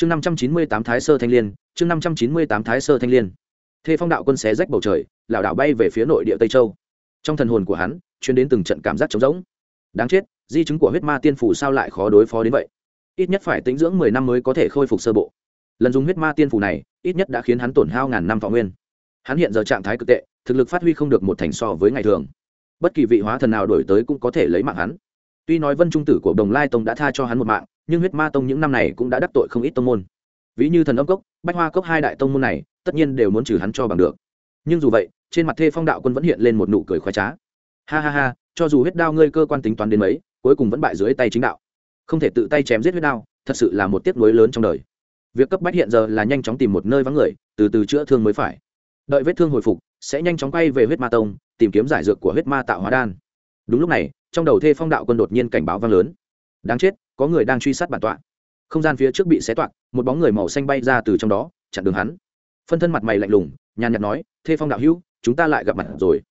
chương năm trăm chín mươi tám thái sơ thanh liên, chương năm trăm chín mươi tám thái sơ thanh liên. Thê phong đạo quân xé rách bầu trời, lảo đảo bay về phía nội địa tây châu. Trong thần hồn của hắn chuyến đến từng trận cảm giác trống rỗng. Đáng chết, di chứng của huyết ma tiên phủ sao lại khó đối phó đến vậy? Ít nhất phải tính dưỡng mười năm mới có thể khôi phục sơ bộ. Lần dùng huyết ma tiên phủ này, ít nhất đã khiến hắn tổn hao ngàn năm thọ nguyên. Hắn hiện giờ trạng thái cực tệ, thực lực phát huy không được một thành so với ngày thường. Bất kỳ vị hóa thần nào đổi tới cũng có thể lấy mạng hắn. Tuy nói vân trung tử của đồng lai tông đã tha cho hắn một mạng nhưng huyết ma tông những năm này cũng đã đắc tội không ít tông môn. Ví như thần âm cốc, bách hoa cốc hai đại tông môn này, tất nhiên đều muốn trừ hắn cho bằng được. Nhưng dù vậy, trên mặt thê phong đạo quân vẫn hiện lên một nụ cười khoái trá. Ha ha ha, cho dù huyết đao ngươi cơ quan tính toán đến mấy, cuối cùng vẫn bại dưới tay chính đạo. Không thể tự tay chém giết huyết đao, thật sự là một tiếc nuối lớn trong đời. Việc cấp bách hiện giờ là nhanh chóng tìm một nơi vắng người, từ từ chữa thương mới phải. Đợi vết thương hồi phục, sẽ nhanh chóng quay về huyết ma tông, tìm kiếm giải dược của huyết ma tạo hóa đan. Đúng lúc này, trong đầu thê phong đạo quân đột nhiên cảnh báo vang lớn. Đáng chết có người đang truy sát bản tọa. Không gian phía trước bị xé toạc một bóng người màu xanh bay ra từ trong đó chặn đường hắn. Phân thân mặt mày lạnh lùng nhàn nhạt nói thê phong đạo hữu chúng ta lại gặp mặt rồi.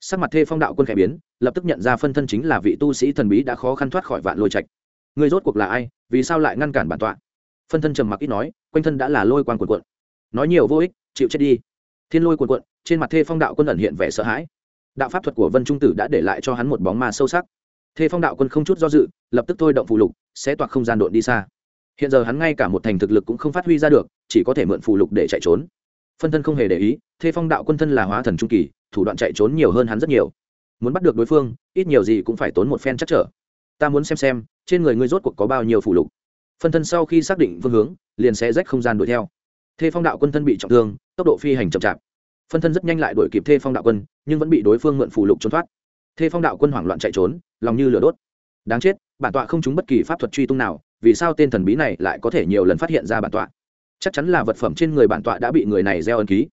Sắc mặt thê phong đạo quân khẽ biến lập tức nhận ra phân thân chính là vị tu sĩ thần bí đã khó khăn thoát khỏi vạn lôi trạch. Người rốt cuộc là ai? Vì sao lại ngăn cản bản tọa? Phân thân trầm mặc ít nói quanh thân đã là lôi quang cuộn cuộn. Nói nhiều vô ích chịu chết đi. Thiên lôi cuộn cuộn, trên mặt thê phong đạo quân ẩn hiện vẻ sợ hãi. Đạo pháp thuật của vân trung tử đã để lại cho hắn một bóng ma sâu sắc. Thê phong đạo quân không chút do dự lập tức thôi động phù lục sẽ toạc không gian độn đi xa. Hiện giờ hắn ngay cả một thành thực lực cũng không phát huy ra được, chỉ có thể mượn phù lục để chạy trốn. Phân thân không hề để ý, thê phong đạo quân thân là hóa thần trung kỳ, thủ đoạn chạy trốn nhiều hơn hắn rất nhiều. Muốn bắt được đối phương, ít nhiều gì cũng phải tốn một phen chắc trở. Ta muốn xem xem, trên người ngươi rốt cuộc có bao nhiêu phù lục. Phân thân sau khi xác định phương hướng, liền sẽ rách không gian đuổi theo. Thê phong đạo quân thân bị trọng thương, tốc độ phi hành chậm chạp. Phân thân rất nhanh lại đuổi kịp thê phong đạo quân, nhưng vẫn bị đối phương mượn phù lục trốn thoát. Thê phong đạo quân hoảng loạn chạy trốn, lòng như lửa đốt đáng chết, bản tọa không trúng bất kỳ pháp thuật truy tung nào, vì sao tên thần bí này lại có thể nhiều lần phát hiện ra bản tọa? Chắc chắn là vật phẩm trên người bản tọa đã bị người này gieo ân ký.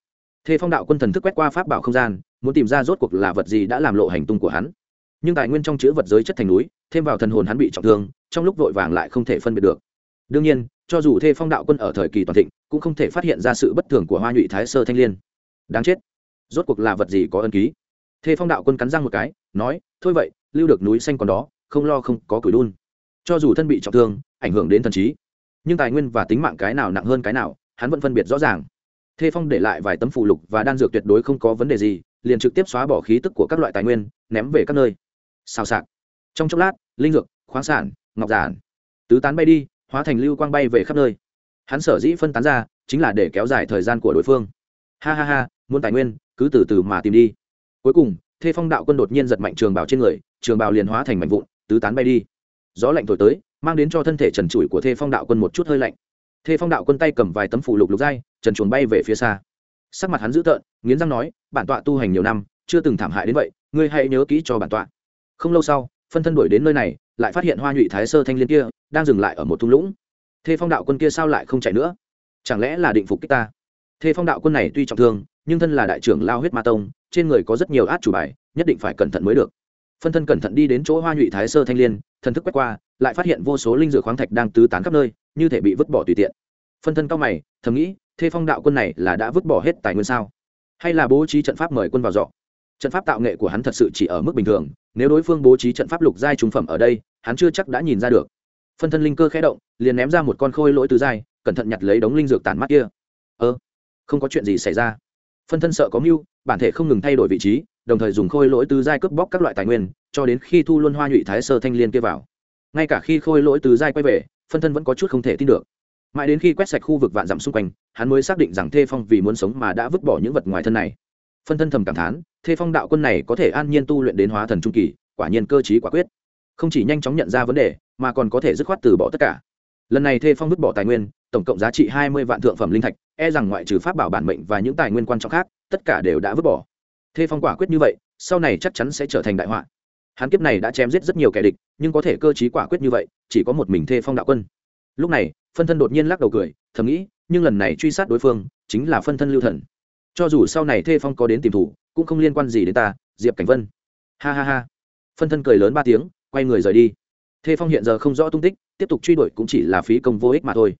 Thê phong đạo quân thần thức quét qua pháp bảo không gian, muốn tìm ra rốt cuộc là vật gì đã làm lộ hành tung của hắn. Nhưng tài nguyên trong chữ vật giới chất thành núi, thêm vào thần hồn hắn bị trọng thương, trong lúc vội vàng lại không thể phân biệt được. Đương nhiên, cho dù thê phong đạo quân ở thời kỳ toàn thịnh, cũng không thể phát hiện ra sự bất thường của hoa nhụy thái sơ thanh l i ê n đáng chết. Rốt cuộc là vật gì có ân ký? Thê phong đạo quân cắn răng một cái, nói, thôi vậy, lưu được núi xanh còn đó không lo không có cửi đun. Cho dù thân bị trọng thương, ảnh hưởng đến thần trí, nhưng tài nguyên và tính mạng cái nào nặng hơn cái nào, hắn vẫn phân biệt rõ ràng. Thê phong để lại vài tấm phụ lục và đan dược tuyệt đối không có vấn đề gì, liền trực tiếp xóa bỏ khí tức của các loại tài nguyên, ném về các nơi. Xào xạc trong chốc lát, linh dược, khoáng sản, ngọc giản, tứ tán bay đi, hóa thành lưu quang bay về khắp nơi. Hắn sở dĩ phân tán ra, chính là để kéo dài thời gian của đối phương. Ha ha ha, muốn tài nguyên, cứ từ từ mà tìm đi. Cuối cùng, thê phong đạo quân đột nhiên giật mạnh trường bào trên người, trường bào liền hóa thành mảnh vụn tứ tán bay đi. Gió lạnh thổi tới, mang đến cho thân thể trần trụi của thê phong đạo quân một chút hơi lạnh. Thê phong đạo quân tay cầm vài tấm phủ lục lục dai trần chuồn bay về phía xa. Sắc mặt hắn dữ tợn, nghiến răng nói, bản tọa tu hành nhiều năm, chưa từng thảm hại đến vậy, ngươi hãy nhớ kỹ cho bản tọa. Không lâu sau, phân thân đuổi đến nơi này, lại phát hiện hoa nhụy thái sơ thanh liên kia, đang dừng lại ở một thung lũng. Thê phong đạo quân kia sao lại không chạy nữa? Chẳng lẽ là định phục kích ta? Thê phong đạo quân này tuy trọng thương, nhưng thân là đại trưởng lao huyết ma tông, trên người có rất nhiều át chủ bài, nhất định phải cẩn thận mới được phân thân cẩn thận đi đến chỗ hoa nhụy thái sơ thanh liên, thần thức quét qua, lại phát hiện vô số linh dược khoáng thạch đang tứ tán khắp nơi, như thể bị vứt bỏ tùy tiện. Phân thân cao mày, thầm nghĩ thê phong đạo quân này là đã vứt bỏ hết tài nguyên sao? Hay là bố trí trận pháp mời quân vào dọ? Trận pháp tạo nghệ của hắn thật sự chỉ ở mức bình thường, nếu đối phương bố trí trận pháp lục giai trùng phẩm ở đây, hắn chưa chắc đã nhìn ra được. Phân thân linh cơ khẽ động, liền ném ra một con khôi lỗi tứ giai, cẩn thận nhặt lấy đống linh dược tản mắt kia. Ơ, không có chuyện gì xảy ra. Phân thân sợ có mưu, bản thể không ngừng thay đổi vị trí đồng thời dùng khôi lỗi tứ giai cướp bóc các loại tài nguyên, cho đến khi thu luân hoa nhụy thái sơ thanh liên kia vào. Ngay cả khi khôi lỗi tứ giai quay về, phân thân vẫn có chút không thể tin được. Mãi đến khi quét sạch khu vực vạn dặm xung quanh, hắn mới xác định rằng thê phong vì muốn sống mà đã vứt bỏ những vật ngoài thân này. Phân thân thầm cảm thán, thê phong đạo quân này có thể an nhiên tu luyện đến hóa thần trung kỳ, quả nhiên cơ trí quả quyết. Không chỉ nhanh chóng nhận ra vấn đề, mà còn có thể dứt khoát từ bỏ tất cả. Lần này thê phong vứt bỏ tài nguyên, tổng cộng giá trị hai mươi vạn thượng phẩm linh thạch e rằng ngoại trừ pháp bảo bản mệnh và những tài nguyên quan trọng khác, tất cả đều đã vứt bỏ thê phong quả quyết như vậy, sau này chắc chắn sẽ trở thành đại họa. Hắn kiếp này đã chém giết rất nhiều kẻ địch, nhưng có thể cơ t quả quyết như vậy, chỉ có một mình thê phong đạo quân. Lúc này, phân thân đột nhiên lắc đầu cười, thầm nghĩ, nhưng lần này truy sát đối phương, chính là phân thân lưu thần. Cho dù sau này thê phong có đến tìm thủ, cũng không liên quan gì đến ta, diệp cảnh vân. Ha ha ha. Phân thân cười lớn ba tiếng, quay người rời đi. Thê phong hiện giờ không rõ tung tích, tiếp tục truy đuổi cũng chỉ là phí công vô ích mà thôi.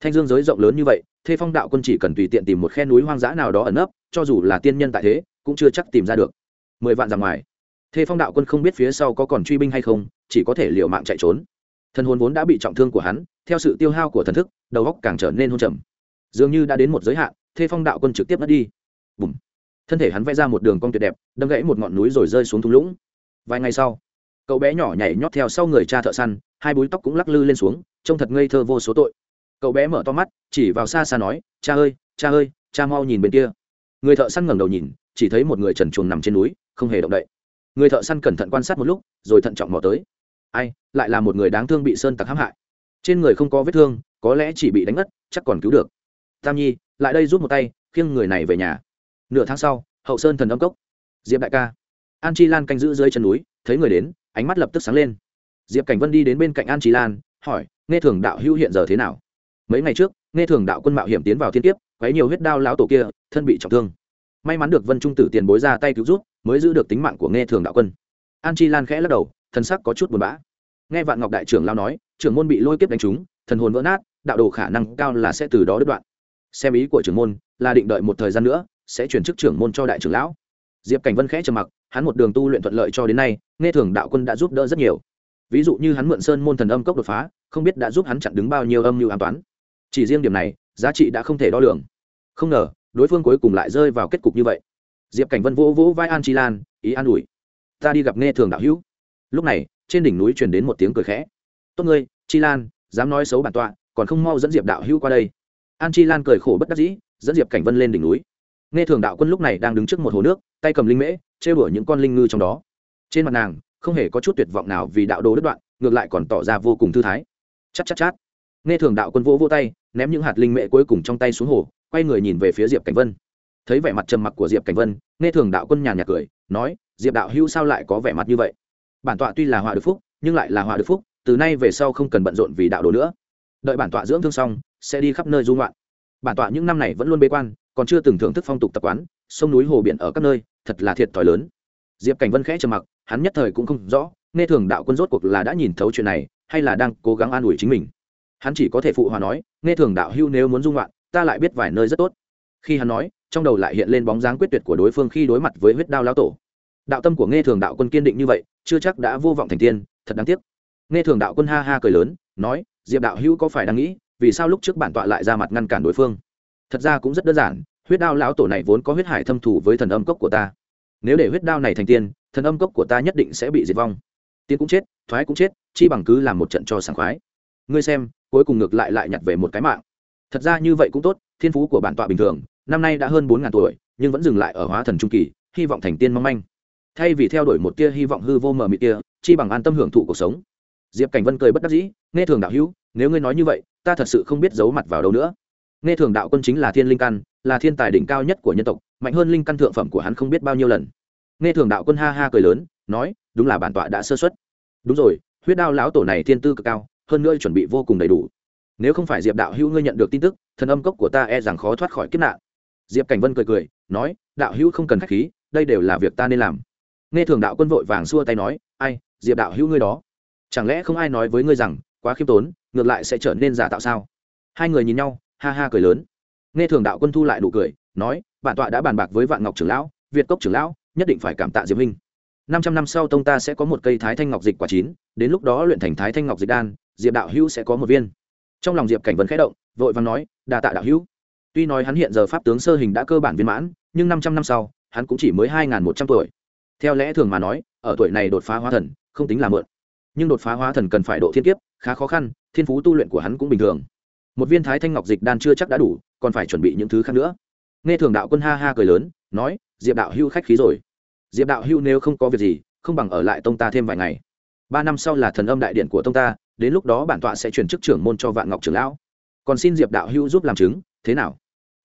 Thanh dương giới rộng lớn như vậy, thê phong đạo quân chỉ cần tùy tiện tìm một khe núi hoang dã nào đó ẩn nấp, cho dù là tiên nhân tại thế cũng chưa chắc tìm ra được. Mười vạn ra ngoài, thê phong đạo quân không biết phía sau có còn truy binh hay không, chỉ có thể liều mạng chạy trốn. Thân hồn vốn đã bị trọng thương của hắn, theo sự tiêu hao của thần thức, đầu óc càng trở nên hôn trầm. Dường như đã đến một giới hạn, thê phong đạo quân trực tiếp mất đi. Bùm. Thân thể hắn vẽ ra một đường cong tuyệt đẹp, đâm gãy một ngọn núi rồi rơi xuống thung lũng. Vài ngày sau, cậu bé nhỏ nhảy nhót theo sau người cha thợ săn, hai búi tóc cũng lắc lư lên xuống, trông thật ngây thơ vô số tội. Cậu bé mở to mắt, chỉ vào xa xa nói, cha ơi cha ơi, cha mau nhìn bên kia. Người thợ săn ngẩng đầu nhìn chỉ thấy một người trần chuồng nằm trên núi, không hề động đậy. Người thợ săn cẩn thận quan sát một lúc, rồi thận trọng mò tới. Ai, lại là một người đáng thương bị sơn tặc hãm hại. Trên người không có vết thương, có lẽ chỉ bị đánh ngất chắc còn cứu được. Tam nhi, lại đây giúp một tay, khiêng người này về nhà. Nửa tháng sau, hậu sơn thần âm cốc. Diệp đại ca. An chi lan canh giữ dưới chân núi, thấy người đến, ánh mắt lập tức sáng lên. Diệp cảnh vân đi đến bên cạnh an chi lan, hỏi, nghe thường đạo hữu hiện giờ thế nào? Mấy ngày trước, nghe thường đạo quân mạo hiểm tiến vào thiên kiếp, quấy nhiều huyết đao lão tổ kia, thân bị trọng thương may mắn được vân trung tử tiền bối ra tay cứu giúp, mới giữ được tính mạng của nghe thường đạo quân. An chi lan khẽ lắc đầu thân sắc có chút buồn bã. Nghe vạn ngọc đại trưởng lao nói, trưởng môn bị lôi kiếp đánh trúng, thần hồn vỡ nát, đạo đồ khả năng cao là sẽ từ đó đứt đoạn. Xem ý của trưởng môn, là định đợi một thời gian nữa, sẽ chuyển chức trưởng môn cho đại trưởng lão. Diệp cảnh vân khẽ trầm mặc, hắn một đường tu luyện thuận lợi cho đến nay nghe thường đạo quân đã giúp đỡ rất nhiều. Ví dụ như hắn mượn sơn môn thần âm cốc đột phá, không biết đã giúp hắn chặn đứng bao nhiêu âm mưu an toán. Chỉ riêng điểm này, giá trị đã không thể đo lường. Không ngờ đối phương cuối cùng lại rơi vào kết cục như vậy. Diệp cảnh vân vỗ vỗ vai an chi lan, ý an ủi, ta đi gặp nghe thường đạo hữu. Lúc này, trên đỉnh núi truyền đến một tiếng cười khẽ. Tốt ngươi, chi lan, dám nói xấu bản tọa, còn không mau dẫn diệp đạo hữu qua đây. An chi lan cười khổ bất đắc dĩ, dẫn diệp cảnh vân lên đỉnh núi. Nghe thường đạo quân lúc này đang đứng trước một hồ nước, tay cầm linh mễ chê bửa những con linh ngư trong đó. Trên mặt nàng, không hề có chút tuyệt vọng nào vì đạo đồ đứt đoạn, ngược lại còn tỏ ra vô cùng thư thái. Chắc chắc chát nghe thường đạo quân vỗ vỗ tay, ném những hạt linh mễ cuối cùng trong tay xuống hồ, quay người nhìn về phía diệp cảnh vân. Thấy vẻ mặt trầm mặc của diệp cảnh vân, nghe thường đạo quân nhàn nhạt cười, nói, diệp đạo hữu sao lại có vẻ mặt như vậy? Bản tọa tuy là họa được phúc, nhưng lại là họa được phúc, từ nay về sau không cần bận rộn vì đạo đồ nữa. Đợi bản tọa dưỡng thương xong, sẽ đi khắp nơi du ngoạn. Bản tọa những năm này vẫn luôn bế quan, còn chưa từng thưởng thức phong tục tập quán, sông núi hồ biển ở các nơi, thật là thiệt thòi lớn. Diệp cảnh vân khẽ trầm mặc, hắn nhất thời cũng không rõ, nghe thường đạo quân rốt cuộc là đã nhìn thấu chuyện này, hay là đang cố gắng an ủi chính mình hắn chỉ có thể phụ hòa nói, nghe thường đạo hưu nếu muốn dung loạn, ta lại biết vài nơi rất tốt. Khi hắn nói, trong đầu lại hiện lên bóng dáng quyết tuyệt của đối phương khi đối mặt với huyết đao lao tổ. Đạo tâm của nghe thường đạo quân kiên định như vậy, chưa chắc đã vô vọng thành tiên, thật đáng tiếc. Nghe thường đạo quân ha ha cười lớn, nói, diệp đạo hữu có phải đang nghĩ, vì sao lúc trước bản tọa lại ra mặt ngăn cản đối phương? Thật ra cũng rất đơn giản, huyết đao lão tổ này vốn có huyết hải thâm thủ với thần âm cốc của ta. Nếu để huyết đao này thành tiên, thần âm cốc của ta nhất định sẽ bị diệt vong. Tiến cũng chết, thoái cũng chết, chi bằng cứ làm một trận cho sảng khoái. Ngươi xem cuối cùng ngược lại lại nhặt về một cái mạng. Thật ra như vậy cũng tốt, thiên phú của bản tọa bình thường, năm nay đã hơn bốn ngàn tuổi, nhưng vẫn dừng lại ở hóa thần trung kỳ, hy vọng thành tiên mong manh. Thay vì theo đuổi một tia hy vọng hư vô mờ mịt kia, chi bằng an tâm hưởng thụ cuộc sống. Diệp cảnh vân cười bất đắc dĩ, nghe thường đạo hữu, nếu ngươi nói như vậy, ta thật sự không biết giấu mặt vào đâu nữa. Nghe thường đạo quân chính là thiên linh căn, là thiên tài đỉnh cao nhất của nhân tộc, mạnh hơn linh căn thượng phẩm của hắn không biết bao nhiêu lần. Nghe thường đạo quân ha ha cười lớn, nói, đúng là bản tọa đã sơ xuất đúng rồi, huyết đao lão tổ này thiên tư cực cao hơn nữa chuẩn bị vô cùng đầy đủ. Nếu không phải diệp đạo hữu ngươi nhận được tin tức, thần âm cốc của ta e rằng khó thoát khỏi kiếp nạn. Diệp cảnh vân cười cười, nói, đạo hữu không cần k h á c h khí, đây đều là việc ta nên làm. Nghe thường đạo quân vội vàng xua tay nói, ai, diệp đạo hữu ngươi đó. Chẳng lẽ không ai nói với ngươi rằng, quá khiêm tốn, ngược lại sẽ trở nên giả tạo sao? Hai người nhìn nhau, ha ha cười lớn. Nghe thường đạo quân thu lại nụ cười, nói, bản tọa đã bàn bạc với vạn ngọc trưởng lão, việt cốc trưởng lão, nhất định phải cảm tạ diệp huynh. Năm trăm năm sau tông ta sẽ có một cây thái thanh ngọc dịch quả chín, đến lúc đó luyện thành thái thanh ngọc dịch đan diệp đạo hữu sẽ có một viên. Trong lòng diệp cảnh vấn khẽ động, vội vàng nói đà tạ đạo hữu. Tuy nói hắn hiện giờ pháp tướng sơ hình đã cơ bản viên mãn, nhưng năm trăm năm sau, hắn cũng chỉ mới hai một trăm tuổi. Theo lẽ thường mà nói, ở tuổi này đột phá hóa thần, không tính là mượn. Nhưng đột phá hóa thần cần phải độ thiên kiếp, khá khó khăn, thiên phú tu luyện của hắn cũng bình thường. Một viên thái thanh ngọc dịch đan chưa chắc đã đủ, còn phải chuẩn bị những thứ khác nữa. Nghe thường đạo quân ha ha cười lớn, nói, diệp đạo hưu khách khí rồi. Diệp đạo hưu nếu không có việc gì, không bằng ở lại tông ta thêm vài ngày. Ba năm sau là thần âm đại điện của tông ta đến lúc đó bản tọa sẽ chuyển chức trưởng môn cho vạn ngọc trưởng lão. Còn xin diệp đạo hưu giúp làm chứng, thế nào?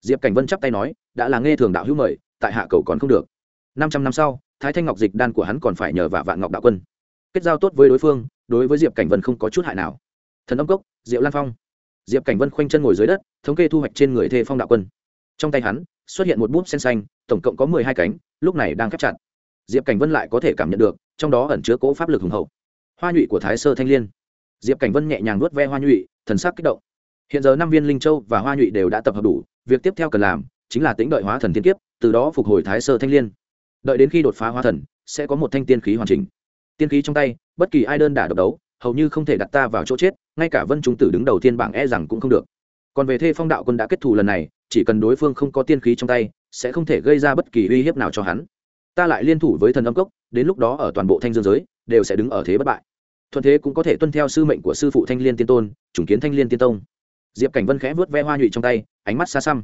Diệp cảnh vân chắp tay nói, đã là nghe thường đạo hưu mời, tại hạ cầu còn không được. Năm trăm năm sau, thái thanh ngọc dịch đan của hắn còn phải nhờ vả vạn ngọc đạo quân. Kết giao tốt với đối phương, đối với diệp cảnh vân không có chút hại nào. Thần âm cốc, diệu lan phong. Diệp cảnh vân khoanh chân ngồi dưới đất, thống kê thu hoạch trên người thê phong đạo quân. Trong tay hắn, xuất hiện một bút sen xanh, tổng cộng có mười hai cánh, lúc này đang khép chặt. Diệp cảnh vân lại có thể cảm nhận được, trong đó ẩn chứa cỗ pháp lực hùng hậu. Hoa nhụy của thái sơ thanh l i ê n diệp cảnh vân nhẹ nhàng nuốt ve hoa nhụy, thần sắc kích động. Hiện giờ năm viên linh châu và hoa nhụy đều đã tập hợp đủ, việc tiếp theo cần làm chính là tính đợi hóa thần thiên kiếp, từ đó phục hồi thái sơ thanh l i ê n đợi đến khi đột phá hóa thần, sẽ có một thanh tiên khí hoàn chỉnh. Tiên khí trong tay, bất kỳ ai đơn đả độc đấu, hầu như không thể đặt ta vào chỗ chết, ngay cả vân trung tử đứng đầu tiên bảng e rằng cũng không được. Còn về thê phong đạo quân đã kết thù lần này, chỉ cần đối phương không có tiên khí trong tay, sẽ không thể gây ra bất kỳ uy hiếp nào cho hắn. Ta lại liên thủ với thần âm cốc, đến lúc đó ở toàn bộ thanh dương giới, đều sẽ đứng ở thế bất bại thuận thế cũng có thể tuân theo sư mệnh của sư phụ thanh liên tiên tôn, chủng kiến thanh liên tiên tông. Diệp cảnh vân khẽ vớt ve hoa nhụy trong tay, ánh mắt xa xăm.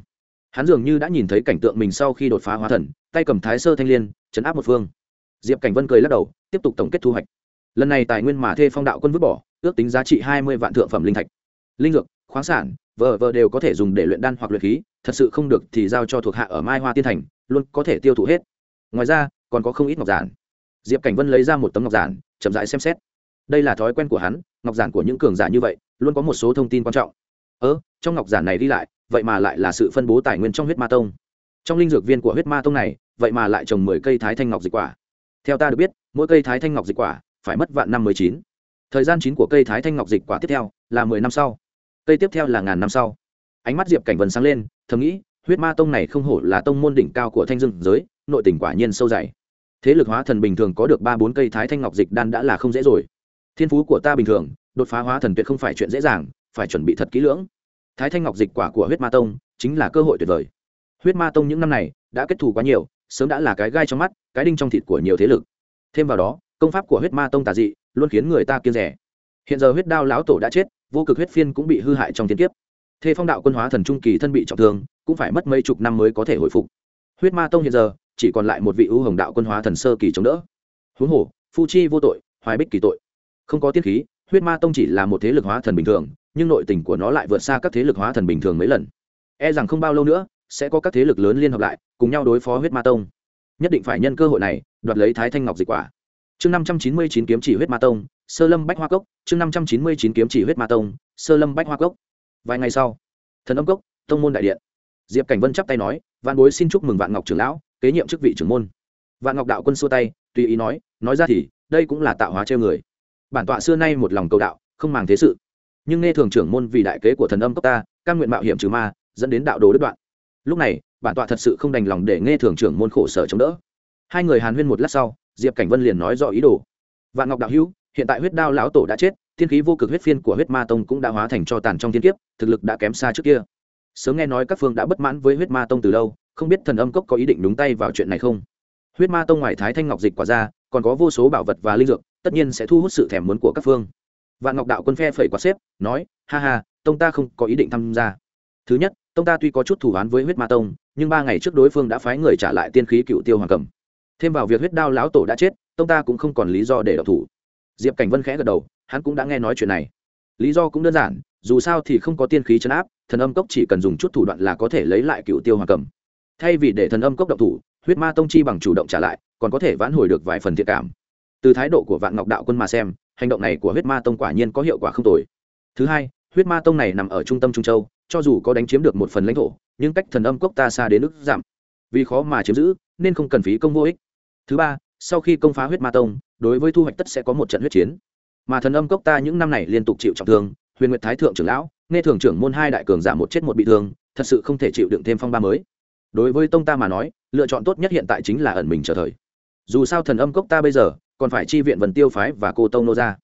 Hắn dường như đã nhìn thấy cảnh tượng mình sau khi đột phá hóa thần, tay cầm thái sơ thanh liên, chấn áp một phương. Diệp cảnh vân cười lắc đầu, tiếp tục tổng kết thu hoạch. Lần này tài nguyên mà thê phong đạo quân vứt bỏ, ước tính giá trị hai mươi vạn thượng phẩm linh thạch. Linh dược, khoáng sản, vờ vờ đều có thể dùng để luyện đan hoặc luyện khí, thật sự không được thì giao cho thuộc hạ ở mai hoa tiên thành, luôn có thể tiêu thụ hết. Ngoài ra, còn có không ít ngọc giản. Diệp cảnh vân lấy ra một tấm ngọc giản, chậm rãi xem xét đây là thói quen của hắn, ngọc giản của những cường giả như vậy, luôn có một số thông tin quan trọng. Ớ trong ngọc giản này đi lại, vậy mà lại là sự phân bố tài nguyên trong huyết ma tông. Trong linh dược viên của huyết ma tông này, vậy mà lại trồng mười cây thái thanh ngọc dịch quả. Theo ta được biết, mỗi cây thái thanh ngọc dịch quả phải mất vạn năm mới chín. Thời gian chín của cây thái thanh ngọc dịch quả tiếp theo là mười năm sau. Cây tiếp theo là ngàn năm sau. Ánh mắt diệp cảnh vần sáng lên, thầm nghĩ, huyết ma tông này không hổ là tông môn đỉnh cao của thanh dương giới, nội tỉnh quả nhiên sâu dày. Thế lực hóa thần bình thường có được ba bốn cây thái thanh ngọc dịch đan đã là không dễ rồi thiên phú của ta bình thường, đột phá hóa thần tuyệt không phải chuyện dễ dàng, phải chuẩn bị thật kỹ lưỡng. Thái thanh ngọc dịch quả của huyết ma tông chính là cơ hội tuyệt vời. Huyết ma tông những năm này đã kết thù quá nhiều, sớm đã là cái gai trong mắt, cái đinh trong thịt của nhiều thế lực. Thêm vào đó, công pháp của huyết ma tông tà dị luôn khiến người ta kiên rẻ. Hiện giờ huyết đao lão tổ đã chết, vô cực huyết phiên cũng bị hư hại trong thiên kiếp. Thê phong đạo quân hóa thần trung kỳ thân bị trọng thương, cũng phải mất mấy chục năm mới có thể hồi phục. Huyết ma tông hiện giờ chỉ còn lại một vị ưu hồng đạo quân hóa thần sơ kỳ chống đỡ. Huống hồ, phu chi vô tội, hoài bích kỳ tội không có tiên khí, huyết ma tông chỉ là một thế lực hóa thần bình thường, nhưng nội tình của nó lại vượt xa các thế lực hóa thần bình thường mấy lần. E rằng không bao lâu nữa, sẽ có các thế lực lớn liên hợp lại, cùng nhau đối phó huyết ma tông. Nhất định phải nhân cơ hội này, đoạt lấy thái thanh ngọc dịch quả. Chương năm trăm chín mươi chín kiếm chỉ huyết ma tông, sơ lâm bách hoa cốc. Chương năm trăm chín mươi chín kiếm chỉ huyết ma tông, sơ lâm bách hoa cốc. Vài ngày sau, thần âm cốc, tông môn đại điện. Diệp cảnh vân chắp tay nói, vạn bối xin chúc mừng vạn ngọc trưởng lão, kế nhiệm chức vị trưởng môn. Vạn ngọc đạo quân xua tay, tùy ý nói nói ra thì, đây cũng là tạo hóa treo người bản tọa xưa nay một lòng cầu đạo, không màng thế sự. Nhưng nghe thường trưởng môn vì đại kế của thần âm cốc ta căn nguyện mạo hiểm trừ ma, dẫn đến đạo đồ đứt đoạn. Lúc này, bản tọa thật sự không đành lòng để nghe thường trưởng môn khổ sở chống đỡ. Hai người hàn huyên một lát sau, diệp cảnh vân liền nói rõ ý đồ. Vạn ngọc đạo hữu, hiện tại huyết đao lão tổ đã chết, thiên khí vô cực huyết phiên của huyết ma tông cũng đã hóa thành cho tàn trong thiên kiếp, thực lực đã kém xa trước kia. Sớm nghe nói các phương đã bất mãn với huyết ma tông từ lâu, không biết thần âm cốc có ý định đúng tay vào chuyện này không? Huyết ma tông ngoài thái thanh ngọc dịch quả ra, còn có vô số bảo vật và linh dược tất nhiên sẽ thu hút sự thèm muốn của các phương. Vạn ngọc đạo quân phe phẩy quạt xếp, nói, ha ha, tông ta không có ý định tham gia. Thứ nhất, tông ta tuy có chút thủ án với huyết ma tông, nhưng ba ngày trước đối phương đã phái người trả lại tiên khí cựu tiêu hoàng cầm. Thêm vào việc huyết đao lão tổ đã chết, tông ta cũng không còn lý do để đọc thủ. Diệp cảnh vân khẽ gật đầu, hắn cũng đã nghe nói chuyện này. Lý do cũng đơn giản, dù sao thì không có tiên khí chấn áp, thần âm cốc chỉ cần dùng chút thủ đoạn là có thể lấy lại cựu tiêu hoàng cầm. Thay vì để thần âm cốc động thủ, huyết ma tông chi bằng chủ động trả lại, còn có thể vãn hồi được vài phần thiện cảm từ thái độ của vạn ngọc đạo quân mà xem, hành động này của huyết ma tông quả nhiên có hiệu quả không tồi. Thứ hai, huyết ma tông này nằm ở trung tâm trung châu, cho dù có đánh chiếm được một phần lãnh thổ, nhưng cách thần âm cốc ta xa đến ức giảm. Vì khó mà chiếm giữ, nên không cần phí công vô ích. Thứ ba, sau khi công phá huyết ma tông, đối với thu hoạch tất sẽ có một trận huyết chiến. Mà thần âm cốc ta những năm này liên tục chịu trọng thương, huyền nguyệt thái thượng trưởng lão, nghe thường trưởng môn hai đại cường giả một chết một bị thương, thật sự không thể chịu đựng thêm phong ba mới. Đối với tông ta mà nói, lựa chọn tốt nhất hiện tại chính là ẩn mình chờ thời. Dù sao thần âm cốc ta bây giờ còn phải chi viện vân tiêu phái và cô tông nô ra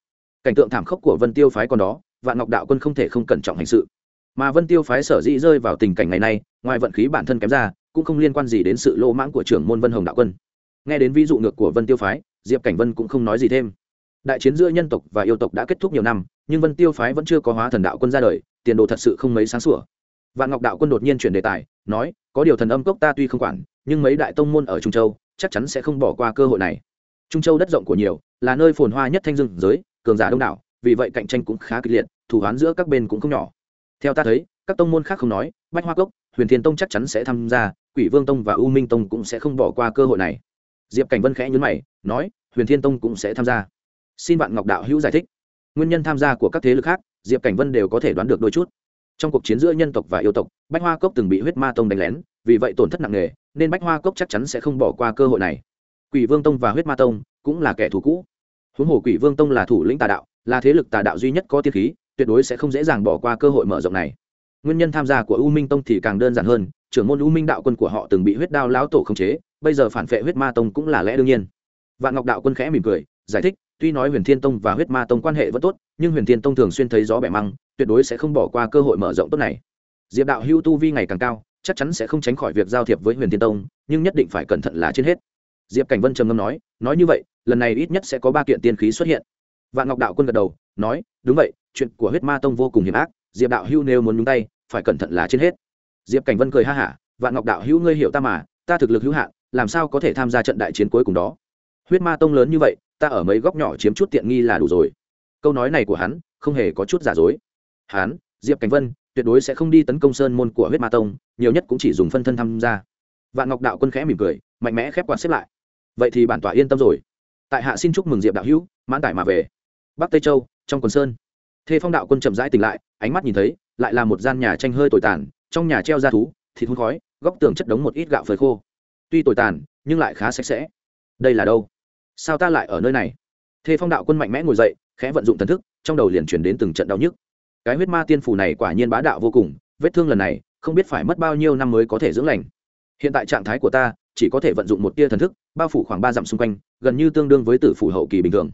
cảnh tượng thảm khốc của vân tiêu phái còn đó, vạn ngọc đạo quân không thể không cẩn trọng hành sự. Mà vân tiêu phái sở dĩ rơi vào tình cảnh ngày nay, ngoài vận khí bản thân kém ra, cũng không liên quan gì đến sự lỗ mãng của trưởng môn vân hồng đạo quân. Nghe đến ví dụ ngược của vân tiêu phái, diệp cảnh vân cũng không nói gì thêm. Đại chiến giữa nhân tộc và yêu tộc đã kết thúc nhiều năm, nhưng vân tiêu phái vẫn chưa có hóa thần đạo quân ra đời, tiền đồ thật sự không mấy sáng sủa. Vạn ngọc đạo quân đột nhiên chuyển đề tài, nói, có điều thần âm cốc ta tuy không quản, nhưng mấy đại tông môn ở trung châu chắc chắn sẽ không bỏ qua cơ hội này trung châu đất rộng của nhiều, là nơi phồn hoa nhất thanh dương giới, cường giả đông đảo, vì vậy cạnh tranh cũng khá kịch liệt, thủ hoán giữa các bên cũng không nhỏ. Theo ta thấy, các tông môn khác không nói, bách hoa cốc, huyền thiên tông chắc chắn sẽ tham gia, quỷ vương tông và u minh tông cũng sẽ không bỏ qua cơ hội này. Diệp cảnh vân khẽ nhấn mày, nói, huyền thiên tông cũng sẽ tham gia. Xin bạn ngọc đạo hữu giải thích. Nguyên nhân tham gia của các thế lực khác, diệp cảnh vân đều có thể đoán được đôi chút. Trong cuộc chiến giữa nhân tộc và yêu tộc, bách hoa cốc từng bị huyết ma tông đánh lén, vì vậy tổn thất nặng nề, nên bách hoa cốc chắc chắn sẽ không bỏ qua cơ hội này quỷ vương tông và huyết ma tông cũng là kẻ thù cũ. Huống hồ quỷ vương tông là thủ lĩnh tà đạo, là thế lực tà đạo duy nhất có tiên khí, tuyệt đối sẽ không dễ dàng bỏ qua cơ hội mở rộng này. Nguyên nhân tham gia của u minh tông thì càng đơn giản hơn, trưởng môn u minh đạo quân của họ từng bị huyết đao lão tổ khống chế, bây giờ phản vệ huyết ma tông cũng là lẽ đương nhiên. Vạn ngọc đạo quân khẽ mỉm cười, giải thích, tuy nói huyền thiên tông và huyết ma tông quan hệ vẫn tốt, nhưng huyền thiên tông thường xuyên thấy gió bẻ măng, tuyệt đối sẽ không bỏ qua cơ hội mở rộng tốt này. Diệp đạo hưu tu vi ngày càng cao, chắc chắn sẽ không tránh khỏi việc giao thiệp với huyền thiên tông, nhưng nhất định phải cẩn thận là trên hết diệp cảnh vân trầm ngâm nói nói như vậy, lần này ít nhất sẽ có ba kiện tiên khí xuất hiện. Vạn ngọc đạo quân gật đầu, nói, đúng vậy, chuyện của huyết ma tông vô cùng hiểm ác, diệp đạo hưu nếu muốn nhúng tay, phải cẩn thận là trên hết. Diệp cảnh vân cười ha hả, vạn ngọc đạo hữu ngươi hiểu ta mà, ta thực lực hữu hạn, làm sao có thể tham gia trận đại chiến cuối cùng đó? Huyết ma tông lớn như vậy, ta ở mấy góc nhỏ chiếm chút tiện nghi là đủ rồi. Câu nói này của hắn, không hề có chút giả dối. Hắn, diệp cảnh vân, tuyệt đối sẽ không đi tấn công sơn môn của huyết ma tông, nhiều nhất cũng chỉ dùng phân thân tham gia. Vạn ngọc đạo quân khẽ mỉm cười, mạnh mẽ khép quạt xếp lại vậy thì bản tọa yên tâm rồi. Tại hạ xin chúc mừng diệp đạo hữu, mãn tải mà về. Bắc tây châu, trong quần sơn. Thê phong đạo quân chậm rãi tỉnh lại, ánh mắt nhìn thấy, lại là một gian nhà tranh hơi tồi tàn, trong nhà treo ra thú, thịt hun khói, góc tường chất đống một ít gạo phơi khô. Tuy tồi tàn, nhưng lại khá sạch sẽ. Đây là đâu? Sao ta lại ở nơi này? Thê phong đạo quân mạnh mẽ ngồi dậy, khẽ vận dụng thần thức, trong đầu liền chuyển đến từng trận đau nhức. Cái huyết ma tiên phủ này quả nhiên bá đạo vô cùng, vết thương lần này, không biết phải mất bao nhiêu năm mới có thể dưỡng lành. Hiện tại trạng thái của ta chỉ có thể vận dụng một tia thần thức, bao phủ khoảng ba dặm xung quanh, gần như tương đương với tử phủ hậu kỳ bình thường.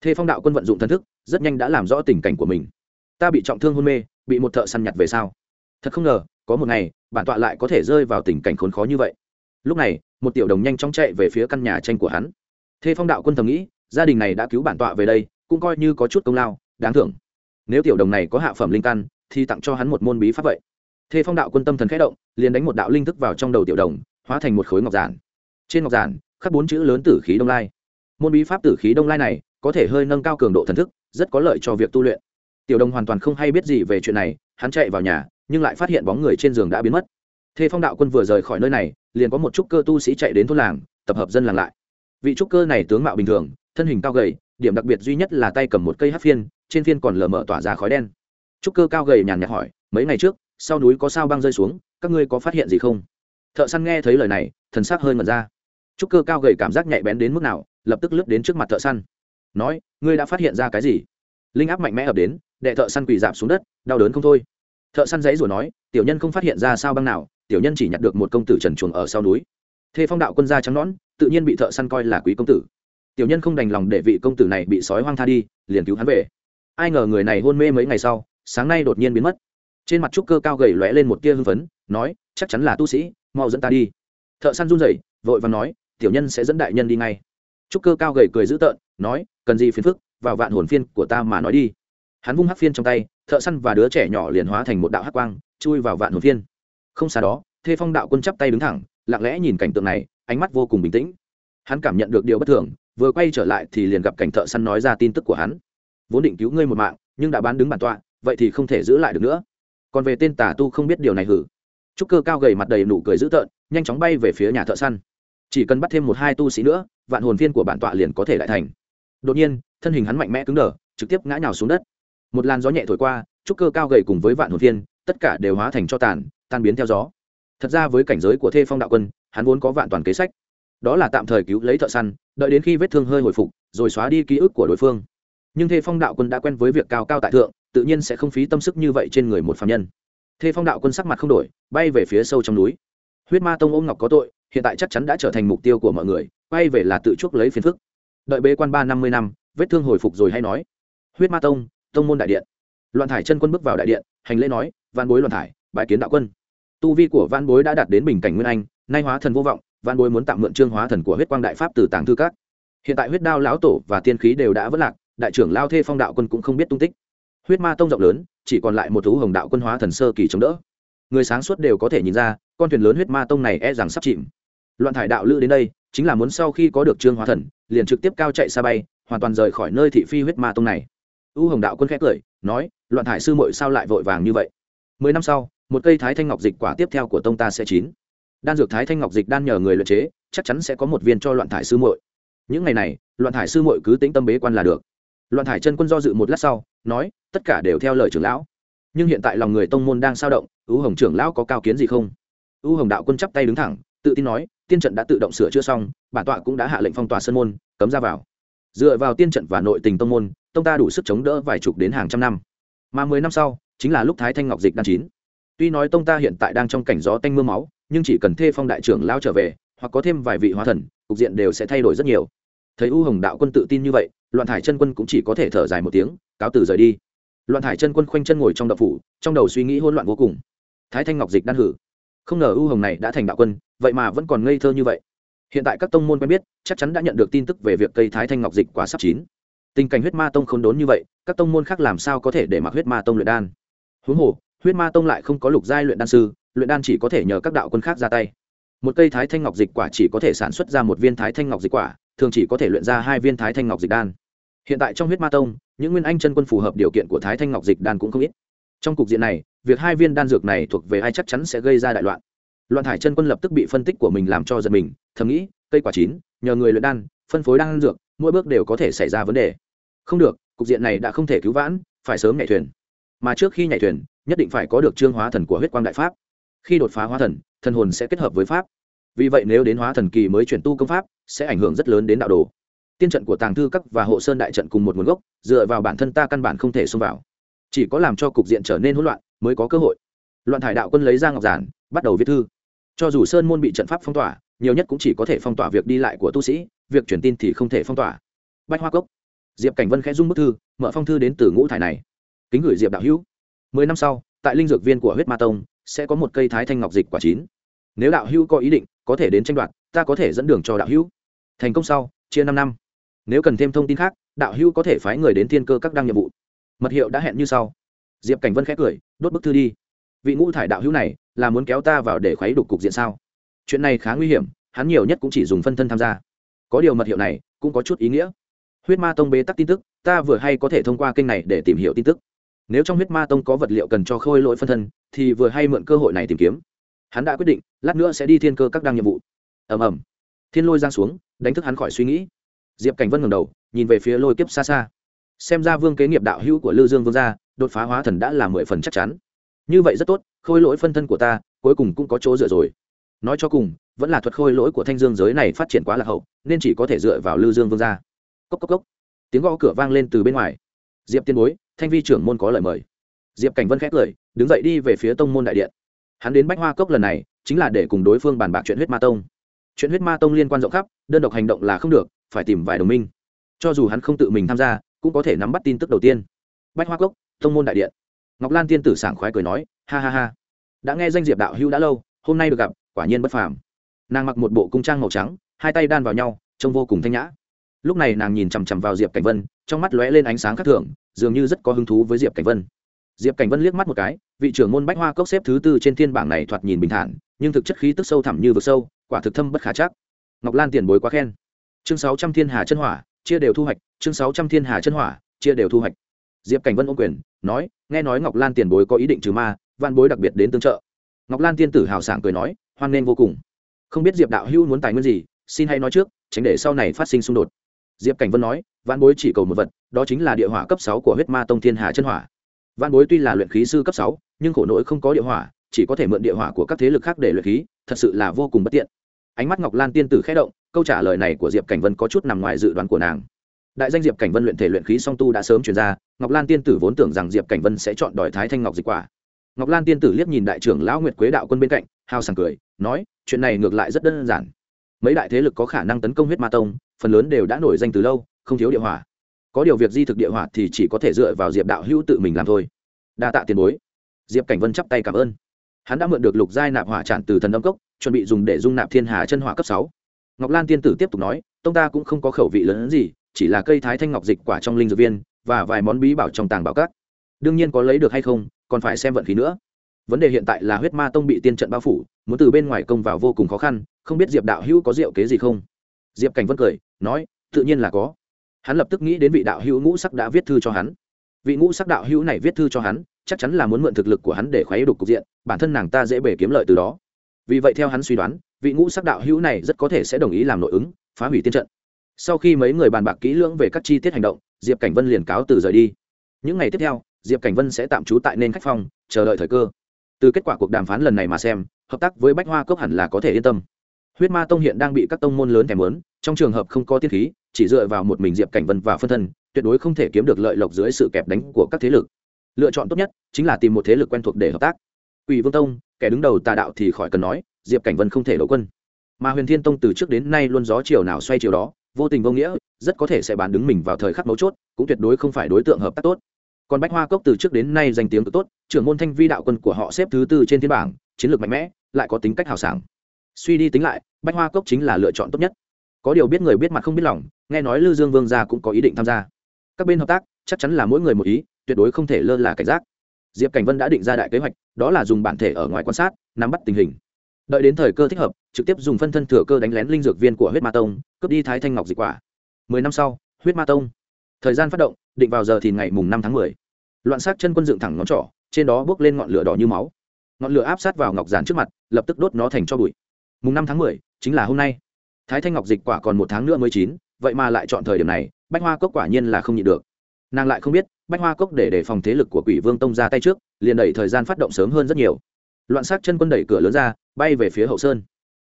Thê phong đạo quân vận dụng thần thức, rất nhanh đã làm rõ tình cảnh của mình. Ta bị trọng thương hôn mê, bị một thợ săn nhặt về sau thật không ngờ, có một ngày, bản tọa lại có thể rơi vào tình cảnh khốn khó như vậy. Lúc này, một tiểu đồng nhanh chóng chạy về phía căn nhà tranh của hắn. Thê phong đạo quân thầm nghĩ, gia đình này đã cứu bản tọa về đây, cũng coi như có chút công lao, đáng thưởng. Nếu tiểu đồng này có hạ phẩm linh căn, thì tặng cho hắn một môn bí pháp vậy. Thê phong đạo quân tâm thần khẽ động, liền đánh một đạo linh thức vào trong đầu tiểu đồng hóa thành một khối ngọc giản. Trên ngọc giản, khắc bốn chữ lớn tử khí đông lai. Môn bí pháp tử khí đông lai này có thể hơi nâng cao cường độ thần thức, rất có lợi cho việc tu luyện. Tiểu đồng hoàn toàn không hay biết gì về chuyện này, hắn chạy vào nhà, nhưng lại phát hiện bóng người trên giường đã biến mất. Thê phong đạo quân vừa rời khỏi nơi này, liền có một trúc cơ tu sĩ chạy đến thôn làng, tập hợp dân làng lại. Vị trúc cơ này tướng mạo bình thường, thân hình cao gầy, điểm đặc biệt duy nhất là tay cầm một cây hát phiên, trên phiên còn lờ mờ tỏa ra khói đen. Trúc cơ cao gầy nhàn nhạt hỏi, mấy ngày trước, sau núi có sao băng rơi xuống, các ngươi có phát hiện gì không? Thợ săn nghe thấy lời này, thần sắc hơi ngẩn ra. Trúc cơ cao gầy cảm giác nhạy bén đến mức nào, lập tức lướt đến trước mặt thợ săn. Nói, ngươi đã phát hiện ra cái gì? Linh áp mạnh mẽ ập đến, đệ thợ săn quỳ dạp xuống đất, đau đớn không thôi. Thợ săn dãy rồi nói, tiểu nhân không phát hiện ra sao băng nào, tiểu nhân chỉ nhặt được một công tử trần chuồng ở sau núi. Thê phong đạo quân gia trắng nõn, tự nhiên bị thợ săn coi là quý công tử. Tiểu nhân không đành lòng để vị công tử này bị sói hoang tha đi, liền cứu hắn về. Ai ngờ người này hôn mê mấy ngày sau, sáng nay đột nhiên biến mất. Trên mặt trúc cơ cao gầy lóe lên một tia hưng phấn, nói, chắc chắn là tu sĩ mau dẫn ta đi. Thợ săn run rẩy, vội và nói, tiểu nhân sẽ dẫn đại nhân đi ngay. Trúc cơ cao gầy cười dữ tợn, nói, cần gì phiền phức, vào vạn hồn phiên của ta mà nói đi. Hắn vung hắc phiên trong tay, thợ săn và đứa trẻ nhỏ liền hóa thành một đạo hắc quang, chui vào vạn hồn phiên. Không xa đó, thê phong đạo quân chắp tay đứng thẳng, lặng lẽ nhìn cảnh tượng này, ánh mắt vô cùng bình tĩnh. Hắn cảm nhận được điều bất thường, vừa quay trở lại thì liền gặp cảnh thợ săn nói ra tin tức của hắn. Vốn định cứu ngươi một mạng, nhưng đã bán đứng bản tọa, vậy thì không thể giữ lại được nữa. Còn về tên tà tu không biết điều này hử? Trúc cơ cao gầy mặt đầy nụ cười dữ tợn, nhanh chóng bay về phía nhà thợ săn. Chỉ cần bắt thêm một hai tu sĩ nữa, vạn hồn viên của bản tọa liền có thể lại thành. Đột nhiên, thân hình hắn mạnh mẽ cứng đờ, trực tiếp ngã nhào xuống đất. Một làn gió nhẹ thổi qua, trúc cơ cao gầy cùng với vạn hồn viên tất cả đều hóa thành cho tàn, tan biến theo gió. Thật ra với cảnh giới của thê phong đạo quân, hắn vốn có vạn toàn kế sách. Đó là tạm thời cứu lấy thợ săn, đợi đến khi vết thương hơi hồi phục, rồi xóa đi ký ức của đối phương. Nhưng thê phong đạo quân đã quen với việc cao cao tại thượng, tự nhiên sẽ không phí tâm sức như vậy trên người một phạm nhân thê phong đạo quân sắc mặt không đổi, bay về phía sâu trong núi. Huyết ma tông ôm ngọc có tội, hiện tại chắc chắn đã trở thành mục tiêu của mọi người bay về là tự chuốc lấy phiền phức. Đợi bế quan ba năm mươi năm, vết thương hồi phục rồi hay nói. Huyết ma tông tông môn đại điện. Loạn thải chân quân bước vào đại điện, hành lễ nói văn bối loạn thải, bãi kiến đạo quân. Tu vi của văn bối đã đạt đến bình cảnh nguyên anh, nay hóa thần vô vọng văn bối muốn tạm mượn trương hóa thần của huyết quang đại pháp từ tàng thư các. Hiện tại huyết đao lão tổ và tiên khí đều đã vất lạc, đại trưởng lao thê phong đạo quân cũng không biết tung tích huyết ma tông rộng lớn, chỉ còn lại một thú hồng đạo quân hóa thần sơ kỳ chống đỡ. Người sáng suốt đều có thể nhìn ra, con thuyền lớn huyết ma tông này e rằng sắp chìm. Loạn thải đạo lữ đến đây, chính là muốn sau khi có được trương hóa thần, liền trực tiếp cao chạy xa bay, hoàn toàn rời khỏi nơi thị phi huyết ma tông này. U hồng đạo quân khẽ cười, nói, loạn thải sư muội sao lại vội vàng như vậy? Mười năm sau, một cây thái thanh ngọc dịch quả tiếp theo của tông ta sẽ chín. Đan dược thái thanh ngọc dịch đan nhờ người luyện chế, chắc chắn sẽ có một viên cho loạn thải sư muội. Những ngày này, loạn thải sư muội cứ tính tâm bế quan là được. Loạn thải chân quân do dự một lát sau nói, tất cả đều theo lời trưởng lão. Nhưng hiện tại lòng người tông môn đang sao động, u hồng trưởng lão có cao kiến gì không? U hồng đạo quân chắp tay đứng thẳng, tự tin nói, tiên trận đã tự động sửa chữa xong, bản tọa cũng đã hạ lệnh phong tỏa sân môn, cấm ra vào. Dựa vào tiên trận và nội tình tông môn, tông ta đủ sức chống đỡ vài chục đến hàng trăm năm. Mà mười năm sau, chính là lúc thái thanh ngọc dịch đang chín. Tuy nói tông ta hiện tại đang trong cảnh gió tanh mưa máu, nhưng chỉ cần thê phong đại trưởng lao trở về, hoặc có thêm vài vị hóa thần, cục diện đều sẽ thay đổi rất nhiều. Thấy u hồng đạo quân tự tin như vậy loạn thải chân quân cũng chỉ có thể thở dài một tiếng, cáo từ rời đi. Loạn thải chân quân khoanh chân ngồi trong đậu phủ, trong đầu suy nghĩ hỗn loạn vô cùng. Thái thanh ngọc dịch đan hử. Không ngờ ưu hồng này đã thành đạo quân, vậy mà vẫn còn ngây thơ như vậy. Hiện tại các tông môn quen biết, chắc chắn đã nhận được tin tức về việc cây thái thanh ngọc dịch quá sắp chín. Tình cảnh huyết ma tông không đốn như vậy, các tông môn khác làm sao có thể để mặc huyết ma tông luyện đan? Huống hồ, huyết ma tông lại không có lục giai luyện đan sư, luyện đan chỉ có thể nhờ các đạo quân khác ra tay. Một cây thái thanh ngọc dịch quả chỉ có thể sản xuất ra một viên thái thanh ngọc dịch quả thường chỉ có thể luyện ra hai viên thái thanh ngọc dịch đan. Hiện tại trong huyết ma tông, những nguyên anh chân quân phù hợp điều kiện của thái thanh ngọc dịch đan cũng không ít. Trong cục diện này, việc hai viên đan dược này thuộc về ai chắc chắn sẽ gây ra đại loạn. Loạn thải chân quân lập tức bị phân tích của mình làm cho giật mình, thầm nghĩ, cây quả chín, nhờ người luyện đan, phân phối đan dược, mỗi bước đều có thể xảy ra vấn đề. Không được, cục diện này đã không thể cứu vãn, phải sớm nhảy thuyền. Mà trước khi nhảy thuyền, nhất định phải có được trương hóa thần của huyết quang đại pháp. Khi đột phá hóa thần thần hồn sẽ kết hợp với pháp vì vậy nếu đến hóa thần kỳ mới chuyển tu công pháp, sẽ ảnh hưởng rất lớn đến đạo đồ. Tiên trận của tàng thư các và hộ sơn đại trận cùng một nguồn gốc, dựa vào bản thân ta căn bản không thể xông vào. Chỉ có làm cho cục diện trở nên hỗn loạn mới có cơ hội. Loạn thải đạo quân lấy ra ngọc giản, bắt đầu viết thư. Cho dù sơn môn bị trận pháp phong tỏa, nhiều nhất cũng chỉ có thể phong tỏa việc đi lại của tu sĩ, việc truyền tin thì không thể phong tỏa. Bách hoa cốc. Diệp cảnh vân khẽ dung bức thư, mở phong thư đến từ ngũ thải này. Kính gửi diệp đạo hữu. Mười năm sau, tại linh dược viên của huyết ma tông, sẽ có một cây thái thanh ngọc dịch quả chín nếu đạo hữu có ý định, có thể đến tranh đoạt, ta có thể dẫn đường cho đạo hữu. Thành công sau, chia năm năm. Nếu cần thêm thông tin khác, đạo hữu có thể phái người đến thiên cơ các đăng nhiệm vụ. Mật hiệu đã hẹn như sau. Diệp cảnh vân khẽ cười, đốt bức thư đi. Vị ngũ thải đạo hữu này, là muốn kéo ta vào để khuấy đục cục diện sao? Chuyện này khá nguy hiểm, hắn nhiều nhất cũng chỉ dùng phân thân tham gia. Có điều mật hiệu này, cũng có chút ý nghĩa. Huyết ma tông bế tắc tin tức, ta vừa hay có thể thông qua kênh này để tìm hiểu tin tức. Nếu trong huyết ma tông có vật liệu cần cho khôi lỗi phân thân, thì vừa hay mượn cơ hội này tìm kiếm hắn đã quyết định, lát nữa sẽ đi thiên cơ các đăng nhiệm vụ. Ầm ầm. Thiên lôi giang xuống, đánh thức hắn khỏi suy nghĩ. Diệp cảnh vân ngầm đầu, nhìn về phía lôi kiếp xa xa. Xem ra vương kế nghiệp đạo hữu của lư dương vương gia, đột phá hóa thần đã là mười phần chắc chắn. Như vậy rất tốt, khôi lỗi phân thân của ta, cuối cùng cũng có chỗ dựa rồi. Nói cho cùng, vẫn là thuật khôi lỗi của thanh dương giới này phát triển quá lạc hậu, nên chỉ có thể dựa vào lư dương vương gia. Cốc cốc cốc. Tiếng gõ cửa vang lên từ bên ngoài. Diệp tiên bối, thanh vi trưởng môn có lời mời. Diệp cảnh vân khét lời, đứng dậy đi về phía tông môn đại điện hắn đến bách hoa cốc lần này, chính là để cùng đối phương bàn bạc chuyện huyết ma tông. Chuyện huyết ma tông liên quan rộng khắp, đơn độc hành động là không được, phải tìm vài đồng minh. Cho dù hắn không tự mình tham gia, cũng có thể nắm bắt tin tức đầu tiên. Bách hoa cốc, Thông môn đại điện. Ngọc lan tiên tử sảng khoái cười nói, ha ha ha. Đã nghe danh diệp đạo hữu đã lâu, hôm nay được gặp, quả nhiên bất phàm. Nàng mặc một bộ cung trang màu trắng, hai tay đan vào nhau, trông vô cùng thanh nhã. Lúc này nàng nhìn chằm chằm vào diệp cảnh vân, trong mắt lóe lên ánh sáng khác thường, dường như rất có hứng thú với diệp cảnh vân diệp cảnh vân liếc mắt một cái, vị trưởng môn bách hoa cốc xếp thứ tư trên thiên bảng này thoạt nhìn bình thản, nhưng thực chất khí tức sâu thẳm như vực sâu, quả thực thâm bất khả chắc. Ngọc lan tiền bối quá khen. Chương sáu trăm thiên hà chân hỏa, chia đều thu hoạch, chương sáu trăm thiên hà chân hỏa, chia đều thu hoạch. Diệp cảnh vân ô quyền, nói, nghe nói ngọc lan tiền bối có ý định trừ ma văn bối đặc biệt đến tương trợ. Ngọc lan tiên tử hào sảng cười nói, hoan nghênh vô cùng. Không biết diệp đạo hữu muốn tài nguyên gì, xin hãy nói trước, tránh để sau này phát sinh xung đột. Diệp cảnh vân nói văn bối chỉ cầu một vật, đó chính là địa hỏa cấp sáu của huyết ma tông thiên hà chân hỏa văn bối tuy là luyện khí sư cấp sáu, nhưng khổ nỗi không có địa hỏa, chỉ có thể mượn địa hỏa của các thế lực khác để luyện khí, thật sự là vô cùng bất tiện. Ánh mắt ngọc lan tiên tử khẽ động, câu trả lời này của diệp cảnh vân có chút nằm ngoài dự đoán của nàng. Đại danh diệp cảnh vân luyện thể luyện khí song tu đã sớm chuyển ra, ngọc lan tiên tử vốn tưởng rằng diệp cảnh vân sẽ chọn đòi thái thanh ngọc dịch quả. Ngọc lan tiên tử liếc nhìn đại trưởng lão nguyệt quế đạo quân bên cạnh, hào sảng cười, nói, chuyện này ngược lại rất đơn giản. Mấy đại thế lực có khả năng tấn công huyết ma tông, phần lớn đều đã nổi danh từ lâu, không thiếu địa hỏa có điều việc di thực địa hỏa thì chỉ có thể dựa vào diệp đạo hữu tự mình làm thôi. Đa tạ tiền bối. Diệp cảnh vân chắp tay cảm ơn. Hắn đã mượn được lục giai nạp hỏa tràn từ thần âm cốc, chuẩn bị dùng để dung nạp thiên hà chân hỏa cấp sáu. Ngọc lan tiên tử tiếp tục nói, tông ta cũng không có khẩu vị lớn hơn gì, chỉ là cây thái thanh ngọc dịch quả trong linh dược viên và vài món bí bảo trong tàng bảo các. Đương nhiên có lấy được hay không, còn phải xem vận khí nữa. Vấn đề hiện tại là huyết ma tông bị tiên trận bao phủ, muốn từ bên ngoài công vào vô cùng khó khăn, không biết diệp đạo hữu có diệu kế gì không? Diệp cảnh vân cười, nói, tự nhiên là có hắn lập tức nghĩ đến vị đạo hữu ngũ sắc đã viết thư cho hắn. Vị ngũ sắc đạo hữu này viết thư cho hắn, chắc chắn là muốn mượn thực lực của hắn để khoái đục cục diện, bản thân nàng ta dễ bể kiếm lợi từ đó. Vì vậy theo hắn suy đoán, vị ngũ sắc đạo hữu này rất có thể sẽ đồng ý làm nội ứng, phá hủy tiên trận. Sau khi mấy người bàn bạc kỹ lưỡng về các chi tiết hành động, diệp cảnh vân liền cáo từ rời đi. Những ngày tiếp theo, diệp cảnh vân sẽ tạm trú tại nên khách phòng, chờ đợi thời cơ. Từ kết quả cuộc đàm phán lần này mà xem, hợp tác với bách hoa cốc hẳn là có thể yên tâm. Huyết ma tông hiện đang bị các tông môn lớn thèm lớn trong trường hợp không có tiết khí chỉ dựa vào một mình diệp cảnh vân và phân thân tuyệt đối không thể kiếm được lợi lộc dưới sự kẹp đánh của các thế lực. Lựa chọn tốt nhất chính là tìm một thế lực quen thuộc để hợp tác. Quỷ Vương Tông, kẻ đứng đầu tà đạo thì khỏi cần nói, Diệp Cảnh Vân không thể đổ quân. Mà Huyền Thiên Tông từ trước đến nay luôn gió chiều nào xoay chiều đó, vô tình vô nghĩa rất có thể sẽ bán đứng mình vào thời khắc mấu chốt cũng tuyệt đối không phải đối tượng hợp tác tốt. Còn bách hoa cốc từ trước đến nay danh tiếng cực tốt trưởng môn thanh vi đạo quân của họ xếp thứ tư trên thiên bảng chiến lược mạnh mẽ lại có tính cách hào sảng. Suy đi tính lại bách hoa cốc chính là lựa chọn tốt nhất có điều biết người biết mặt không biết lòng, nghe nói lư dương vương gia cũng có ý định tham gia. Các bên hợp tác, chắc chắn là mỗi người một ý, tuyệt đối không thể lơ là cảnh giác. Diệp cảnh vân đã định ra đại kế hoạch, đó là dùng bản thể ở ngoài quan sát, nắm bắt tình hình. Đợi đến thời cơ thích hợp, trực tiếp dùng phân thân thừa cơ đánh lén linh dược viên của huyết ma tông, cướp đi thái thanh ngọc dịch quả. Mười năm sau, huyết ma tông. Thời gian phát động, định vào giờ thì ngày mùng năm tháng mười. Loạn sắc chân quân dựng thẳng ngón trỏ, trên đó bước lên ngọn lửa đỏ như máu. Ngọn lửa áp sát vào ngọc giản trước mặt, lập tức đốt nó thành cho bụi. Mùng năm tháng mười, chính là hôm nay thái thanh ngọc dịch quả còn một tháng nữa mới chín, vậy mà lại chọn thời điểm này, bách hoa cốc quả nhiên là không nhịn được. Nàng lại không biết, bách hoa cốc để đề phòng thế lực của quỷ vương tông ra tay trước, liền đẩy thời gian phát động sớm hơn rất nhiều. Loạn sắc chân quân đẩy cửa lớn ra, bay về phía hậu sơn.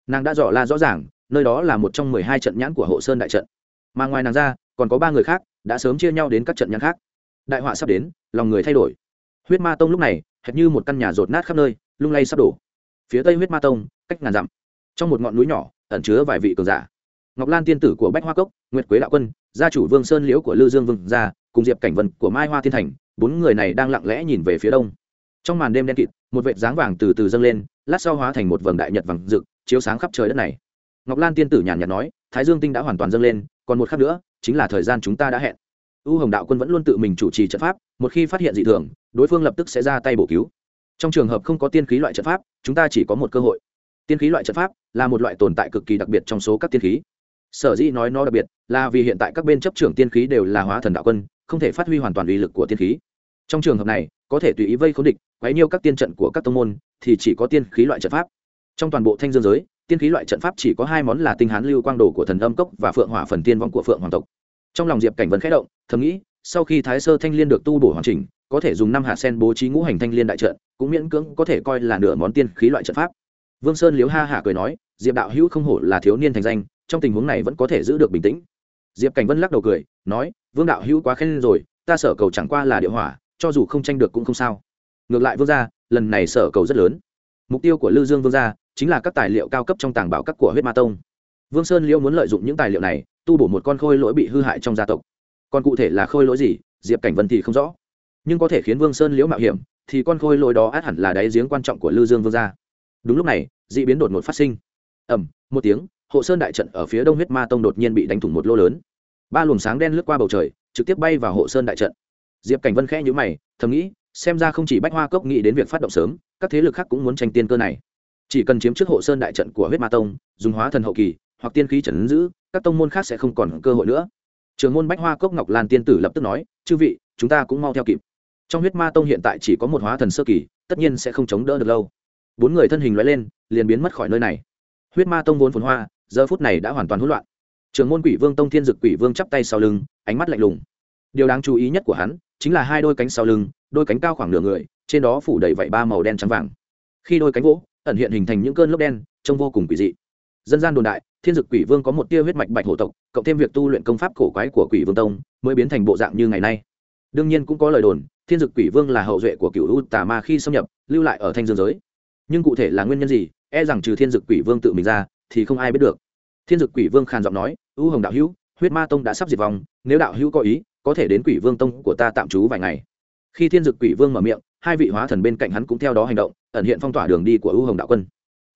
Nàng đã dò la rõ ràng, nơi đó là một trong mười hai trận nhãn của hậu sơn đại trận. Mà ngoài nàng ra, còn có ba người khác, đã sớm chia nhau đến các trận nhãn khác. Đại họa sắp đến, lòng người thay đổi. Huyết ma tông lúc này, hệt như một căn nhà rột nát khắp nơi, lung lay sắp đổ. Phía tây huyết ma tông, cách ngàn dặm. Trong một ngọn núi nhỏ ẩn chứa vài vị cường giả. Ngọc lan tiên tử của bách hoa cốc, nguyệt quế đạo quân, gia chủ vương sơn liễu của lư dương vương gia, cùng diệp cảnh vân của mai hoa thiên thành, bốn người này đang lặng lẽ nhìn về phía đông. Trong màn đêm đen kịt, một vệt dáng vàng từ từ dâng lên, lát sau hóa thành một vầng đại nhật vàng rực, chiếu sáng khắp trời đất này. Ngọc lan tiên tử nhàn nhạt nói, thái dương tinh đã hoàn toàn dâng lên, còn một khắc nữa, chính là thời gian chúng ta đã hẹn. U hồng đạo quân vẫn luôn tự mình chủ trì trận pháp, một khi phát hiện dị thường, đối phương lập tức sẽ ra tay bổ cứu. Trong trường hợp không có tiên khí loại trận pháp, chúng ta chỉ có một cơ hội tiên khí loại trận pháp là một loại tồn tại cực kỳ đặc biệt trong số các tiên khí. Sở dĩ nói nó đặc biệt là vì hiện tại các bên chấp trưởng tiên khí đều là hóa thần đạo quân, không thể phát huy hoàn toàn uy lực của tiên khí. Trong trường hợp này, có thể tùy ý vây khốn địch, quấy nhiêu các tiên trận của các tông môn thì chỉ có tiên khí loại trận pháp. Trong toàn bộ thanh dương giới, tiên khí loại trận pháp chỉ có hai món là tinh hán lưu quang đồ của thần âm cốc và phượng hỏa phần tiên vong của phượng hoàng tộc. Trong lòng diệp cảnh vấn khẽ động, thầm nghĩ, sau khi thái sơ thanh liên được tu bổ hoàn chỉnh, có thể dùng năm hạt sen bố trí ngũ hành thanh liên đại trận, cũng miễn cưỡng có thể coi là nửa món tiên khí loại trận pháp vương sơn liếu ha hả cười nói, diệp đạo hữu không hổ là thiếu niên thành danh, trong tình huống này vẫn có thể giữ được bình tĩnh. Diệp cảnh vân lắc đầu cười, nói, vương đạo hữu quá khen rồi, ta sở cầu chẳng qua là địa hỏa, cho dù không tranh được cũng không sao. Ngược lại vương gia, lần này sở cầu rất lớn. Mục tiêu của lư dương vương gia chính là các tài liệu cao cấp trong tàng bảo các của huyết ma tông. Vương sơn liễu muốn lợi dụng những tài liệu này, tu bổ một con khôi lỗi bị hư hại trong gia tộc. Còn cụ thể là khôi lỗi gì, diệp cảnh vân thì không rõ. Nhưng có thể khiến vương sơn liễu mạo hiểm, thì con khôi lỗi đó át hẳn là đáy giếng quan trọng của lư dương vương gia đúng lúc này d ị biến đột ngột phát sinh. Ẩm một tiếng, hộ sơn đại trận ở phía đông huyết ma tông đột nhiên bị đánh thủng một lô lớn. Ba luồng sáng đen lướt qua bầu trời, trực tiếp bay vào hộ sơn đại trận. Diệp cảnh vân khẽ nhữ mày, thầm nghĩ, xem ra không chỉ bách hoa cốc nghĩ đến việc phát động sớm, các thế lực khác cũng muốn tranh tiên cơ này. Chỉ cần chiếm trước hộ sơn đại trận của huyết ma tông, dùng hóa thần hậu kỳ, hoặc tiên khí trần ứng giữ, các tông môn khác sẽ không còn cơ hội nữa. Trường môn bách hoa cốc ngọc lan tiên tử lập tức nói, chư vị, chúng ta cũng mau theo kịp. Trong huyết ma tông hiện tại chỉ có một hóa thần sơ kỳ, tất nhiên sẽ không chống đỡ được lâu bốn người thân hình loại lên, liền biến mất khỏi nơi này. Huyết ma tông vốn phồn hoa, giờ phút này đã hoàn toàn hỗn loạn. Trường môn quỷ vương tông thiên dực quỷ vương chắp tay sau lưng, ánh mắt lạnh lùng. Điều đáng chú ý nhất của hắn, chính là hai đôi cánh sau lưng, đôi cánh cao khoảng nửa người, trên đó phủ đầy vảy ba màu đen trắng vàng. Khi đôi cánh gỗ ẩn hiện hình thành những cơn lốc đen, trông vô cùng quỷ dị. Dân gian đồn đại, thiên dực quỷ vương có một tia huyết mạch bạch hổ tộc, cộng thêm việc tu luyện công pháp cổ quái của quỷ vương tông, mới biến thành bộ dạng như ngày nay. Đương nhiên cũng có lời đồn, thiên dực quỷ vương là hậu duệ của cựu u tà ma khi xâm nhập, lưu lại ở thanh dương giới nhưng cụ thể là nguyên nhân gì e rằng trừ thiên dực quỷ vương tự mình ra, thì không ai biết được. Thiên dực quỷ vương khàn giọng nói, u hồng đạo hữu, huyết ma tông đã sắp diệt vong, nếu đạo hữu có ý, có thể đến quỷ vương tông của ta tạm trú vài ngày. Khi thiên dực quỷ vương mở miệng, hai vị hóa thần bên cạnh hắn cũng theo đó hành động, ẩn hiện phong tỏa đường đi của u hồng đạo quân.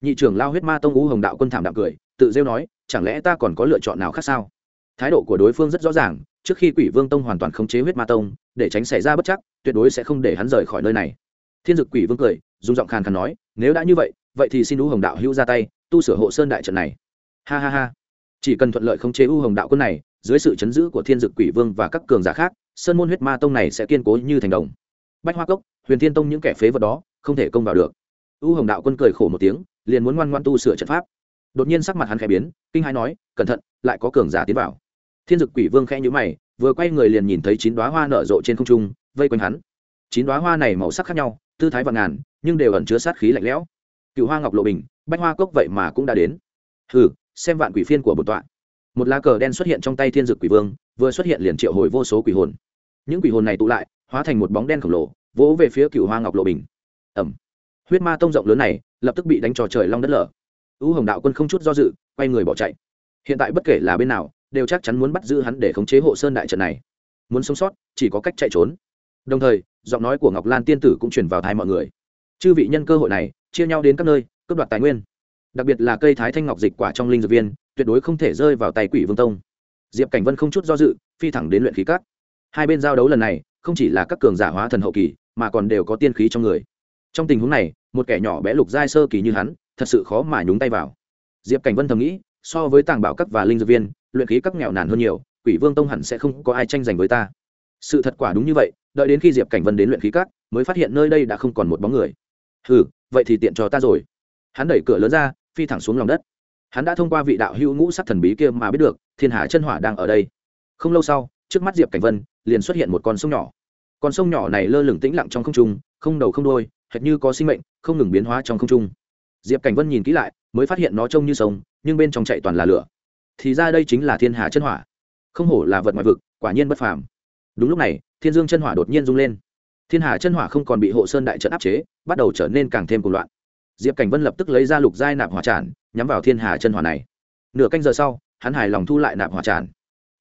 Nhị trưởng lao huyết ma tông u hồng đạo quân thảm đạo cười, tự rêu nói, chẳng lẽ ta còn có lựa chọn nào khác sao? Thái độ của đối phương rất rõ ràng, trước khi quỷ vương tông hoàn toàn khống chế huyết ma tông, để tránh xảy ra bất chắc, tuyệt đối sẽ không để hắn rời khỏi nơi này thiên dực quỷ vương cười, dùng giọng khàn khàn nói, nếu đã như vậy vậy thì xin u hồng đạo hữu ra tay, tu sửa hộ sơn đại trận này. Ha ha ha. Chỉ cần thuận lợi khống chế u hồng đạo quân này, dưới sự chấn giữ của thiên dực quỷ vương và các cường giả khác, sơn môn huyết ma tông này sẽ kiên cố như thành đồng. Bách hoa cốc, huyền thiên tông những kẻ phế vật đó, không thể công vào được. U hồng đạo quân cười khổ một tiếng, liền muốn ngoan ngoan tu sửa trận pháp. Đột nhiên sắc mặt hắn khẽ biến, kinh hãi nói, cẩn thận, lại có cường giả tiến vào. Thiên dực quỷ vương khẽ nhữ mày, vừa quay người liền nhìn thấy chín đoá hoa nở rộ trên không trung, vây quanh hắn. Chín đoá hoa này màu sắc khác nhau tư thái vạn ngàn, nhưng đều ẩn chứa sát khí lạnh lẽo. Cựu hoa ngọc lộ bình, bách hoa cốc vậy mà cũng đã đến. Hừ, xem vạn quỷ phiên của bột tọa. Một lá cờ đen xuất hiện trong tay thiên dực quỷ vương, vừa xuất hiện liền triệu hồi vô số quỷ hồn. Những quỷ hồn này tụ lại, hóa thành một bóng đen khổng lồ, vỗ về phía cựu hoa ngọc lộ bình. Ẩm huyết ma tông rộng lớn này, lập tức bị đánh trò trời long đất lở. U hồng đạo quân không chút do dự, quay người bỏ chạy. Hiện tại bất kể là bên nào, đều chắc chắn muốn bắt giữ hắn để khống chế hộ sơn đại trận này. Muốn sống sót, chỉ có cách chạy trốn. Đồng thời giọng nói của ngọc lan tiên tử cũng truyền vào thai mọi người. Chư vị nhân cơ hội này, chia nhau đến các nơi, cướp đoạt tài nguyên. Đặc biệt là cây thái thanh ngọc dịch quả trong linh dược viên, tuyệt đối không thể rơi vào tay quỷ vương tông. Diệp cảnh vân không chút do dự, phi thẳng đến luyện khí cát hai bên giao đấu lần này, không chỉ là các cường giả hóa thần hậu kỳ, mà còn đều có tiên khí trong người. Trong tình huống này, một kẻ nhỏ bé lục giai sơ kỳ như hắn, thật sự khó mà nhúng tay vào. Diệp cảnh vân thầm nghĩ, so với tàng bảo các và linh dược viên, luyện khí các nghèo nàn hơn nhiều, quỷ vương tông hẳn sẽ không có ai tranh giành với ta. Sự thật quả đúng như vậy đợi đến khi diệp cảnh vân đến luyện khí các, mới phát hiện nơi đây đã không còn một bóng người. Ừ vậy thì tiện cho ta rồi. Hắn đẩy cửa lớn ra, phi thẳng xuống lòng đất. Hắn đã thông qua vị đạo hữu ngũ sắc thần bí kia mà biết được, thiên hà chân hỏa đang ở đây. Không lâu sau, trước mắt diệp cảnh vân, liền xuất hiện một con sông nhỏ. Con sông nhỏ này lơ lửng tĩnh lặng trong không trung, không đầu không đôi hệt như có sinh mệnh, không ngừng biến hóa trong không trung. Diệp cảnh vân nhìn kỹ lại, mới phát hiện nó trông như sông, nhưng bên trong chạy toàn là lửa. Thì ra đây chính là thiên hà chân hỏa. Không hổ là vật ngoại vực, quả nhiên bất phàm. Đúng lúc này thiên dương chân hỏa đột nhiên rung lên. Thiên hà chân hỏa không còn bị hộ sơn đại trận áp chế, bắt đầu trở nên càng thêm cuồng loạn. Diệp cảnh vân lập tức lấy ra lục giai nạp hỏa tràn, nhắm vào thiên hà chân hỏa này. Nửa canh giờ sau, hắn hài lòng thu lại nạp hỏa tràn.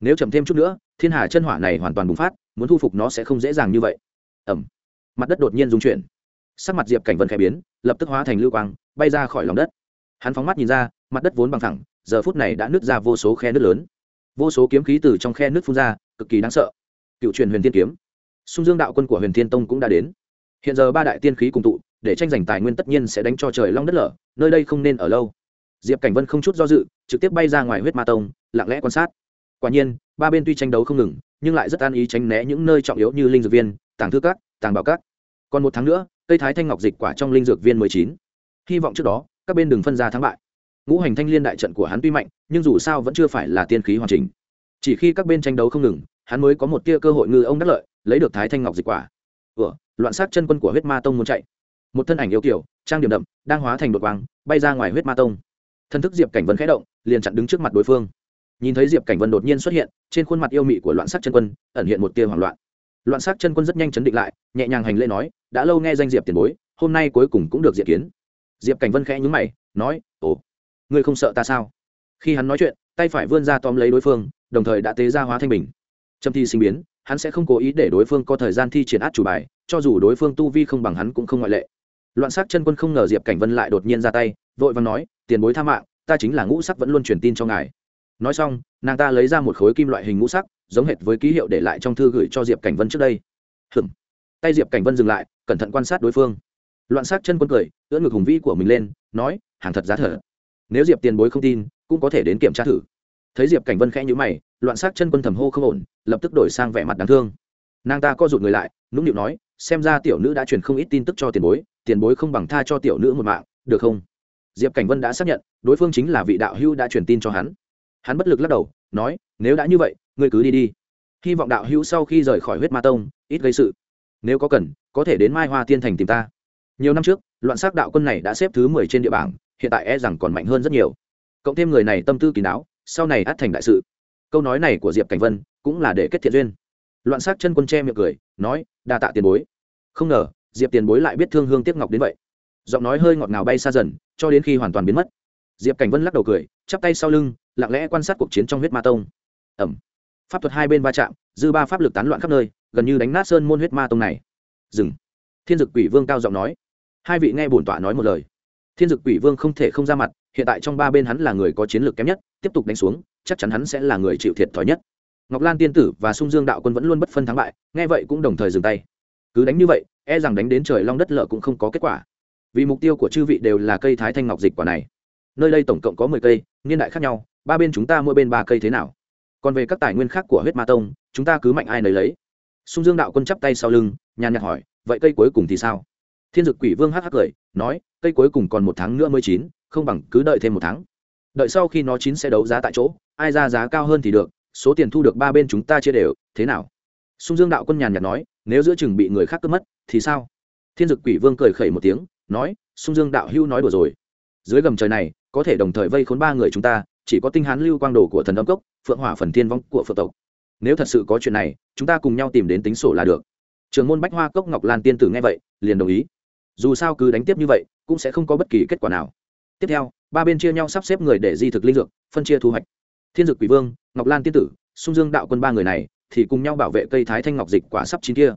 Nếu chậm thêm chút nữa, thiên hà chân hỏa này hoàn toàn bùng phát, muốn thu phục nó sẽ không dễ dàng như vậy. Ẩm mặt đất đột nhiên rung chuyển. Sắc mặt diệp cảnh vân khẽ biến, lập tức hóa thành lưu quang, bay ra khỏi lòng đất. Hắn phóng mắt nhìn ra, mặt đất vốn bằng thẳng giờ phút này đã nứt ra vô số khe nứt lớn. Vô số kiếm khí từ trong khe nứt phun ra, cực kỳ đáng sợ cựu truyền huyền thiên kiếm. Xung dương đạo quân của huyền thiên tông cũng đã đến. Hiện giờ ba đại tiên khí cùng tụ, để tranh giành tài nguyên tất nhiên sẽ đánh cho trời long đất lở, nơi đây không nên ở lâu. Diệp cảnh vân không chút do dự, trực tiếp bay ra ngoài huyết ma tông, lặng lẽ quan sát. Quả nhiên, ba bên tuy tranh đấu không ngừng, nhưng lại rất an ý tránh né những nơi trọng yếu như linh dược viên, tàng thư cát tàng bảo cát còn một tháng nữa, cây thái thanh ngọc dịch quả trong linh dược viên mười chín. Hy vọng trước đó, các bên đừng phân ra thắng bại. Ngũ hành thanh liên đại trận của hắn tuy mạnh, nhưng dù sao vẫn chưa phải là tiên khí hoàn chỉnh. Chỉ khi các bên tranh đấu không ngừng hắn mới có một tia cơ hội ngư ông đắc lợi, lấy được thái thanh ngọc dịch quả. Ủa, loạn sát chân quân của huyết ma tông muốn chạy. Một thân ảnh yêu kiểu trang điểm đậm, đang hóa thành đột quang, bay ra ngoài huyết ma tông. Thân thức diệp cảnh vân khẽ động, liền chặn đứng trước mặt đối phương. Nhìn thấy diệp cảnh vân đột nhiên xuất hiện, trên khuôn mặt yêu mị của loạn sắc chân quân, ẩn hiện một tia hoảng loạn. Loạn sắc chân quân rất nhanh chấn định lại, nhẹ nhàng hành lễ nói, đã lâu nghe danh diệp tiền bối, hôm nay cuối cùng cũng được diện kiến. Diệp cảnh vân khẽ nhúng mày, nói, ồ, ngươi không sợ ta sao? Khi hắn nói chuyện, tay phải vươn ra tóm lấy đối phương, đồng thời đã tế ra hóa thanh bình trâm thi sinh biến, hắn sẽ không cố ý để đối phương có thời gian thi triển át chủ bài, cho dù đối phương tu vi không bằng hắn cũng không ngoại lệ. Loạn sắc chân quân không ngờ diệp cảnh vân lại đột nhiên ra tay, vội vàng nói, tiền bối tha mạng, ta chính là ngũ sắc vẫn luôn truyền tin cho ngài. Nói xong, nàng ta lấy ra một khối kim loại hình ngũ sắc, giống hệt với ký hiệu để lại trong thư gửi cho diệp cảnh vân trước đây. Hừm tay diệp cảnh vân dừng lại, cẩn thận quan sát đối phương. Loạn sắc chân quân cười, ưỡn ngực hùng vĩ của mình lên, nói, hàng thật giá thở nếu diệp tiền bối không tin, cũng có thể đến kiểm tra thử. Thấy diệp cảnh vân khẽ nhữ mày loạn sắc chân quân thầm hô không ổn, lập tức đổi sang vẻ mặt đáng thương. Nàng ta co rụt người lại, nũng nịu nói, xem ra tiểu nữ đã truyền không ít tin tức cho tiền bối tiền bối không bằng tha cho tiểu nữ một mạng, được không? Diệp cảnh vân đã xác nhận, đối phương chính là vị đạo hữu đã truyền tin cho hắn. Hắn bất lực lắc đầu, nói, nếu đã như vậy, ngươi cứ đi đi. Hy vọng đạo hữu sau khi rời khỏi huyết ma tông, ít gây sự. Nếu có cần, có thể đến mai hoa tiên thành tìm ta. Nhiều năm trước, loạn sắc đạo quân này đã xếp thứ mười trên địa bảng, hiện tại e rằng còn mạnh hơn rất nhiều. Cộng thêm người này tâm tư kỳ đáo sau này át thành đại sự câu nói này của diệp cảnh vân cũng là để kết thiện duyên loạn sắc chân quân che miệng cười nói đa tạ tiền bối không ngờ diệp tiền bối lại biết thương hương tiếc ngọc đến vậy giọng nói hơi ngọt ngào bay xa dần cho đến khi hoàn toàn biến mất diệp cảnh vân lắc đầu cười chắp tay sau lưng lặng lẽ quan sát cuộc chiến trong huyết ma tông ẩm pháp thuật hai bên va chạm dư ba pháp lực tán loạn khắp nơi gần như đánh nát sơn môn huyết ma tông này dừng thiên dực quỷ vương cao giọng nói hai vị nghe bổn tọa nói một lời thiên dực quỷ vương không thể không ra mặt hiện tại trong ba bên hắn là người có chiến lược kém nhất tiếp tục đánh xuống chắc chắn hắn sẽ là người chịu thiệt thòi nhất. Ngọc lan tiên tử và sung dương đạo quân vẫn luôn bất phân thắng bại, nghe vậy cũng đồng thời dừng tay. Cứ đánh như vậy e rằng đánh đến trời long đất lở cũng không có kết quả. Vì mục tiêu của chư vị đều là cây thái thanh ngọc dịch quả này. Nơi đây tổng cộng có mười cây, niên đại khác nhau, ba bên chúng ta mỗi bên ba cây thế nào? Còn về các tài nguyên khác của huyết ma tông, chúng ta cứ mạnh ai nấy lấy. Sung dương đạo quân chắp tay sau lưng, nhàn nhạt hỏi, vậy cây cuối cùng thì sao? Thiên dực quỷ vương hắc hắc cười, nói, cây cuối cùng còn một tháng nữa mới chín, không bằng cứ đợi thêm một tháng đợi sau khi nó chín sẽ đấu giá tại chỗ, ai ra giá cao hơn thì được, số tiền thu được ba bên chúng ta chia đều, thế nào? Sung dương đạo quân nhàn nhạt nói, nếu giữa chừng bị người khác cướp mất, thì sao? Thiên dực quỷ vương cười khẩy một tiếng, nói, sung dương đạo hưu nói đùa rồi. Dưới gầm trời này, có thể đồng thời vây khốn ba người chúng ta, chỉ có tinh hán lưu quang đồ của thần âm cốc, phượng hỏa phần thiên vong của phượng tộc. Nếu thật sự có chuyện này, chúng ta cùng nhau tìm đến tính sổ là được. Trường môn bách hoa cốc ngọc lan tiên tử nghe vậy, liền đồng ý. Dù sao cứ đánh tiếp như vậy, cũng sẽ không có bất kỳ kết quả nào tiếp theo, ba bên chia nhau sắp xếp người để di thực linh dược, phân chia thu hoạch. Thiên Dược quỷ vương, ngọc lan tiên tử, sung dương đạo quân ba người này thì cùng nhau bảo vệ cây thái thanh ngọc dịch quả sắp chín kia.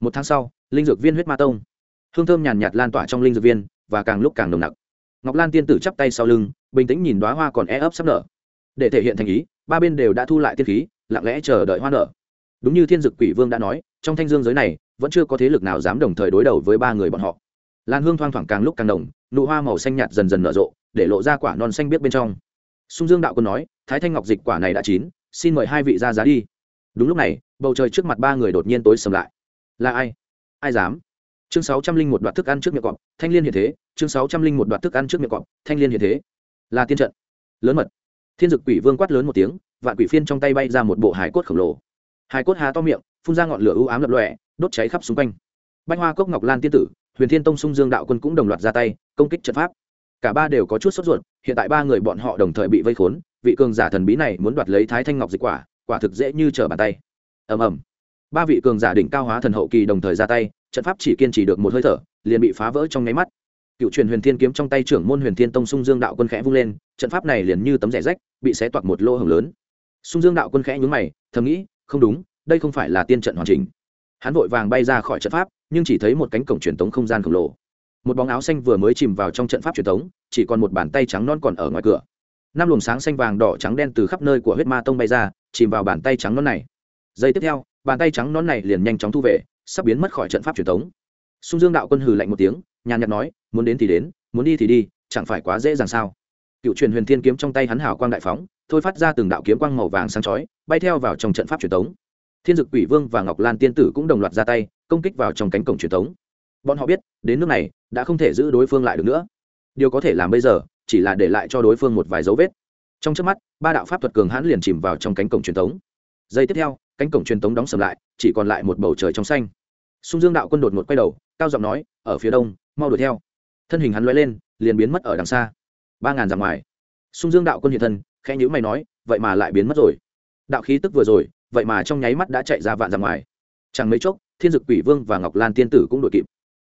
Một tháng sau, linh dược viên huyết ma tông. Hương thơm nhàn nhạt lan tỏa trong linh dược viên, và càng lúc càng nồng nặc. Ngọc lan tiên tử chắp tay sau lưng, bình tĩnh nhìn đoá hoa còn e ấp sắp nở. Để thể hiện thành ý, ba bên đều đã thu lại tiên khí, lặng lẽ chờ đợi hoa nở. Đúng như thiên dực quỷ vương đã nói, trong thanh dương giới này, vẫn chưa có thế lực nào dám đồng thời đối đầu với ba người bọn họ lan hương thoang thoảng càng lúc càng đồng nụ hoa màu xanh nhạt dần dần nở rộ, để lộ ra quả non xanh biết bên trong. Sung dương đạo quân nói, thái thanh ngọc dịch quả này đã chín, xin mời hai vị ra giá đi. Đúng lúc này, bầu trời trước mặt ba người đột nhiên tối sầm lại. Là ai? Ai dám? Chương sáu trăm linh một đoạn thức ăn trước miệng cọp, thanh liên hiện thế. Chương sáu trăm linh một đoạn thức ăn trước miệng cọp, thanh liên hiện thế. Là tiên trận. Lớn mật. Thiên dực quỷ vương quát lớn một tiếng, vạn quỷ phiên trong tay bay ra một bộ hải cốt khổng lồ. Hải cốt há to miệng, phun ra ngọn lửa ưu ám lập lòe, đốt cháy khắp xung quanh. Bách hoa cốc ngọc lan tiên tử huyền thiên tông sung dương đạo quân cũng đồng loạt ra tay, công kích trận pháp. Cả ba đều có chút sốt ruột, hiện tại ba người bọn họ đồng thời bị vây khốn, vị cường giả thần bí này muốn đoạt lấy thái thanh ngọc dịch quả quả thực dễ như trở bàn tay. Ầm ầm. Ba vị cường giả đỉnh cao hóa thần hậu kỳ đồng thời ra tay, trận pháp chỉ kiên trì được một hơi thở, liền bị phá vỡ trong nháy mắt. Cựu truyền huyền thiên kiếm trong tay trưởng môn huyền thiên tông sung dương đạo quân khẽ vung lên, trận pháp này liền như tấm rẻ rách, bị xé toạc một lỗ hồng lớn. Sung dương đạo quân khẽ nhướng mày, thầm nghĩ, không đúng, đây không phải là tiên trận hoàn chỉnh hắn vội vàng bay ra khỏi trận pháp, nhưng chỉ thấy một cánh cổng truyền tống không gian khổng lồ. Một bóng áo xanh vừa mới chìm vào trong trận pháp truyền tống, chỉ còn một bàn tay trắng non còn ở ngoài cửa. Năm luồng sáng xanh vàng đỏ trắng đen từ khắp nơi của huyết ma tông bay ra, chìm vào bàn tay trắng non này. Giây tiếp theo, bàn tay trắng non này liền nhanh chóng thu về, sắp biến mất khỏi trận pháp truyền tống. Sung dương đạo quân hừ lạnh một tiếng, nhàn nhạt nói, muốn đến thì đến, muốn đi thì đi, chẳng phải quá dễ dàng sao? Cựu truyền huyền thiên kiếm trong tay hắn hào quang đại phóng, thôi phát ra từng đạo kiếm quang màu vàng sáng chói, bay theo vào trong trận pháp truyền tống thiên dực quỷ vương và ngọc lan tiên tử cũng đồng loạt ra tay, công kích vào trong cánh cổng truyền thống. bọn họ biết, đến nước này, đã không thể giữ đối phương lại được nữa. Điều có thể làm bây giờ, chỉ là để lại cho đối phương một vài dấu vết. Trong trước mắt, ba đạo pháp thuật cường hãn liền chìm vào trong cánh cổng truyền thống. giây tiếp theo, cánh cổng truyền thống đóng sầm lại, chỉ còn lại một bầu trời trong xanh. Sung dương đạo quân đột một quay đầu, cao giọng nói, ở phía đông, mau đuổi theo. Thân hình hắn lóe lên, liền biến mất ở đằng xa. Ba ngàn dặm ngoài, sung dương đạo quân hiện thân, khẽ nhữ mày nói, vậy mà lại biến mất rồi. Đạo khí tức vừa rồi vậy mà trong nháy mắt đã chạy ra vạn dặm ngoài. Chẳng mấy chốc, thiên dực quỷ vương và ngọc lan tiên tử cũng đội kịp.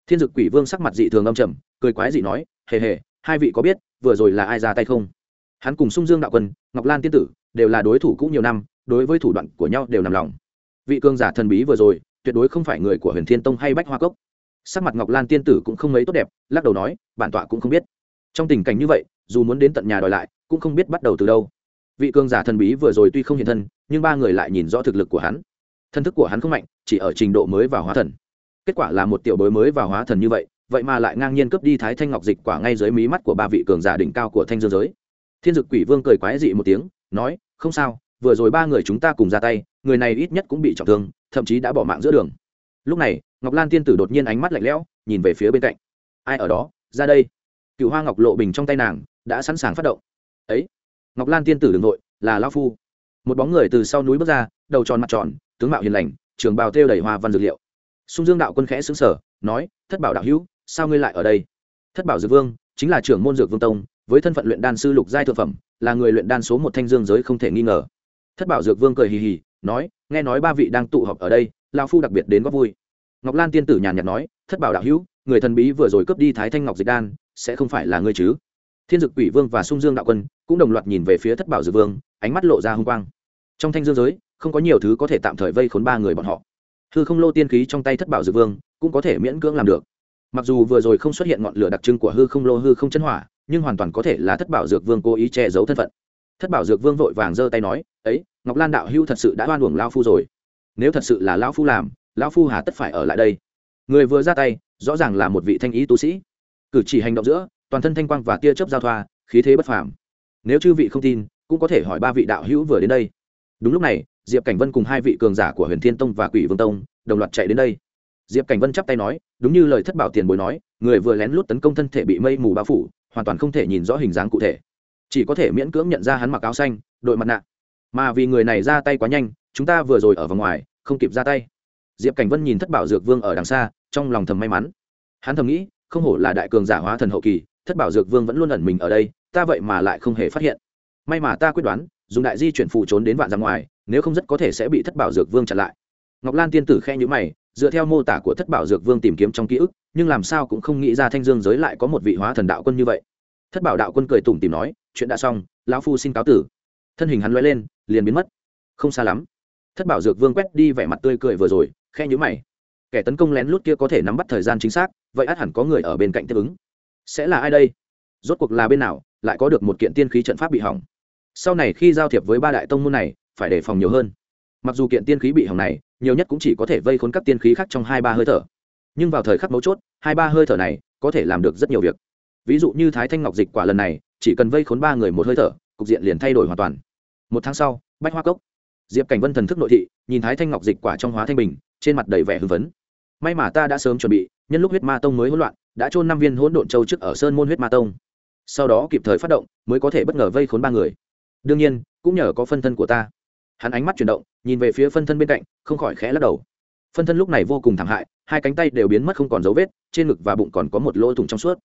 Thiên dực quỷ vương sắc mặt dị thường âm trầm, cười quái dị nói, hề hề, hai vị có biết vừa rồi là ai ra tay không? Hắn cùng sung dương đạo quân, ngọc lan tiên tử đều là đối thủ cũ nhiều năm, đối với thủ đoạn của nhau đều nằm lòng. Vị cương giả thần bí vừa rồi, tuyệt đối không phải người của huyền thiên tông hay bách hoa cốc. Sắc mặt ngọc lan tiên tử cũng không mấy tốt đẹp, lắc đầu nói, bản tọa cũng không biết. Trong tình cảnh như vậy, dù muốn đến tận nhà đòi lại, cũng không biết bắt đầu từ đâu vị cường giả thần bí vừa rồi tuy không hiện thân, nhưng ba người lại nhìn rõ thực lực của hắn. Thân thức của hắn không mạnh, chỉ ở trình độ mới vào hóa thần. Kết quả là một tiểu bối mới vào hóa thần như vậy vậy mà lại ngang nhiên cướp đi thái thanh ngọc dịch quả ngay dưới mí mắt của ba vị cường giả đỉnh cao của thanh dương giới. Thiên dực quỷ vương cười quái dị một tiếng, nói, không sao, vừa rồi ba người chúng ta cùng ra tay, người này ít nhất cũng bị trọng thương, thậm chí đã bỏ mạng giữa đường. Lúc này, ngọc lan tiên tử đột nhiên ánh mắt lạnh lẽo, nhìn về phía bên cạnh. Ai ở đó? Ra đây. Cựu hoa ngọc lộ bình trong tay nàng, đã sẵn sàng phát động. Ấy ngọc lan tiên tử đ ư n g nội, là lao phu. Một bóng người từ sau núi bước ra, đầu tròn mặt tròn, tướng mạo hiền lành, trường bào thêu đầy hoa văn dược liệu. Sung dương đạo quân khẽ xứng sở nói, thất bảo đạo hữu, sao ngươi lại ở đây? Thất bảo dược vương, chính là trưởng môn dược vương tông, với thân phận luyện đan sư lục giai thượng phẩm, là người luyện đan số một thanh dương giới không thể nghi ngờ. Thất bảo dược vương cười hì hì, nói, nghe nói ba vị đang tụ họp ở đây lao phu đặc biệt đến góp vui. Ngọc lan tiên tử nhàn nhạt nói, thất bảo đạo hữu, người thần bí vừa rồi cướp đi thái thanh ngọc dịch đan, sẽ không phải là ngươi chứ? Thiên dực quỷ vương và sung dương đạo quân cũng đồng loạt nhìn về phía thất bảo dược vương, ánh mắt lộ ra h n g quang. Trong thanh dương giới, không có nhiều thứ có thể tạm thời vây khốn ba người bọn họ. Hư không lô tiên khí trong tay thất bảo dược vương cũng có thể miễn cưỡng làm được. Mặc dù vừa rồi không xuất hiện ngọn lửa đặc trưng của hư không lô, hư không chân hỏa, nhưng hoàn toàn có thể là thất bảo dược vương cố ý che giấu thân phận. Thất bảo dược vương vội vàng giơ tay nói, ấy, ngọc lan đạo hưu thật sự đã oan uổng lao phu rồi. Nếu thật sự là lao phu làm lao phu hà tất phải ở lại đây. Người vừa ra tay, rõ ràng là một vị thanh ý tu sĩ. Cử chỉ hành động giữa toàn thân thanh quang và tia chớp giao thoa, khí thế bất phàm. Nếu chư vị không tin, cũng có thể hỏi ba vị đạo hữu vừa đến đây. Đúng lúc này, diệp cảnh vân cùng hai vị cường giả của huyền thiên tông và quỷ vương tông đồng loạt chạy đến đây. Diệp cảnh vân chắp tay nói, đúng như lời thất bảo tiền bối nói, người vừa lén lút tấn công thân thể bị mây mù bao phủ, hoàn toàn không thể nhìn rõ hình dáng cụ thể. Chỉ có thể miễn cưỡng nhận ra hắn mặc áo xanh, đội mặt nạ. Mà vì người này ra tay quá nhanh, chúng ta vừa rồi ở vòng ngoài, không kịp ra tay. Diệp cảnh vân nhìn thất bảo dược vương ở đằng xa, trong lòng thầm may mắn. Hắn thầm nghĩ, không hổ là đại cường giả hóa thần hậu kỳ thất bảo dược vương vẫn luôn ẩn mình ở đây, ta vậy mà lại không hề phát hiện. May mà ta quyết đoán, dùng đại di chuyển phụ trốn đến vạn ra ngoài, nếu không rất có thể sẽ bị thất bảo dược vương chặn lại. Ngọc lan tiên tử khe nhữ mày, dựa theo mô tả của thất bảo dược vương tìm kiếm trong ký ức, nhưng làm sao cũng không nghĩ ra thanh dương giới lại có một vị hóa thần đạo quân như vậy. Thất bảo đạo quân cười tủm tìm nói, chuyện đã xong, lão phu xin cáo tử. Thân hình hắn loay lên, liền biến mất. Không xa lắm, thất bảo dược vương quét đi vẻ mặt tươi cười vừa rồi khe nhữ mày. Kẻ tấn công lén lút kia có thể nắm bắt thời gian chính xác, vậy ắt hẳn có người ở bên cạnh tiếp ứng sẽ là ai đây? Rốt cuộc là bên nào, lại có được một kiện tiên khí trận pháp bị hỏng? Sau này khi giao thiệp với ba đại tông môn này, phải đề phòng nhiều hơn. Mặc dù kiện tiên khí bị hỏng này, nhiều nhất cũng chỉ có thể vây khốn các tiên khí khác trong hai ba hơi thở. Nhưng vào thời khắc mấu chốt, hai ba hơi thở này có thể làm được rất nhiều việc. Ví dụ như thái thanh ngọc dịch quả lần này, chỉ cần vây khốn ba người một hơi thở, cục diện liền thay đổi hoàn toàn. Một tháng sau, bách hoa cốc. Diệp cảnh vân thần thức nội thị, nhìn thái thanh ngọc dịch quả trong hóa thanh bình, trên mặt đầy vẻ hưng vấn may mà ta đã sớm chuẩn bị, nhân lúc huyết ma tông mới hỗn loạn đã trôn năm viên hỗn độn châu trước ở sơn môn huyết ma tông. Sau đó kịp thời phát động, mới có thể bất ngờ vây khốn ba người. Đương nhiên, cũng nhờ có phân thân của ta. Hắn ánh mắt chuyển động, nhìn về phía phân thân bên cạnh, không khỏi khẽ lắc đầu. Phân thân lúc này vô cùng thảm hại, hai cánh tay đều biến mất không còn dấu vết, trên ngực và bụng còn có một lỗ thủng trong suốt.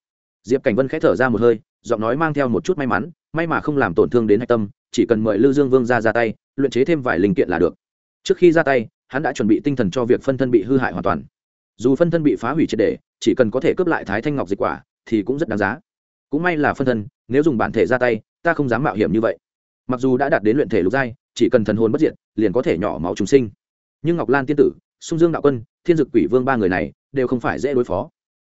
Diệp cảnh vân khẽ thở ra một hơi, giọng nói mang theo một chút may mắn, may mà không làm tổn thương đến hạch tâm, chỉ cần mời lư dương vương ra ra tay, luyện chế thêm vài linh kiện là được. Trước khi ra tay, hắn đã chuẩn bị tinh thần cho việc phân thân bị hư hại hoàn toàn dù phân thân bị phá hủy triệt đề chỉ cần có thể cướp lại thái thanh ngọc dịch quả, thì cũng rất đáng giá. Cũng may là phân thân, nếu dùng bản thể ra tay, ta không dám mạo hiểm như vậy. Mặc dù đã đạt đến luyện thể lục giai, chỉ cần thần hồn bất diệt, liền có thể nhỏ máu chúng sinh. Nhưng ngọc lan tiên tử, sung dương đạo quân, thiên dực quỷ vương ba người này, đều không phải dễ đối phó.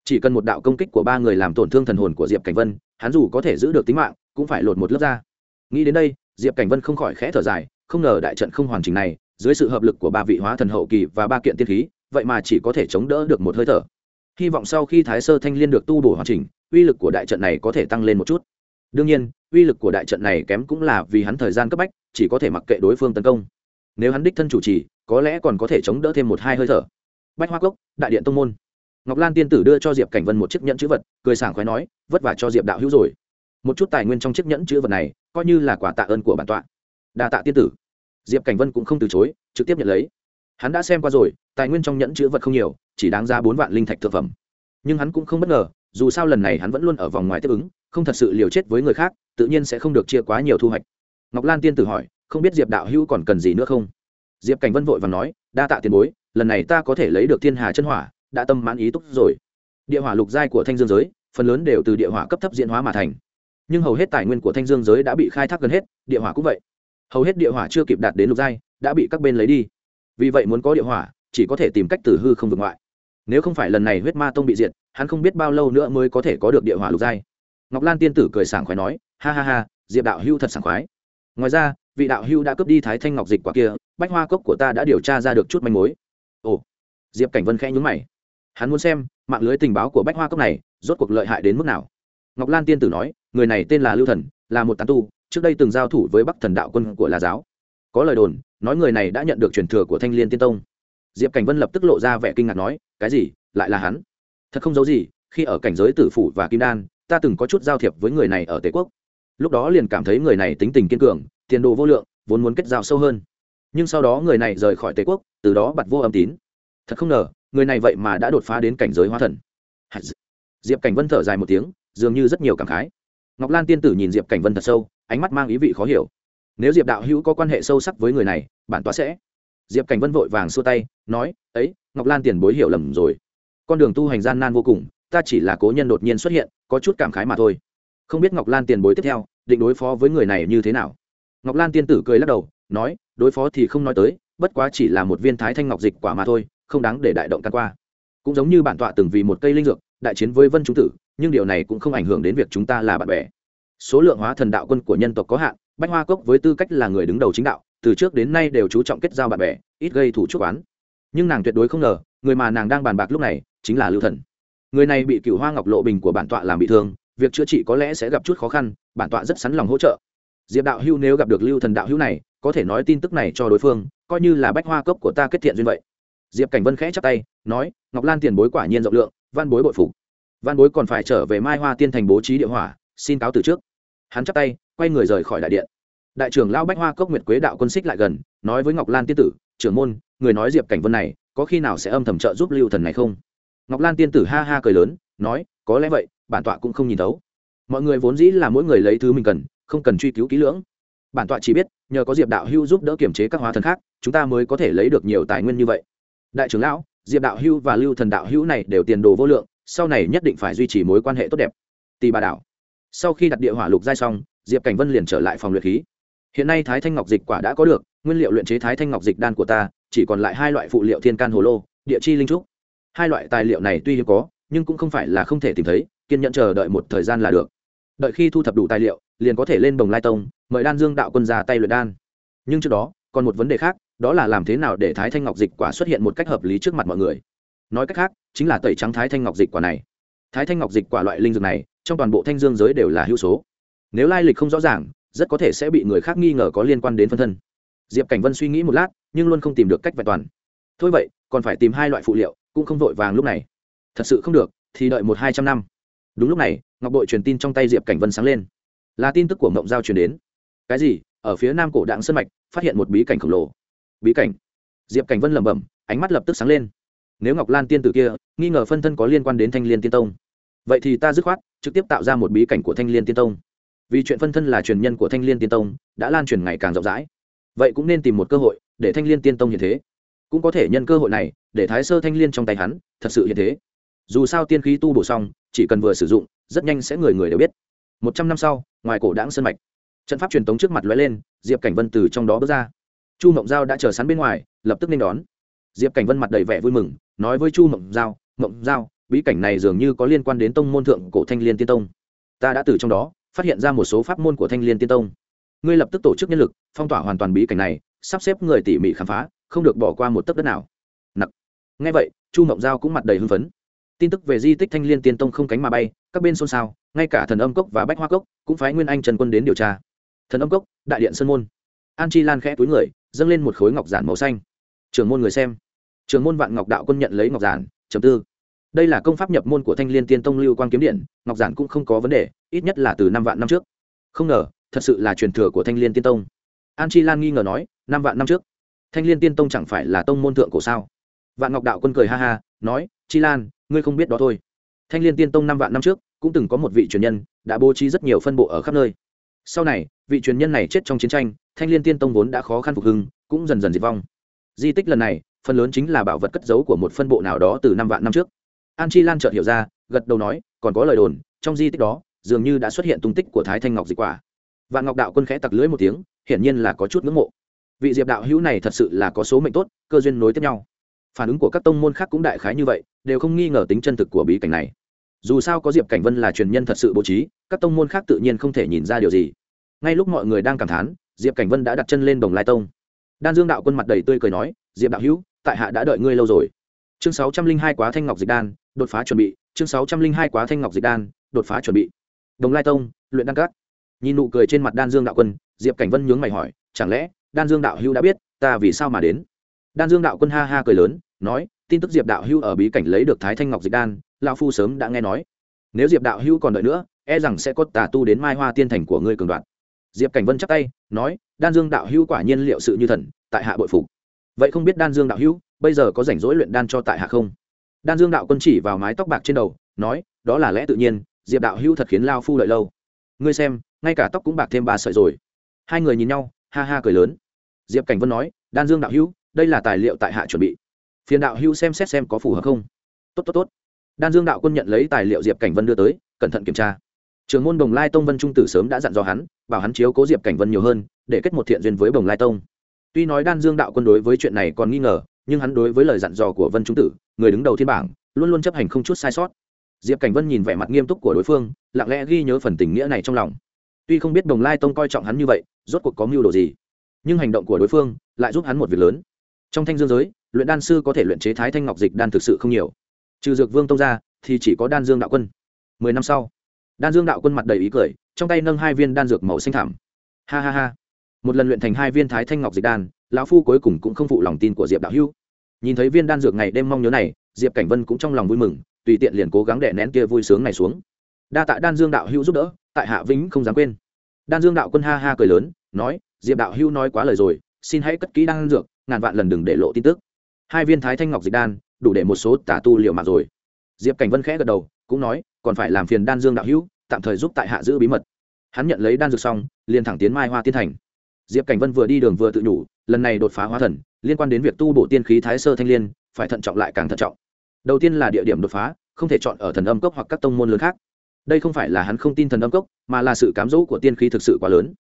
Chỉ cần một đạo công kích của ba người làm tổn thương thần hồn của diệp cảnh vân, hắn dù có thể giữ được tính mạng, cũng phải lột một lớp ra nghĩ đến đây, diệp cảnh vân không khỏi khẽ thở dài, không ngờ đại trận không hoàn chỉnh này, dưới sự hợp lực của ba vị hóa thần hậu kỳ và ba kiện tiên khí vậy mà chỉ có thể chống đỡ được một hơi thở. Hy vọng sau khi thái sơ thanh liên được tu bổ hoàn chỉnh, uy lực của đại trận này có thể tăng lên một chút. Đương nhiên, uy lực của đại trận này kém cũng là vì hắn thời gian cấp bách, chỉ có thể mặc kệ đối phương tấn công. Nếu hắn đích thân chủ trì, có lẽ còn có thể chống đỡ thêm một hai hơi thở. Bách hoa cốc, đại điện tông môn. Ngọc lan tiên tử đưa cho diệp cảnh vân một chiếc nhẫn chữ vật, cười sảng khoái nói, vất vả cho diệp đạo hữu rồi. Một chút tài nguyên trong chiếc nhẫn chữ vật này, coi như là quả tạ ơn của bản tọa. Đa tạ tiên tử. Diệp cảnh vân cũng không từ chối, trực tiếp nhận lấy hắn đã xem qua rồi, tài nguyên trong nhẫn chữ vật không nhiều, chỉ đáng ra bốn vạn linh thạch thực phẩm. Nhưng hắn cũng không bất ngờ, dù sao lần này hắn vẫn luôn ở vòng ngoài tiếp ứng, không thật sự liều chết với người khác, tự nhiên sẽ không được chia quá nhiều thu hoạch. Ngọc lan tiên tử hỏi, không biết diệp đạo hữu còn cần gì nữa không? Diệp cảnh vân vội và nói, đa tạ tiền bối, lần này ta có thể lấy được thiên hà chân hỏa, đã tâm mãn ý túc rồi. Địa hỏa lục giai của thanh dương giới, phần lớn đều từ địa hỏa cấp thấp diễn hóa mà thành. Nhưng hầu hết tài nguyên của thanh dương giới đã bị khai thác gần hết, địa hỏa cũng vậy. Hầu hết địa hỏa chưa kịp đạt đến lục giai, đã bị các bên lấy đi vì vậy muốn có địa hỏa, chỉ có thể tìm cách từ hư không vượt ngoại. Nếu không phải lần này huyết ma tông bị diệt, hắn không biết bao lâu nữa mới có thể có được địa hỏa lục giai. Ngọc lan tiên tử cười sảng khoái nói, ha ha ha, diệp đạo hưu thật sảng khoái. Ngoài ra, vị đạo hưu đã cướp đi thái thanh ngọc dịch quả kia, bách hoa cốc của ta đã điều tra ra được chút manh mối. Ồ. Diệp cảnh vân khẽ nhúng mày. Hắn muốn xem, mạng lưới tình báo của bách hoa cốc này, rốt cuộc lợi hại đến mức nào. Ngọc lan tiên tử nói, người này tên là lưu thần, là một tán tu, trước đây từng giao thủ với bắc thần đạo quân của là giáo có lời đồn, nói người này đã nhận được truyền thừa của thanh l i ê n tiên tông. Diệp cảnh vân lập tức lộ ra vẻ kinh ngạc nói, cái gì? Lại là hắn? Thật không giấu gì, khi ở cảnh giới tử phủ và kim đan, ta từng có chút giao thiệp với người này ở tề quốc. Lúc đó liền cảm thấy người này tính tình kiên cường, tiền đồ vô lượng, vốn muốn kết giao sâu hơn. Nhưng sau đó người này rời khỏi tề quốc, từ đó bật vô âm tín. Thật không ngờ, người này vậy mà đã đột phá đến cảnh giới hóa thần. Diệp cảnh vân thở dài một tiếng, dường như rất nhiều cảm khái. Ngọc lan tiên tử nhìn diệp cảnh vân thật sâu, ánh mắt mang ý vị khó hiểu nếu diệp đạo hữu có quan hệ sâu sắc với người này, bản tọa sẽ. Diệp cảnh vân vội vàng xua tay, nói, ấy, ngọc lan tiền bối hiểu lầm rồi. Con đường tu hành gian nan vô cùng, ta chỉ là cố nhân đột nhiên xuất hiện, có chút cảm khái mà thôi. Không biết ngọc lan tiền bối tiếp theo, định đối phó với người này như thế nào? Ngọc lan tiên tử cười lắc đầu, nói, đối phó thì không nói tới, bất quá chỉ là một viên thái thanh ngọc dịch quả mà thôi, không đáng để đại động can qua. Cũng giống như bản tọa từng vì một cây linh dược, đại chiến với vân chúng tử, nhưng điều này cũng không ảnh hưởng đến việc chúng ta là bạn bè. Số lượng hóa thần đạo quân của nhân tộc có hạn bách hoa cốc với tư cách là người đứng đầu chính đạo, từ trước đến nay đều chú trọng kết giao bạn bè, ít gây thủ chuốc oán. Nhưng nàng tuyệt đối không ngờ, người mà nàng đang bàn bạc lúc này chính là lưu thần. Người này bị cựu hoa ngọc lộ bình của bản tọa làm bị thương, việc chữa trị có lẽ sẽ gặp chút khó khăn, bản tọa rất sẵn lòng hỗ trợ. Diệp đạo hưu nếu gặp được lưu thần đạo hữu này, có thể nói tin tức này cho đối phương, coi như là bách hoa cốc của ta kết thiện duyên vậy. Diệp cảnh vân khẽ chắp tay, nói, ngọc lan tiền bối quả nhiên rộng lượng, văn bối bội phục. Văn bối còn phải trở về mai hoa tiên thành bố trí địa hỏa, xin cáo từ trước. Hắn chắp tay quay người rời khỏi đại điện. Đại trưởng lao bách hoa cốc nguyệt quế đạo quân xích lại gần nói với ngọc lan tiên tử trưởng môn người nói diệp cảnh vân này có khi nào sẽ âm thầm trợ giúp lưu thần này không? Ngọc lan tiên tử ha ha cười lớn nói có lẽ vậy bản tọa cũng không nhìn thấu. Mọi người vốn dĩ là mỗi người lấy thứ mình cần không cần truy cứu kỹ lưỡng. Bản tọa chỉ biết nhờ có diệp đạo hưu giúp đỡ kiểm chế các hóa thần khác chúng ta mới có thể lấy được nhiều tài nguyên như vậy. Đại trưởng lão diệp đạo hưu và lưu thần đạo hữu này đều tiền đồ vô lượng sau này nhất định phải duy trì mối quan hệ tốt đẹp. Tì bà đạo, sau khi đặt địa hỏa lục giai xong diệp cảnh vân liền trở lại phòng luyện khí. Hiện nay thái thanh ngọc dịch quả đã có được, nguyên liệu luyện chế thái thanh ngọc dịch đan của ta, chỉ còn lại hai loại phụ liệu thiên can hồ lô, địa chi linh trúc. Hai loại tài liệu này tuy hiếm có, nhưng cũng không phải là không thể tìm thấy, kiên nhẫn chờ đợi một thời gian là được. Đợi khi thu thập đủ tài liệu, liền có thể lên bồng lai tông, mời đan dương đạo quân ra tay luyện đan. Nhưng trước đó, còn một vấn đề khác, đó là làm thế nào để thái thanh ngọc dịch quả xuất hiện một cách hợp lý trước mặt mọi người? Nói cách khác, chính là tẩy trắng thái thanh ngọc dịch quả này. Thái thanh ngọc dịch quả loại linh dược này, trong toàn bộ thanh dương giới đều là hữu số nếu lai lịch không rõ ràng, rất có thể sẽ bị người khác nghi ngờ có liên quan đến phân thân. Diệp cảnh vân suy nghĩ một lát, nhưng luôn không tìm được cách vẹn toàn. Thôi vậy, còn phải tìm hai loại phụ liệu, cũng không vội vàng lúc này. Thật sự không được, thì đợi một hai trăm năm. Đúng lúc này, ngọc bội truyền tin trong tay diệp cảnh vân sáng lên. Là tin tức của mộng giao truyền đến. Cái gì? Ở phía nam cổ đạng sân mạch, phát hiện một bí cảnh khổng lồ. Bí cảnh? Diệp cảnh vân lẩm bẩm, ánh mắt lập tức sáng lên. Nếu ngọc lan tiên tử kia, nghi ngờ phân thân có liên quan đến thanh l i ê n tiên tông, vậy thì ta dứt khoát, trực tiếp tạo ra một bí cảnh của thanh l i ê n tiên tông vì chuyện phân thân là truyền nhân của thanh l i ê n tiên tông, đã lan truyền ngày càng rộng rãi. Vậy cũng nên tìm một cơ hội để thanh l i ê n tiên tông hiện thế. Cũng có thể nhân cơ hội này để thái sơ thanh l i ê n trong tay hắn thật sự hiện thế. Dù sao tiên khí tu bổ xong, chỉ cần vừa sử dụng, rất nhanh sẽ người người đều biết. Một trăm năm sau, ngoài cổ đáng sân mạch, trận pháp truyền tống trước mặt lóe lên, diệp cảnh vân từ trong đó bước ra. Chu mộng giao đã chờ sắn bên ngoài, lập tức nên đón. Diệp cảnh vân mặt đầy vẻ vui mừng, nói với chu mộng giao mộng giao, bí cảnh này dường như có liên quan đến tông môn thượng cổ thanh liên tiên tông. Ta đã từ trong đó phát hiện ra một số pháp môn của thanh liên tiên tông. Ngươi lập tức tổ chức nhân lực, phong tỏa hoàn toàn bí cảnh này, sắp xếp người tỉ mỉ khám phá, không được bỏ qua một tấc đất nào. Nặc. Ngay vậy, chu mộng giao cũng mặt đầy hưng phấn. Tin tức về di tích thanh liên tiên tông không cánh mà bay, các bên xôn xao, ngay cả thần âm cốc và bách hoa cốc cũng phái nguyên anh trần quân đến điều tra. Thần âm cốc, đại điện sơn môn. An chi lan khẽ túi người, dâng lên một khối ngọc giản màu xanh. Trưởng môn người xem. Trưởng môn vạn ngọc đạo quân nhận lấy ngọc giản, chấm tư. Đây là công pháp nhập môn của thanh liên tiên tông lưu quang kiếm điện, ngọc giản cũng không có vấn đề ít nhất là từ năm vạn năm trước. Không ngờ, thật sự là truyền thừa của thanh l i ê n tiên tông. An chi lan nghi ngờ nói, năm vạn năm trước? Thanh l i ê n tiên tông chẳng phải là tông môn thượng cổ sao? Vạn ngọc đạo quân cười ha ha, nói, chi lan, ngươi không biết đó thôi. Thanh l i ê n tiên tông năm vạn năm trước, cũng từng có một vị truyền nhân, đã bố trí rất nhiều phân bộ ở khắp nơi. Sau này, vị truyền nhân này chết trong chiến tranh, thanh l i ê n tiên tông vốn đã khó khăn phục hưng, cũng dần dần diệt vong. Di tích lần này, phần lớn chính là bảo vật cất giấu của một phân bộ nào đó từ năm vạn năm trước. An chi lan chợt hiểu ra, gật đầu nói, còn có lời đồn, trong di tích đó dường như đã xuất hiện tung tích của thái thanh ngọc dịch quả. Vạn ngọc đạo quân khẽ tặc lưỡi một tiếng, hiển nhiên là có chút ngưỡng mộ. Vị diệp đạo hữu này thật sự là có số mệnh tốt, cơ duyên nối tiếp nhau. Phản ứng của các tông môn khác cũng đại khái như vậy, đều không nghi ngờ tính chân thực của bí cảnh này. Dù sao có diệp cảnh vân là truyền nhân thật sự bố trí, các tông môn khác tự nhiên không thể nhìn ra điều gì. Ngay lúc mọi người đang cảm thán, diệp cảnh vân đã đặt chân lên đồng lai tông. Đan dương đạo quân mặt đầy tươi cười nói, diệp đạo hữu, tại hạ đã đợi ngươi lâu rồi. Chương sáu trăm linh hai quá thanh ngọc dịch đan, đột phá chuẩn bị. Chương sáu trăm linh hai quá thanh ngọc dịch đan, đột phá chuẩn bị đồng lai tông, luyện đan cát nhìn nụ cười trên mặt đan dương đạo quân, diệp cảnh vân nhướng mày hỏi, chẳng lẽ đan dương đạo hữu đã biết ta vì sao mà đến? Đan dương đạo quân ha ha cười lớn, nói, tin tức diệp đạo hữu ở bí cảnh lấy được thái thanh ngọc dịch đan, lão phu sớm đã nghe nói. Nếu diệp đạo hữu còn đợi nữa e rằng sẽ có tà tu đến mai hoa tiên thành của ngươi cường đoạn diệp cảnh vân chắp tay, nói, đan dương đạo hữu quả nhiên liệu sự như thần, tại hạ bội phục. Vậy không biết đan dương đạo hữu, bây giờ có rảnh rỗi luyện đan cho tại hạ không? Đan dương đạo quân chỉ vào mái tóc bạc trên đầu, nói, đó là lẽ tự nhiên diệp đạo hữu thật khiến lao phu lợi lâu. Ngươi xem, ngay cả tóc cũng bạc thêm ba sợi rồi. Hai người nhìn nhau, ha ha cười lớn. Diệp cảnh vân nói, đan dương đạo hữu, đây là tài liệu tại hạ chuẩn bị. Phiền đạo hữu xem xét xem có phù hợp không. Tốt tốt tốt. Đan dương đạo quân nhận lấy tài liệu diệp cảnh vân đưa tới, cẩn thận kiểm tra. Trường môn đồng lai tông vân trung tử sớm đã dặn dò hắn, bảo hắn chiếu cố diệp cảnh vân nhiều hơn, để kết một thiện duyên với đồng lai tông. Tuy nói đan dương đạo quân đối với chuyện này còn nghi ngờ, nhưng hắn đối với lời dặn dò của vân trung tử, người đứng đầu thiên bảng, luôn luôn chấp hành không chút sai sót diệp cảnh vân nhìn vẻ mặt nghiêm túc của đối phương, lặng lẽ ghi nhớ phần tình nghĩa này trong lòng. Tuy không biết đồng lai tông coi trọng hắn như vậy, rốt cuộc có mưu đồ gì, nhưng hành động của đối phương lại giúp hắn một việc lớn. Trong thanh dương giới, luyện đan sư có thể luyện chế thái thanh ngọc dịch đan thực sự không nhiều. Trừ dược vương tông ra, thì chỉ có đan dương đạo quân. Mười năm sau, đan dương đạo quân mặt đầy ý cười, trong tay nâng hai viên đan dược màu xanh thảm ha ha ha. Một lần luyện thành hai viên thái thanh ngọc dịch đan, lão phu cuối cùng cũng không phụ lòng tin của diệp đạo hữu nhìn thấy viên đan dược ngày đêm mong nhớ này, diệp cảnh vân cũng trong lòng vui mừng tùy tiện liền cố gắng đè nén kia vui sướng này xuống. Đa tạ đan dương đạo hữu giúp đỡ, tại hạ vĩnh không dám quên. Đan dương đạo quân ha ha cười lớn, nói, diệp đạo hữu nói quá lời rồi, xin hãy cất kỹ đan dược, ngàn vạn lần đừng để lộ tin tức. Hai viên thái thanh ngọc dịch đan, đủ để một số tả tu liệu mạng rồi. Diệp cảnh vân khẽ gật đầu, cũng nói, còn phải làm phiền đan dương đạo hữu, tạm thời giúp tại hạ giữ bí mật. Hắn nhận lấy đan dược xong, liền thẳng tiến mai hoa tiên thành. Diệp cảnh vân vừa đi đường vừa tự nhủ, lần này đột phá hóa thần, liên quan đến việc tu bổ tiên khí thái sơ thanh l i ê n phải thận trọng lại càng thận trọng đầu tiên là địa điểm đột phá, không thể chọn ở thần âm cốc hoặc các tông môn lớn khác. Đây không phải là hắn không tin thần âm cốc, mà là sự cám dỗ của tiên khí thực sự quá lớn.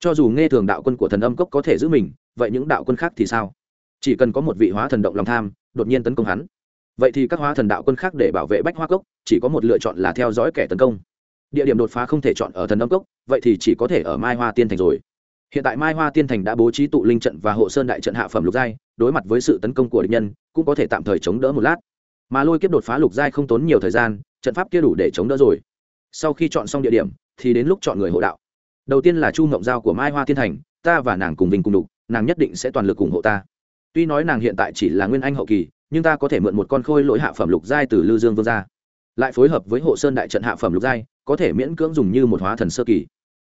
Cho dù nghe thường đạo quân của thần âm cốc có thể giữ mình, vậy những đạo quân khác thì sao? Chỉ cần có một vị hóa thần động lòng tham, đột nhiên tấn công hắn. Vậy thì các hóa thần đạo quân khác để bảo vệ bách hoa cốc, chỉ có một lựa chọn là theo dõi kẻ tấn công. Địa điểm đột phá không thể chọn ở thần âm cốc, vậy thì chỉ có thể ở mai hoa tiên thành rồi. Hiện tại mai hoa tiên thành đã bố trí tụ linh trận và hộ sơn đại trận hạ phẩm lục giai, đối mặt với sự tấn công của địch nhân, cũng có thể tạm thời chống đỡ một lát mà lôi kiếp đột phá lục giai không tốn nhiều thời gian, trận pháp kia đủ để chống đỡ rồi. Sau khi chọn xong địa điểm, thì đến lúc chọn người hộ đạo. Đầu tiên là chu ngộng giao của mai hoa thiên thành, ta và nàng cùng vinh cùng đục, nàng nhất định sẽ toàn lực ủng hộ ta. Tuy nói nàng hiện tại chỉ là nguyên anh hậu kỳ, nhưng ta có thể mượn một con khôi lỗi hạ phẩm lục giai từ lư dương vương ra. Lại phối hợp với hộ sơn đại trận hạ phẩm lục giai, có thể miễn cưỡng dùng như một hóa thần sơ kỳ.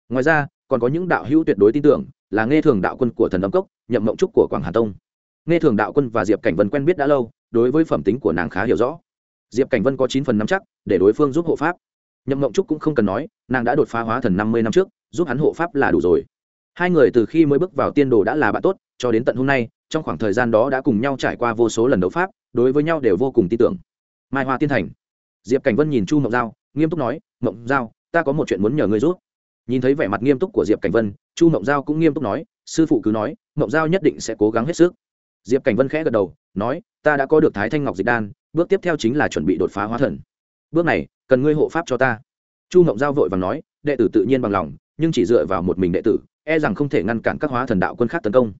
Ngoài ra, còn có những đạo hữu tuyệt đối tin tưởng, là nghe thường đạo quân của thần âm cốc, nhậm mộng trúc của quảng hà tông. Nghe thường đạo quân và diệp cảnh vân quen biết đã lâu đối với phẩm tính của nàng khá hiểu rõ. Diệp cảnh vân có chín phần năm chắc, để đối phương giúp hộ pháp. Nhậm mộng trúc cũng không cần nói, nàng đã đột phá hóa thần năm mươi năm trước, giúp hắn hộ pháp là đủ rồi. Hai người từ khi mới bước vào tiên đồ đã là bạn tốt, cho đến tận hôm nay, trong khoảng thời gian đó đã cùng nhau trải qua vô số lần đấu pháp, đối với nhau đều vô cùng tin tưởng. Mai hoa tiên thành. Diệp cảnh vân nhìn chu mộng giao, nghiêm túc nói, mộng giao, ta có một chuyện muốn nhờ ngươi giúp. Nhìn thấy vẻ mặt nghiêm túc của diệp cảnh vân, chu mộng giao cũng nghiêm túc nói, sư phụ cứ nói, mộng giao nhất định sẽ cố gắng hết sức diệp cảnh vân khẽ gật đầu, nói, ta đã có được thái thanh ngọc dịch đan, bước tiếp theo chính là chuẩn bị đột phá hóa thần. Bước này, cần ngươi hộ pháp cho ta. Chu mộng giao vội và nói, đệ tử tự nhiên bằng lòng, nhưng chỉ dựa vào một mình đệ tử e rằng không thể ngăn cản các hóa thần đạo quân khác tấn công.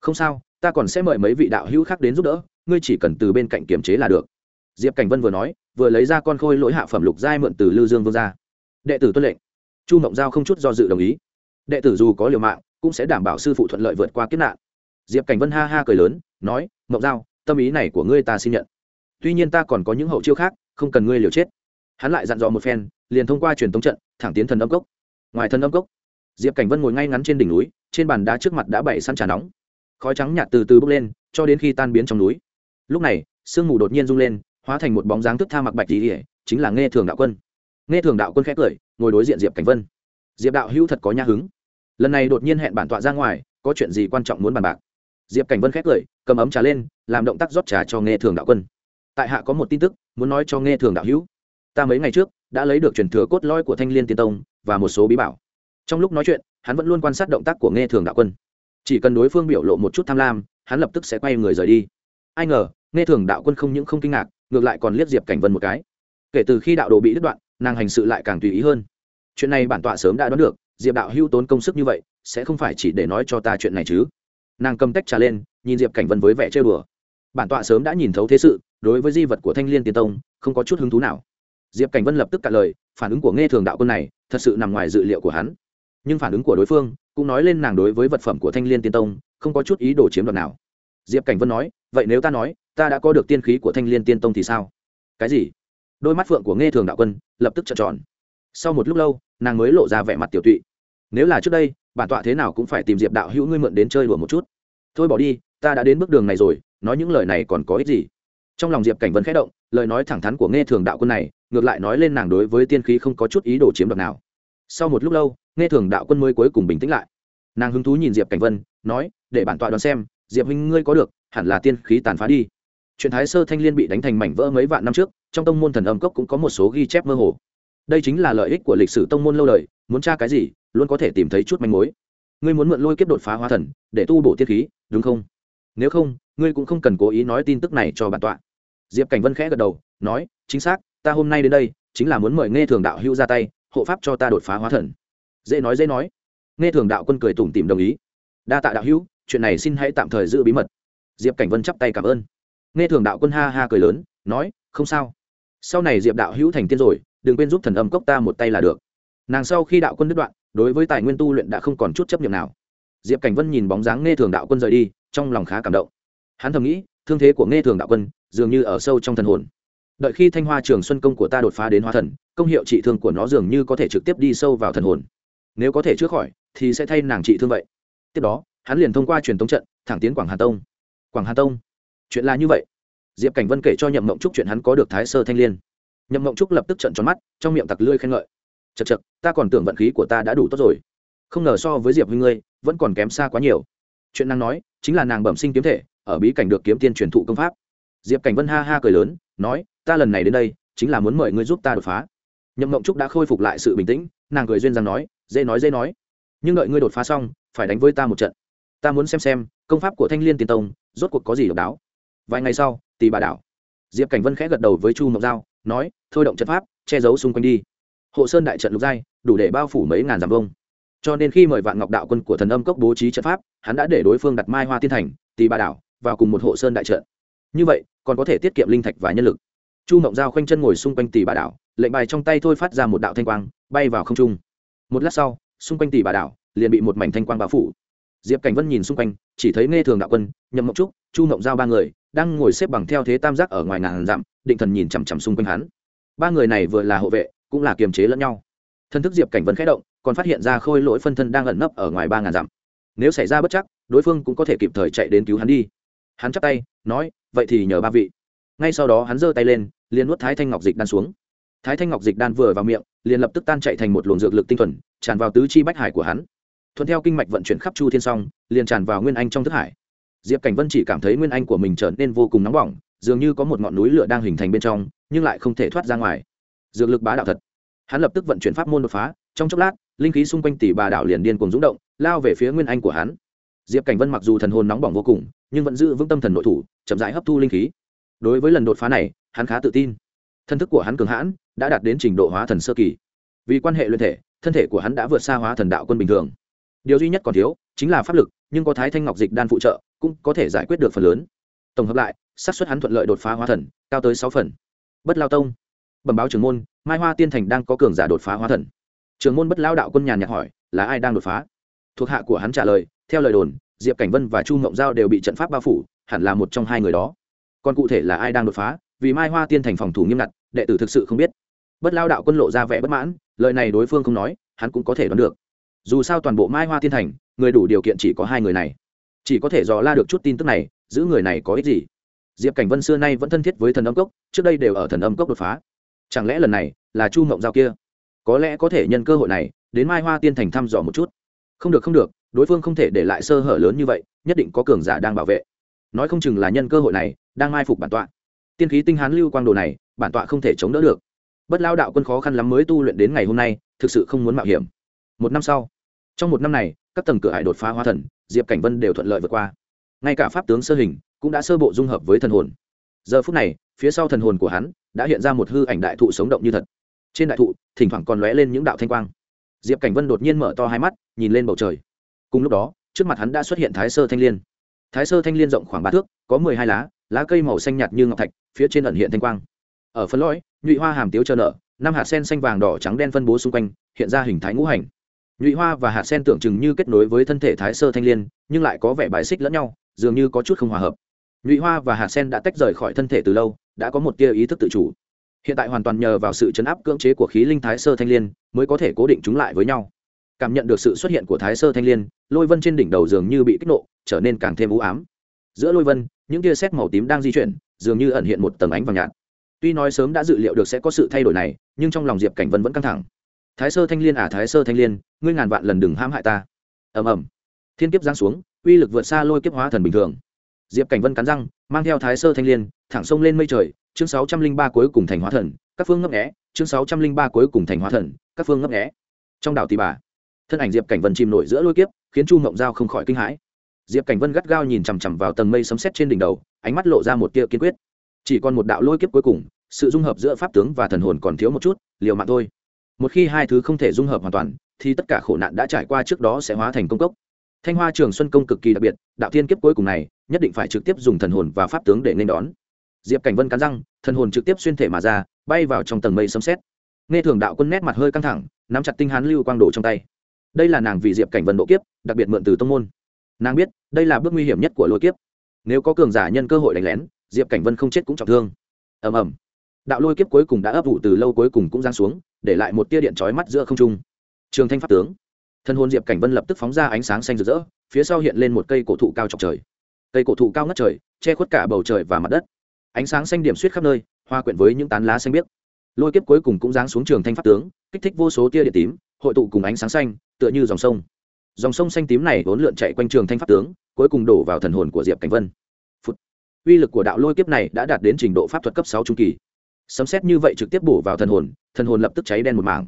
Không sao, ta còn sẽ mời mấy vị đạo hữu khác đến giúp đỡ, ngươi chỉ cần từ bên cạnh kiềm chế là được. Diệp cảnh vân vừa nói, vừa lấy ra con khôi lỗi hạ phẩm lục giai mượn từ lư dương vương ra đệ tử tuân lệnh. Chu mộng giao không chút do dự đồng ý. Đệ tử dù có liều mạng, cũng sẽ đảm bảo sư phụ thuận lợi vượt qua kiếp nạn. Diệp cảnh vân ha ha cười lớn nói, mộng giao, tâm ý này của ngươi ta xin nhận. Tuy nhiên ta còn có những hậu chiêu khác, không cần ngươi liều chết. Hắn lại dặn dò một phen, liền thông qua truyền thống trận, thẳng tiến thần âm cốc. Ngoài thần âm cốc, diệp cảnh vân ngồi ngay ngắn trên đỉnh núi, trên bàn đá trước mặt đã bày săn trà nóng. Khói trắng nhạt từ từ bốc lên, cho đến khi tan biến trong núi. Lúc này, sương mù đột nhiên rung lên, hóa thành một bóng dáng thức tha mặc bạch tỉ ỉa chính là nghe thường đạo quân. Nghe thường đạo quân khẽ cười, ngồi đối diện diệp cảnh vân. Diệp đạo hữu thật có nhã hứng. Lần này đột nhiên hẹn bản tọa ra ngoài, có chuyện gì quan trọng muốn bàn bạc? Diệp cảnh vân khẽ cười, cầm ấm trà lên, làm động tác rót trà cho nghe thường đạo quân. Tại hạ có một tin tức, muốn nói cho nghe thường đạo hữu. Ta mấy ngày trước, đã lấy được truyền thừa cốt lõi của thanh l i ê n tiên tông, và một số bí bảo. Trong lúc nói chuyện, hắn vẫn luôn quan sát động tác của nghe thường đạo quân. Chỉ cần đối phương biểu lộ một chút tham lam, hắn lập tức sẽ quay người rời đi. Ai ngờ, nghe thường đạo quân không những không kinh ngạc, ngược lại còn liếc diệp cảnh vân một cái. Kể từ khi đạo đồ bị đứt đoạn, nàng hành sự lại càng tùy ý hơn. Chuyện này bản tọa sớm đã đoán được, diệp đạo hữu tốn công sức như vậy, sẽ không phải chỉ để nói cho ta chuyện này chứ nàng cầm tách trà lên, nhìn diệp cảnh vân với vẻ chơi bừa bản tọa sớm đã nhìn thấu thế sự, đối với di vật của thanh l i ê n tiên tông, không có chút hứng thú nào. Diệp cảnh vân lập tức cạn lời, phản ứng của nghe thường đạo quân này, thật sự nằm ngoài dự liệu của hắn. Nhưng phản ứng của đối phương, cũng nói lên nàng đối với vật phẩm của thanh l i ê n tiên tông, không có chút ý đồ chiếm đoạt nào. Diệp cảnh vân nói, vậy nếu ta nói, ta đã có được tiên khí của thanh l i ê n tiên tông thì sao? Cái gì? Đôi mắt phượng của nghe thường đạo quân lập tức trợn tròn. Sau một lúc lâu, nàng mới lộ ra vẻ mặt tiểu tụy. Nếu là trước đây bản tọa thế nào cũng phải tìm diệp đạo hữu ngươi mượn đến chơi đùa một chút. Thôi bỏ đi, ta đã đến bước đường này rồi, nói những lời này còn có ích gì? Trong lòng diệp cảnh vân khẽ động, lời nói thẳng thắn của nghe thường đạo quân này, ngược lại nói lên nàng đối với tiên khí không có chút ý đồ chiếm đoạt nào. Sau một lúc lâu, nghe thường đạo quân mới cuối cùng bình tĩnh lại. Nàng hứng thú nhìn diệp cảnh vân, nói, để bản tọa đoán xem, diệp huynh ngươi có được, hẳn là tiên khí tàn phá đi. Chuyện thái sơ thanh liên bị đánh thành mảnh vỡ mấy vạn năm trước, trong tông môn thần âm cốc cũng có một số ghi chép mơ hồ. Đây chính là lợi ích của lịch sử tông môn lâu đời muốn tra cái gì, luôn có thể tìm thấy chút manh mối. Ngươi muốn mượn lôi kiếp đột phá hóa thần, để tu bổ tiết khí, đúng không? Nếu không, ngươi cũng không cần cố ý nói tin tức này cho bản tọa. Diệp cảnh vân khẽ gật đầu, nói, chính xác, ta hôm nay đến đây, chính là muốn mời nghe thường đạo hữu ra tay, hộ pháp cho ta đột phá hóa thần. Dễ nói dễ nói. Nghe thường đạo quân cười tủm tìm đồng ý. Đa tạ đạo hữu, chuyện này xin hãy tạm thời giữ bí mật. Diệp cảnh vân chắp tay cảm ơn. Nghe thường đạo quân ha ha cười lớn, nói, không sao. Sau này diệp đạo hữu thành tiên rồi, đừng quên giúp thần âm cốc ta một tay là được nàng sau khi đạo quân đứt đoạn, đối với tài nguyên tu luyện đã không còn chút chấp nhận nào. Diệp cảnh vân nhìn bóng dáng nghe thường đạo quân rời đi, trong lòng khá cảm động. Hắn thầm nghĩ, thương thế của nghe thường đạo quân dường như ở sâu trong thần hồn. Đợi khi thanh hoa trường xuân công của ta đột phá đến hóa thần, công hiệu trị thương của nó dường như có thể trực tiếp đi sâu vào thần hồn. Nếu có thể chữa khỏi, thì sẽ thay nàng trị thương vậy. Tiếp đó, hắn liền thông qua truyền tống trận, thẳng tiến quảng hà tông. Quảng hà tông? Chuyện là như vậy. Diệp cảnh vân kể cho nhậm mộng trúc chuyện hắn có được thái sơ thanh l i ê n nhậm mộng trúc lập tức trận tròn mắt, trong miệng tặc lưỡi khen ngợi chật chật, ta còn tưởng vận khí của ta đã đủ tốt rồi. Không ngờ so với diệp huy ngươi, vẫn còn kém xa quá nhiều. Chuyện nàng nói, chính là nàng bẩm sinh kiếm thể, ở bí cảnh được kiếm tiên truyền thụ công pháp. Diệp cảnh vân ha ha cười lớn, nói, ta lần này đến đây, chính là muốn mời ngươi giúp ta đột phá. Nhậm mộng trúc đã khôi phục lại sự bình tĩnh, nàng cười duyên rằng nói, dễ nói dễ nói. Nhưng đợi ngươi đột phá xong, phải đánh với ta một trận. Ta muốn xem xem, công pháp của thanh liên tiền tông, rốt cuộc có gì độc đáo. Vài ngày sau tì bà đảo. Diệp cảnh vân khẽ gật đầu với chu mộng giao, nói, thôi động trận pháp, che giấu xung quanh đi hộ sơn đại trận lục giai, đủ để bao phủ mấy ngàn dặm vông cho nên khi mời vạn ngọc đạo quân của thần âm cốc bố trí trận pháp, hắn đã để đối phương đặt mai hoa tiên thành tì bà đảo, vào cùng một hộ sơn đại trận. Như vậy, còn có thể tiết kiệm linh thạch và nhân lực. Chu mộng giao khoanh chân ngồi xung quanh tỷ bà đảo, lệnh bài trong tay thôi phát ra một đạo thanh quang, bay vào không trung. Một lát sau, xung quanh tỷ bà đảo, liền bị một mảnh thanh quang bao phủ. Diệp cảnh vân nhìn xung quanh, chỉ thấy nghe thường đạo quân, nhậm mộng trúc, chu mộng giao ba người, đang ngồi xếp bằng theo thế tam giác ở ngoài ngàn dặm, định thần nhìn chằm chằm xung quanh hắn. Ba người này vừa là hộ vệ cũng là kiềm chế lẫn nhau. Thân thức diệp cảnh vân khẽ động, còn phát hiện ra khôi lỗi phân thân đang ẩn nấp ở ngoài ba ngàn dặm. Nếu xảy ra bất chắc, đối phương cũng có thể kịp thời chạy đến cứu hắn đi. Hắn chắp tay, nói, vậy thì nhờ ba vị. Ngay sau đó hắn giơ tay lên, liền nuốt thái thanh ngọc dịch đan xuống. Thái thanh ngọc dịch đan vừa vào miệng, liền lập tức tan chạy thành một luồng dược lực tinh thuần, tràn vào tứ chi bách hải của hắn. Thuận theo kinh mạch vận chuyển khắp chu thiên song, liền tràn vào nguyên anh trong thức hải. Diệp cảnh vân chỉ cảm thấy nguyên anh của mình trở nên vô cùng nóng bỏng, dường như có một ngọn núi lửa đang hình thành bên trong, nhưng lại không thể thoát ra ngoài dược lực bá đạo thật. Hắn lập tức vận chuyển pháp môn đột phá, trong chốc lát, linh khí xung quanh tỷ bà đảo liền điên cùng rúng động, lao về phía nguyên anh của hắn. Diệp cảnh vân mặc dù thần hồn nóng bỏng vô cùng, nhưng vẫn giữ vững tâm thần nội thủ, chậm rãi hấp thu linh khí. Đối với lần đột phá này, hắn khá tự tin. Thân thức của hắn cường hãn, đã đạt đến trình độ hóa thần sơ kỳ. Vì quan hệ luyện thể, thân thể của hắn đã vượt xa hóa thần đạo quân bình thường. Điều duy nhất còn thiếu, chính là pháp lực, nhưng có thái thanh ngọc dịch đan phụ trợ, cũng có thể giải quyết được phần lớn. Tổng hợp lại, xác suất hắn thuận lợi đột phá hóa thần, cao tới sáu phần. Bất lao tông bẩm báo trưởng môn, mai hoa tiên thành đang có cường giả đột phá hóa thần. Trưởng môn bất lao đạo quân nhàn nhạc hỏi, là ai đang đột phá? Thuộc hạ của hắn trả lời, theo lời đồn, diệp cảnh vân và chu mộng giao đều bị trận pháp bao phủ, hẳn là một trong hai người đó. Còn cụ thể là ai đang đột phá? Vì mai hoa tiên thành phòng thủ nghiêm ngặt, đệ tử thực sự không biết. Bất lao đạo quân lộ ra vẻ bất mãn, lời này đối phương không nói, hắn cũng có thể đoán được. Dù sao toàn bộ mai hoa tiên thành, người đủ điều kiện chỉ có hai người này. Chỉ có thể dò la được chút tin tức này, giữ người này có ích gì? Diệp cảnh vân xưa nay vẫn thân thiết với thần âm cốc, trước đây đều ở thần âm cốc đột phá chẳng lẽ lần này là chu mộng giao kia? Có lẽ có thể nhân cơ hội này, đến mai hoa tiên thành thăm dò một chút. Không được không được, đối phương không thể để lại sơ hở lớn như vậy, nhất định có cường giả đang bảo vệ. Nói không chừng là nhân cơ hội này, đang mai phục bản tọa. Tiên khí tinh hán lưu quang đồ này, bản tọa không thể chống đỡ được. Bất lao đạo quân khó khăn lắm mới tu luyện đến ngày hôm nay, thực sự không muốn mạo hiểm. Một năm sau, trong một năm này, các tầng cửa hải đột phá hoa thần, diệp cảnh vân đều thuận lợi vượt qua. Ngay cả pháp tướng sơ hình cũng đã sơ bộ dung hợp với thần hồn. Giờ phút này phía sau thần hồn của hắn đã hiện ra một hư ảnh đại thụ sống động như thật. Trên đại thụ, thỉnh thoảng còn lóe lên những đạo thanh quang. Diệp cảnh vân đột nhiên mở to hai mắt, nhìn lên bầu trời. Cùng lúc đó, trước mặt hắn đã xuất hiện thái sơ thanh l i ê n thái sơ thanh l i ê n rộng khoảng ba thước, có mười hai lá lá cây màu xanh nhạt như ngọc thạch, phía trên ẩn hiện thanh quang. Ở phân lõi, nhụy hoa hàm tiếu chờ nợ, năm hạt sen xanh vàng đỏ trắng đen phân bố xung quanh, hiện ra hình thái ngũ hành. Nhụy hoa và hạt sen tưởng chừng như kết nối với thân thể thái sơ thanh l i ê n nhưng lại có vẻ bài xích lẫn nhau, dường như có chút không hòa hợp nhụy hoa và hạt sen đã tách rời khỏi thân thể từ lâu, đã có một tia ý thức tự chủ. Hiện tại hoàn toàn nhờ vào sự chấn áp cưỡng chế của khí linh thái sơ thanh l i ê n mới có thể cố định chúng lại với nhau. Cảm nhận được sự xuất hiện của thái sơ thanh l i ê n lôi vân trên đỉnh đầu dường như bị kích nộ, trở nên càng thêm u ám. Giữa lôi vân, những tia xét màu tím đang di chuyển, dường như ẩn hiện một tầng ánh vàng nhạt. Tuy nói sớm đã dự liệu được sẽ có sự thay đổi này, nhưng trong lòng diệp cảnh vân vẫn căng thẳng. Thái sơ thanh l i ê n à thái sơ thanh l i ê n ngươi ngàn vạn lần đừng hãm hại ta. Ầm ầm. Thiên kiếp giáng xuống, uy lực vượt xa lôi kiếp hóa thần bình thường diệp cảnh vân cắn răng, mang theo thái sơ thanh l i ê n thẳng sông lên mây trời, chương sáu trăm linh ba cuối cùng thành hóa thần, các phương ngấp nghẽ chương sáu trăm linh ba cuối cùng thành hóa thần, các phương ngấp nghẽ trong đảo tì bà, thân ảnh diệp cảnh vân chìm nổi giữa lôi kiếp, khiến chu mộng giao không khỏi kinh hãi. Diệp cảnh vân gắt gao nhìn chằm chằm vào tầng mây sấm xét trên đỉnh đầu, ánh mắt lộ ra một tia kiên quyết. Chỉ còn một đạo lôi kiếp cuối cùng, sự dung hợp giữa pháp tướng và thần hồn còn thiếu một chút, liều mạng thôi. Một khi hai thứ không thể dung hợp hoàn toàn, thì tất cả khổ nạn đã trải qua trước đó sẽ hóa thành công cốc thanh hoa trường xuân công cực kỳ đặc biệt, đạo thiên kiếp cuối cùng này, nhất định phải trực tiếp dùng thần hồn và pháp tướng để nên đón. Diệp cảnh vân cắn răng, thần hồn trực tiếp xuyên thể mà ra, bay vào trong tầng mây sấm xét nghe thường đạo quân nét mặt hơi căng thẳng, nắm chặt tinh hán lưu quang đổ trong tay. Đây là nàng vì diệp cảnh vân độ kiếp, đặc biệt mượn từ tông môn. Nàng biết, đây là bước nguy hiểm nhất của lôi kiếp. Nếu có cường giả nhân cơ hội đánh lén, diệp cảnh vân không chết cũng trọng thương. Ầm ầm. Đạo lôi kiếp cuối cùng đã ấp vũ từ lâu cuối cùng cũng giang xuống, để lại một tia điện trói mắt giữa không trung. Trường thanh pháp tướng thân hôn diệp cảnh vân lập tức phóng ra ánh sáng xanh rực rỡ, phía sau hiện lên một cây cổ thụ cao chọc trời. Cây cổ thụ cao ngất trời, che khuất cả bầu trời và mặt đất. Ánh sáng xanh điểm suýt khắp nơi hoa quyện với những tán lá xanh biếc. Lôi kiếp cuối cùng cũng giáng xuống trường thanh pháp tướng, kích thích vô số tia điện tím, hội tụ cùng ánh sáng xanh, tựa như dòng sông. Dòng sông xanh tím này vốn lượn chạy quanh trường thanh pháp tướng, cuối cùng đổ vào thần hồn của diệp cảnh vân. Uy lực của đạo lôi kiếp này đã đạt đến trình độ pháp thuật cấp sáu trung kỳ. Sấm xét như vậy trực tiếp bổ vào thần hồn thần hồn lập tức cháy đen một mảng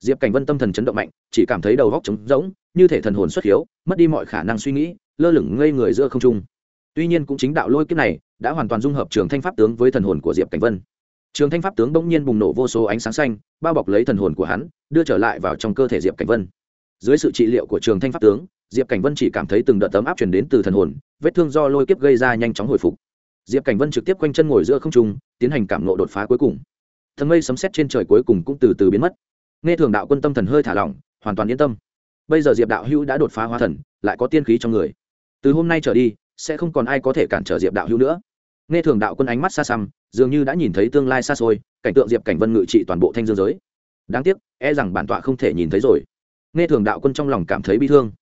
diệp cảnh vân tâm thần chấn động mạnh, chỉ cảm thấy đầu góc trống rỗng, như thể thần hồn xuất hiếu, mất đi mọi khả năng suy nghĩ, lơ lửng ngây người giữa không trung. Tuy nhiên cũng chính đạo lôi kiếp này đã hoàn toàn dung hợp trường thanh pháp tướng với thần hồn của diệp cảnh vân. Trường thanh pháp tướng bỗng nhiên bùng nổ vô số ánh sáng xanh, bao bọc lấy thần hồn của hắn, đưa trở lại vào trong cơ thể diệp cảnh vân. Dưới sự trị liệu của trường thanh pháp tướng, diệp cảnh vân chỉ cảm thấy từng đợt tấm áp chuyển đến từ thần hồn, vết thương do lôi kiếp gây ra nhanh chóng hồi phục. Diệp cảnh vân trực tiếp quanh chân ngồi giữa không trung, tiến hành cảm nộ đột phá cuối cùng. Thần mây sấm xét trên trời cuối cùng cũng từ từ biến mất nghe thường đạo quân tâm thần hơi thả lỏng, hoàn toàn yên tâm. Bây giờ diệp đạo hữu đã đột phá hóa thần, lại có tiên khí trong người. Từ hôm nay trở đi, sẽ không còn ai có thể cản trở diệp đạo hữu nữa. Nghe thường đạo quân ánh mắt xa xăm, dường như đã nhìn thấy tương lai xa xôi, cảnh tượng diệp cảnh vân ngự trị toàn bộ thanh dương giới. Đáng tiếc e rằng bản tọa không thể nhìn thấy rồi. Nghe thường đạo quân trong lòng cảm thấy bi thương.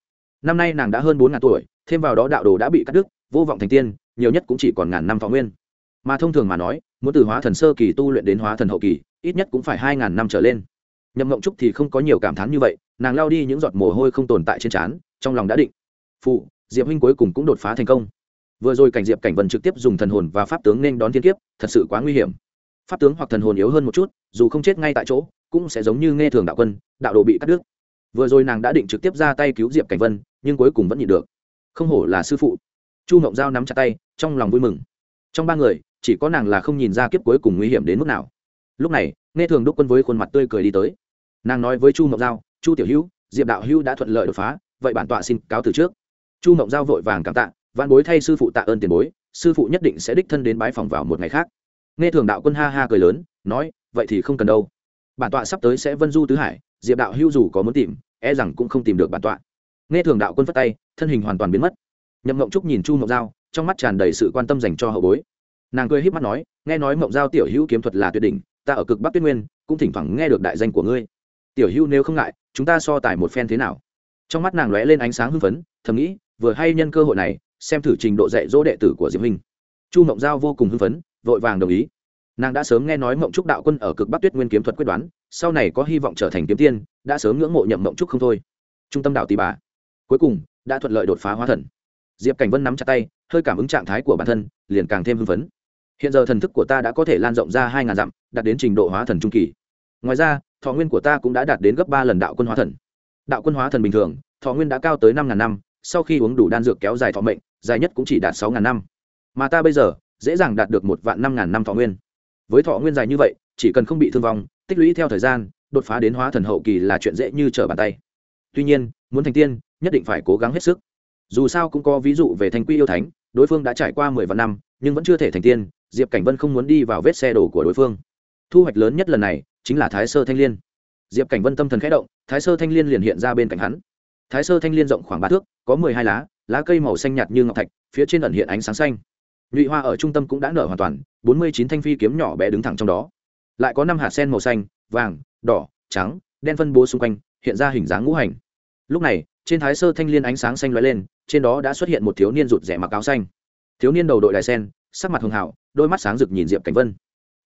Năm nay nàng đã hơn bốn ngàn tuổi, thêm vào đó đạo đồ đã bị cắt đứt, vô vọng thành tiên, nhiều nhất cũng chỉ còn ngàn năm thọ nguyên. Mà thông thường mà nói, muốn từ hóa thần sơ kỳ tu luyện đến hóa thần hậu kỳ, ít nhất cũng phải hai ngàn năm trở lên nhậm mộng trúc thì không có nhiều cảm thán như vậy, nàng lao đi những giọt mồ hôi không tồn tại trên trán, trong lòng đã định. Phụ diệp huynh cuối cùng cũng đột phá thành công. Vừa rồi cảnh diệp cảnh vân trực tiếp dùng thần hồn và pháp tướng nên đón thiên kiếp, thật sự quá nguy hiểm. Pháp tướng hoặc thần hồn yếu hơn một chút, dù không chết ngay tại chỗ, cũng sẽ giống như nghe thường đạo quân, đạo đồ bị cắt đứt. Vừa rồi nàng đã định trực tiếp ra tay cứu diệp cảnh vân, nhưng cuối cùng vẫn nhịn được. Không hổ là sư phụ. Chu mộng giao nắm chặt tay, trong lòng vui mừng. Trong ba người, chỉ có nàng là không nhìn ra kiếp cuối cùng nguy hiểm đến mức nào. Lúc này, nghe thường đúc quân với khuôn mặt tươi cười đi tới nàng nói với chu mộng giao, chu tiểu hữu, diệp đạo hữu đã thuận lợi đột phá, vậy bản tọa xin cáo từ trước. Chu mộng giao vội vàng cảm tạ văn bối thay sư phụ tạ ơn tiền bối, sư phụ nhất định sẽ đích thân đến bái phòng vào một ngày khác. Nghe thường đạo quân ha ha cười lớn, nói, vậy thì không cần đâu. Bản tọa sắp tới sẽ vân du tứ hải, diệp đạo hữu dù có muốn tìm e rằng cũng không tìm được bản tọa. Nghe thường đạo quân phất tay, thân hình hoàn toàn biến mất. Nhậm mộng trúc nhìn chu mộng giao, trong mắt tràn đầy sự quan tâm dành cho hậu bối. Nàng cười h í p mắt nói, nghe nói mộng giao tiểu hữu kiếm thuật là tuyệt đỉnh, ta ở cực bắc tuyết nguyên, cũng thỉnh thoảng nghe được đại danh của ngươi tiểu Hưu nếu không ngại, chúng ta so tài một phen thế nào? Trong mắt nàng lóe lên ánh sáng hưng phấn, thầm nghĩ, vừa hay nhân cơ hội này, xem thử trình độ dạy dỗ đệ tử của diệp minh. Chu mộng giao vô cùng hưng phấn, vội vàng đồng ý. Nàng đã sớm nghe nói mộng trúc đạo quân ở cực bắc tuyết nguyên kiếm thuật quyết đoán, sau này có hy vọng trở thành kiếm tiên, đã sớm ngưỡng mộ nhậm mộng trúc không thôi. Trung tâm đạo tì bà. Cuối cùng, đã thuận lợi đột phá hóa thần. Diệp cảnh vân nắm chặt tay, hơi cảm ứng trạng thái của bản thân, liền càng thêm hưng phấn. Hiện giờ thần thức của ta đã có thể lan rộng ra hai ngàn dặm, đạt đến trình độ hóa thần trung kỳ ngoài ra, thọ nguyên của ta cũng đã đạt đến gấp ba lần đạo quân hóa thần. Đạo quân hóa thần bình thường, thọ nguyên đã cao tới năm ngàn năm, sau khi uống đủ đan dược kéo dài thọ mệnh, dài nhất cũng chỉ đạt sáu ngàn năm. Mà ta bây giờ, dễ dàng đạt được một vạn năm ngàn năm thọ nguyên. Với thọ nguyên dài như vậy, chỉ cần không bị thương vong, tích lũy theo thời gian, đột phá đến hóa thần hậu kỳ là chuyện dễ như trở bàn tay. Tuy nhiên, muốn thành tiên, nhất định phải cố gắng hết sức. Dù sao cũng có ví dụ về thành quy yêu thánh, đối phương đã trải qua mười vạn năm, nhưng vẫn chưa thể thành tiên, diệp cảnh vân không muốn đi vào vết xe đổ của đối phương. Thu hoạch lớn nhất lần này chính là thái sơ thanh l i ê n diệp cảnh vân tâm thần k h ẽ động, thái sơ thanh l i ê n liền hiện ra bên cạnh hắn. Thái sơ thanh l i ê n rộng khoảng ba thước, có mười hai lá lá cây màu xanh nhạt như ngọc thạch, phía trên ẩn hiện ánh sáng xanh. Nhụy hoa ở trung tâm cũng đã nở hoàn toàn, bốn mươi chín thanh phi kiếm nhỏ bé đứng thẳng trong đó. Lại có năm hạt sen màu xanh, vàng, đỏ, trắng, đen phân bố xung quanh, hiện ra hình dáng ngũ hành. Lúc này, trên thái sơ thanh liên ánh sáng xanh lóe lên, trên đó đã xuất hiện một thiếu niên rụt rẻ mặc áo xanh. Thiếu niên đầu đội đài sen, sắc mặt hường hảo đôi mắt sáng rực nhìn diệp cảnh vân.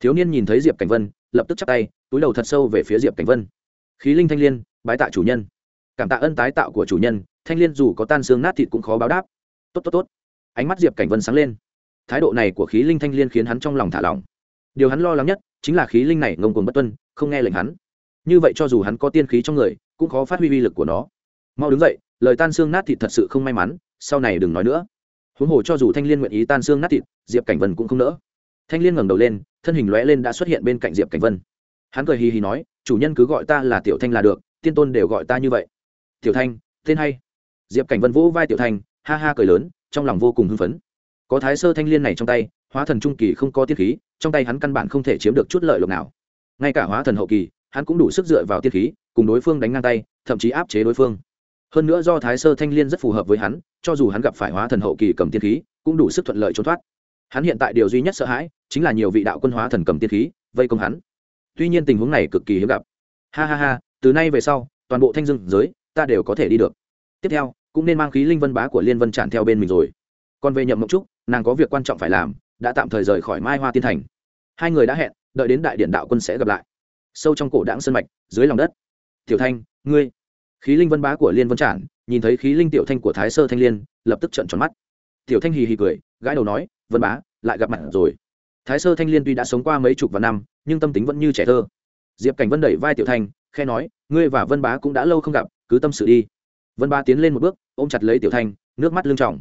Thiếu niên nhìn thấy diệp cảnh vân lập tức chắp tay, túi đầu thật sâu về phía diệp cảnh vân. Khí linh thanh liên, bái tạ chủ nhân. Cảm tạ ân tái tạo của chủ nhân, thanh liên dù có tan xương nát thịt cũng khó báo đáp. Tốt tốt tốt. Ánh mắt diệp cảnh vân sáng lên. Thái độ này của khí linh thanh liên khiến hắn trong lòng thả lỏng. Điều hắn lo lắng nhất chính là khí linh này ngông cuồng bất tuân, không nghe lệnh hắn. Như vậy cho dù hắn có tiên khí trong người, cũng khó phát huy uy lực của nó. Mau đứng dậy, lời tan xương nát thịt thật sự không may mắn, sau này đừng nói nữa. Huống hồ cho dù thanh liên nguyện ý tan xương nát thịt, diệp cảnh vân cũng không nỡ. Thanh liên ngẩng đầu lên thân hình lóe lên đã xuất hiện bên cạnh diệp cảnh vân. Hắn cười hì hì nói, chủ nhân cứ gọi ta là tiểu thanh là được, tiên tôn đều gọi ta như vậy. Tiểu thanh, tên hay? Diệp cảnh vân vỗ vai tiểu thanh, ha ha cười lớn, trong lòng vô cùng hưng phấn. Có thái sơ thanh liên này trong tay, hóa thần trung kỳ không có tiết khí, trong tay hắn căn bản không thể chiếm được chút lợi lộc nào. Ngay cả hóa thần hậu kỳ, hắn cũng đủ sức dựa vào tiết khí, cùng đối phương đánh ngang tay, thậm chí áp chế đối phương. Hơn nữa do thái sơ thanh liên rất phù hợp với hắn, cho dù hắn gặp phải hóa thần hậu kỳ cầm Tiết khí, cũng đủ sức thuận lợi trốn thoát hắn hiện tại điều duy nhất sợ hãi, chính là nhiều vị đạo quân hóa thần cầm tiên khí, vây công hắn. Tuy nhiên tình huống này cực kỳ hiếm gặp. Ha ha ha, từ nay về sau, toàn bộ thanh dương giới, ta đều có thể đi được. Tiếp theo, cũng nên mang khí linh vân bá của liên vân tràn theo bên mình rồi. Còn về nhậm mộng trúc, nàng có việc quan trọng phải làm, đã tạm thời rời khỏi mai hoa tiên thành. Hai người đã hẹn, đợi đến đại điện đạo quân sẽ gặp lại. Sâu trong cổ đảng sân mạch, dưới lòng đất. Tiểu thanh, ngươi. Khí linh vân bá của liên vân trản nhìn thấy khí linh tiểu thanh của thái sơ thanh liên, lập tức trận tròn mắt. Tiểu thanh hì hì cười, gãi đầu nói vân bá, lại gặp mặt rồi. Thái sơ thanh liên tuy đã sống qua mấy chục vạn năm, nhưng tâm tính vẫn như trẻ thơ. Diệp cảnh vân đẩy vai tiểu thanh khe nói, ngươi và vân bá cũng đã lâu không gặp, cứ tâm sự đi. Vân bá tiến lên một bước, ôm chặt lấy tiểu thanh, nước mắt lưng tròng.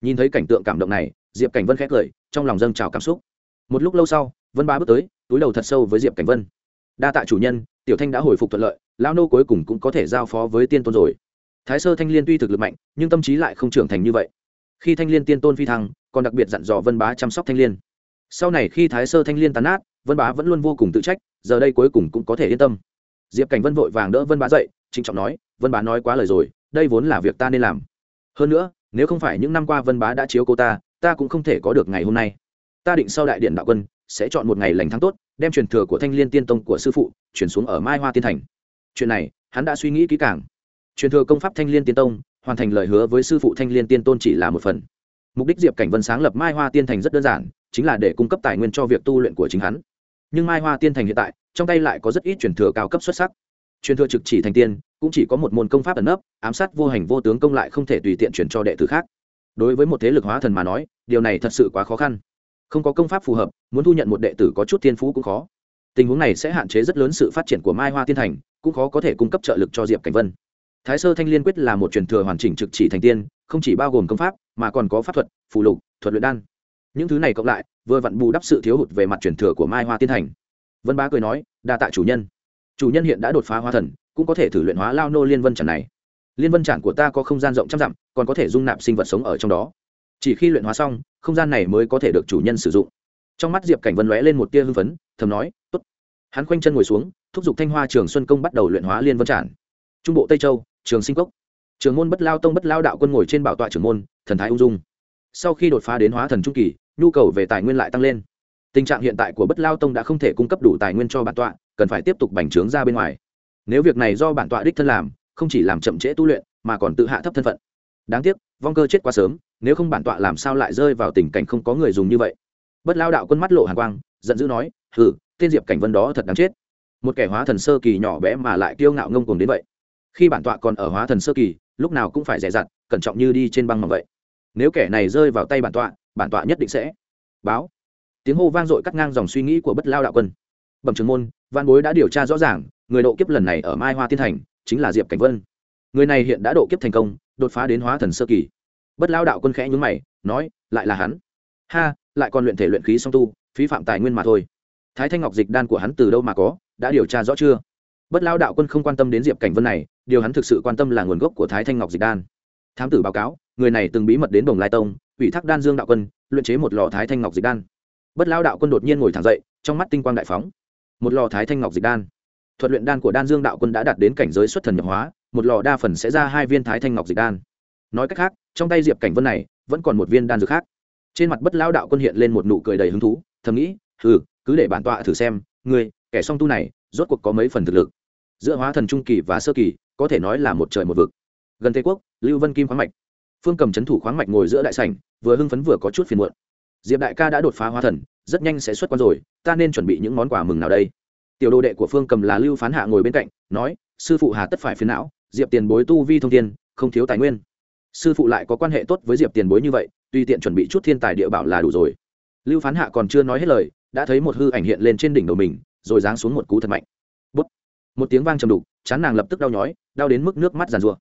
Nhìn thấy cảnh tượng cảm động này, diệp cảnh vân khẽ cười, trong lòng dâng trào cảm xúc. Một lúc lâu sau, vân bá bước tới, túi đầu thật sâu với diệp cảnh vân. Đa tạ chủ nhân, tiểu thanh đã hồi phục thuận lợi, lão nô cuối cùng cũng có thể giao phó với tiên tôn rồi. Thái sơ thanh liên tuy thực lực mạnh, nhưng tâm trí lại không trưởng thành như vậy khi thanh liên tiên tôn phi thăng còn đặc biệt dặn dò vân bá chăm sóc thanh liên. Sau này khi thái sơ thanh liên tàn át, vân bá vẫn luôn vô cùng tự trách giờ đây cuối cùng cũng có thể yên tâm. Diệp cảnh vân vội vàng đỡ vân bá dậy trịnh trọng nói vân bá nói quá lời rồi đây vốn là việc ta nên làm. Hơn nữa nếu không phải những năm qua vân bá đã chiếu cô ta ta cũng không thể có được ngày hôm nay. Ta định sau đại điện đạo quân sẽ chọn một ngày lành tháng tốt đem truyền thừa của thanh liên tiên tông của sư phụ chuyển xuống ở mai hoa tiên thành. Chuyện này hắn đã suy nghĩ kỹ càng. Truyền thừa công pháp thanh liên tiên tông hoàn thành lời hứa với sư phụ thanh liên tiên tôn chỉ là một phần. Mục đích diệp cảnh vân sáng lập mai hoa tiên thành rất đơn giản, chính là để cung cấp tài nguyên cho việc tu luyện của chính hắn. Nhưng mai hoa tiên thành hiện tại, trong tay lại có rất ít truyền thừa cao cấp xuất sắc. Truyền thừa trực chỉ thành tiên, cũng chỉ có một môn công pháp ẩn nấp, ám sát vô hành vô tướng công lại không thể tùy tiện chuyển cho đệ tử khác. Đối với một thế lực hóa thần mà nói, điều này thật sự quá khó khăn. Không có công pháp phù hợp, muốn thu nhận một đệ tử có chút thiên phú cũng khó. Tình huống này sẽ hạn chế rất lớn sự phát triển của mai hoa tiên thành, cũng khó có thể cung cấp trợ lực cho diệp cảnh vân thái sơ thanh liên quyết là một truyền thừa hoàn chỉnh trực chỉ thành tiên, không chỉ bao gồm công pháp, mà còn có pháp thuật, phù lục, thuật luyện đan. Những thứ này cộng lại, vừa vặn bù đắp sự thiếu hụt về mặt truyền thừa của mai hoa tiên thành. Vân bá cười nói, đa tạ chủ nhân. Chủ nhân hiện đã đột phá hoa thần, cũng có thể thử luyện hóa lao nô liên vân tràn này. Liên vân tràn của ta có không gian rộng trăm dặm, còn có thể dung nạp sinh vật sống ở trong đó. Chỉ khi luyện hóa xong, không gian này mới có thể được chủ nhân sử dụng. Trong mắt diệp cảnh vân lóe lên một tia hưng phấn, thầm nói, tốt. Hắn khoanh chân ngồi xuống, thúc giục thanh hoa trường xuân công bắt đầu luyện hóa liên vân tràn trung bộ tây châu, trường sinh cốc. Trường môn bất lao tông bất lao đạo quân ngồi trên bảo tọa trưởng môn, thần thái ung dung. Sau khi đột phá đến hóa thần trung kỳ, nhu cầu về tài nguyên lại tăng lên. Tình trạng hiện tại của bất lao tông đã không thể cung cấp đủ tài nguyên cho bản tọa, cần phải tiếp tục bành trướng ra bên ngoài. Nếu việc này do bản tọa đích thân làm, không chỉ làm chậm trễ tu luyện, mà còn tự hạ thấp thân phận. Đáng tiếc, vong cơ chết quá sớm, nếu không bản tọa làm sao lại rơi vào tình cảnh không có người dùng như vậy? Bất lao đạo quân mắt lộ hàn quang, giận dữ nói, hừ, tên diệp cảnh vân đó thật đáng chết. Một kẻ hóa thần sơ kỳ nhỏ bé mà lại kiêu ngạo ngông cuồng đến vậy khi bản tọa còn ở hóa thần sơ kỳ, lúc nào cũng phải dè dặt cẩn trọng như đi trên băng mà vậy. Nếu kẻ này rơi vào tay bản tọa bản tọa nhất định sẽ báo. Tiếng hô vang dội cắt ngang dòng suy nghĩ của bất lao đạo quân. Bẩm trường môn, văn bối đã điều tra rõ ràng, người độ kiếp lần này ở mai hoa tiên thành, chính là diệp cảnh vân. Người này hiện đã độ kiếp thành công, đột phá đến hóa thần sơ kỳ. Bất lao đạo quân khẽ nhúng mày, nói, lại là hắn. Ha, lại còn luyện thể luyện khí song tu, phí phạm tài nguyên mà thôi. Thái thanh ngọc dịch đan của hắn từ đâu mà có, đã điều tra rõ chưa? Bất lao đạo quân không quan tâm đến diệp cảnh vân này, điều hắn thực sự quan tâm là nguồn gốc của thái thanh ngọc dịch đan. Thám tử báo cáo, người này từng bí mật đến đồng lai tông, ủy thác đan dương đạo quân, luyện chế một lò thái thanh ngọc dịch đan. Bất lao đạo quân đột nhiên ngồi thẳng dậy, trong mắt tinh quang đại phóng. Một lò thái thanh ngọc dịch đan. Thuật luyện đan của đan dương đạo quân đã đạt đến cảnh giới xuất thần nhập hóa, một lò đa phần sẽ ra hai viên thái thanh ngọc dịch đan. Nói cách khác, trong tay diệp cảnh vân này, vẫn còn một viên đan dược khác. Trên mặt bất lao đạo quân hiện lên một nụ cười đầy hứng thú, thầm nghĩ ừ cứ để bản tọa thử xem, người, kẻ song tu này, rốt cuộc có mấy phần thực lực giữa hóa thần trung kỳ và sơ kỳ, có thể nói là một trời một vực. Gần tây quốc, lưu vân kim khoáng mạch. Phương cầm c h ấ n thủ khoáng mạch ngồi giữa đại sảnh, vừa hưng phấn vừa có chút phiền muộn. Diệp đại ca đã đột phá hóa thần, rất nhanh sẽ xuất quan rồi, ta nên chuẩn bị những món quà mừng nào đây? Tiểu đồ đệ của phương cầm là lưu phán hạ ngồi bên cạnh, nói, sư phụ hà tất phải phiền não, diệp tiền bối tu vi thông tiên không thiếu tài nguyên. Sư phụ lại có quan hệ tốt với diệp tiền bối như vậy tùy tiện chuẩn bị chút thiên tài địa bảo là đủ rồi. Lưu phán hạ còn chưa nói hết lời, đã thấy một hư ảnh hiện lên trên đỉnh đầu mình, rồi giáng xuống một cú thật mạnh một tiếng vang trầm đục chán nàng lập tức đau nhói đau đến mức nước mắt giàn rùa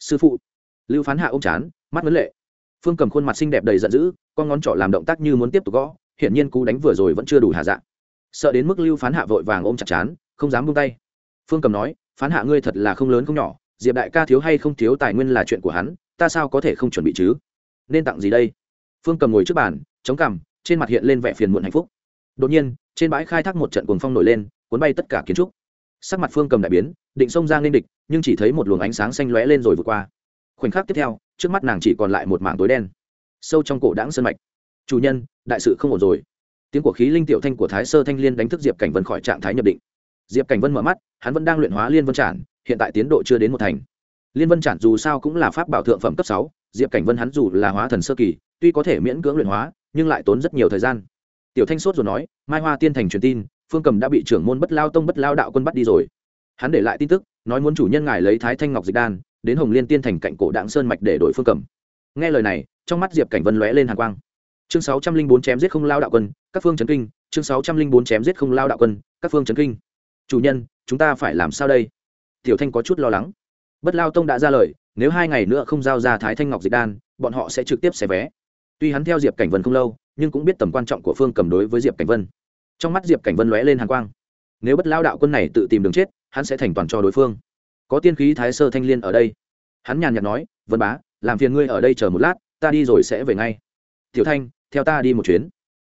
sư phụ. Lưu phán hạ ôm chán mắt vấn lệ. Phương cầm khuôn mặt xinh đẹp đầy giận dữ con ngón trỏ làm động tác như muốn tiếp tục gõ hiển nhiên cú đánh vừa rồi vẫn chưa đủ hạ dạng, sợ đến mức lưu phán hạ vội vàng ôm chặt chán không dám buông tay. Phương cầm nói phán hạ ngươi thật là không lớn không nhỏ diệp đại ca thiếu hay không thiếu tài nguyên là chuyện của hắn ta sao có thể không chuẩn bị chứ? Nên tặng gì đây? Phương cầm ngồi trước bàn chống cằm trên mặt hiện lên vẻ phiền muộn hạnh phúc. Đột nhiên trên bãi khai thác một trận cuồng phong nổi lên cuốn bay tất cả kiến trúc sắc mặt phương cầm đại biến, định xông ra nên địch, nhưng chỉ thấy một luồng ánh sáng xanh lóe lên rồi vượt qua. Khoảnh khắc tiếp theo, trước mắt nàng chỉ còn lại một mảng tối đen, sâu trong cổ đáng sơn mạch. Chủ nhân, đại sự không ổn rồi. Tiếng của khí linh tiểu thanh của thái sơ thanh liên đánh thức diệp cảnh vân khỏi trạng thái nhập định. Diệp cảnh vân mở mắt, hắn vẫn đang luyện hóa liên vân trản hiện tại tiến độ chưa đến một thành. Liên vân trản dù sao cũng là pháp bảo thượng phẩm cấp sáu, diệp cảnh vân hắn dù là hóa thần sơ kỳ, tuy có thể miễn cưỡng luyện hóa, nhưng lại tốn rất nhiều thời gian. Tiểu thanh sốt rồi nói, mai hoa tiên thành truyền tin phương cầm đã bị trưởng môn bất lao tông bất lao đạo quân bắt đi rồi. Hắn để lại tin tức, nói muốn chủ nhân ngài lấy thái thanh ngọc dịch đan, đến hồng liên tiên thành cạnh cổ đạng sơn mạch để đổi phương cầm. Nghe lời này, trong mắt diệp cảnh vân lóe lên hàng quang. Chương sáu trăm linh bốn chém giết không lao đạo quân, các phương chấn kinh. Chương sáu trăm linh bốn chém giết không lao đạo quân, các phương chấn kinh. Chủ nhân, chúng ta phải làm sao đây? Tiểu thanh có chút lo lắng. Bất lao tông đã ra lời, nếu hai ngày nữa không giao ra thái thanh ngọc dịch đan, bọn họ sẽ trực tiếp xé vé. Tuy hắn theo diệp cảnh vân không lâu, nhưng cũng biết tầm quan trọng của phương cầm đối với diệp cảnh vân trong mắt diệp cảnh vân lóe lên hàng quang nếu bất lao đạo quân này tự tìm đường chết hắn sẽ thành toàn cho đối phương có tiên khí thái sơ thanh liên ở đây hắn nhàn nhạt nói vân bá làm phiền ngươi ở đây chờ một lát ta đi rồi sẽ về ngay tiểu thanh theo ta đi một chuyến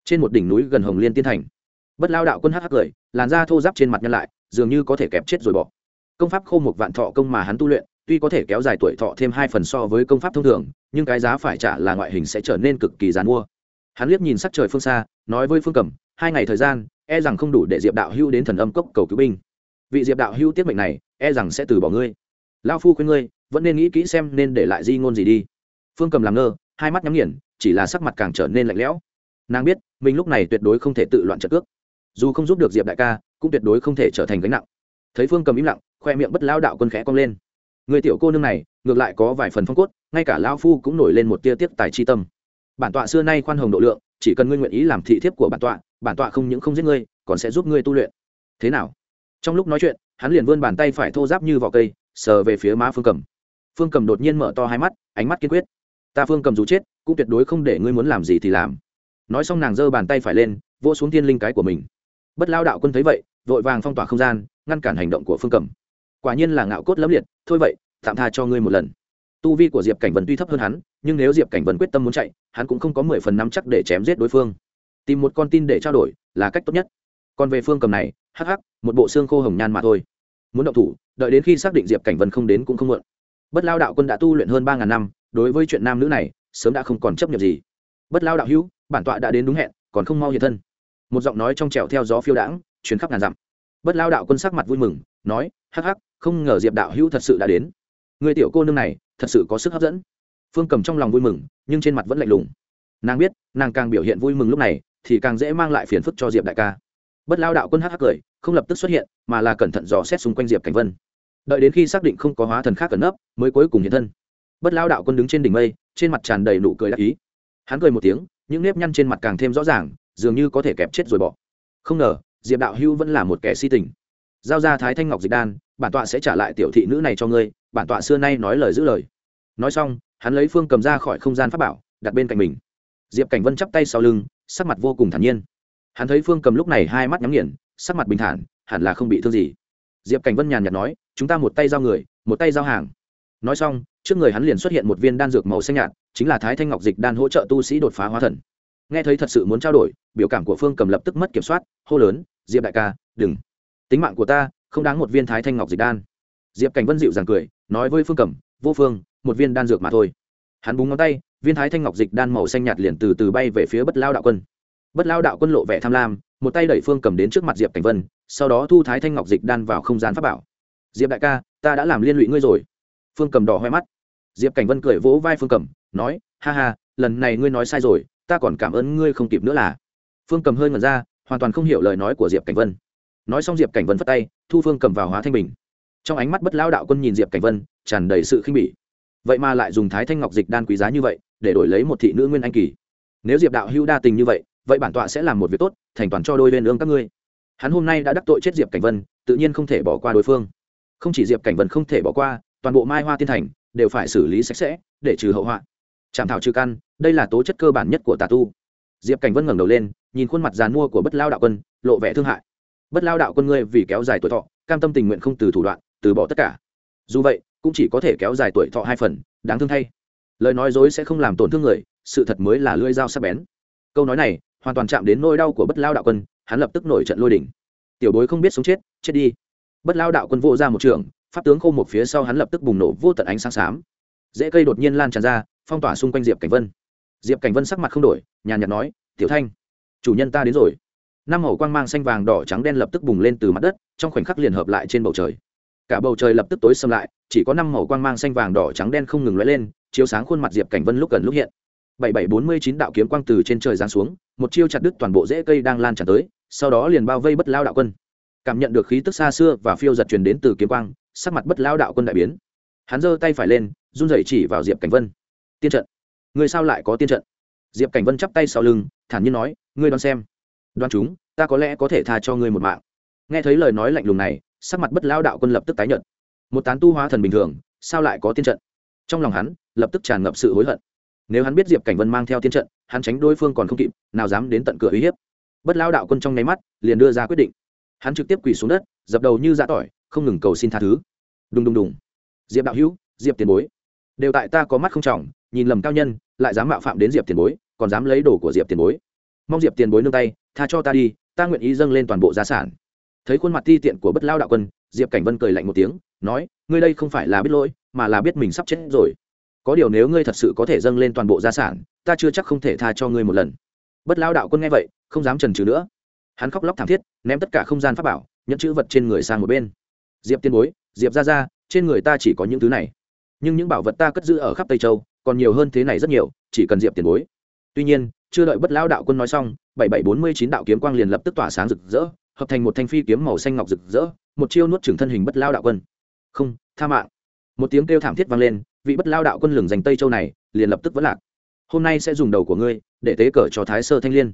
trên một đỉnh núi gần hồng liên tiên thành bất lao đạo quân hắc hắc cười làn da thô giáp trên mặt nhân lại dường như có thể kẹp chết rồi bỏ công pháp khô một vạn thọ công mà hắn tu luyện tuy có thể kéo dài tuổi thọ thêm hai phần so với công pháp thông thường nhưng cái giá phải trả là ngoại hình sẽ trở nên cực kỳ dán mua hắn liếc nhìn sắc trời phương xa nói với phương cẩm hai ngày thời gian e rằng không đủ để diệp đạo hưu đến thần âm cốc cầu cứu binh. Vị diệp đạo hưu tiết mệnh này e rằng sẽ từ bỏ ngươi. Lao phu khuyên ngươi, vẫn nên nghĩ kỹ xem nên để lại di ngôn gì đi. Phương cầm làm ngơ, hai mắt nhắm nghiền, chỉ là sắc mặt càng trở nên lạnh lẽo. Nàng biết, mình lúc này tuyệt đối không thể tự loạn trợ cước. Dù không giúp được diệp đại ca, cũng tuyệt đối không thể trở thành gánh nặng. Thấy phương cầm im lặng, khoe miệng bất lao đạo quân khẽ cong lên. Người tiểu cô nương này, ngược lại có vài phần phong cốt, ngay cả lao phu cũng nổi lên một tia tiếp tài chi tâm. Bản tọa xưa nay khoan hồng độ lượng chỉ cần ngươi nguyện ý làm thị thiếp của bản tọa bản tọa không những không giết ngươi, còn sẽ giúp ngươi tu luyện. Thế nào? Trong lúc nói chuyện, hắn liền vươn bàn tay phải thô giáp như vỏ cây, sờ về phía má phương cầm. Phương cầm đột nhiên mở to hai mắt, ánh mắt kiên quyết. Ta phương cầm dù chết, cũng tuyệt đối không để ngươi muốn làm gì thì làm. Nói xong nàng giơ bàn tay phải lên, vỗ xuống thiên linh cái của mình. Bất lao đạo quân thấy vậy, vội vàng phong tỏa không gian, ngăn cản hành động của phương cầm. Quả nhiên là ngạo cốt lẫm liệt, thôi vậy, tạm tha cho ngươi một lần tu vi của diệp cảnh vân tuy thấp hơn hắn, nhưng nếu diệp cảnh vân quyết tâm muốn chạy, hắn cũng không có mười phần năm chắc để chém giết đối phương. Tìm một con tin để trao đổi là cách tốt nhất. Còn về phương cầm này, hắc hắc, một bộ xương khô hồng nhan mà thôi. Muốn động thủ, đợi đến khi xác định diệp cảnh vân không đến cũng không muộn. Bất lao đạo quân đã tu luyện hơn ba ngàn năm, đối với chuyện nam nữ này, sớm đã không còn chấp nhận gì. Bất lao đạo hữu, bản tọa đã đến đúng hẹn, còn không mau hiện thân. Một giọng nói trong trèo theo gió phiêu đãng chuyến khắp ngàn dặm. Bất lao đạo quân sắc mặt vui mừng, nói, hắc hắc, không ngờ diệp đạo hữu thật sự đã đến. Người tiểu cô nương này thật sự có sức hấp dẫn. Phương cầm trong lòng vui mừng, nhưng trên mặt vẫn lạnh lùng. Nàng biết, nàng càng biểu hiện vui mừng lúc này, thì càng dễ mang lại phiền phức cho diệp đại ca. Bất lao đạo quân hắc hắc cười, không lập tức xuất hiện, mà là cẩn thận dò xét xung quanh diệp cảnh vân. Đợi đến khi xác định không có hóa thần khác cẩn nấp, mới cuối cùng hiện thân. Bất lao đạo quân đứng trên đỉnh mây, trên mặt tràn đầy nụ cười đắc ý. Hắn cười một tiếng, những nếp nhăn trên mặt càng thêm rõ ràng, dường như có thể kẹp chết rồi bỏ. Không ngờ, diệp đạo hưu vẫn là một kẻ si tình. Giao ra thái thanh ngọc dịch đan, bản tọa sẽ trả lại tiểu thị nữ này cho ngươi bản tọa xưa nay nói lời giữ lời. Nói xong, hắn lấy phương cầm ra khỏi không gian pháp bảo, đặt bên cạnh mình. Diệp cảnh vân chắp tay sau lưng, sắc mặt vô cùng thản nhiên. Hắn thấy phương cầm lúc này hai mắt nhắm nghiền, sắc mặt bình thản, hẳn là không bị thương gì. Diệp cảnh vân nhàn nhạt nói, chúng ta một tay giao người, một tay giao hàng. Nói xong, trước người hắn liền xuất hiện một viên đan dược màu xanh nhạt, chính là thái thanh ngọc dịch đan hỗ trợ tu sĩ đột phá hóa thần. Nghe thấy thật sự muốn trao đổi, biểu cảm của phương cầm lập tức mất kiểm soát, hô lớn, diệp đại ca, đừng. Tính mạng của ta, không đáng một viên thái thanh ngọc dịch đan diệp cảnh vân dịu dàng cười, nói với phương Cẩm: vô phương, một viên đan dược mà thôi. Hắn búng ngón tay, viên thái thanh ngọc dịch đan màu xanh nhạt liền từ từ bay về phía bất lao đạo quân. Bất lao đạo quân lộ vẻ tham lam, một tay đẩy phương cầm đến trước mặt diệp cảnh vân, sau đó thu thái thanh ngọc dịch đan vào không gian pháp bảo. Diệp đại ca, ta đã làm liên lụy ngươi rồi. Phương cầm đỏ hoe mắt. Diệp cảnh vân cười vỗ vai phương cầm nói, ha ha, lần này ngươi nói sai rồi, ta còn cảm ơn ngươi không kịp nữa là. Phương cầm hơi ngẩn ra, hoàn toàn không hiểu lời nói của diệp cảnh vân. Nói xong diệp cảnh vân phất tay, thu phương cầm vào hóa thanh bình trong ánh mắt bất lao đạo quân nhìn diệp cảnh vân, tràn đầy sự khinh bỉ. Vậy mà lại dùng thái thanh ngọc dịch đan quý giá như vậy, để đổi lấy một thị nữ nguyên anh kỳ. Nếu diệp đạo hưu đa tình như vậy vậy bản tọa sẽ làm một việc tốt, thành toàn cho đôi bên ương các ngươi. Hắn hôm nay đã đắc tội chết diệp cảnh vân, tự nhiên không thể bỏ qua đối phương. Không chỉ diệp cảnh vân không thể bỏ qua, toàn bộ mai hoa tiên thành đều phải xử lý sạch sẽ, để trừ hậu họa. Chạm thảo trừ căn, đây là tố chất cơ bản nhất của tà tu. Diệp cảnh vân ngẩng đầu lên, nhìn khuôn mặt dàn mua của bất lao đạo quân, lộ vẻ thương hại. Bất lao đạo quân ngươi vì kéo dài tuổi thọ, cam tâm tình nguyện không từ thủ đoạn từ bỏ tất cả. Dù vậy, cũng chỉ có thể kéo dài tuổi thọ hai phần, đáng thương thay. Lời nói dối sẽ không làm tổn thương người, sự thật mới là lưỡi dao sắc bén. Câu nói này, hoàn toàn chạm đến nỗi đau của bất lao đạo quân, hắn lập tức nổi trận lôi đỉnh tiểu bối không biết sống chết chết đi. Bất lao đạo quân vô ra một trường, pháp tướng khô một phía sau hắn lập tức bùng nổ vô tận ánh sáng xám. Dễ cây đột nhiên lan tràn ra, phong tỏa xung quanh diệp cảnh vân. Diệp cảnh vân sắc mặt không đổi, nhàn nhạt nói, tiểu thanh, chủ nhân ta đến rồi. Năm màu quang mang xanh vàng đỏ trắng đen lập tức bùng lên từ mặt đất, trong khoảnh khắc liền hợp lại trên bầu trời cả bầu trời lập tức tối xâm lại, chỉ có năm màu quang mang xanh vàng đỏ trắng đen không ngừng lóe lên, chiếu sáng khuôn mặt diệp cảnh vân lúc gần lúc hiện. Bảy bảy bốn mươi chín đạo kiếm quang từ trên trời giáng xuống, một chiêu chặt đứt toàn bộ rễ cây đang lan tràn tới, sau đó liền bao vây bất lao đạo quân. Cảm nhận được khí tức xa xưa và phiêu giật truyền đến từ kiếm quang, sắc mặt bất lao đạo quân đại biến. Hắn giơ tay phải lên, run rẩy chỉ vào diệp cảnh vân. Tiên trận, người sao lại có tiên trận? Diệp cảnh vân chắp tay sau lưng, thản nhiên nói, ngươi đoán xem. Đoán chúng, ta có lẽ có thể tha cho ngươi một mạng. Nghe thấy lời nói lạnh lùng này sắc mặt bất lao đạo quân lập tức tái nhợt. Một tán tu hóa thần bình thường, sao lại có tiên trận? Trong lòng hắn, lập tức tràn ngập sự hối hận. Nếu hắn biết diệp cảnh vân mang theo tiên trận, hắn tránh đối phương còn không kịp, nào dám đến tận cửa uy hiếp. Bất lao đạo quân trong nháy mắt, liền đưa ra quyết định. Hắn trực tiếp quỳ xuống đất, dập đầu như dã tỏi, không ngừng cầu xin tha thứ. Đùng đùng đùng. Diệp đạo hữu, diệp tiền bối. Đều tại ta có mắt không trọng, nhìn lầm cao nhân, lại dám mạo phạm đến diệp tiền bối, còn dám lấy đồ của diệp tiền bối. Mong diệp tiền bối nương tay, tha cho ta đi, ta nguyện ý dâng lên toàn bộ gia sản thấy khuôn mặt ti tiện của bất lao đạo quân, diệp cảnh vân cười lạnh một tiếng, nói, ngươi đây không phải là biết lỗi, mà là biết mình sắp chết rồi. Có điều nếu ngươi thật sự có thể dâng lên toàn bộ gia sản, ta chưa chắc không thể tha cho ngươi một lần. Bất lao đạo quân nghe vậy, không dám trần trừ nữa. Hắn khóc lóc thảm thiết, ném tất cả không gian pháp bảo nhận chữ vật trên người sang một bên. Diệp tiên bối, diệp ra ra trên người ta chỉ có những thứ này. Nhưng những bảo vật ta cất giữ ở khắp tây châu, còn nhiều hơn thế này rất nhiều, chỉ cần diệp tiền bối. Tuy nhiên, chưa đợi bất lão đạo quân nói xong, bảy bảy bốn mươi chín đạo kiếm quang liền lập tức tỏa sáng rực rỡ hợp thành một thanh phi kiếm màu xanh ngọc rực rỡ, một chiêu nuốt trừng thân hình bất lao đạo quân. Không, tha mạng. Một tiếng kêu thảm thiết vang lên, vị bất lao đạo quân lừng dành tây châu này, liền lập tức vẫn lạc. Hôm nay sẽ dùng đầu của ngươi, để tế cờ cho thái sơ thanh liên.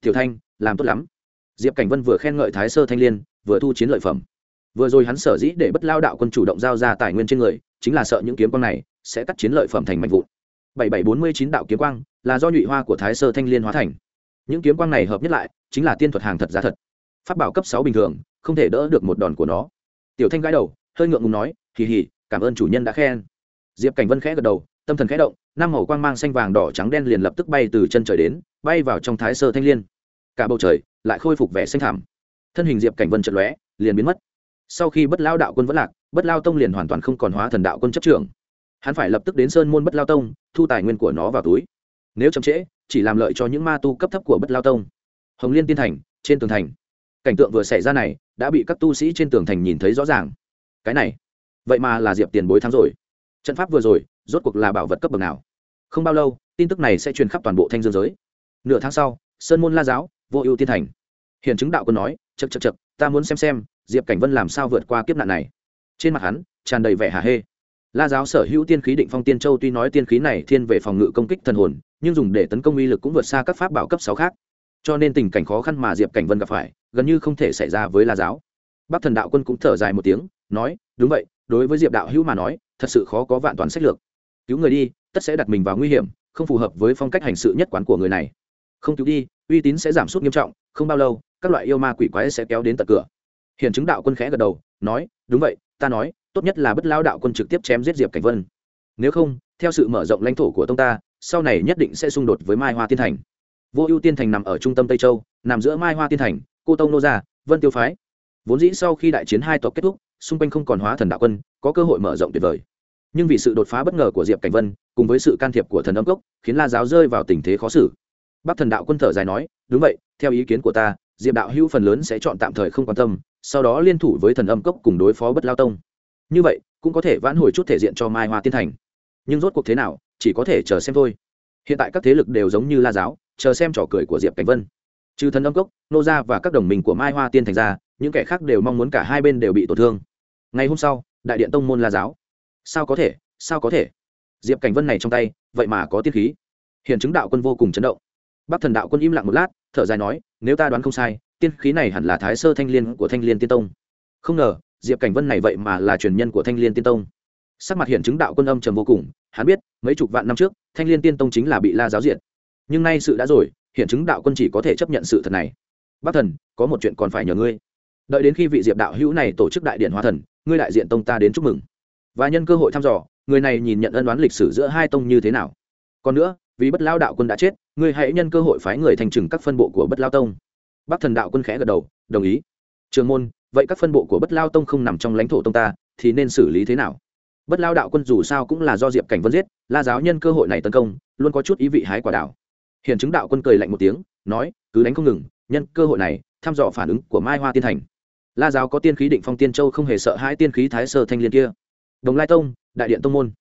Tiểu thanh, làm tốt lắm. Diệp cảnh vân vừa khen ngợi thái sơ thanh liên, vừa thu chiến lợi phẩm. Vừa rồi hắn sở dĩ để bất lao đạo quân chủ động giao ra tài nguyên trên người, chính là sợ những kiếm quang này sẽ cắt chiến lợi phẩm thành mạnh vụn. Bảy bảy bốn mươi chín đạo kiếm quang là do nhụy hoa của thái sơ thanh liên hóa thành. Những kiếm quang này hợp nhất lại, chính là tiên thuật hàng thật giá thật phát bảo cấp sáu bình thường không thể đỡ được một đòn của nó. Tiểu thanh gãi đầu hơi ngượng ngùng nói hì hì, cảm ơn chủ nhân đã khen. Diệp cảnh vân khẽ gật đầu tâm thần khẽ động năm màu quang mang xanh vàng đỏ trắng đen liền lập tức bay từ chân trời đến bay vào trong thái sơ thanh liên. Cả bầu trời lại khôi phục vẻ xanh thảm thân hình diệp cảnh vân trận lóe liền biến mất. Sau khi bất lao đạo quân vẫn lạc bất lao tông liền hoàn toàn không còn hóa thần đạo quân chấp trưởng. Hắn phải lập tức đến sơn môn bất lao tông thu tài nguyên của nó vào túi. Nếu chậm trễ chỉ làm lợi cho những ma tu cấp thấp của bất lao tông. Hồng liên tiên thành trên tường thành cảnh tượng vừa xảy ra này, đã bị các tu sĩ trên tường thành nhìn thấy rõ ràng. Cái này, vậy mà là diệp tiền bối thắng rồi. Trận pháp vừa rồi, rốt cuộc là bảo vật cấp bậc nào? Không bao lâu, tin tức này sẽ truyền khắp toàn bộ thanh dương giới. Nửa tháng sau, sơn môn la giáo, vô ưu tiên thành. Hiện chứng đạo quân nói chật chật chật ta muốn xem xem, diệp cảnh vân làm sao vượt qua kiếp nạn này. Trên mặt hắn, tràn đầy vẻ hà hê. La giáo sở hữu tiên khí định phong tiên châu tuy nói tiên khí này thiên về phòng ngự công kích thần hồn, nhưng dùng để tấn công uy lực cũng vượt xa các pháp bảo cấp sáu khác. Cho nên tình cảnh khó khăn mà diệp cảnh vân gặp phải gần như không thể xảy ra với la giáo. Bắc thần đạo quân cũng thở dài một tiếng, nói, đúng vậy, đối với diệp đạo hữu mà nói, thật sự khó có vạn toàn sách lược. Cứu người đi, tất sẽ đặt mình vào nguy hiểm, không phù hợp với phong cách hành sự nhất quán của người này. Không cứu đi, uy tín sẽ giảm sút nghiêm trọng, không bao lâu, các loại yêu ma quỷ quái sẽ kéo đến tận cửa. Hiện chứng đạo quân khẽ gật đầu, nói, đúng vậy, ta nói, tốt nhất là bất lao đạo quân trực tiếp chém giết diệp cảnh vân. Nếu không, theo sự mở rộng lãnh thổ của tông ta, sau này nhất định sẽ xung đột với mai hoa tiên thành. Vô ưu tiên thành nằm ở trung tâm tây châu, nằm giữa mai hoa tiên thành cô tông nô gia, vân tiêu phái. Vốn dĩ sau khi đại chiến hai tộc kết thúc, xung quanh không còn hóa thần đạo quân, có cơ hội mở rộng tuyệt vời. Nhưng vì sự đột phá bất ngờ của diệp cảnh vân, cùng với sự can thiệp của thần âm cốc, khiến la giáo rơi vào tình thế khó xử. Bắc thần đạo quân thở dài nói, đúng vậy, theo ý kiến của ta, diệp đạo hữu phần lớn sẽ chọn tạm thời không quan tâm, sau đó liên thủ với thần âm cốc cùng đối phó bất lao tông. Như vậy, cũng có thể vãn hồi chút thể diện cho mai hoa tiên thành. Nhưng rốt cuộc thế nào, chỉ có thể chờ xem thôi. Hiện tại các thế lực đều giống như la giáo, chờ xem trò cười của diệp cảnh vân trừ thần âm cốc, nô gia và các đồng minh của mai hoa tiên thành ra, những kẻ khác đều mong muốn cả hai bên đều bị tổn thương. Ngày hôm sau, đại điện tông môn la giáo. Sao có thể, sao có thể? Diệp cảnh vân này trong tay, vậy mà có tiên khí. Hiện chứng đạo quân vô cùng chấn động. Bắc thần đạo quân im lặng một lát, thở dài nói, nếu ta đoán không sai, tiên khí này hẳn là thái sơ thanh liên của thanh liên tiên tông. Không ngờ, diệp cảnh vân này vậy mà là truyền nhân của thanh liên tiên tông. Sắc mặt hiện chứng đạo quân âm trầm vô cùng, hắn biết, mấy chục vạn năm trước, thanh liên tiên tông chính là bị la giáo diện nhưng nay sự đã rồi hiện chứng đạo quân chỉ có thể chấp nhận sự thật này. Bắc thần, có một chuyện còn phải nhờ ngươi. Đợi đến khi vị diệp đạo hữu này tổ chức đại điện hóa thần, ngươi đại diện tông ta đến chúc mừng. Và nhân cơ hội thăm dò, người này nhìn nhận ân đoán lịch sử giữa hai tông như thế nào. Còn nữa, vì bất lao đạo quân đã chết, ngươi hãy nhân cơ hội phái người thành trừng các phân bộ của bất lao tông. Bắc thần đạo quân khẽ gật đầu, đồng ý. Trường môn, vậy các phân bộ của bất lao tông không nằm trong lãnh thổ tông ta, thì nên xử lý thế nào? Bất lao đạo quân dù sao cũng là do diệp cảnh vân giết, la giáo nhân cơ hội này tấn công, luôn có chút ý vị hái quả đạo hiện chứng đạo quân cười lạnh một tiếng, nói, cứ đánh không ngừng, nhân cơ hội này, thăm dò phản ứng của mai hoa tiên thành. La giáo có tiên khí định phong tiên châu không hề sợ hai tiên khí thái sơ thanh liên kia. Đồng lai tông, đại điện tông môn.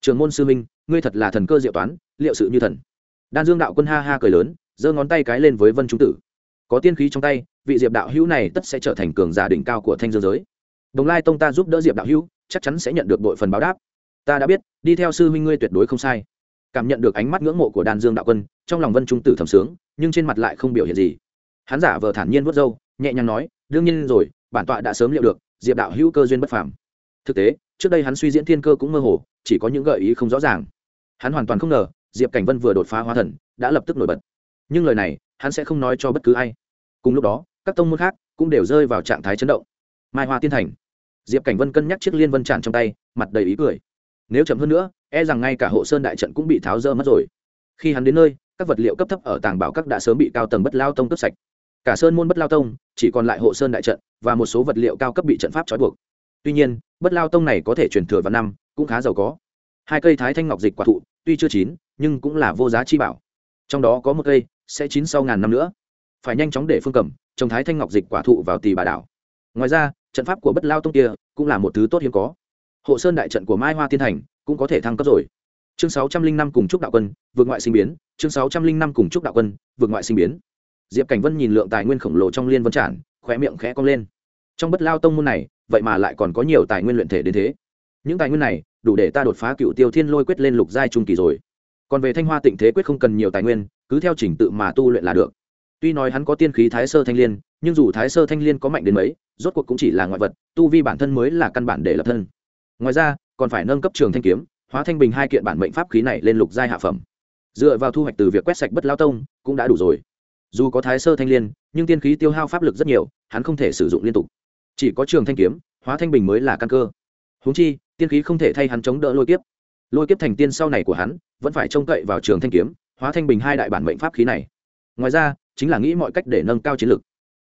Trường môn sư minh ngươi thật là thần cơ diệu toán, liệu sự như thần. Đan dương đạo quân ha ha cười lớn, giơ ngón tay cái lên với vân trung tử. Có tiên khí trong tay, vị diệp đạo hữu này tất sẽ trở thành cường giả đỉnh cao của thanh dương giới. Đồng lai tông ta giúp đỡ diệp đạo hữu, chắc chắn sẽ nhận được đội phần báo đáp. Ta đã biết, đi theo sư huynh ngươi tuyệt đối không sai. Cảm nhận được ánh mắt ngưỡng mộ của đan dương đạo quân trong lòng vân trung tử thầm sướng, nhưng trên mặt lại không biểu hiện gì. Hắn giả vờ thản nhiên vớt râu, nhẹ nhàng nói, đương nhiên rồi, bản tọa đã sớm liệu được, diệp đạo hữu cơ duyên bất phàm. Thực tế, trước đây hắn suy diễn thiên cơ cũng mơ hồ, chỉ có những gợi ý không rõ ràng. Hắn hoàn toàn không ngờ, diệp cảnh vân vừa đột phá hóa thần, đã lập tức nổi bật. Nhưng lời này, hắn sẽ không nói cho bất cứ ai. Cùng lúc đó, các tông môn khác cũng đều rơi vào trạng thái chấn động. Mai hoa tiên thành. Diệp cảnh vân cân nhắc chiếc liên vân tràn trong tay, mặt đầy ý cười. Nếu chậm hơn nữa e rằng ngay cả hộ sơn đại trận cũng bị tháo rỡ mất rồi. Khi hắn đến nơi các vật liệu cấp thấp ở tàng bảo các đã sớm bị cao tầng bất lao tông cấp sạch. Cả sơn môn bất lao tông, chỉ còn lại hộ sơn đại trận, và một số vật liệu cao cấp bị trận pháp trói buộc. Tuy nhiên, bất lao tông này có thể truyền thừa vào năm, cũng khá giàu có. Hai cây thái thanh ngọc dịch quả thụ, tuy chưa chín, nhưng cũng là vô giá chi bảo. Trong đó có một cây, sẽ chín sau ngàn năm nữa. Phải nhanh chóng để phương cầm, trồng thái thanh ngọc dịch quả thụ vào tỳ bà đảo. Ngoài ra, trận pháp của bất lao tông kia cũng là một thứ tốt hiếm có. Hộ sơn đại trận của mai hoa tiên thành cũng có thể thăng cấp rồi chương sáu trăm linh năm cùng chúc đạo quân, vượt ngoại sinh biến. Chương sáu trăm linh năm cùng chúc đạo quân, vượt ngoại sinh biến. Diệp cảnh vân nhìn lượng tài nguyên khổng lồ trong liên vân trản khóe miệng khẽ cong lên. Trong bất lao tông môn này, vậy mà lại còn có nhiều tài nguyên luyện thể đến thế. Những tài nguyên này, đủ để ta đột phá cựu tiêu thiên lôi quyết lên lục giai trung kỳ rồi. Còn về thanh hoa tịnh thế quyết không cần nhiều tài nguyên, cứ theo trình tự mà tu luyện là được. Tuy nói hắn có tiên khí thái sơ thanh liên, nhưng dù thái sơ thanh liên có mạnh đến mấy, rốt cuộc cũng chỉ là ngoại vật, tu vi bản thân mới là căn bản để lập thân. Ngoài ra, còn phải nâng cấp trường thanh kiếm hóa thanh bình hai kiện bản mệnh pháp khí này lên lục giai hạ phẩm. Dựa vào thu hoạch từ việc quét sạch bất lao tông, cũng đã đủ rồi. Dù có thái sơ thanh liên, nhưng tiên khí tiêu hao pháp lực rất nhiều, hắn không thể sử dụng liên tục. Chỉ có trường thanh kiếm, hóa thanh bình mới là căn cơ. Húng chi, tiên khí không thể thay hắn chống đỡ lôi kiếp. Lôi kiếp thành tiên sau này của hắn, vẫn phải trông cậy vào trường thanh kiếm, hóa thanh bình hai đại bản mệnh pháp khí này. Ngoài ra, chính là nghĩ mọi cách để nâng cao chiến lực.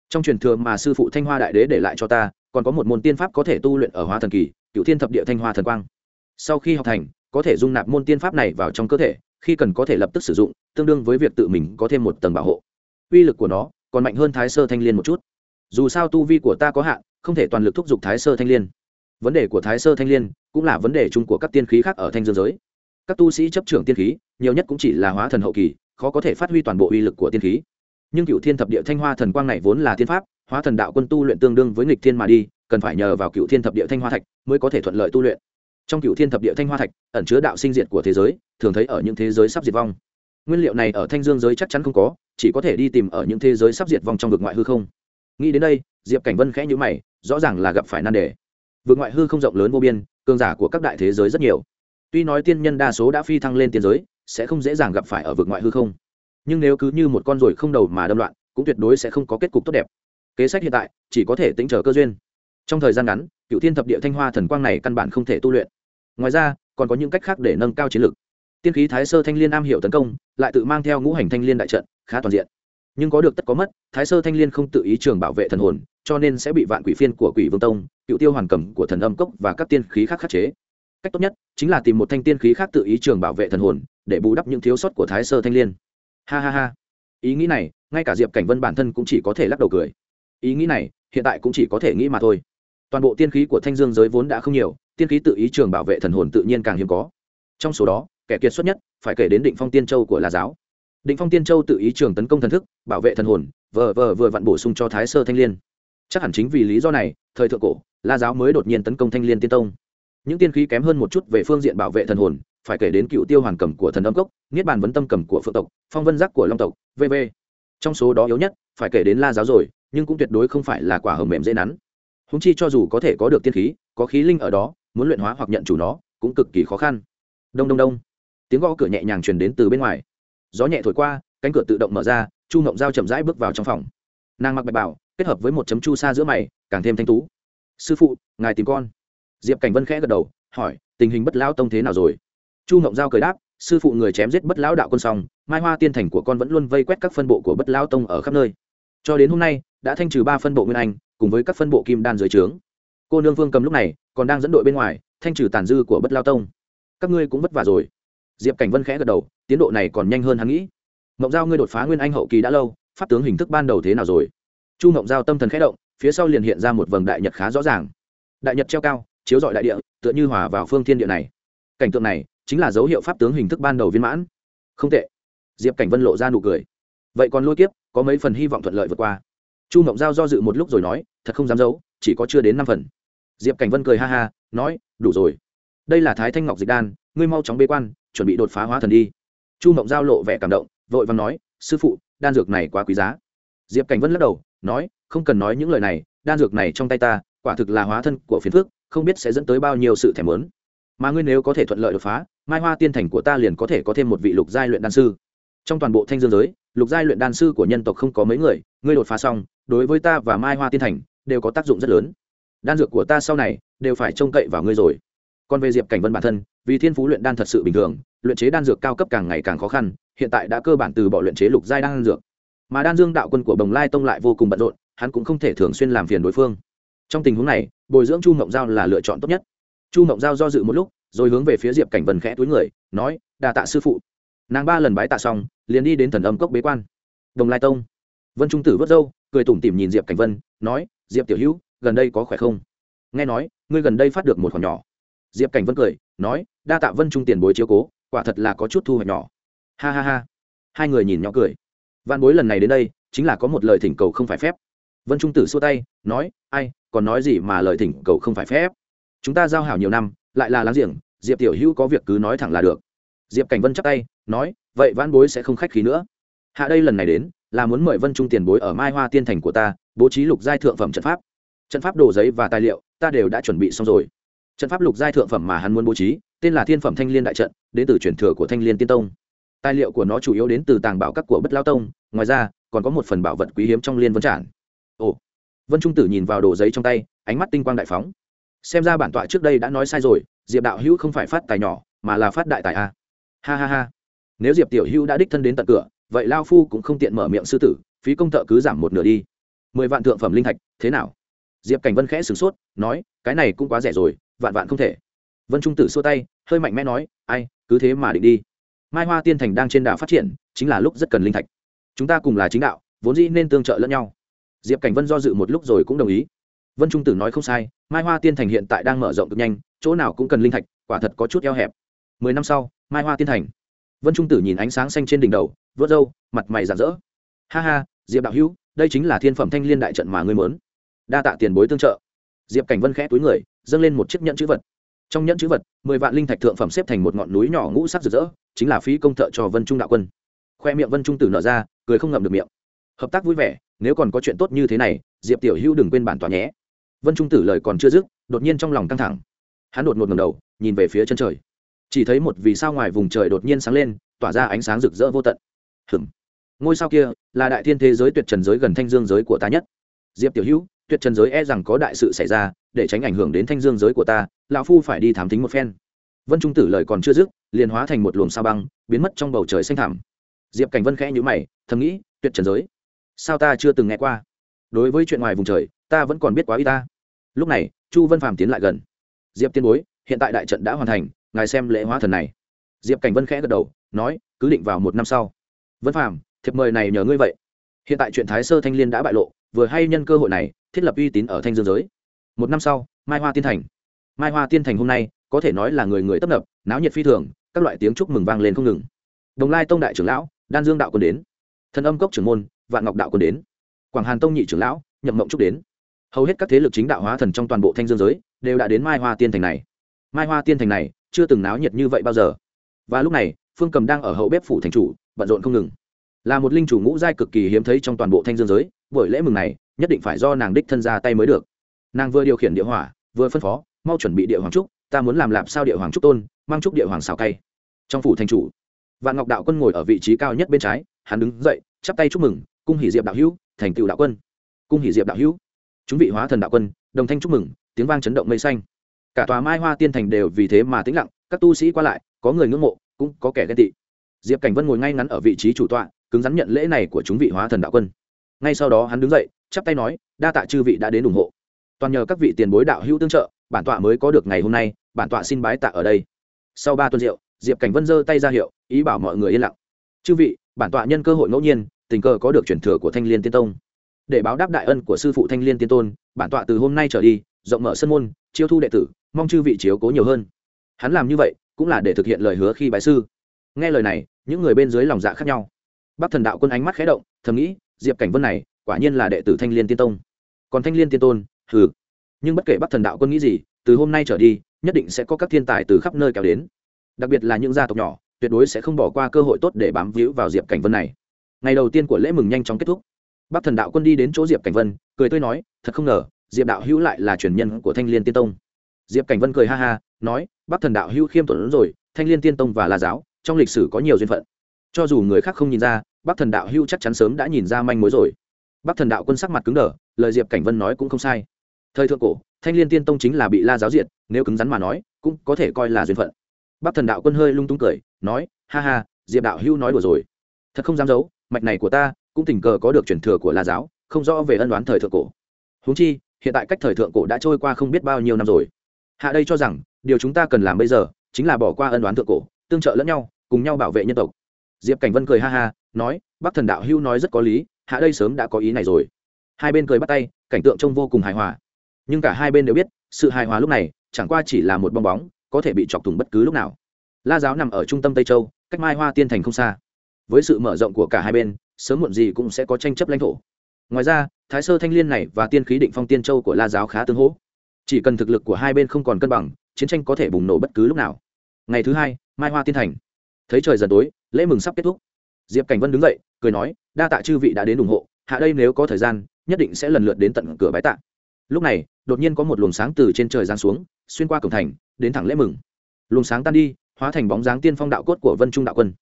Trong truyền thừa mà sư phụ thanh hoa đại đế để lại cho ta, còn có một môn tiên pháp có thể tu luyện ở hóa thần kỳ cựu thiên thập địa thanh hoa thần quang sau khi học thành, có thể dung nạp môn tiên pháp này vào trong cơ thể, khi cần có thể lập tức sử dụng, tương đương với việc tự mình có thêm một tầng bảo hộ. Uy lực của nó còn mạnh hơn thái sơ thanh liên một chút. Dù sao tu vi của ta có hạn, không thể toàn lực thúc giục thái sơ thanh liên. Vấn đề của thái sơ thanh liên cũng là vấn đề chung của các tiên khí khác ở thanh dương giới. Các tu sĩ chấp trưởng tiên khí, nhiều nhất cũng chỉ là hóa thần hậu kỳ, khó có thể phát huy toàn bộ uy lực của tiên khí. Nhưng cựu thiên thập địa thanh hoa thần quang này vốn là tiên pháp, hóa thần đạo quân tu luyện tương đương với nghịch thiên mà đi, cần phải nhờ vào cựu thiên thập địa thanh hoa thạch mới có thể thuận lợi tu luyện trong cựu thiên thập địa thanh hoa thạch, ẩn chứa đạo sinh diệt của thế giới, thường thấy ở những thế giới sắp diệt vong. Nguyên liệu này ở thanh dương giới chắc chắn không có, chỉ có thể đi tìm ở những thế giới sắp diệt vong trong vực ngoại hư không. Nghĩ đến đây, diệp cảnh vân khẽ nhữ mày, rõ ràng là gặp phải nan đề. Vực ngoại hư không rộng lớn vô biên, cường giả của các đại thế giới rất nhiều. Tuy nói tiên nhân đa số đã phi thăng lên tiên giới, sẽ không dễ dàng gặp phải ở vực ngoại hư không. Nhưng nếu cứ như một con ruồi không đầu mà đâm loạn, cũng tuyệt đối sẽ không có kết cục tốt đẹp. Kế sách hiện tại, chỉ có thể tính chờ cơ duyên. Trong thời gian ngắn cựu thiên thập địa thanh hoa thần quang này căn bản không thể tu luyện. Ngoài ra, còn có những cách khác để nâng cao chiến lực. Tiên khí thái sơ thanh liên am hiểu tấn công, lại tự mang theo ngũ hành thanh liên đại trận, khá toàn diện. Nhưng có được tất có mất, thái sơ thanh liên không tự ý trường bảo vệ thần hồn, cho nên sẽ bị vạn quỷ phiên của quỷ vương tông, cựu tiêu hoàn cầm của thần âm cốc và các tiên khí khác khắc chế. Cách tốt nhất chính là tìm một thanh tiên khí khác tự ý trường bảo vệ thần hồn, để bù đắp những thiếu sót của thái sơ thanh liên. Ha ha ha. Ý nghĩ này, ngay cả diệp cảnh vân bản thân cũng chỉ có thể lắc đầu cười. Ý nghĩ này, hiện tại cũng chỉ có thể nghĩ mà thôi toàn bộ tiên khí của thanh dương giới vốn đã không nhiều, tiên khí tự ý trường bảo vệ thần hồn tự nhiên càng hiếm có. Trong số đó, kẻ kiệt xuất nhất, phải kể đến định phong tiên châu của la giáo. Định phong tiên châu tự ý trường tấn công thần thức, bảo vệ thần hồn, vờ vờ, vừa vặn bổ sung cho thái sơ thanh liên. Chắc hẳn chính vì lý do này, thời thượng cổ, la giáo mới đột nhiên tấn công thanh liên tiên tông. Những tiên khí kém hơn một chút về phương diện bảo vệ thần hồn, phải kể đến cựu tiêu hoàn cầm của thần âm cốc, niết bàn vấn tâm cầm của phượng tộc, phong vân giác của long tộc vv trong số đó yếu nhất, phải kể đến la giáo rồi, nhưng cũng tuyệt đối không phải là quả hầm mềm dễ nắn húng chi cho dù có thể có được tiên khí, có khí linh ở đó, muốn luyện hóa hoặc nhận chủ nó, cũng cực kỳ khó khăn. Đông đông đông. Tiếng gõ cửa nhẹ nhàng truyền đến từ bên ngoài. Gió nhẹ thổi qua, cánh cửa tự động mở ra, chu ngộng dao chậm rãi bước vào trong phòng. Nàng mặc bạch bảo, kết hợp với một chấm chu sa giữa mày, càng thêm thanh tú. Sư phụ, ngài tìm con. Diệp cảnh vân khẽ gật đầu, hỏi, tình hình bất lão tông thế nào rồi? Chu ngộng giao cười đáp, sư phụ người chém giết bất lão đạo quân xong, mai hoa tiên thành của con vẫn luôn vây quét các phân bộ của bất lão tông ở khắp nơi. Cho đến hôm nay, đã thanh trừ ba phân bộ nguyên anh cùng với các phân bộ kim đan dưới trướng. Cô nương vương cầm lúc này còn đang dẫn đội bên ngoài, thanh trừ tàn dư của bất lao tông. Các ngươi cũng vất vả rồi. Diệp cảnh vân khẽ gật đầu, tiến độ này còn nhanh hơn hắn nghĩ. Mộng giao ngươi đột phá nguyên anh hậu kỳ đã lâu, pháp tướng hình thức ban đầu thế nào rồi? Chu mộng giao tâm thần khẽ động, phía sau liền hiện ra một vầng đại nhật khá rõ ràng. Đại nhật treo cao, chiếu dọi đại địa, tựa như hòa vào phương thiên địa này. Cảnh tượng này chính là dấu hiệu pháp tướng hình thức ban đầu viên mãn. Không tệ. Diệp cảnh vân lộ ra nụ cười. Vậy còn lôi kiếp, có mấy phần hy vọng thuận lợi vượt qua chu mộng giao do dự một lúc rồi nói, thật không dám giấu, chỉ có chưa đến năm phần. Diệp cảnh vân cười ha ha, nói, đủ rồi. Đây là thái thanh ngọc dịch đan, ngươi mau chóng bế quan, chuẩn bị đột phá hóa thần đi. Chu mộng giao lộ vẻ cảm động, vội vàng nói, sư phụ, đan dược này quá quý giá. Diệp cảnh vân lắc đầu, nói, không cần nói những lời này, đan dược này trong tay ta, quả thực là hóa thân của phiền phước, không biết sẽ dẫn tới bao nhiêu sự thèm lớn mà ngươi nếu có thể thuận lợi đột phá, mai hoa tiên thành của ta liền có thể có thêm một vị lục giai luyện đan sư. Trong toàn bộ thanh dương giới lục giai luyện đan sư của nhân tộc không có mấy người, ngươi đột phá xong, đối với ta và mai hoa tiên thành đều có tác dụng rất lớn. Đan dược của ta sau này đều phải trông cậy vào ngươi rồi. Còn về diệp cảnh vân bản thân, vì thiên phú luyện đan thật sự bình thường, luyện chế đan dược cao cấp càng ngày càng khó khăn, hiện tại đã cơ bản từ bỏ luyện chế lục giai đan dược. Mà đan dương đạo quân của bồng lai tông lại vô cùng bận rộn, hắn cũng không thể thường xuyên làm phiền đối phương. Trong tình huống này, bồi dưỡng chu mộng giao là lựa chọn tốt nhất. Chu mộng giao do dự một lúc, rồi hướng về phía diệp cảnh vân khẽ túi người, nói đà tạ sư phụ nàng ba lần bái tạ xong, liền đi đến thần âm cốc bế quan. Đồng lai tông. Vân trung tử vớt râu, cười tủm tỉm nhìn diệp cảnh vân, nói, diệp tiểu hữu, gần đây có khỏe không? Nghe nói, ngươi gần đây phát được một khoản nhỏ. Diệp cảnh vân cười, nói, đa tạ vân trung tiền bối chiếu cố, quả thật là có chút thu hoạch nhỏ. Ha ha ha. Hai người nhìn nhỏ cười. Văn bối lần này đến đây, chính là có một lời thỉnh cầu không phải phép. Vân trung tử xua tay, nói, ai, còn nói gì mà lời thỉnh cầu không phải phép? Chúng ta giao hảo nhiều năm, lại là láng giềng, diệp tiểu hữu có việc cứ nói thẳng là được diệp cảnh vân chắc tay, nói, vậy văn bối sẽ không khách khí nữa. Hạ đây lần này đến, là muốn mời vân trung tiền bối ở mai hoa tiên thành của ta, bố trí lục giai thượng phẩm trận pháp. Trận pháp đồ giấy và tài liệu, ta đều đã chuẩn bị xong rồi. Trận pháp lục giai thượng phẩm mà hắn muốn bố trí, tên là thiên phẩm thanh liên đại trận, đến từ truyền thừa của thanh liên tiên tông. Tài liệu của nó chủ yếu đến từ tàng bảo các của bất lao tông, ngoài ra, còn có một phần bảo vật quý hiếm trong liên vân trản. Ồ. Vân trung tử nhìn vào đồ giấy trong tay, ánh mắt tinh quang đại phóng. Xem ra bản tọa trước đây đã nói sai rồi, diệp đạo hữu không phải phát tài nhỏ, mà là phát đại tài a ha ha ha. Nếu diệp tiểu hữu đã đích thân đến tận cửa, vậy lao phu cũng không tiện mở miệng sư tử, phí công thợ cứ giảm một nửa đi. Mười vạn thượng phẩm linh thạch, thế nào? Diệp cảnh vân khẽ sửng sốt, nói, cái này cũng quá rẻ rồi, vạn vạn không thể. Vân trung tử xua tay, hơi mạnh mẽ nói, ai, cứ thế mà định đi. Mai hoa tiên thành đang trên đà phát triển, chính là lúc rất cần linh thạch. Chúng ta cùng là chính đạo, vốn dĩ nên tương trợ lẫn nhau. Diệp cảnh vân do dự một lúc rồi cũng đồng ý. Vân trung tử nói không sai, mai hoa tiên thành hiện tại đang mở rộng cực nhanh, chỗ nào cũng cần linh thạch, quả thật có chút eo hẹp. Mười năm sau mai hoa tiên thành. Vân trung tử nhìn ánh sáng xanh trên đỉnh đầu vớt râu, mặt mày rạng rỡ. Ha ha, diệp đạo hữu, đây chính là thiên phẩm thanh liên đại trận mà ngươi mớn đa tạ tiền bối tương trợ. Diệp cảnh vân khẽ túi người, dâng lên một chiếc nhẫn chữ vật. Trong nhẫn chữ vật, mười vạn linh thạch thượng phẩm xếp thành một ngọn núi nhỏ ngũ sắc rực rỡ, chính là phí công thợ cho vân trung đạo quân. Khoe miệng vân trung tử nở ra, cười không ngậm được miệng. Hợp tác vui vẻ, nếu còn có chuyện tốt như thế này, diệp tiểu hữu đừng quên bản tòa nhé. Vân trung tử lời còn chưa dứt, đột nhiên trong lòng căng thẳng. Hắn đột ngột ngầm đầu, nhìn về phía chân trời chỉ thấy một vì sao ngoài vùng trời đột nhiên sáng lên, tỏa ra ánh sáng rực rỡ vô tận. Hừm ngôi sao kia là đại thiên thế giới tuyệt trần giới gần thanh dương giới của ta nhất. Diệp tiểu hữu, tuyệt trần giới e rằng có đại sự xảy ra, để tránh ảnh hưởng đến thanh dương giới của ta, lão phu phải đi thám tính một phen. Vân trung tử lời còn chưa dứt, liền hóa thành một luồng sao băng, biến mất trong bầu trời xanh thẳm. Diệp cảnh vân khẽ nhữ mày, thầm nghĩ, tuyệt trần giới, sao ta chưa từng nghe qua? Đối với chuyện ngoài vùng trời, ta vẫn còn biết quá y ta. Lúc này, chu vân phàm tiến lại gần. Diệp tiên bối, hiện tại đại trận đã hoàn thành ngài xem lễ hóa thần này. Diệp cảnh vân khẽ gật đầu, nói, cứ định vào một năm sau. Vân phàm, thiệp mời này nhờ ngươi vậy. Hiện tại chuyện thái sơ thanh liên đã bại lộ, vừa hay nhân cơ hội này, thiết lập uy tín ở thanh dương giới. Một năm sau, mai hoa tiên thành. Mai hoa tiên thành hôm nay, có thể nói là người người tấp nập, náo nhiệt phi thường, các loại tiếng chúc mừng vang lên không ngừng. Đồng lai tông đại trưởng lão, đan dương đạo quân đến. Thần âm cốc trưởng môn, vạn ngọc đạo quân đến. Quảng hàn tông nhị trưởng lão, nhậm mộng trúc đến. Hầu hết các thế lực chính đạo hóa thần trong toàn bộ thanh dương giới, đều đã đến mai hoa tiên thành này. Mai hoa tiên thành này chưa từng náo nhiệt như vậy bao giờ. Và lúc này, phương cầm đang ở hậu bếp phủ thành chủ, bận rộn không ngừng. Là một linh chủ ngũ giai cực kỳ hiếm thấy trong toàn bộ thanh dương giới, buổi lễ mừng này, nhất định phải do nàng đích thân ra tay mới được. Nàng vừa điều khiển địa hỏa, vừa phân phó, mau chuẩn bị địa hoàng trúc, ta muốn làm lạp sao địa hoàng trúc tôn, mang trúc địa hoàng xào cay. Trong phủ thành chủ, vạn ngọc đạo quân ngồi ở vị trí cao nhất bên trái, hắn đứng dậy, chắp tay chúc mừng, cung hỷ diệp đạo hữu, thành tựu đạo quân. Cung hỷ diệp đạo hữu. Chúng vị hóa thần đạo quân, đồng thanh chúc mừng, tiếng vang chấn động mây xanh cả tòa mai hoa tiên thành đều vì thế mà tĩnh lặng, các tu sĩ qua lại, có người ngưỡng mộ, cũng có kẻ ghen tị. Diệp cảnh vân ngồi ngay ngắn ở vị trí chủ tọa, cứng rắn nhận lễ này của chúng vị hóa thần đạo quân. Ngay sau đó hắn đứng dậy, chắp tay nói, đa tạ chư vị đã đến ủng hộ. Toàn nhờ các vị tiền bối đạo hữu tương trợ, bản tọa mới có được ngày hôm nay, bản tọa xin bái tạ ở đây. Sau ba tuần rượu, diệp cảnh vân giơ tay ra hiệu, ý bảo mọi người yên lặng. Chư vị, bản tọa nhân cơ hội ngẫu nhiên, tình cờ có được truyền thừa của thanh l i ê n tiên tông để báo đáp đại ân của sư phụ thanh liên tiên tôn, bản tọa từ hôm nay trở đi, rộng mở sân môn, chiêu thu đệ tử, mong chư vị chiếu cố nhiều hơn. Hắn làm như vậy cũng là để thực hiện lời hứa khi bái sư. Nghe lời này, những người bên dưới lòng dạ khác nhau. Bác thần đạo quân ánh mắt khé động, thầm nghĩ, diệp cảnh vân này, quả nhiên là đệ tử thanh liên tiên tông. Còn thanh liên tiên tôn, hừ. Nhưng bất kể bác thần đạo quân nghĩ gì, từ hôm nay trở đi, nhất định sẽ có các thiên tài từ khắp nơi kéo đến. Đặc biệt là những gia tộc nhỏ, tuyệt đối sẽ không bỏ qua cơ hội tốt để bám víu vào diệp cảnh vân này. Ngày đầu tiên của lễ mừng nhanh chóng kết thúc bắc thần đạo quân đi đến chỗ diệp cảnh vân, cười tươi nói, thật không ngờ, diệp đạo hữu lại là truyền nhân của thanh l i ê n tiên tông. Diệp cảnh vân cười ha ha, nói, bắc thần đạo hữu khiêm tốn rồi, thanh liên tiên tông và la giáo, trong lịch sử có nhiều duyên phận. Cho dù người khác không nhìn ra, bắc thần đạo hữu chắc chắn sớm đã nhìn ra manh mối rồi. Bắc thần đạo quân sắc mặt cứng đờ, lời diệp cảnh vân nói cũng không sai. Thời thượng cổ, thanh liên tiên tông chính là bị la giáo diệt, nếu cứng rắn mà nói, cũng có thể coi là duyên phận. Bắc thần đạo quân hơi lung tung cười, nói, ha ha, diệp đạo hữu nói đùa rồi. Thật không dám giấu, mạch này của ta cũng tình cờ có được truyền thừa của la giáo, không rõ về ân đoán thời thượng cổ. Huống chi, hiện tại cách thời thượng cổ đã trôi qua không biết bao nhiêu năm rồi. Hạ đây cho rằng, điều chúng ta cần làm bây giờ, chính là bỏ qua ân đoán thượng cổ, tương trợ lẫn nhau, cùng nhau bảo vệ nhân tộc. Diệp cảnh vân cười ha ha, nói, bắc thần đạo hưu nói rất có lý, hạ đây sớm đã có ý này rồi. Hai bên cười bắt tay, cảnh tượng trông vô cùng hài hòa. Nhưng cả hai bên đều biết, sự hài hòa lúc này, chẳng qua chỉ là một bong bóng, có thể bị chọc thủng bất cứ lúc nào. La giáo nằm ở trung tâm tây châu, cách mai hoa tiên thành không xa. Với sự mở rộng của cả hai bên sớm muộn gì cũng sẽ có tranh chấp lãnh thổ. Ngoài ra, thái sơ thanh liên này và tiên khí định phong tiên châu của la giáo khá tương hỗ. Chỉ cần thực lực của hai bên không còn cân bằng, chiến tranh có thể bùng nổ bất cứ lúc nào. Ngày thứ hai, mai hoa tiên thành. Thấy trời dần tối, lễ mừng sắp kết thúc. Diệp cảnh vân đứng dậy, cười nói, đa tạ chư vị đã đến ủng hộ, hạ đây nếu có thời gian, nhất định sẽ lần lượt đến tận cửa bái tạ. Lúc này, đột nhiên có một luồng sáng từ trên trời giáng xuống, xuyên qua cổng thành, đến thẳng lễ mừng. Luồng sáng tan đi, hóa thành bóng dáng tiên phong đạo cốt của vân trung đạo quân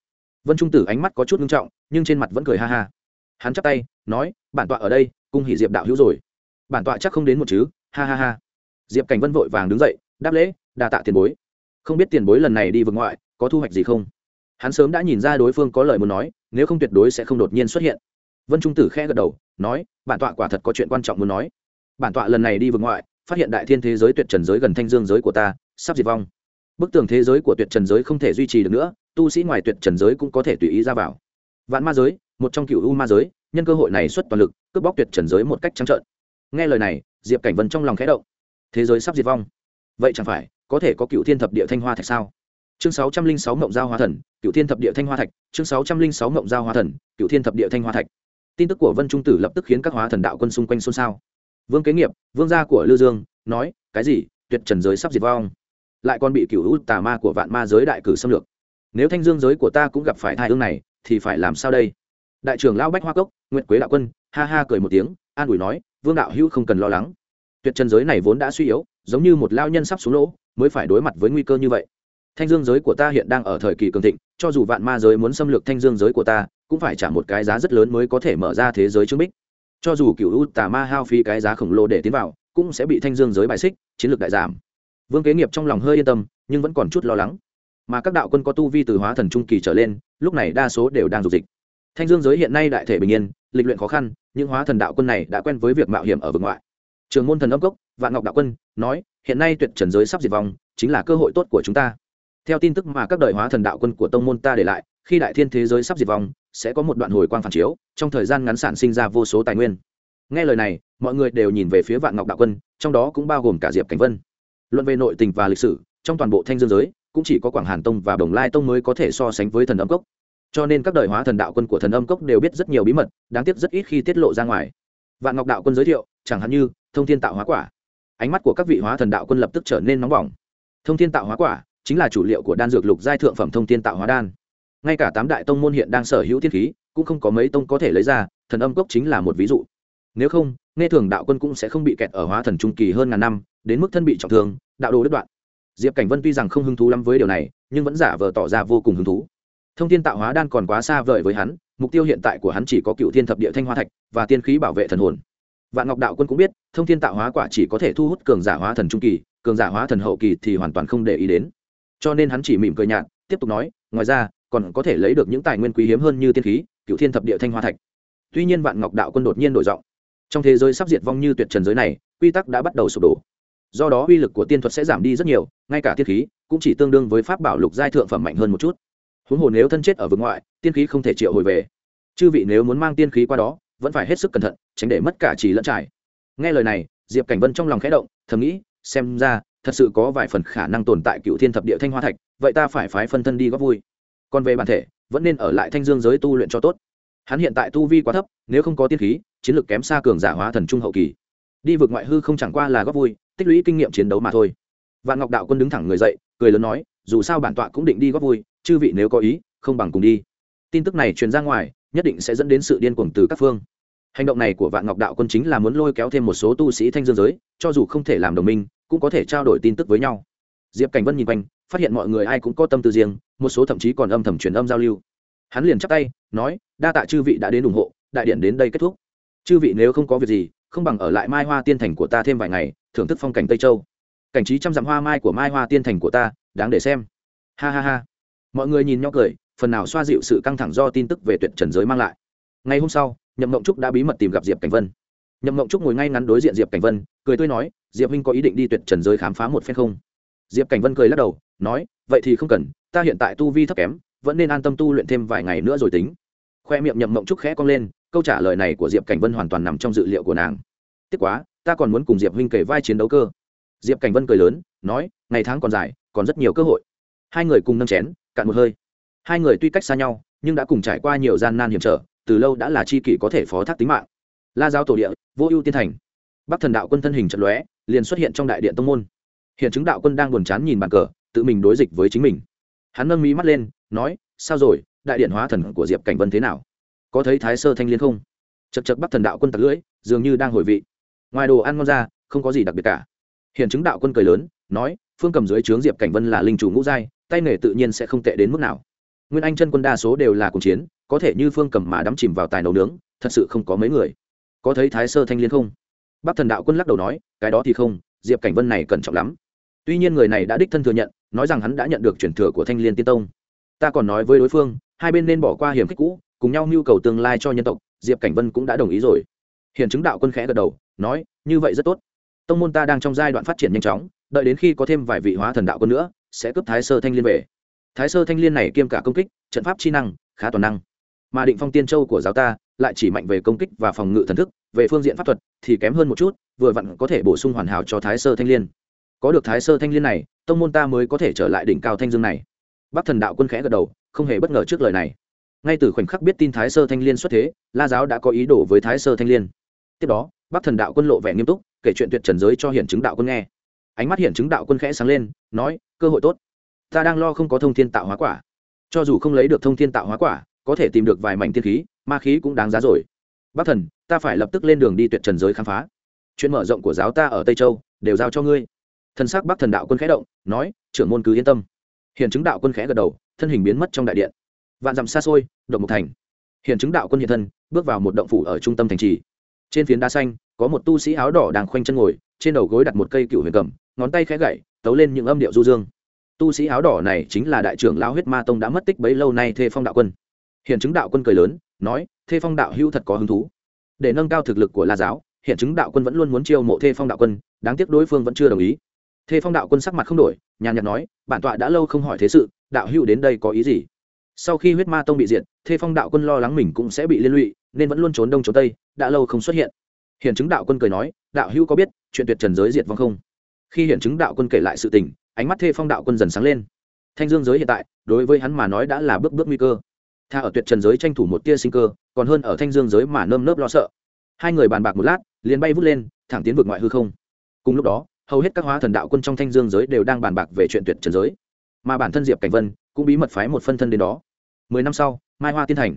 vân trung tử ánh mắt có chút nghiêm trọng, nhưng trên mặt vẫn cười ha ha. Hắn chắp tay, nói, bản tọa ở đây, cung hỷ diệp đạo hữu rồi. Bản tọa chắc không đến một chứ? Ha ha ha. Diệp cảnh vân vội vàng đứng dậy, đáp lễ, đa tạ tiền bối. Không biết tiền bối lần này đi vượt ngoại, có thu hoạch gì không? Hắn sớm đã nhìn ra đối phương có lời muốn nói, nếu không tuyệt đối sẽ không đột nhiên xuất hiện. Vân trung tử khẽ gật đầu, nói, bản tọa quả thật có chuyện quan trọng muốn nói. Bản tọa lần này đi vượt ngoại, phát hiện đại thiên thế giới tuyệt trần giới gần thanh dương giới của ta, sắp diệt vong. Bức tường thế giới của tuyệt trần giới không thể duy trì được nữa tu sĩ ngoài tuyệt trần giới cũng có thể tùy ý ra vào. Vạn ma giới, một trong cựu u ma giới, nhân cơ hội này xuất toàn lực, cướp bóc tuyệt trần giới một cách trắng trợn. Nghe lời này, diệp cảnh vân trong lòng khẽ động. Thế giới sắp diệt vong. Vậy chẳng phải, có thể có cựu thiên thập địa thanh hoa thạch sao? Chương sáu trăm linh sáu mộng giao hóa thần, cựu thiên thập địa thanh hoa thạch, chương sáu trăm linh sáu mộng giao hóa thần, cựu thiên thập địa thanh hoa thạch. Tin tức của vân trung tử lập tức khiến các hóa thần đạo quân xung quanh xôn xao. Vương kế nghiệp, vương gia của lư dương, nói, cái gì? Tuyệt trần giới sắp diệt vong. Lại còn bị cựu hữu tà ma của vạn ma giới đại cử xâm lược nếu thanh dương giới của ta cũng gặp phải thai ương này, thì phải làm sao đây? Đại trưởng lão bách hoa cốc nguyễn quế đạo quân, ha ha cười một tiếng, an ủi nói, vương đạo hữu không cần lo lắng. Tuyệt trần giới này vốn đã suy yếu, giống như một lao nhân sắp xuống lỗ, mới phải đối mặt với nguy cơ như vậy. Thanh dương giới của ta hiện đang ở thời kỳ cường thịnh, cho dù vạn ma giới muốn xâm lược thanh dương giới của ta, cũng phải trả một cái giá rất lớn mới có thể mở ra thế giới chứng bích. Cho dù cựu u tà ma hao phí cái giá khổng lồ để tiến vào, cũng sẽ bị thanh dương giới bài xích, chiến lược đại giảm. Vương kế nghiệp trong lòng hơi yên tâm, nhưng vẫn còn chút lo lắng mà các đạo quân có tu vi từ hóa thần trung kỳ trở lên, lúc này đa số đều đang dục dịch. Thanh dương giới hiện nay đại thể bình yên, lịch luyện khó khăn, nhưng hóa thần đạo quân này đã quen với việc mạo hiểm ở vực ngoại. Trường môn thần âm cốc, vạn ngọc đạo quân, nói, hiện nay tuyệt trần giới sắp diệt vong, chính là cơ hội tốt của chúng ta. Theo tin tức mà các đời hóa thần đạo quân của tông môn ta để lại, khi đại thiên thế giới sắp diệt vong, sẽ có một đoạn hồi quang phản chiếu, trong thời gian ngắn sản sinh ra vô số tài nguyên. Nghe lời này, mọi người đều nhìn về phía vạn ngọc đạo quân, trong đó cũng bao gồm cả diệp cảnh vân. Luận về nội tình và lịch sử, trong toàn bộ thanh dương giới cũng chỉ có quảng hàn tông và đồng lai tông mới có thể so sánh với thần âm cốc. Cho nên các đời hóa thần đạo quân của thần âm cốc đều biết rất nhiều bí mật, đáng tiếc rất ít khi tiết lộ ra ngoài. Vạn ngọc đạo quân giới thiệu, chẳng hạn như, thông thiên tạo hóa quả. Ánh mắt của các vị hóa thần đạo quân lập tức trở nên nóng bỏng. Thông thiên tạo hóa quả chính là chủ liệu của đan dược lục giai thượng phẩm thông thiên tạo hóa đan. Ngay cả tám đại tông môn hiện đang sở hữu thiên khí, cũng không có mấy tông có thể lấy ra, thần âm cốc chính là một ví dụ. Nếu không, nghe thường đạo quân cũng sẽ không bị kẹt ở hóa thần trung kỳ hơn ngàn năm, đến mức thân bị trọng thương, đạo đồ đứt đoạn diệp cảnh vân tuy rằng không hứng thú lắm với điều này, nhưng vẫn giả vờ tỏ ra vô cùng hứng thú. Thông tin tạo hóa đan còn quá xa vời với hắn, mục tiêu hiện tại của hắn chỉ có cựu thiên thập địa thanh hoa thạch và tiên khí bảo vệ thần hồn. Vạn ngọc đạo quân cũng biết, thông thiên tạo hóa quả chỉ có thể thu hút cường giả hóa thần trung kỳ, cường giả hóa thần hậu kỳ thì hoàn toàn không để ý đến. Cho nên hắn chỉ mỉm cười nhạt, tiếp tục nói, ngoài ra, còn có thể lấy được những tài nguyên quý hiếm hơn như tiên khí, cựu thiên thập địa thanh hoa thạch. Tuy nhiên vạn ngọc đạo quân đột nhiên đổi giọng. Trong thế giới sắp diệt vong như tuyệt trần giới này, quy tắc đã bắt đầu sụp đổ do đó uy lực của tiên thuật sẽ giảm đi rất nhiều, ngay cả tiên khí cũng chỉ tương đương với pháp bảo lục giai thượng phẩm mạnh hơn một chút. Huống hồ nếu thân chết ở vực ngoại, tiên khí không thể triệu hồi về. Chư vị nếu muốn mang tiên khí qua đó, vẫn phải hết sức cẩn thận, tránh để mất cả chỉ lẫn trải. Nghe lời này, diệp cảnh vân trong lòng khẽ động, thầm nghĩ, xem ra, thật sự có vài phần khả năng tồn tại cựu thiên thập địa thanh hoa thạch, vậy ta phải phái phân thân đi góp vui. Còn về bản thể, vẫn nên ở lại thanh dương giới tu luyện cho tốt. Hắn hiện tại tu vi quá thấp, nếu không có tiên khí, chiến lược kém xa cường giả hóa thần trung hậu kỳ đi vượt ngoại hư không chẳng qua là góp vui, tích lũy kinh nghiệm chiến đấu mà thôi. Vạn ngọc đạo quân đứng thẳng người dậy, cười lớn nói, dù sao bản tọa cũng định đi góp vui, chư vị nếu có ý, không bằng cùng đi. Tin tức này truyền ra ngoài, nhất định sẽ dẫn đến sự điên cuồng từ các phương. Hành động này của vạn ngọc đạo quân chính là muốn lôi kéo thêm một số tu sĩ thanh dương giới, cho dù không thể làm đồng minh, cũng có thể trao đổi tin tức với nhau. Diệp cảnh vân nhìn quanh, phát hiện mọi người ai cũng có tâm tư riêng, một số thậm chí còn âm thầm truyền âm giao lưu. Hắn liền chắp tay, nói, đa tạ chư vị đã đến ủng hộ, đại điện đến đây kết thúc. Chư vị nếu không có việc gì không bằng ở lại mai hoa tiên thành của ta thêm vài ngày, thưởng thức phong cảnh tây châu. Cảnh trí trăm dặm hoa mai của mai hoa tiên thành của ta, đáng để xem. Ha ha ha. Mọi người nhìn nhau cười, phần nào xoa dịu sự căng thẳng do tin tức về tuyệt trần giới mang lại. Ngày hôm sau, nhậm mộng trúc đã bí mật tìm gặp diệp cảnh vân. Nhậm mộng trúc ngồi ngay ngắn đối diện diệp cảnh vân, cười tươi nói, diệp huynh có ý định đi tuyệt trần giới khám phá một phen không? Diệp cảnh vân cười lắc đầu, nói, vậy thì không cần, ta hiện tại tu vi thấp kém, vẫn nên an tâm tu luyện thêm vài ngày nữa rồi tính. Khoe miệng nhậm mộng trúc khẽ cong lên câu trả lời này của diệp cảnh vân hoàn toàn nằm trong dự liệu của nàng. Tiếc quá, ta còn muốn cùng diệp huynh kể vai chiến đấu cơ. Diệp cảnh vân cười lớn, nói, ngày tháng còn dài, còn rất nhiều cơ hội. Hai người cùng nâng chén, cạn một hơi. Hai người tuy cách xa nhau, nhưng đã cùng trải qua nhiều gian nan hiểm trở, từ lâu đã là c h i kỷ có thể phó thác tính mạng. La giao tổ địa, vô ưu tiên thành. Bắc thần đạo quân thân hình trận lóe, liền xuất hiện trong đại điện tông môn. Hiện chứng đạo quân đang buồn chán nhìn bàn cờ, tự mình đối dịch với chính mình. Hắn nâng mỹ mắt lên, nói, sao rồi? Đại điện hóa thần của diệp cảnh vân thế nào? Có thấy thái sơ thanh liên không? Chật chật bắc thần đạo quân tặc lưỡi, dường như đang hồi vị. Ngoài đồ ăn ngon ra, không có gì đặc biệt cả. Hiện chứng đạo quân cười lớn, nói, phương cầm dưới trướng diệp cảnh vân là linh chủ ngũ giai, tay nghề tự nhiên sẽ không tệ đến mức nào. Nguyên anh chân quân đa số đều là cuộc chiến, có thể như phương cầm mà đắm chìm vào tài nấu nướng, thật sự không có mấy người. Có thấy thái sơ thanh liên không? Bắc thần đạo quân lắc đầu nói, cái đó thì không, diệp cảnh vân này cẩn trọng lắm. Tuy nhiên người này đã đích thân thừa nhận, nói rằng hắn đã nhận được chuyển thừa của thanh liên tiên tông. Ta còn nói với đối phương, hai bên nên bỏ qua hiểm khích cũ cùng nhau nhu cầu tương lai cho nhân tộc, diệp cảnh vân cũng đã đồng ý rồi. Hiện chứng đạo quân khẽ gật đầu, nói, như vậy rất tốt. Tông môn ta đang trong giai đoạn phát triển nhanh chóng, đợi đến khi có thêm vài vị hóa thần đạo quân nữa, sẽ cướp thái sơ thanh liên về. Thái sơ thanh liên này kiêm cả công kích, trận pháp chi năng, khá toàn năng. Mà định phong tiên châu của giáo ta lại chỉ mạnh về công kích và phòng ngự thần thức, về phương diện pháp thuật thì kém hơn một chút, vừa vặn có thể bổ sung hoàn hảo cho thái sơ thanh liên. Có được thái sơ thanh liên này, tông môn ta mới có thể trở lại đỉnh cao thanh dương này. Bắc thần đạo quân khẽ gật đầu, không hề bất ngờ trước lời này ngay từ khoảnh khắc biết tin thái sơ thanh liên xuất thế, la giáo đã có ý đồ với thái sơ thanh liên. Tiếp đó, bắc thần đạo quân lộ vẻ nghiêm túc, kể chuyện tuyệt trần giới cho hiển chứng đạo quân nghe. Ánh mắt hiển chứng đạo quân khẽ sáng lên, nói, cơ hội tốt. Ta đang lo không có thông thiên tạo hóa quả. Cho dù không lấy được thông thiên tạo hóa quả, có thể tìm được vài mảnh tiên khí, ma khí cũng đáng giá rồi. Bắc thần, ta phải lập tức lên đường đi tuyệt trần giới khám phá. Chuyện mở rộng của giáo ta ở tây châu, đều giao cho ngươi. Thân xác bắc thần đạo quân khẽ động, nói, trưởng môn cứ yên tâm. Hiện chứng đạo quân khẽ gật đầu, thân hình biến mất trong đại điện. Vạn dặm xa xôi động mục thành. Hiện chứng đạo quân hiện thân, bước vào một động phủ ở trung tâm thành trì. Trên phiến đá xanh, có một tu sĩ áo đỏ đang khoanh chân ngồi, trên đầu gối đặt một cây cựu huyền cầm, ngón tay khẽ gậy tấu lên những âm điệu du dương. Tu sĩ áo đỏ này chính là đại trưởng lao huyết ma tông đã mất tích bấy lâu nay thê phong đạo quân. Hiện chứng đạo quân cười lớn, nói, thê phong đạo hữu thật có hứng thú. Để nâng cao thực lực của la giáo, hiện chứng đạo quân vẫn luôn muốn chiêu mộ thê phong đạo quân, đáng tiếc đối phương vẫn chưa đồng ý. Thê phong đạo quân sắc mặt không đổi, nhàn nhạt nói, bản tọa đã lâu không hỏi thế sự, đạo hữu đến đây có ý gì? Sau khi huyết ma tông bị diệt, thê phong đạo quân lo lắng mình cũng sẽ bị liên lụy, nên vẫn luôn trốn đông trốn tây, đã lâu không xuất hiện. Hiện chứng đạo quân cười nói, đạo hữu có biết, chuyện tuyệt trần giới diệt vong không? Khi hiện chứng đạo quân kể lại sự tình, ánh mắt thê phong đạo quân dần sáng lên. Thanh dương giới hiện tại, đối với hắn mà nói đã là bước bước nguy cơ. Tha ở tuyệt trần giới tranh thủ một tia sinh cơ, còn hơn ở thanh dương giới mà nơm nớp lo sợ. Hai người bàn bạc một lát, liền bay vút lên, thẳng tiến vượt ngoại hư không. Cùng lúc đó, hầu hết các hóa thần đạo quân trong thanh dương giới đều đang bàn bạc về chuyện tuyệt trần giới. Mà bản thân diệp cảnh vân cũng bí mật phái một phân thân đến đó. Mười năm sau, mai hoa tiên thành,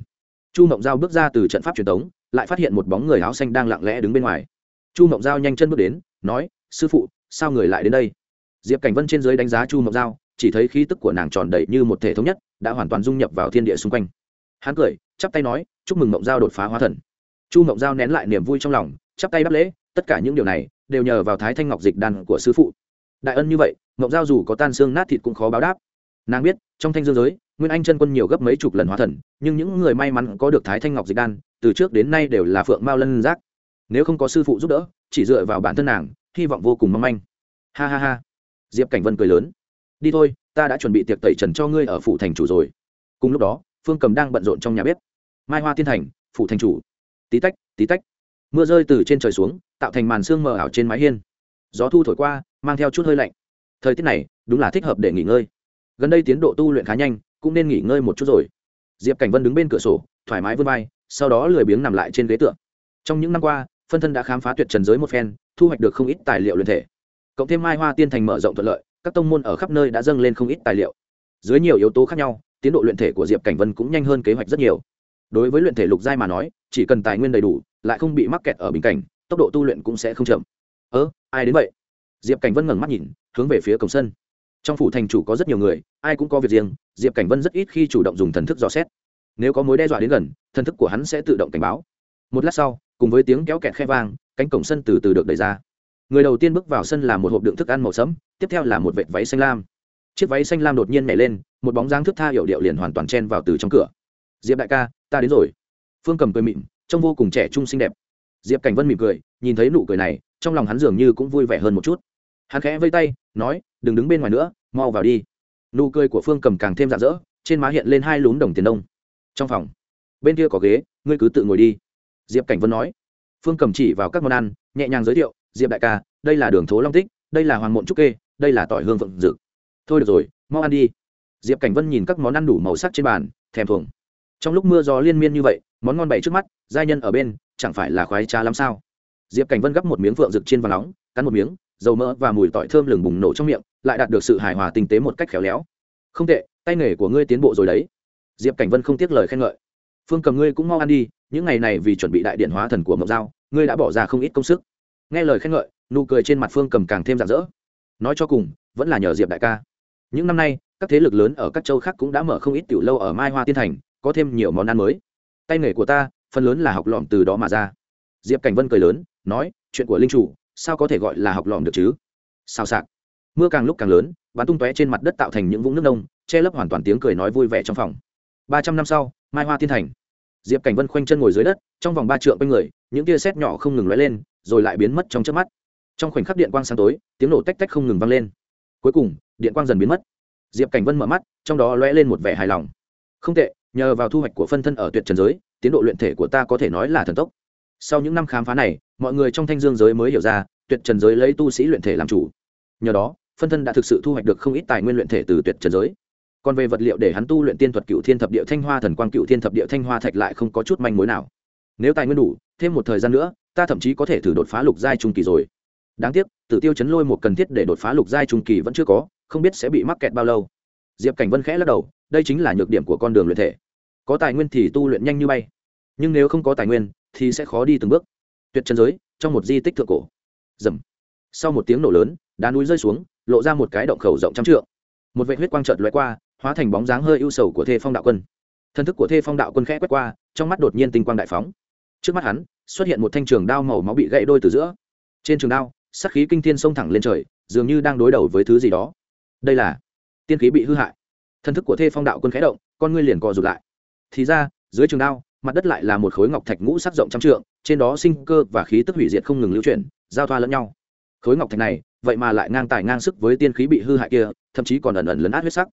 chu mộng giao bước ra từ trận pháp truyền thống lại phát hiện một bóng người áo xanh đang lặng lẽ đứng bên ngoài. Chu mộng giao nhanh chân bước đến, nói, sư phụ, sao người lại đến đây? Diệp cảnh vân trên dưới đánh giá chu mộng giao, chỉ thấy khí tức của nàng tròn đầy như một thể thống nhất, đã hoàn toàn dung nhập vào thiên địa xung quanh. Hắn cười, chắp tay nói, chúc mừng mộng giao đột phá hóa thần. Chu mộng giao nén lại niềm vui trong lòng, chắp tay đáp lễ, tất cả những điều này đều nhờ vào thái thanh ngọc dịch đan của sư phụ. Đại ân như vậy, mộng giao dù có tan xương nát thịt cũng khó báo đáp nàng biết, trong thanh dương giới, nguyên anh chân quân nhiều gấp mấy chục lần hóa thần, nhưng những người may mắn có được thái thanh ngọc dịch đan, từ trước đến nay đều là phượng mao lân giác. Nếu không có sư phụ giúp đỡ, chỉ dựa vào bản thân nàng, hy vọng vô cùng mong manh. Ha ha ha. Diệp cảnh vân cười lớn. Đi thôi, ta đã chuẩn bị tiệc tẩy trần cho ngươi ở phủ thành chủ rồi. Cùng lúc đó, phương cầm đang bận rộn trong nhà bếp. Mai hoa tiên thành, phủ thành chủ. Tí tách tí tách. Mưa rơi từ trên trời xuống, tạo thành màn sương mờ ảo trên mái hiên. Gió thu thổi qua, mang theo chút hơi lạnh. Thời tiết này, đúng là thích hợp để nghỉ ngơi gần đây tiến độ tu luyện khá nhanh, cũng nên nghỉ ngơi một chút rồi. Diệp cảnh vân đứng bên cửa sổ, thoải mái vươn vai, sau đó lười biếng nằm lại trên ghế tượng trong những năm qua, phân thân đã khám phá tuyệt trần giới một phen, thu hoạch được không ít tài liệu luyện thể. Cộng thêm mai hoa tiên thành mở rộng thuận lợi, các tông môn ở khắp nơi đã dâng lên không ít tài liệu. Dưới nhiều yếu tố khác nhau, tiến độ luyện thể của diệp cảnh vân cũng nhanh hơn kế hoạch rất nhiều. Đối với luyện thể lục giai mà nói, chỉ cần tài nguyên đầy đủ, lại không bị mắc kẹt ở bình cảnh, tốc độ tu luyện cũng sẽ không chậm. Ơ, ai đến vậy? Diệp cảnh vân ngẩng mắt nhìn, hướng về phía cổng sân trong phủ thành chủ có rất nhiều người, ai cũng có việc riêng, diệp cảnh vân rất ít khi chủ động dùng thần thức dò xét. Nếu có mối đe dọa đến gần, thần thức của hắn sẽ tự động cảnh báo. Một lát sau, cùng với tiếng kéo kẹt khe vang, cánh cổng sân từ từ được đẩy ra. Người đầu tiên bước vào sân là một hộp đựng thức ăn màu sẫm, tiếp theo là một vệt váy xanh lam. Chiếc váy xanh lam đột nhiên nhảy lên, một bóng dáng thức tha hiệu điệu liền hoàn toàn chen vào từ trong cửa. Diệp đại ca, ta đến rồi. Phương cầm cười mịn trông vô cùng trẻ trung xinh đẹp. Diệp cảnh vân mỉm cười, nhìn thấy nụ cười này, trong lòng hắn dường như cũng vui vẻ hơn một chút hắn khẽ vây tay, nói, đừng đứng bên ngoài nữa, mau vào đi. Nụ cười của phương cầm càng thêm rạng rỡ, trên má hiện lên hai lún đồng tiền đông trong phòng, bên kia có ghế, ngươi cứ tự ngồi đi. Diệp cảnh vân nói. Phương cầm chỉ vào các món ăn, nhẹ nhàng giới thiệu, diệp đại ca, đây là đường thố long tích, đây là hoàng mộn trúc kê, đây là tỏi hương vượng dự thôi được rồi, mau ăn đi. Diệp cảnh vân nhìn các món ăn đủ màu sắc trên bàn, thèm thuồng. Trong lúc mưa gió liên miên như vậy, món ngon bày trước mắt, giai nhân ở bên, chẳng phải là khoái trá lắm sao? Diệp cảnh vân gắp một miếng vượng rực trên và nóng, cắn một miếng dầu mỡ và mùi tỏi thơm lừng bùng nổ trong miệng, lại đạt được sự hài hòa tinh tế một cách khéo léo. Không tệ, tay nghề của ngươi tiến bộ rồi đấy. Diệp cảnh vân không tiếc lời khen ngợi. Phương cầm ngươi cũng mau ăn đi, những ngày này vì chuẩn bị đại điện hóa thần của mộng giao, ngươi đã bỏ ra không ít công sức. Nghe lời khen ngợi, nụ cười trên mặt phương cầm càng thêm rạng rỡ. Nói cho cùng, vẫn là nhờ diệp đại ca. Những năm nay, các thế lực lớn ở các châu khác cũng đã mở không ít tiểu lâu ở mai hoa tiên thành, có thêm nhiều món ăn mới. Tay nghề của ta, phần lớn là học lỏm từ đó mà ra. Diệp cảnh vân cười lớn, nói, chuyện của linh chủ sao có thể gọi là học lỏm được chứ? Sao sạc mưa càng lúc càng lớn, bắn tung tóe trên mặt đất tạo thành những vũng nước nông, che lấp hoàn toàn tiếng cười nói vui vẻ trong phòng. Ba trăm năm sau, mai hoa tiên thành. Diệp cảnh vân khoanh chân ngồi dưới đất, trong vòng ba trượng quanh người, những tia sét nhỏ không ngừng lóe lên, rồi lại biến mất trong chớp mắt. Trong khoảnh khắc điện quang sáng tối, tiếng nổ tách tách không ngừng vang lên. Cuối cùng, điện quang dần biến mất. Diệp cảnh vân mở mắt, trong đó lóe lên một vẻ hài lòng. Không tệ, nhờ vào thu hoạch của phân thân ở tuyệt trần giới, tiến độ luyện thể của ta có thể nói là thần tốc sau những năm khám phá này, mọi người trong thanh dương giới mới hiểu ra, tuyệt trần giới lấy tu sĩ luyện thể làm chủ. Nhờ đó, phân thân đã thực sự thu hoạch được không ít tài nguyên luyện thể từ tuyệt trần giới. Còn về vật liệu để hắn tu luyện tiên thuật cựu thiên thập địa thanh hoa thần quang cựu thiên thập địa thanh hoa thạch lại không có chút manh mối nào. Nếu tài nguyên đủ, thêm một thời gian nữa, ta thậm chí có thể thử đột phá lục giai trung kỳ rồi. Đáng tiếc, tử tiêu chấn lôi một cần thiết để đột phá lục giai trung kỳ vẫn chưa có, không biết sẽ bị mắc kẹt bao lâu. Diệp cảnh vân khẽ lắc đầu, đây chính là nhược điểm của con đường luyện thể. Có tài nguyên thì tu luyện nhanh như bay. Nhưng nếu không có tài nguyên thì sẽ khó đi từng bước. Tuyệt chân giới, trong một di tích thượng cổ. Dầm. Sau một tiếng nổ lớn, đá núi rơi xuống, lộ ra một cái động khẩu rộng trăm trượng. Một vệ huyết quang trợt lóe qua, hóa thành bóng dáng hơi ưu sầu của thê phong đạo quân. Thân thức của thê phong đạo quân khẽ quét qua, trong mắt đột nhiên tinh quang đại phóng. Trước mắt hắn, xuất hiện một thanh trường đao màu máu bị gãy đôi từ giữa. Trên trường đao sắc khí kinh thiên xông thẳng lên trời, dường như đang đối đầu với thứ gì đó. Đây là tiên khí bị hư hại. Thân thức của thê phong đạo quân khẽ động, con ngươi liền co rụt lại. Thì ra, dưới trường đao mặt đất lại là một khối ngọc thạch ngũ sắc rộng trăm trượng, trên đó sinh cơ và khí tức hủy diệt không ngừng lưu chuyển, giao thoa lẫn nhau. Khối ngọc thạch này, vậy mà lại ngang tài ngang sức với tiên khí bị hư hại kia, thậm chí còn ẩn ẩn lấn át huyết sắc.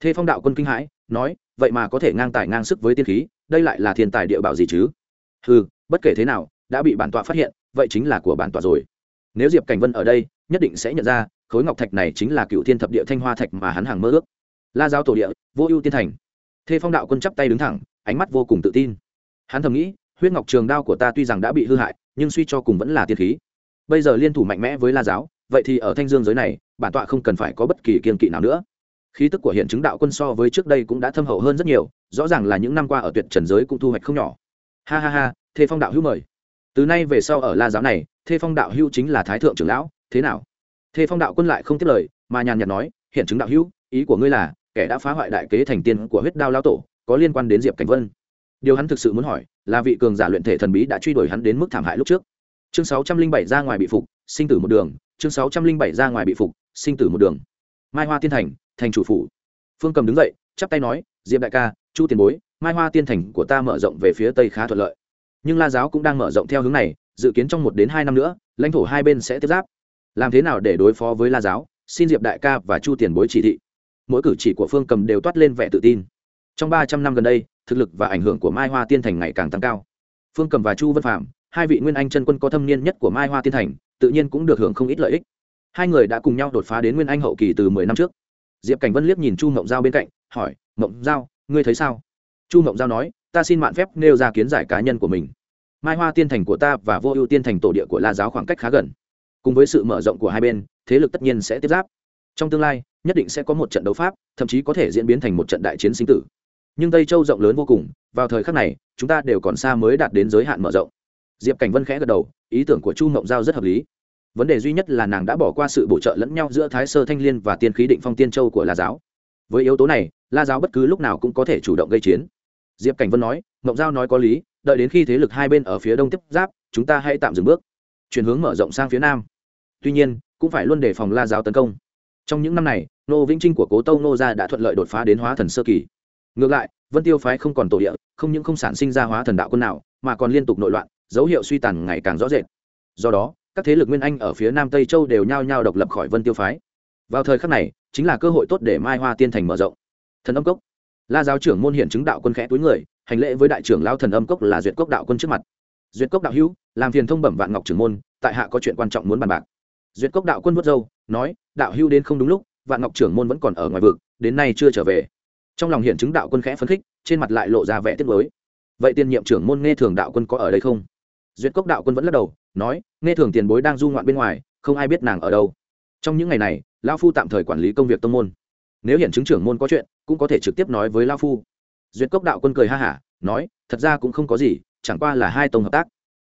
Thê phong đạo quân kinh hãi, nói, vậy mà có thể ngang tài ngang sức với tiên khí, đây lại là thiên tài địa bảo gì chứ? Ừ bất kể thế nào, đã bị bản tọa phát hiện, vậy chính là của bản tọa rồi. Nếu diệp cảnh vân ở đây, nhất định sẽ nhận ra, khối ngọc thạch này chính là cựu thiên thập địa thanh hoa thạch mà hắn hàng mơ ước. La giáo tổ địa, vô ưu tiên thành. Thê phong đạo quân chắp tay đứng thẳng, ánh mắt vô cùng tự tin hắn thầm nghĩ, huyết ngọc trường đao của ta tuy rằng đã bị hư hại, nhưng suy cho cùng vẫn là tiên khí. Bây giờ liên thủ mạnh mẽ với la giáo, vậy thì ở thanh dương giới này, bản tọa không cần phải có bất kỳ kiên kỵ nào nữa. Khí tức của hiện chứng đạo quân so với trước đây cũng đã thâm hậu hơn rất nhiều, rõ ràng là những năm qua ở tuyệt trần giới cũng thu hoạch không nhỏ. Ha ha ha, thê phong đạo hữu mời. Từ nay về sau ở la giáo này, thê phong đạo hữu chính là thái thượng trưởng lão, thế nào? Thê phong đạo quân lại không tiếp lời, mà nhàn nhạt nói, hiện chứng đạo hữu, ý của ngươi là, kẻ đã phá hoại đại kế thành tiên của huyết đao lao tổ, có liên quan đến diệp cảnh vân điều hắn thực sự muốn hỏi, là vị cường giả luyện thể thần bí đã truy đuổi hắn đến mức thảm hại lúc trước. Chương sáu trăm linh bảy ra ngoài bị phục, sinh tử một đường. Chương sáu trăm linh bảy ra ngoài bị phục, sinh tử một đường. Mai hoa tiên thành thành chủ phủ. Phương cầm đứng dậy, chắp tay nói, diệp đại ca, chu tiền bối, mai hoa tiên thành của ta mở rộng về phía tây khá thuận lợi. Nhưng la giáo cũng đang mở rộng theo hướng này, dự kiến trong một đến hai năm nữa, lãnh thổ hai bên sẽ tiếp giáp. Làm thế nào để đối phó với la giáo? Xin diệp đại ca và chu tiền bối chỉ thị. Mỗi cử chỉ của phương cầm đều toát lên vẻ tự tin trong ba trăm năm gần đây, thực lực và ảnh hưởng của mai hoa tiên thành ngày càng tăng cao. Phương cầm và chu vân phạm hai vị nguyên anh chân quân có thâm niên nhất của mai hoa tiên thành, tự nhiên cũng được hưởng không ít lợi ích. Hai người đã cùng nhau đột phá đến nguyên anh hậu kỳ từ mười năm trước. Diệp cảnh vân liếc nhìn chu mộng giao bên cạnh, hỏi, mộng giao, ngươi thấy sao? Chu mộng giao nói, ta xin mạn phép nêu ra kiến giải cá nhân của mình. Mai hoa tiên thành của ta và vô ưu tiên thành tổ địa của la giáo khoảng cách khá gần. Cùng với sự mở rộng của hai bên, thế lực tất nhiên sẽ tiếp giáp. Trong tương lai, nhất định sẽ có một trận đấu pháp, thậm chí có thể diễn biến thành một trận đại chiến sinh tử nhưng tây châu rộng lớn vô cùng vào thời khắc này chúng ta đều còn xa mới đạt đến giới hạn mở rộng diệp cảnh vân khẽ gật đầu ý tưởng của chu mộng giao rất hợp lý vấn đề duy nhất là nàng đã bỏ qua sự bổ trợ lẫn nhau giữa thái sơ thanh liên và tiên khí định phong tiên châu của la giáo với yếu tố này la giáo bất cứ lúc nào cũng có thể chủ động gây chiến diệp cảnh vân nói mộng giao nói có lý đợi đến khi thế lực hai bên ở phía đông tiếp giáp chúng ta hãy tạm dừng bước chuyển hướng mở rộng sang phía nam tuy nhiên cũng phải luôn đề phòng la giáo tấn công trong những năm này nô vĩnh trinh của cố tâu nô gia đã thuận lợi đột phá đến hóa thần sơ kỳ ngược lại, vân tiêu phái không còn tổ địa, không những không sản sinh ra hóa thần đạo quân nào, mà còn liên tục nội loạn, dấu hiệu suy tàn ngày càng rõ rệt. Do đó, các thế lực nguyên anh ở phía nam tây châu đều nhao nhao độc lập khỏi vân tiêu phái. Vào thời khắc này, chính là cơ hội tốt để mai hoa tiên thành mở rộng. Thần âm cốc. La giáo trưởng môn hiện chứng đạo quân khẽ túi người, hành lễ với đại trưởng lao thần âm cốc là duyệt cốc đạo quân trước mặt. Duyệt cốc đạo hữu, làm phiền thông bẩm vạn ngọc trưởng môn, tại hạ có chuyện quan trọng muốn bàn bạc. Duyệt cốc đạo quân vớt dâu nói, đạo hữu đến không đúng lúc, vạn ngọc trưởng môn vẫn còn ở ngoài vực, đến nay chưa trở về trong lòng hiện chứng đạo quân khẽ phấn khích, trên mặt lại lộ ra vẻ tiếc mới vậy tiền nhiệm trưởng môn nghe thường đạo quân có ở đây không? Duyệt cốc đạo quân vẫn lắc đầu, nói, nghe thường tiền bối đang du ngoạn bên ngoài, không ai biết nàng ở đâu. Trong những ngày này lao phu tạm thời quản lý công việc tông môn. Nếu hiện chứng trưởng môn có chuyện, cũng có thể trực tiếp nói với lao phu. Duyệt cốc đạo quân cười ha hả, nói, thật ra cũng không có gì, chẳng qua là hai tông hợp tác.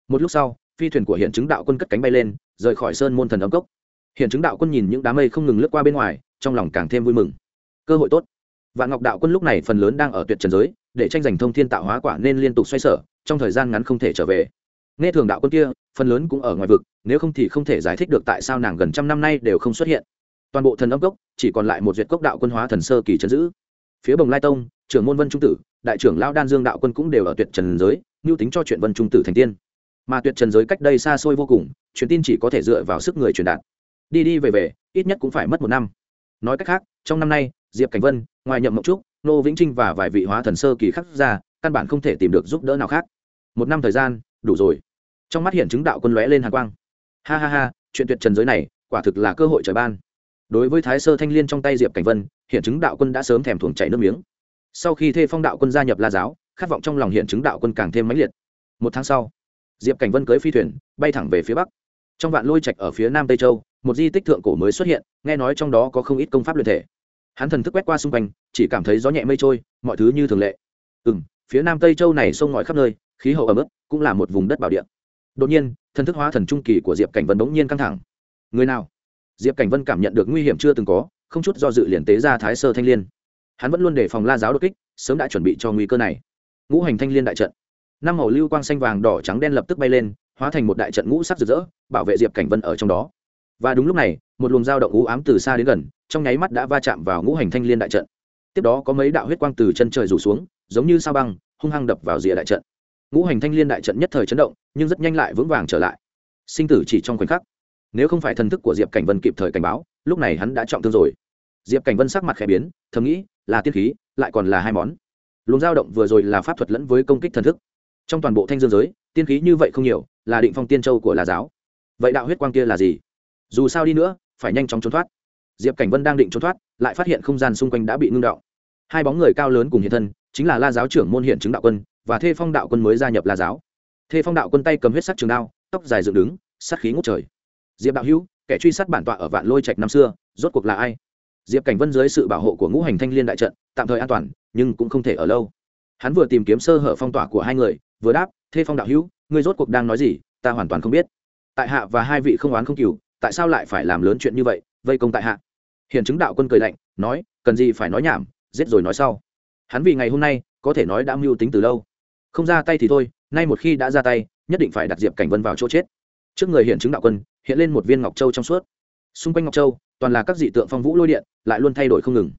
Một lúc sau, phi thuyền của hiện chứng đạo quân cất cánh bay lên, rời khỏi sơn môn thần ấm cốc. Hiện chứng đạo quân nhìn những đám mây không ngừng lướt qua bên ngoài, trong lòng càng thêm vui mừng. Cơ hội tốt vạn ngọc đạo quân lúc này phần lớn đang ở tuyệt trần giới, để tranh giành thông thiên tạo hóa quả nên liên tục xoay sở, trong thời gian ngắn không thể trở về. Nghe thường đạo quân kia, phần lớn cũng ở ngoài vực, nếu không thì không thể giải thích được tại sao nàng gần trăm năm nay đều không xuất hiện. Toàn bộ thần âm cốc, chỉ còn lại một duyệt cốc đạo quân hóa thần sơ kỳ trấn giữ. Phía bồng lai tông, trưởng môn vân trung tử, đại trưởng lao đan dương đạo quân cũng đều ở tuyệt trần giới mưu tính cho chuyện vân trung tử thành tiên. Mà tuyệt trần giới cách đây xa xôi vô cùng, truyền tin chỉ có thể dựa vào sức người truyền đạt. Đi đi về về, ít nhất cũng phải mất một năm. Nói cách khác, trong năm nay diệp cảnh vân, ngoài nhậm mộng trúc, nô vĩnh trinh và vài vị hóa thần sơ kỳ khắc ra, căn bản không thể tìm được giúp đỡ nào khác. Một năm thời gian, đủ rồi. Trong mắt hiện chứng đạo quân lóe lên hàng quang. Ha ha ha, chuyện tuyệt trần giới này, quả thực là cơ hội trời ban. Đối với thái sơ thanh liên trong tay diệp cảnh vân, hiện chứng đạo quân đã sớm thèm thuồng chảy nước miếng. Sau khi thê phong đạo quân gia nhập la giáo, khát vọng trong lòng hiện chứng đạo quân càng thêm mãnh liệt. Một tháng sau, diệp cảnh vân cưới phi thuyền, bay thẳng về phía bắc. Trong vạn lôi trạch ở phía nam tây châu, một di tích thượng cổ mới xuất hiện, nghe nói trong đó có không ít công pháp luyện thể hắn thần thức quét qua xung quanh, chỉ cảm thấy gió nhẹ mây trôi, mọi thứ như thường lệ. Ừ m phía nam tây châu này sông ngòi khắp nơi, khí hậu ẩm ướt, cũng là một vùng đất bảo địa. Đột nhiên, thần thức hóa thần trung kỳ của diệp cảnh vân bỗng nhiên căng thẳng. Người nào? Diệp cảnh vân cảm nhận được nguy hiểm chưa từng có, không chút do dự liền tế ra thái sơ thanh l i ê n hắn vẫn luôn đề phòng la giáo đột kích, sớm đã chuẩn bị cho nguy cơ này. Ngũ hành thanh l i ê n đại trận. Năm màu lưu quang xanh vàng đỏ trắng đen lập tức bay lên, hóa thành một đại trận ngũ sắc rực rỡ, bảo vệ diệp cảnh vân ở trong đó. Và đúng lúc này, một luồng dao động ú ám từ xa đến gần trong nháy mắt đã va chạm vào ngũ hành thanh liên đại trận. Tiếp đó có mấy đạo huyết quang từ chân trời rủ xuống, giống như sao băng, hung hăng đập vào rìa đại trận. Ngũ hành thanh liên đại trận nhất thời chấn động, nhưng rất nhanh lại vững vàng trở lại. Sinh tử chỉ trong khoảnh khắc, nếu không phải thần thức của diệp cảnh vân kịp thời cảnh báo, lúc này hắn đã trọng thương rồi. Diệp cảnh vân sắc mặt khẽ biến, thầm nghĩ, là tiên khí, lại còn là hai món. Luồng dao động vừa rồi là pháp thuật lẫn với công kích thần thức. Trong toàn bộ thanh dương giới, tiên khí như vậy không nhiều, là định phong tiên châu của là giáo. Vậy đạo huyết quang kia là gì? Dù sao đi nữa, phải nhanh chóng trốn thoát diệp cảnh vân đang định trốn thoát lại phát hiện không gian xung quanh đã bị ngưng đạo hai bóng người cao lớn cùng hiện thân chính là la giáo trưởng môn hiện chứng đạo quân và thê phong đạo quân mới gia nhập la giáo thê phong đạo quân tay cầm huyết sắc trường đao tóc dài dựng đứng sát khí ngút trời diệp đạo hữu kẻ truy sát bản tọa ở vạn lôi trạch năm xưa rốt cuộc là ai diệp cảnh vân dưới sự bảo hộ của ngũ hành thanh liên đại trận tạm thời an toàn nhưng cũng không thể ở lâu hắn vừa tìm kiếm sơ hở phong tỏa của hai người vừa đáp thê phong đạo hữu ngươi rốt cuộc đang nói gì ta hoàn toàn không biết tại hạ và hai vị không oán không cừu tại sao lại phải làm lớn chuyện như vậy vây công tại hạ hiện chứng đạo quân cười lạnh, nói, cần gì phải nói nhảm, giết rồi nói sau. Hắn vì ngày hôm nay, có thể nói đã mưu tính từ lâu. Không ra tay thì thôi, nay một khi đã ra tay, nhất định phải đặt diệp cảnh vân vào chỗ chết. Trước người hiện chứng đạo quân, hiện lên một viên ngọc châu trong suốt. Xung quanh ngọc châu, toàn là các dị tượng phong vũ lôi điện, lại luôn thay đổi không ngừng.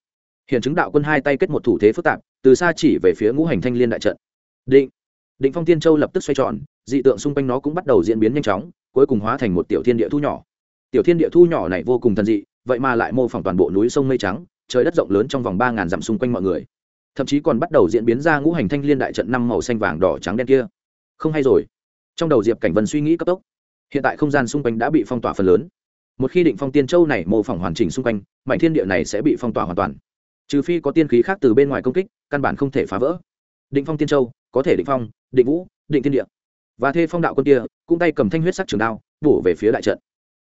Hiện chứng đạo quân hai tay kết một thủ thế phức tạp, từ xa chỉ về phía ngũ hành thanh liên đại trận. Định định phong tiên châu lập tức xoay tròn, dị tượng xung quanh nó cũng bắt đầu diễn biến nhanh chóng, cuối cùng hóa thành một tiểu thiên địa thu nhỏ. Tiểu thiên địa thu nhỏ này vô cùng thần dị vậy mà lại mô phỏng toàn bộ núi sông mây trắng, trời đất rộng lớn trong vòng ba ngàn dặm xung quanh mọi người. Thậm chí còn bắt đầu diễn biến ra ngũ hành thanh liên đại trận năm màu xanh vàng đỏ trắng đen kia. Không hay rồi. Trong đầu diệp cảnh vân suy nghĩ cấp tốc. Hiện tại không gian xung quanh đã bị phong tỏa phần lớn. Một khi định phong tiên châu này mô phỏng hoàn chỉnh xung quanh mạnh thiên địa này sẽ bị phong tỏa hoàn toàn. Trừ phi có tiên khí khác từ bên ngoài công kích, căn bản không thể phá vỡ. Định phong tiên châu, có thể định phong, định vũ, định thiên địa. Và thê phong đạo quân kia, cũng tay cầm thanh huyết sắc trường đao, bổ về phía đại trận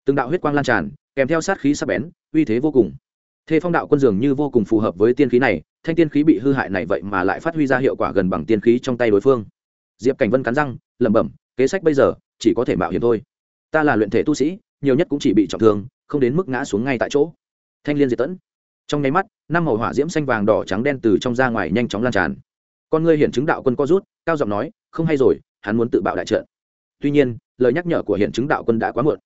từng đạo huyết quang lan tràn, kèm theo sát khí sắc bén, uy thế vô cùng. Thê phong đạo quân dường như vô cùng phù hợp với tiên khí này, thanh tiên khí bị hư hại này vậy mà lại phát huy ra hiệu quả gần bằng tiên khí trong tay đối phương. Diệp cảnh vân cắn răng, lẩm bẩm, kế sách bây giờ, chỉ có thể mạo hiểm thôi. Ta là luyện thể tu sĩ, nhiều nhất cũng chỉ bị trọng thương, không đến mức ngã xuống ngay tại chỗ. Thanh liên diệt tẫn. Trong nháy mắt, năm màu hỏa diễm xanh vàng đỏ trắng đen từ trong ra ngoài nhanh chóng lan tràn. Con ngươi hiện chứng đạo quân co rút, cao giọng nói, không hay rồi, hắn muốn tự bạo đại trận. Tuy nhiên, lời nhắc nhở của hiện chứng đạo quân đã quá muộn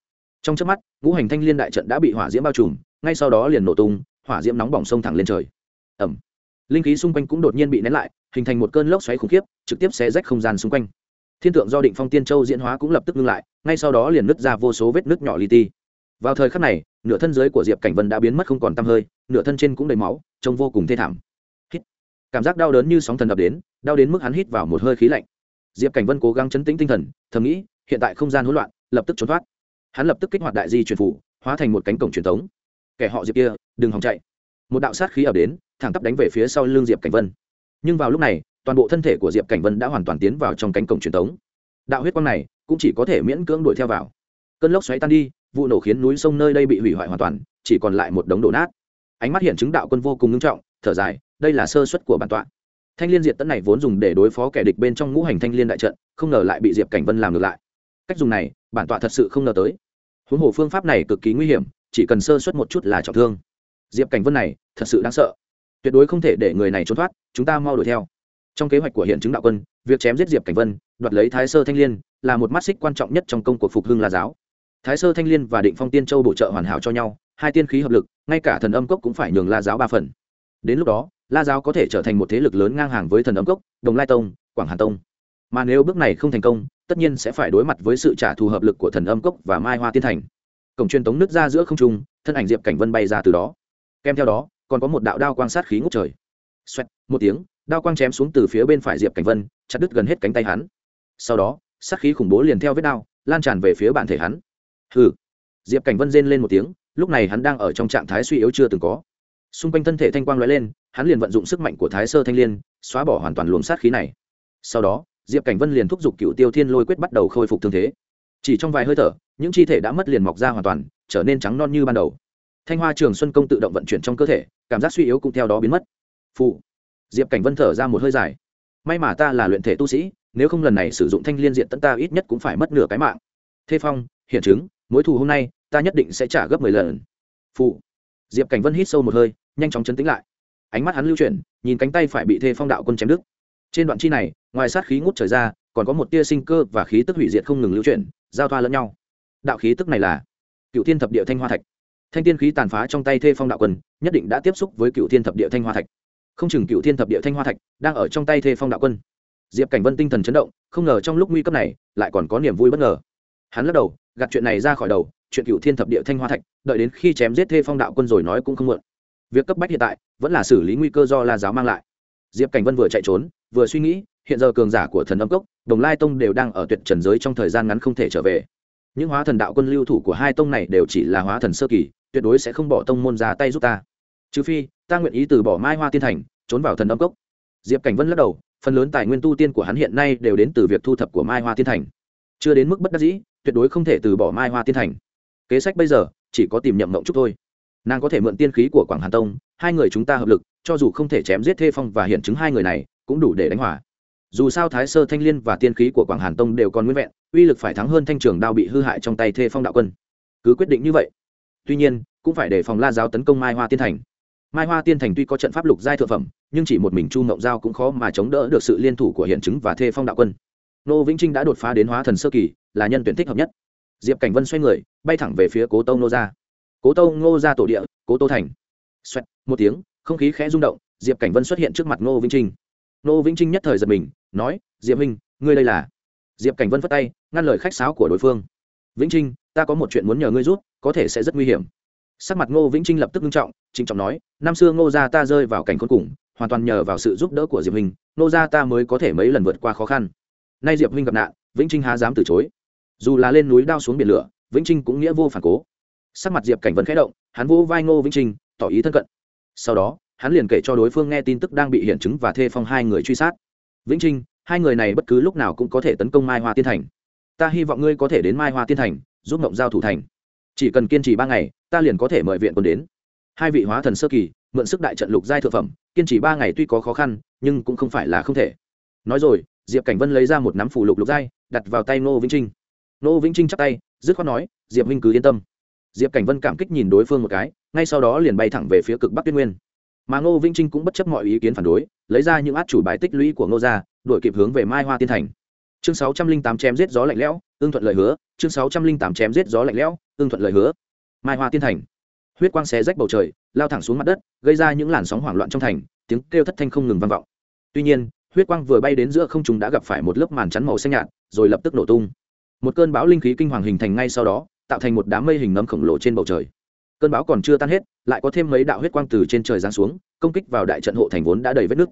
trong trước mắt, ngũ hành thanh liên đại trận đã bị hỏa diễm bao trùm, ngay sau đó liền nổ tung, hỏa diễm nóng bỏng sông thẳng lên trời. Ẩm linh khí xung quanh cũng đột nhiên bị nén lại, hình thành một cơn lốc xoáy khủng khiếp, trực tiếp xé rách không gian xung quanh. Thiên tượng do định phong tiên châu diễn hóa cũng lập tức ngưng lại, ngay sau đó liền nứt ra vô số vết nước nhỏ li ti. Vào thời khắc này, nửa thân dưới của diệp cảnh vân đã biến mất không còn tăm hơi, nửa thân trên cũng đầy máu, trông vô cùng thê thảm. Hít. cảm giác đau đớn như sóng thần đập đến, đau đến mức hắn hít vào một hơi khí lạnh. Diệp cảnh vân cố gắng chấn tĩnh tinh thần, thầm nghĩ, hiện tại không gian hỗn loạn, lập tức trốn thoát hắn lập tức kích hoạt đại di truyền phủ, hóa thành một cánh cổng truyền thống. Kẻ họ diệp kia, đừng hòng chạy. Một đạo sát khí ập đến, thẳng tắp đánh về phía sau lưng diệp cảnh vân. Nhưng vào lúc này, toàn bộ thân thể của diệp cảnh vân đã hoàn toàn tiến vào trong cánh cổng truyền thống. Đạo huyết quang này cũng chỉ có thể miễn cưỡng đuổi theo vào. Cơn lốc xoáy tan đi, vụ nổ khiến núi sông nơi đây bị hủy hoại hoàn toàn, chỉ còn lại một đống đổ nát. Ánh mắt hiện chứng đạo quân vô cùng nghiêm trọng, thở dài, đây là sơ suất của bản tọa. Thanh liên diệt tấn này vốn dùng để đối phó kẻ địch bên trong ngũ hành thanh liên đại trận, không ngờ lại bị diệp cảnh vân làm ngược lại. Cách dùng này, bản tọa thật sự không ngờ tới huống hồ phương pháp này cực kỳ nguy hiểm, chỉ cần sơ suất một chút là trọng thương. Diệp cảnh vân này, thật sự đáng sợ. Tuyệt đối không thể để người này trốn thoát, chúng ta mau đuổi theo. Trong kế hoạch của hiện chứng đạo quân, việc chém giết diệp cảnh vân, đoạt lấy thái sơ thanh liên, là một mắt xích quan trọng nhất trong công cuộc phục hưng la giáo. Thái sơ thanh liên và định phong tiên châu bổ trợ hoàn hảo cho nhau, hai tiên khí hợp lực, ngay cả thần âm cốc cũng phải nhường la giáo ba phần. Đến lúc đó, la giáo có thể trở thành một thế lực lớn ngang hàng với thần âm cốc, đồng lai tông, quảng hà tông. Mà nếu bước này không thành công tất nhiên sẽ phải đối mặt với sự trả thù hợp lực của thần âm cốc và mai hoa tiên thành. Cổng truyền tống nước ra giữa không trung, thân ảnh diệp cảnh vân bay ra từ đó. Kèm theo đó, còn có một đạo đao quang sát khí ngút trời. Xoẹt, một tiếng, đao quang chém xuống từ phía bên phải diệp cảnh vân, chặt đứt gần hết cánh tay hắn. Sau đó, sát khí khủng bố liền theo vết đao, lan tràn về phía bản thể hắn. Hừ. Diệp cảnh vân rên lên một tiếng, lúc này hắn đang ở trong trạng thái suy yếu chưa từng có. Xung quanh thân thể thanh quang lóe lên, hắn liền vận dụng sức mạnh của thái sơ thanh liên, xóa bỏ hoàn toàn luồng sát khí này. Sau đó diệp cảnh vân liền thúc giục cựu tiêu thiên lôi quyết bắt đầu khôi phục thương thế chỉ trong vài hơi thở những chi thể đã mất liền mọc ra hoàn toàn trở nên trắng non như ban đầu thanh hoa trường xuân công tự động vận chuyển trong cơ thể cảm giác suy yếu cũng theo đó biến mất phụ. diệp cảnh vân thở ra một hơi dài may mà ta là luyện thể tu sĩ nếu không lần này sử dụng thanh liên diện tận ta ít nhất cũng phải mất nửa cái mạng thê phong hiện chứng mối thù hôm nay ta nhất định sẽ trả gấp mười lần phụ. diệp cảnh vân hít sâu một hơi nhanh chóng chấn tĩnh lại ánh mắt hắn lưu chuyển nhìn cánh tay phải bị thê phong đạo quân chém đứt trên đoạn chi này, ngoài sát khí ngút trời ra, còn có một tia sinh cơ và khí tức hủy diệt không ngừng lưu chuyển, giao thoa lẫn nhau. Đạo khí tức này là cựu thiên thập địa thanh hoa thạch. Thanh tiên khí tàn phá trong tay thê phong đạo quân, nhất định đã tiếp xúc với cựu thiên thập địa thanh hoa thạch. Không chừng cựu thiên thập địa thanh hoa thạch đang ở trong tay thê phong đạo quân. Diệp cảnh vân tinh thần chấn động, không ngờ trong lúc nguy cấp này lại còn có niềm vui bất ngờ. Hắn lắc đầu, gạt chuyện này ra khỏi đầu, chuyện cựu thiên thập địa thanh hoa thạch, đợi đến khi chém giết thê phong đạo quân rồi nói cũng không muộn. Việc cấp bách hiện tại vẫn là xử lý nguy cơ do la giáo mang lại. Diệp cảnh vân vừa chạy trốn vừa suy nghĩ, hiện giờ cường giả của thần âm cốc, đồng lai tông đều đang ở tuyệt trần giới trong thời gian ngắn không thể trở về. Những hóa thần đạo quân lưu thủ của hai tông này đều chỉ là hóa thần sơ kỳ, tuyệt đối sẽ không bỏ tông môn ra tay giúp ta. Trừ phi, ta nguyện ý từ bỏ mai hoa tiên thành, trốn vào thần âm cốc. Diệp cảnh vân lắc đầu, phần lớn tài nguyên tu tiên của hắn hiện nay đều đến từ việc thu thập của mai hoa tiên thành. Chưa đến mức bất đắc dĩ, tuyệt đối không thể từ bỏ mai hoa tiên thành. Kế sách bây giờ, chỉ có tìm nhậm mộng trúc thôi. Nàng có thể mượn tiên khí của quảng hàn tông, hai người chúng ta hợp lực, cho dù không thể chém giết thê phong và hiện chứng hai người này cũng đủ để đánh hỏa dù sao thái sơ thanh liên và tiên khí của quảng hàn tông đều còn nguyên vẹn, uy lực phải thắng hơn thanh trường đao bị hư hại trong tay thê phong đạo quân. Cứ quyết định như vậy. Tuy nhiên, cũng phải để phòng la giáo tấn công mai hoa tiên thành. Mai hoa tiên thành tuy có trận pháp lục giai thượng phẩm, nhưng chỉ một mình chu mộng giao cũng khó mà chống đỡ được sự liên thủ của hiện chứng và thê phong đạo quân. Nô vĩnh trinh đã đột phá đến hóa thần sơ kỳ, là nhân tuyển thích hợp nhất. Diệp cảnh vân xoay người, bay thẳng về phía cố tông nô Gia. cố tông ngô Gia tổ địa, cố tô thành. Xoẹt, một tiếng, không khí khẽ rung động, diệp cảnh vân xuất hiện trước mặt ngô vĩnh trinh ngô vĩnh trinh nhất thời giật mình nói diệp minh ngươi đây là? Diệp cảnh vân phất tay ngăn lời khách sáo của đối phương. Vĩnh trinh ta có một chuyện muốn nhờ ngươi giúp, có thể sẽ rất nguy hiểm. Sắc mặt ngô vĩnh trinh lập tức nghiêm trọng trịnh trọng nói năm xưa ngô gia ta rơi vào cảnh khốn cùng hoàn toàn nhờ vào sự giúp đỡ của diệp minh ngô gia ta mới có thể mấy lần vượt qua khó khăn. Nay diệp minh gặp nạn vĩnh trinh há dám từ chối. Dù là lên núi đao xuống biển lửa vĩnh trinh cũng nghĩa vô phản cố. Sắc mặt diệp cảnh vân khẽ động hắn vỗ vai ngô vĩnh trinh tỏ ý thân cận. Sau đó hắn liền kể cho đối phương nghe tin tức đang bị hiện chứng và thê phong hai người truy sát. Vĩnh trinh, hai người này bất cứ lúc nào cũng có thể tấn công mai hoa tiên thành. Ta hy vọng ngươi có thể đến mai hoa tiên thành, giúp mộng giao thủ thành. Chỉ cần kiên trì ba ngày, ta liền có thể mời viện quân đến. Hai vị hóa thần sơ kỳ, mượn sức đại trận lục giai thượng phẩm, kiên trì ba ngày tuy có khó khăn, nhưng cũng không phải là không thể. Nói rồi, diệp cảnh vân lấy ra một nắm phủ lục lục giai, đặt vào tay nô vĩnh trinh. Nô vĩnh trinh chắp tay, dứt khoát nói, diệp huynh cứ yên tâm. Diệp cảnh vân cảm kích nhìn đối phương một cái, ngay sau đó liền bay thẳng về phía cực bắc tuyết nguyên mà ngô vĩnh trinh cũng bất chấp mọi ý kiến phản đối, lấy ra những át chủ bài tích lũy của ngô gia đổi kịp hướng về mai hoa tiên thành. Chương sáu trăm linh tám chém giết gió lạnh lẽo ương thuận lời hứa. Chương sáu trăm linh tám chém giết gió lạnh lẽo ương thuận lời hứa. Mai hoa tiên thành. Huyết quang xé rách bầu trời, lao thẳng xuống mặt đất, gây ra những làn sóng hoảng loạn trong thành, tiếng kêu thất thanh không ngừng vang vọng. Tuy nhiên, huyết quang vừa bay đến giữa không trung đã gặp phải một lớp màn chắn màu xanh nhạt, rồi lập tức nổ tung. Một cơn bão linh khí kinh hoàng hình thành ngay sau đó, tạo thành một đám mây hình nấm khổng lồ trên bầu trời cơn bão còn chưa tan hết, lại có thêm mấy đạo huyết quang từ trên trời giáng xuống, công kích vào đại trận hộ thành vốn đã đầy vết nước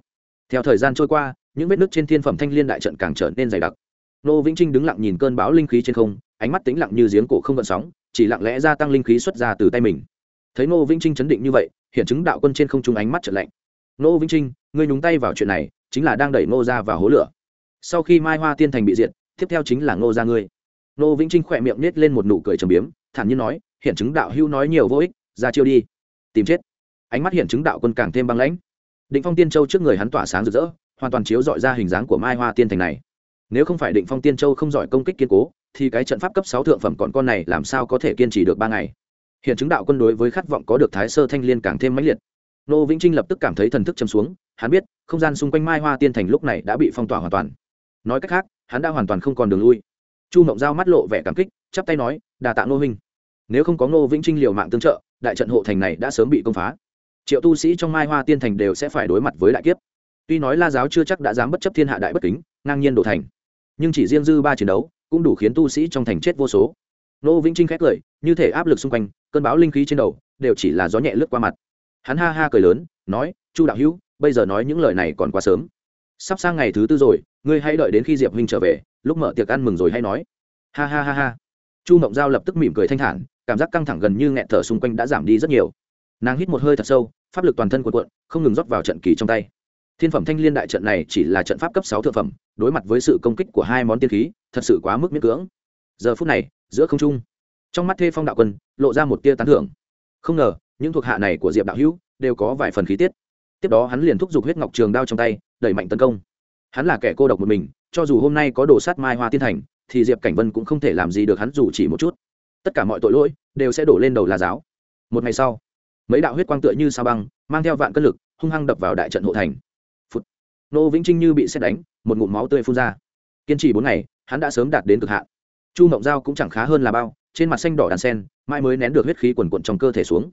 theo thời gian trôi qua, những vết nước trên thiên phẩm thanh liên đại trận càng trở nên dày đặc. Nô vĩnh trinh đứng lặng nhìn cơn bão linh khí trên không, ánh mắt tĩnh lặng như giếng cổ không gợn sóng, chỉ lặng lẽ gia tăng linh khí xuất ra từ tay mình. Thấy nô vĩnh trinh chấn định như vậy, hiện chứng đạo quân trên không trung ánh mắt trận lạnh. Nô vĩnh trinh, ngươi nhúng tay vào chuyện này, chính là đang đẩy nô ra vào hố lửa. Sau khi mai hoa tiên thành bị diệt, tiếp theo chính là nô ra ngươi. Nô vĩnh trinh khỏe miệng nết lên một nụ cười trầm biếm, thản nhiên nói hiện chứng đạo hưu nói nhiều vô ích, ra chiêu đi. Tìm chết. Ánh mắt hiện chứng đạo quân càng thêm băng lãnh. Định phong tiên châu trước người hắn tỏa sáng rực rỡ, hoàn toàn chiếu dọi ra hình dáng của mai hoa tiên thành này. Nếu không phải định phong tiên châu không giỏi công kích kiên cố, thì cái trận pháp cấp sáu thượng phẩm còn con này làm sao có thể kiên trì được ba ngày? Hiện chứng đạo quân đối với khát vọng có được thái sơ thanh liên càng thêm mãnh liệt. Nô vĩnh trinh lập tức cảm thấy thần thức châm xuống, hắn biết, không gian xung quanh mai hoa tiên thành lúc này đã bị phong tỏa hoàn toàn. Nói cách khác, hắn đã hoàn toàn không còn đường lui. Chu mộng giao mắt lộ vẻ cảm kích, chắp tay nói đà tạ nô huynh nếu không có Ngô vĩnh trinh liều mạng tương trợ, đại trận hộ thành này đã sớm bị công phá. Triệu tu sĩ trong mai hoa tiên thành đều sẽ phải đối mặt với đại kiếp. Tuy nói la giáo chưa chắc đã dám bất chấp thiên hạ đại bất kính, ngang nhiên đổ thành, nhưng chỉ riêng dư ba chiến đấu cũng đủ khiến tu sĩ trong thành chết vô số. Ngô vĩnh trinh khét cười, như thể áp lực xung quanh, cơn bão linh khí trên đầu đều chỉ là gió nhẹ lướt qua mặt. Hắn ha ha cười lớn, nói, chu đạo hữu, bây giờ nói những lời này còn quá sớm. Sắp sang ngày thứ tư rồi, ngươi hãy đợi đến khi diệp huynh trở về, lúc mở tiệc ăn mừng rồi hay nói. Ha ha ha ha. Chu mộng giao lập tức mỉm cười thanh thản cảm giác căng thẳng gần như nghẹn thở xung quanh đã giảm đi rất nhiều. Nàng hít một hơi thật sâu, pháp lực toàn thân cuộn cuộn, không ngừng rót vào trận kỳ trong tay. Thiên phẩm thanh liên đại trận này chỉ là trận pháp cấp sáu thượng phẩm, đối mặt với sự công kích của hai món tiên khí, thật sự quá mức miễn cưỡng. Giờ phút này, giữa không trung, trong mắt thê phong đạo quân, lộ ra một tia tán thưởng. Không ngờ, những thuộc hạ này của diệp đạo hữu đều có vài phần khí tiết. Tiếp đó hắn liền thúc giục huyết ngọc trường đao trong tay, đẩy mạnh tấn công. Hắn là kẻ cô độc một mình, cho dù hôm nay có đồ sát mai hoa tiên thành, thì diệp cảnh vân cũng không thể làm gì được hắn dù chỉ một chút. Tất cả mọi tội lỗi đều sẽ đổ lên đầu là giáo. Một ngày sau, mấy đạo huyết quang tựa như sao băng, mang theo vạn cân lực, hung hăng đập vào đại trận hộ thành. Phút. nô vĩnh trinh như bị xét đánh, một ngụm máu tươi phun ra. Kiên trì bốn ngày, hắn đã sớm đạt đến cực hạn. Chu mộng giao cũng chẳng khá hơn là bao, trên mặt xanh đỏ đàn sen, mãi mới nén được huyết khí quần quận trong cơ thể xuống.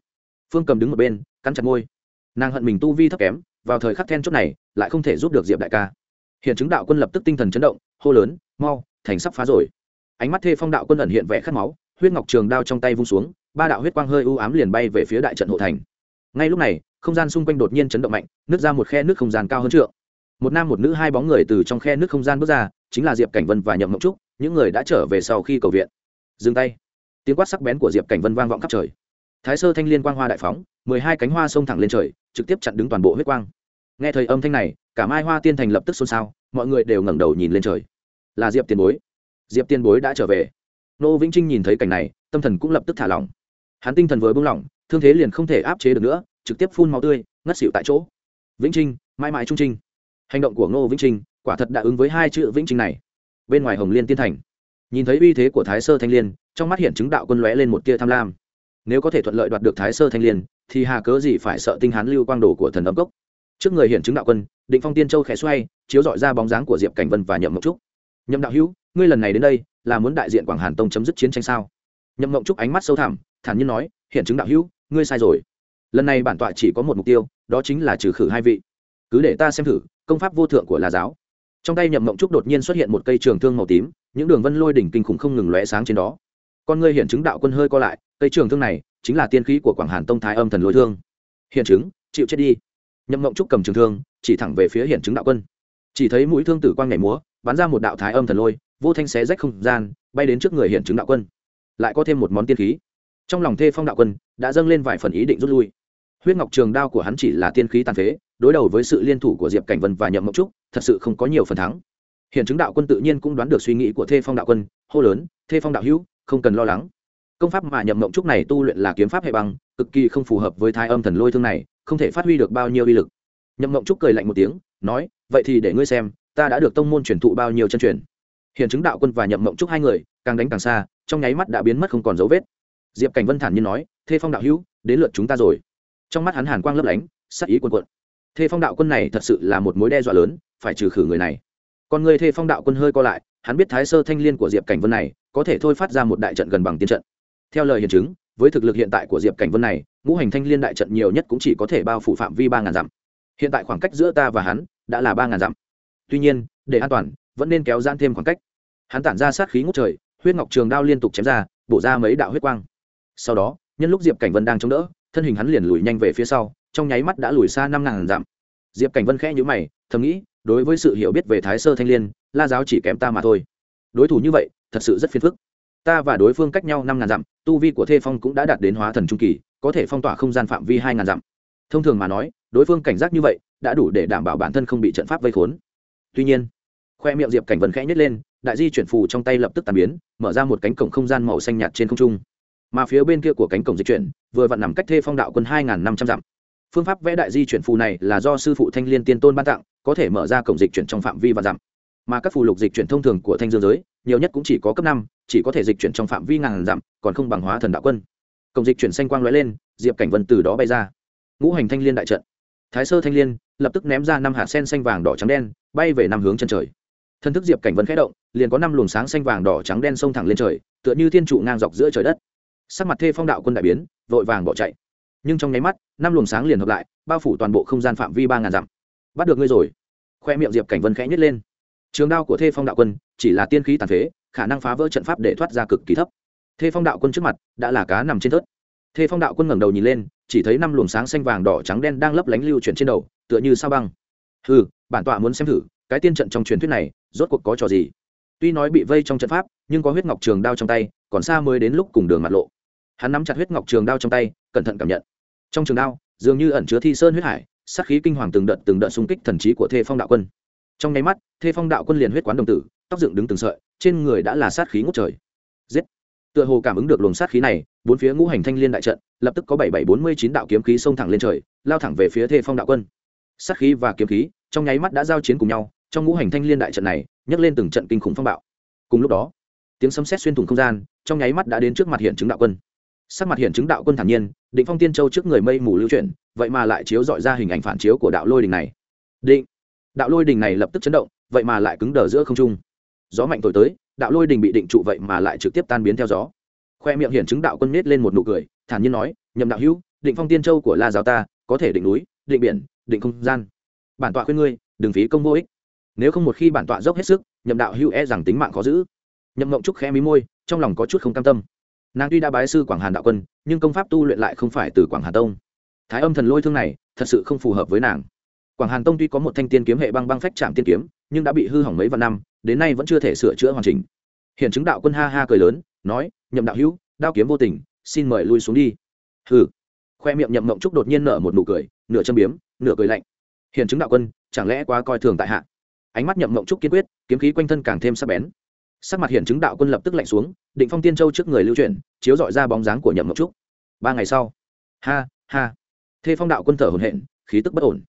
Phương cầm đứng một bên, cắn chặt môi. Nàng hận mình tu vi thấp kém, vào thời khắc then chốt này, lại không thể giúp được diệp đại ca. Hiện chứng đạo quân lập tức tinh thần chấn động, hô lớn, mau, thành sắp phá rồi. Ánh mắt thê phong đạo quân ẩn hiện vẻ khát máu huyết ngọc trường đao trong tay vung xuống, ba đạo huyết quang hơi u ám liền bay về phía đại trận hộ thành. Ngay lúc này, không gian xung quanh đột nhiên chấn động mạnh, nứt ra một khe nước không gian cao hơn trượng. Một nam một nữ hai bóng người từ trong khe nước không gian bước ra, chính là diệp cảnh vân và nhậm mộng trúc, những người đã trở về sau khi cầu viện. Dừng tay. Tiếng quát sắc bén của diệp cảnh vân vang vọng khắp trời. Thái sơ thanh liên quang hoa đại phóng, mười hai cánh hoa xông thẳng lên trời, trực tiếp chặn đứng toàn bộ huyết quang. Nghe thời âm thanh này, cả mai hoa tiên thành lập tức xôn xao, mọi người đều ngẩng đầu nhìn lên trời. Là diệp tiền bối. Diệp tiền bối đã trở về nô vĩnh trinh nhìn thấy cảnh này, tâm thần cũng lập tức thả lỏng. Hắn tinh thần vừa buông lỏng, thương thế liền không thể áp chế được nữa, trực tiếp phun máu tươi, ngất xỉu tại chỗ. Vĩnh trinh, mãi mãi trung trinh. Hành động của ngô vĩnh trinh, quả thật đã ứng với hai chữ vĩnh trinh này. Bên ngoài hồng liên tiên thành. Nhìn thấy uy thế của thái sơ thanh liên, trong mắt hiện chứng đạo quân lóe lên một tia tham lam. Nếu có thể thuận lợi đoạt được thái sơ thanh liên, thì hà cớ gì phải sợ tinh hán lưu quang đồ của thần âm cốc? Trước người hiện chứng đạo quân, định phong tiên châu khẽ xoay, chiếu dọi ra bóng dáng của diệp cảnh vân và nhậm Mộc trúc. Nhậm đạo hữu, ngươi lần này đến đây là muốn đại diện quảng hàn tông chấm dứt chiến tranh sao? Nhậm mộng trúc ánh mắt sâu thẳm, thản nhiên nói, hiện chứng đạo hữu, ngươi sai rồi. Lần này bản tọa chỉ có một mục tiêu, đó chính là trừ khử hai vị. Cứ để ta xem thử, công pháp vô thượng của là giáo. Trong tay nhậm mộng trúc đột nhiên xuất hiện một cây trường thương màu tím, những đường vân lôi đỉnh kinh khủng không ngừng lóe sáng trên đó. Con ngươi hiện chứng đạo quân hơi co lại, cây trường thương này chính là tiên khí của quảng hàn tông thái âm thần lôi thương. Hiện chứng, chịu chết đi. Nhậm mộng trúc cầm trường thương, chỉ thẳng về phía hiện chứng đạo quân. Chỉ thấy mũi thương tử quang nhảy múa, bắn ra một đạo thái âm thần lôi vô thanh xé rách không gian, bay đến trước người hiện chứng đạo quân. Lại có thêm một món tiên khí. Trong lòng thê phong đạo quân đã dâng lên vài phần ý định rút lui. Huyết ngọc trường đao của hắn chỉ là tiên khí tàn phế, đối đầu với sự liên thủ của diệp cảnh vân và nhậm mộng trúc, thật sự không có nhiều phần thắng. Hiện chứng đạo quân tự nhiên cũng đoán được suy nghĩ của thê phong đạo quân, hô lớn, thê phong đạo hữu, không cần lo lắng. Công pháp mà nhậm mộng trúc này tu luyện là kiếm pháp hệ băng, cực kỳ không phù hợp với thái âm thần lôi thương này, không thể phát huy được bao nhiêu uy lực. Nhậm mộng trúc cười lạnh một tiếng, nói, vậy thì để ngươi xem, ta đã được tông môn truyền thụ bao nhiêu chân truyền hiện chứng đạo quân và nhậm mộng trúc hai người, càng đánh càng xa, trong nháy mắt đã biến mất không còn dấu vết. Diệp cảnh vân thản nhiên nói, thê phong đạo hữu, đến lượt chúng ta rồi. Trong mắt hắn hàn quang lấp lánh, sắc ý quân quận thê phong đạo quân này thật sự là một mối đe dọa lớn, phải trừ khử người này. Còn người thê phong đạo quân hơi co lại, hắn biết thái sơ thanh l i ê n của diệp cảnh vân này, có thể thôi phát ra một đại trận gần bằng tiên trận. Theo lời hiện chứng, với thực lực hiện tại của diệp cảnh vân này, ngũ hành thanh l i ê n đại trận nhiều nhất cũng chỉ có thể bao phủ phạm vi ba ngàn dặm. Hiện tại khoảng cách giữa ta và hắn đã là ba ngàn dặm. Tuy nhiên, để an toàn vẫn nên kéo giãn thêm khoảng cách. Hắn tản ra sát khí ngút trời, huyết ngọc trường đao liên tục chém ra, bổ ra mấy đạo huyết quang. Sau đó, nhân lúc diệp cảnh vân đang chống đỡ, thân hình hắn liền lùi nhanh về phía sau, trong nháy mắt đã lùi xa năm ngàn dặm. Diệp cảnh vân khẽ nhữ mày, thầm nghĩ, đối với sự hiểu biết về thái sơ thanh l i ê n la giáo chỉ kém ta mà thôi. Đối thủ như vậy, thật sự rất phiền phức. Ta và đối phương cách nhau năm ngàn dặm, tu vi của thê phong cũng đã đạt đến hóa thần trung kỳ, có thể phong tỏa không gian phạm vi hai ngàn dặm. Thông thường mà nói, đối phương cảnh giác như vậy, đã đủ để đảm bảo bản thân không bị trận pháp vây khốn. Tuy nhiên khoe miệng diệp cảnh vân khẽ nhét lên, đại di chuyển phù trong tay lập tức tàn biến, mở ra một cánh cổng không gian màu xanh nhạt trên không trung. Mà phía bên kia của cánh cổng dịch chuyển, vừa vặn nằm cách thê phong đạo quân hai năm trăm dặm. Phương pháp vẽ đại di chuyển phù này là do sư phụ thanh liên tiên tôn ban tặng, có thể mở ra cổng dịch chuyển trong phạm vi và dặm. Mà các phù lục dịch chuyển thông thường của thanh dương giới, nhiều nhất cũng chỉ có cấp năm, chỉ có thể dịch chuyển trong phạm vi ngàn dặm, còn không bằng hóa thần đạo quân. Cổng dịch chuyển xanh quang lóe lên, diệp cảnh vân từ đó bay ra. Ngũ hành thanh liên đại trận. Thái sơ thanh liên lập tức ném ra năm hạt sen xanh vàng đỏ trắng đen, bay về năm hướng chân trời thân thức diệp cảnh vân khẽ động, liền có năm luồng sáng xanh vàng đỏ trắng đen xông thẳng lên trời, tựa như thiên trụ ngang dọc giữa trời đất. Sắc mặt thê phong đạo quân đại biến, vội vàng bỏ chạy. Nhưng trong nháy mắt, năm luồng sáng liền hợp lại, bao phủ toàn bộ không gian phạm vi ba ngàn dặm. Bắt được ngươi rồi. Khoe miệng diệp cảnh vân khẽ nhét lên. Trường đao của thê phong đạo quân chỉ là tiên khí tàn phế, khả năng phá vỡ trận pháp để thoát ra cực kỳ thấp. Thê phong đạo quân trước mặt đã là cá nằm trên thớt. Thê phong đạo quân ngẩng đầu nhìn lên, chỉ thấy năm luồng sáng xanh vàng đỏ trắng đen đang lấp lánh lưu chuyển trên đầu, tựa như sao băng. Ừ bản tọa muốn xem thử, cái tiên trận trong truyền thuyết này rốt cuộc có trò gì? Tuy nói bị vây trong trận pháp, nhưng có huyết ngọc trường đao trong tay, còn xa mới đến lúc cùng đường mặt lộ. Hắn nắm chặt huyết ngọc trường đao trong tay, cẩn thận cảm nhận. Trong trường đao, dường như ẩn chứa thi sơn huyết hải, sát khí kinh hoàng từng đợt từng đợt xung kích thần trí của thê phong đạo quân. Trong nháy mắt, thê phong đạo quân liền huyết quán đồng tử, tóc dựng đứng từng sợi, trên người đã là sát khí ngút trời. Giết! Tựa hồ cảm ứng được luồng sát khí này, bốn phía ngũ hành thanh liên đại trận, lập tức có bảy bảy bốn mươi chín đạo kiếm khí xông thẳng lên trời, lao thẳng về phía thê phong đạo quân. Sát khí và kiếm khí, trong nháy mắt đã giao chiến cùng nhau trong ngũ hành thanh liên đại trận này nhấc lên từng trận kinh khủng phong bạo. Cùng lúc đó, tiếng sấm sét xuyên thủng không gian, trong nháy mắt đã đến trước mặt hiện chứng đạo quân. Sắc mặt hiện chứng đạo quân thản nhiên, định phong tiên châu trước người mây mù lưu chuyển, vậy mà lại chiếu dọi ra hình ảnh phản chiếu của đạo lôi đình này. Định, đạo lôi đình này lập tức chấn động, vậy mà lại cứng đờ giữa không trung. Gió mạnh thổi tới, đạo lôi đình bị định trụ vậy mà lại trực tiếp tan biến theo gió. Khoe miệng hiện chứng đạo quân nết lên một nụ cười, thản nhiên nói nhầm đạo hữu, định phong tiên châu của la giáo ta có thể định núi, định biển, định không gian. Bản tọa khuyên ngươi, đừng phí công vô ích nếu không một khi bản tọa dốc hết sức, nhậm đạo hữu e rằng tính mạng khó giữ. Nhậm mộng trúc khẽ mí môi, trong lòng có chút không cam tâm. Nàng tuy đã bái sư quảng hàn đạo quân, nhưng công pháp tu luyện lại không phải từ quảng hà tông. Thái âm thần lôi thương này, thật sự không phù hợp với nàng. Quảng hàn tông tuy có một thanh tiên kiếm hệ băng băng phách trạm tiên kiếm, nhưng đã bị hư hỏng mấy vạn năm, đến nay vẫn chưa thể sửa chữa hoàn chỉnh. Hiện chứng đạo quân ha ha cười lớn, nói, nhậm đạo hữu, đao kiếm vô tình, xin mời lui xuống đi. Hừ. Khoe miệng nhậm mộng trúc đột nhiên nở một nụ cười, nửa châm biếm, nửa cười lạnh. Hiện chứng đạo quân, chẳng lẽ quá coi thường tại hạ? Ánh mắt nhậm mộng trúc kiên quyết, kiếm khí quanh thân càng thêm sắc bén. Sắc mặt hiện chứng đạo quân lập tức lạnh xuống, định phong tiên châu trước người lưu chuyển, chiếu dọi ra bóng dáng của nhậm mộng trúc. Ba ngày sau, ha ha. Thê phong đạo quân thở hồn hện khí tức bất ổn.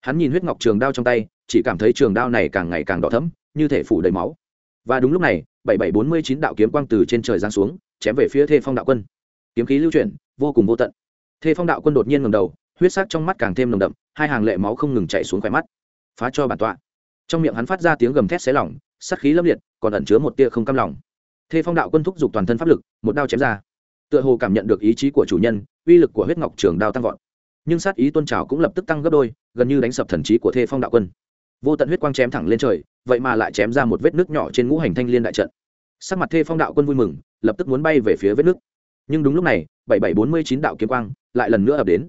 Hắn nhìn huyết ngọc trường đao trong tay, chỉ cảm thấy trường đao này càng ngày càng đỏ thấm như thể phủ đầy máu. Và đúng lúc này, bảy bảy bốn mươi chín đạo kiếm quang từ trên trời giáng xuống, chém về phía thê phong đạo quân. Kiếm khí lưu chuyển, vô cùng vô tận. Thê phong đạo quân đột nhiên ngầm đầu, huyết sắc trong mắt càng thêm nồng đậm, hai hàng lệ máu không ngừng chạy xuống khỏe mắt. Phá cho bản tọa trong miệng hắn phát ra tiếng gầm thét xé lỏng, sát khí lâm liệt, còn ẩn chứa một tia không cam lòng. Thê phong đạo quân thúc giục toàn thân pháp lực, một đao chém ra. Tựa hồ cảm nhận được ý chí của chủ nhân, uy lực của huyết ngọc trường đao tăng vọt. Nhưng sát ý tôn trào cũng lập tức tăng gấp đôi, gần như đánh sập thần trí của thê phong đạo quân. Vô tận huyết quang chém thẳng lên trời, vậy mà lại chém ra một vết nước nhỏ trên ngũ hành thanh liên đại trận. Sắc mặt thê phong đạo quân vui mừng, lập tức muốn bay về phía vết nước. Nhưng đúng lúc này, bảy bảy bốn mươi chín đạo kiếm quang lại lần nữa ập đến.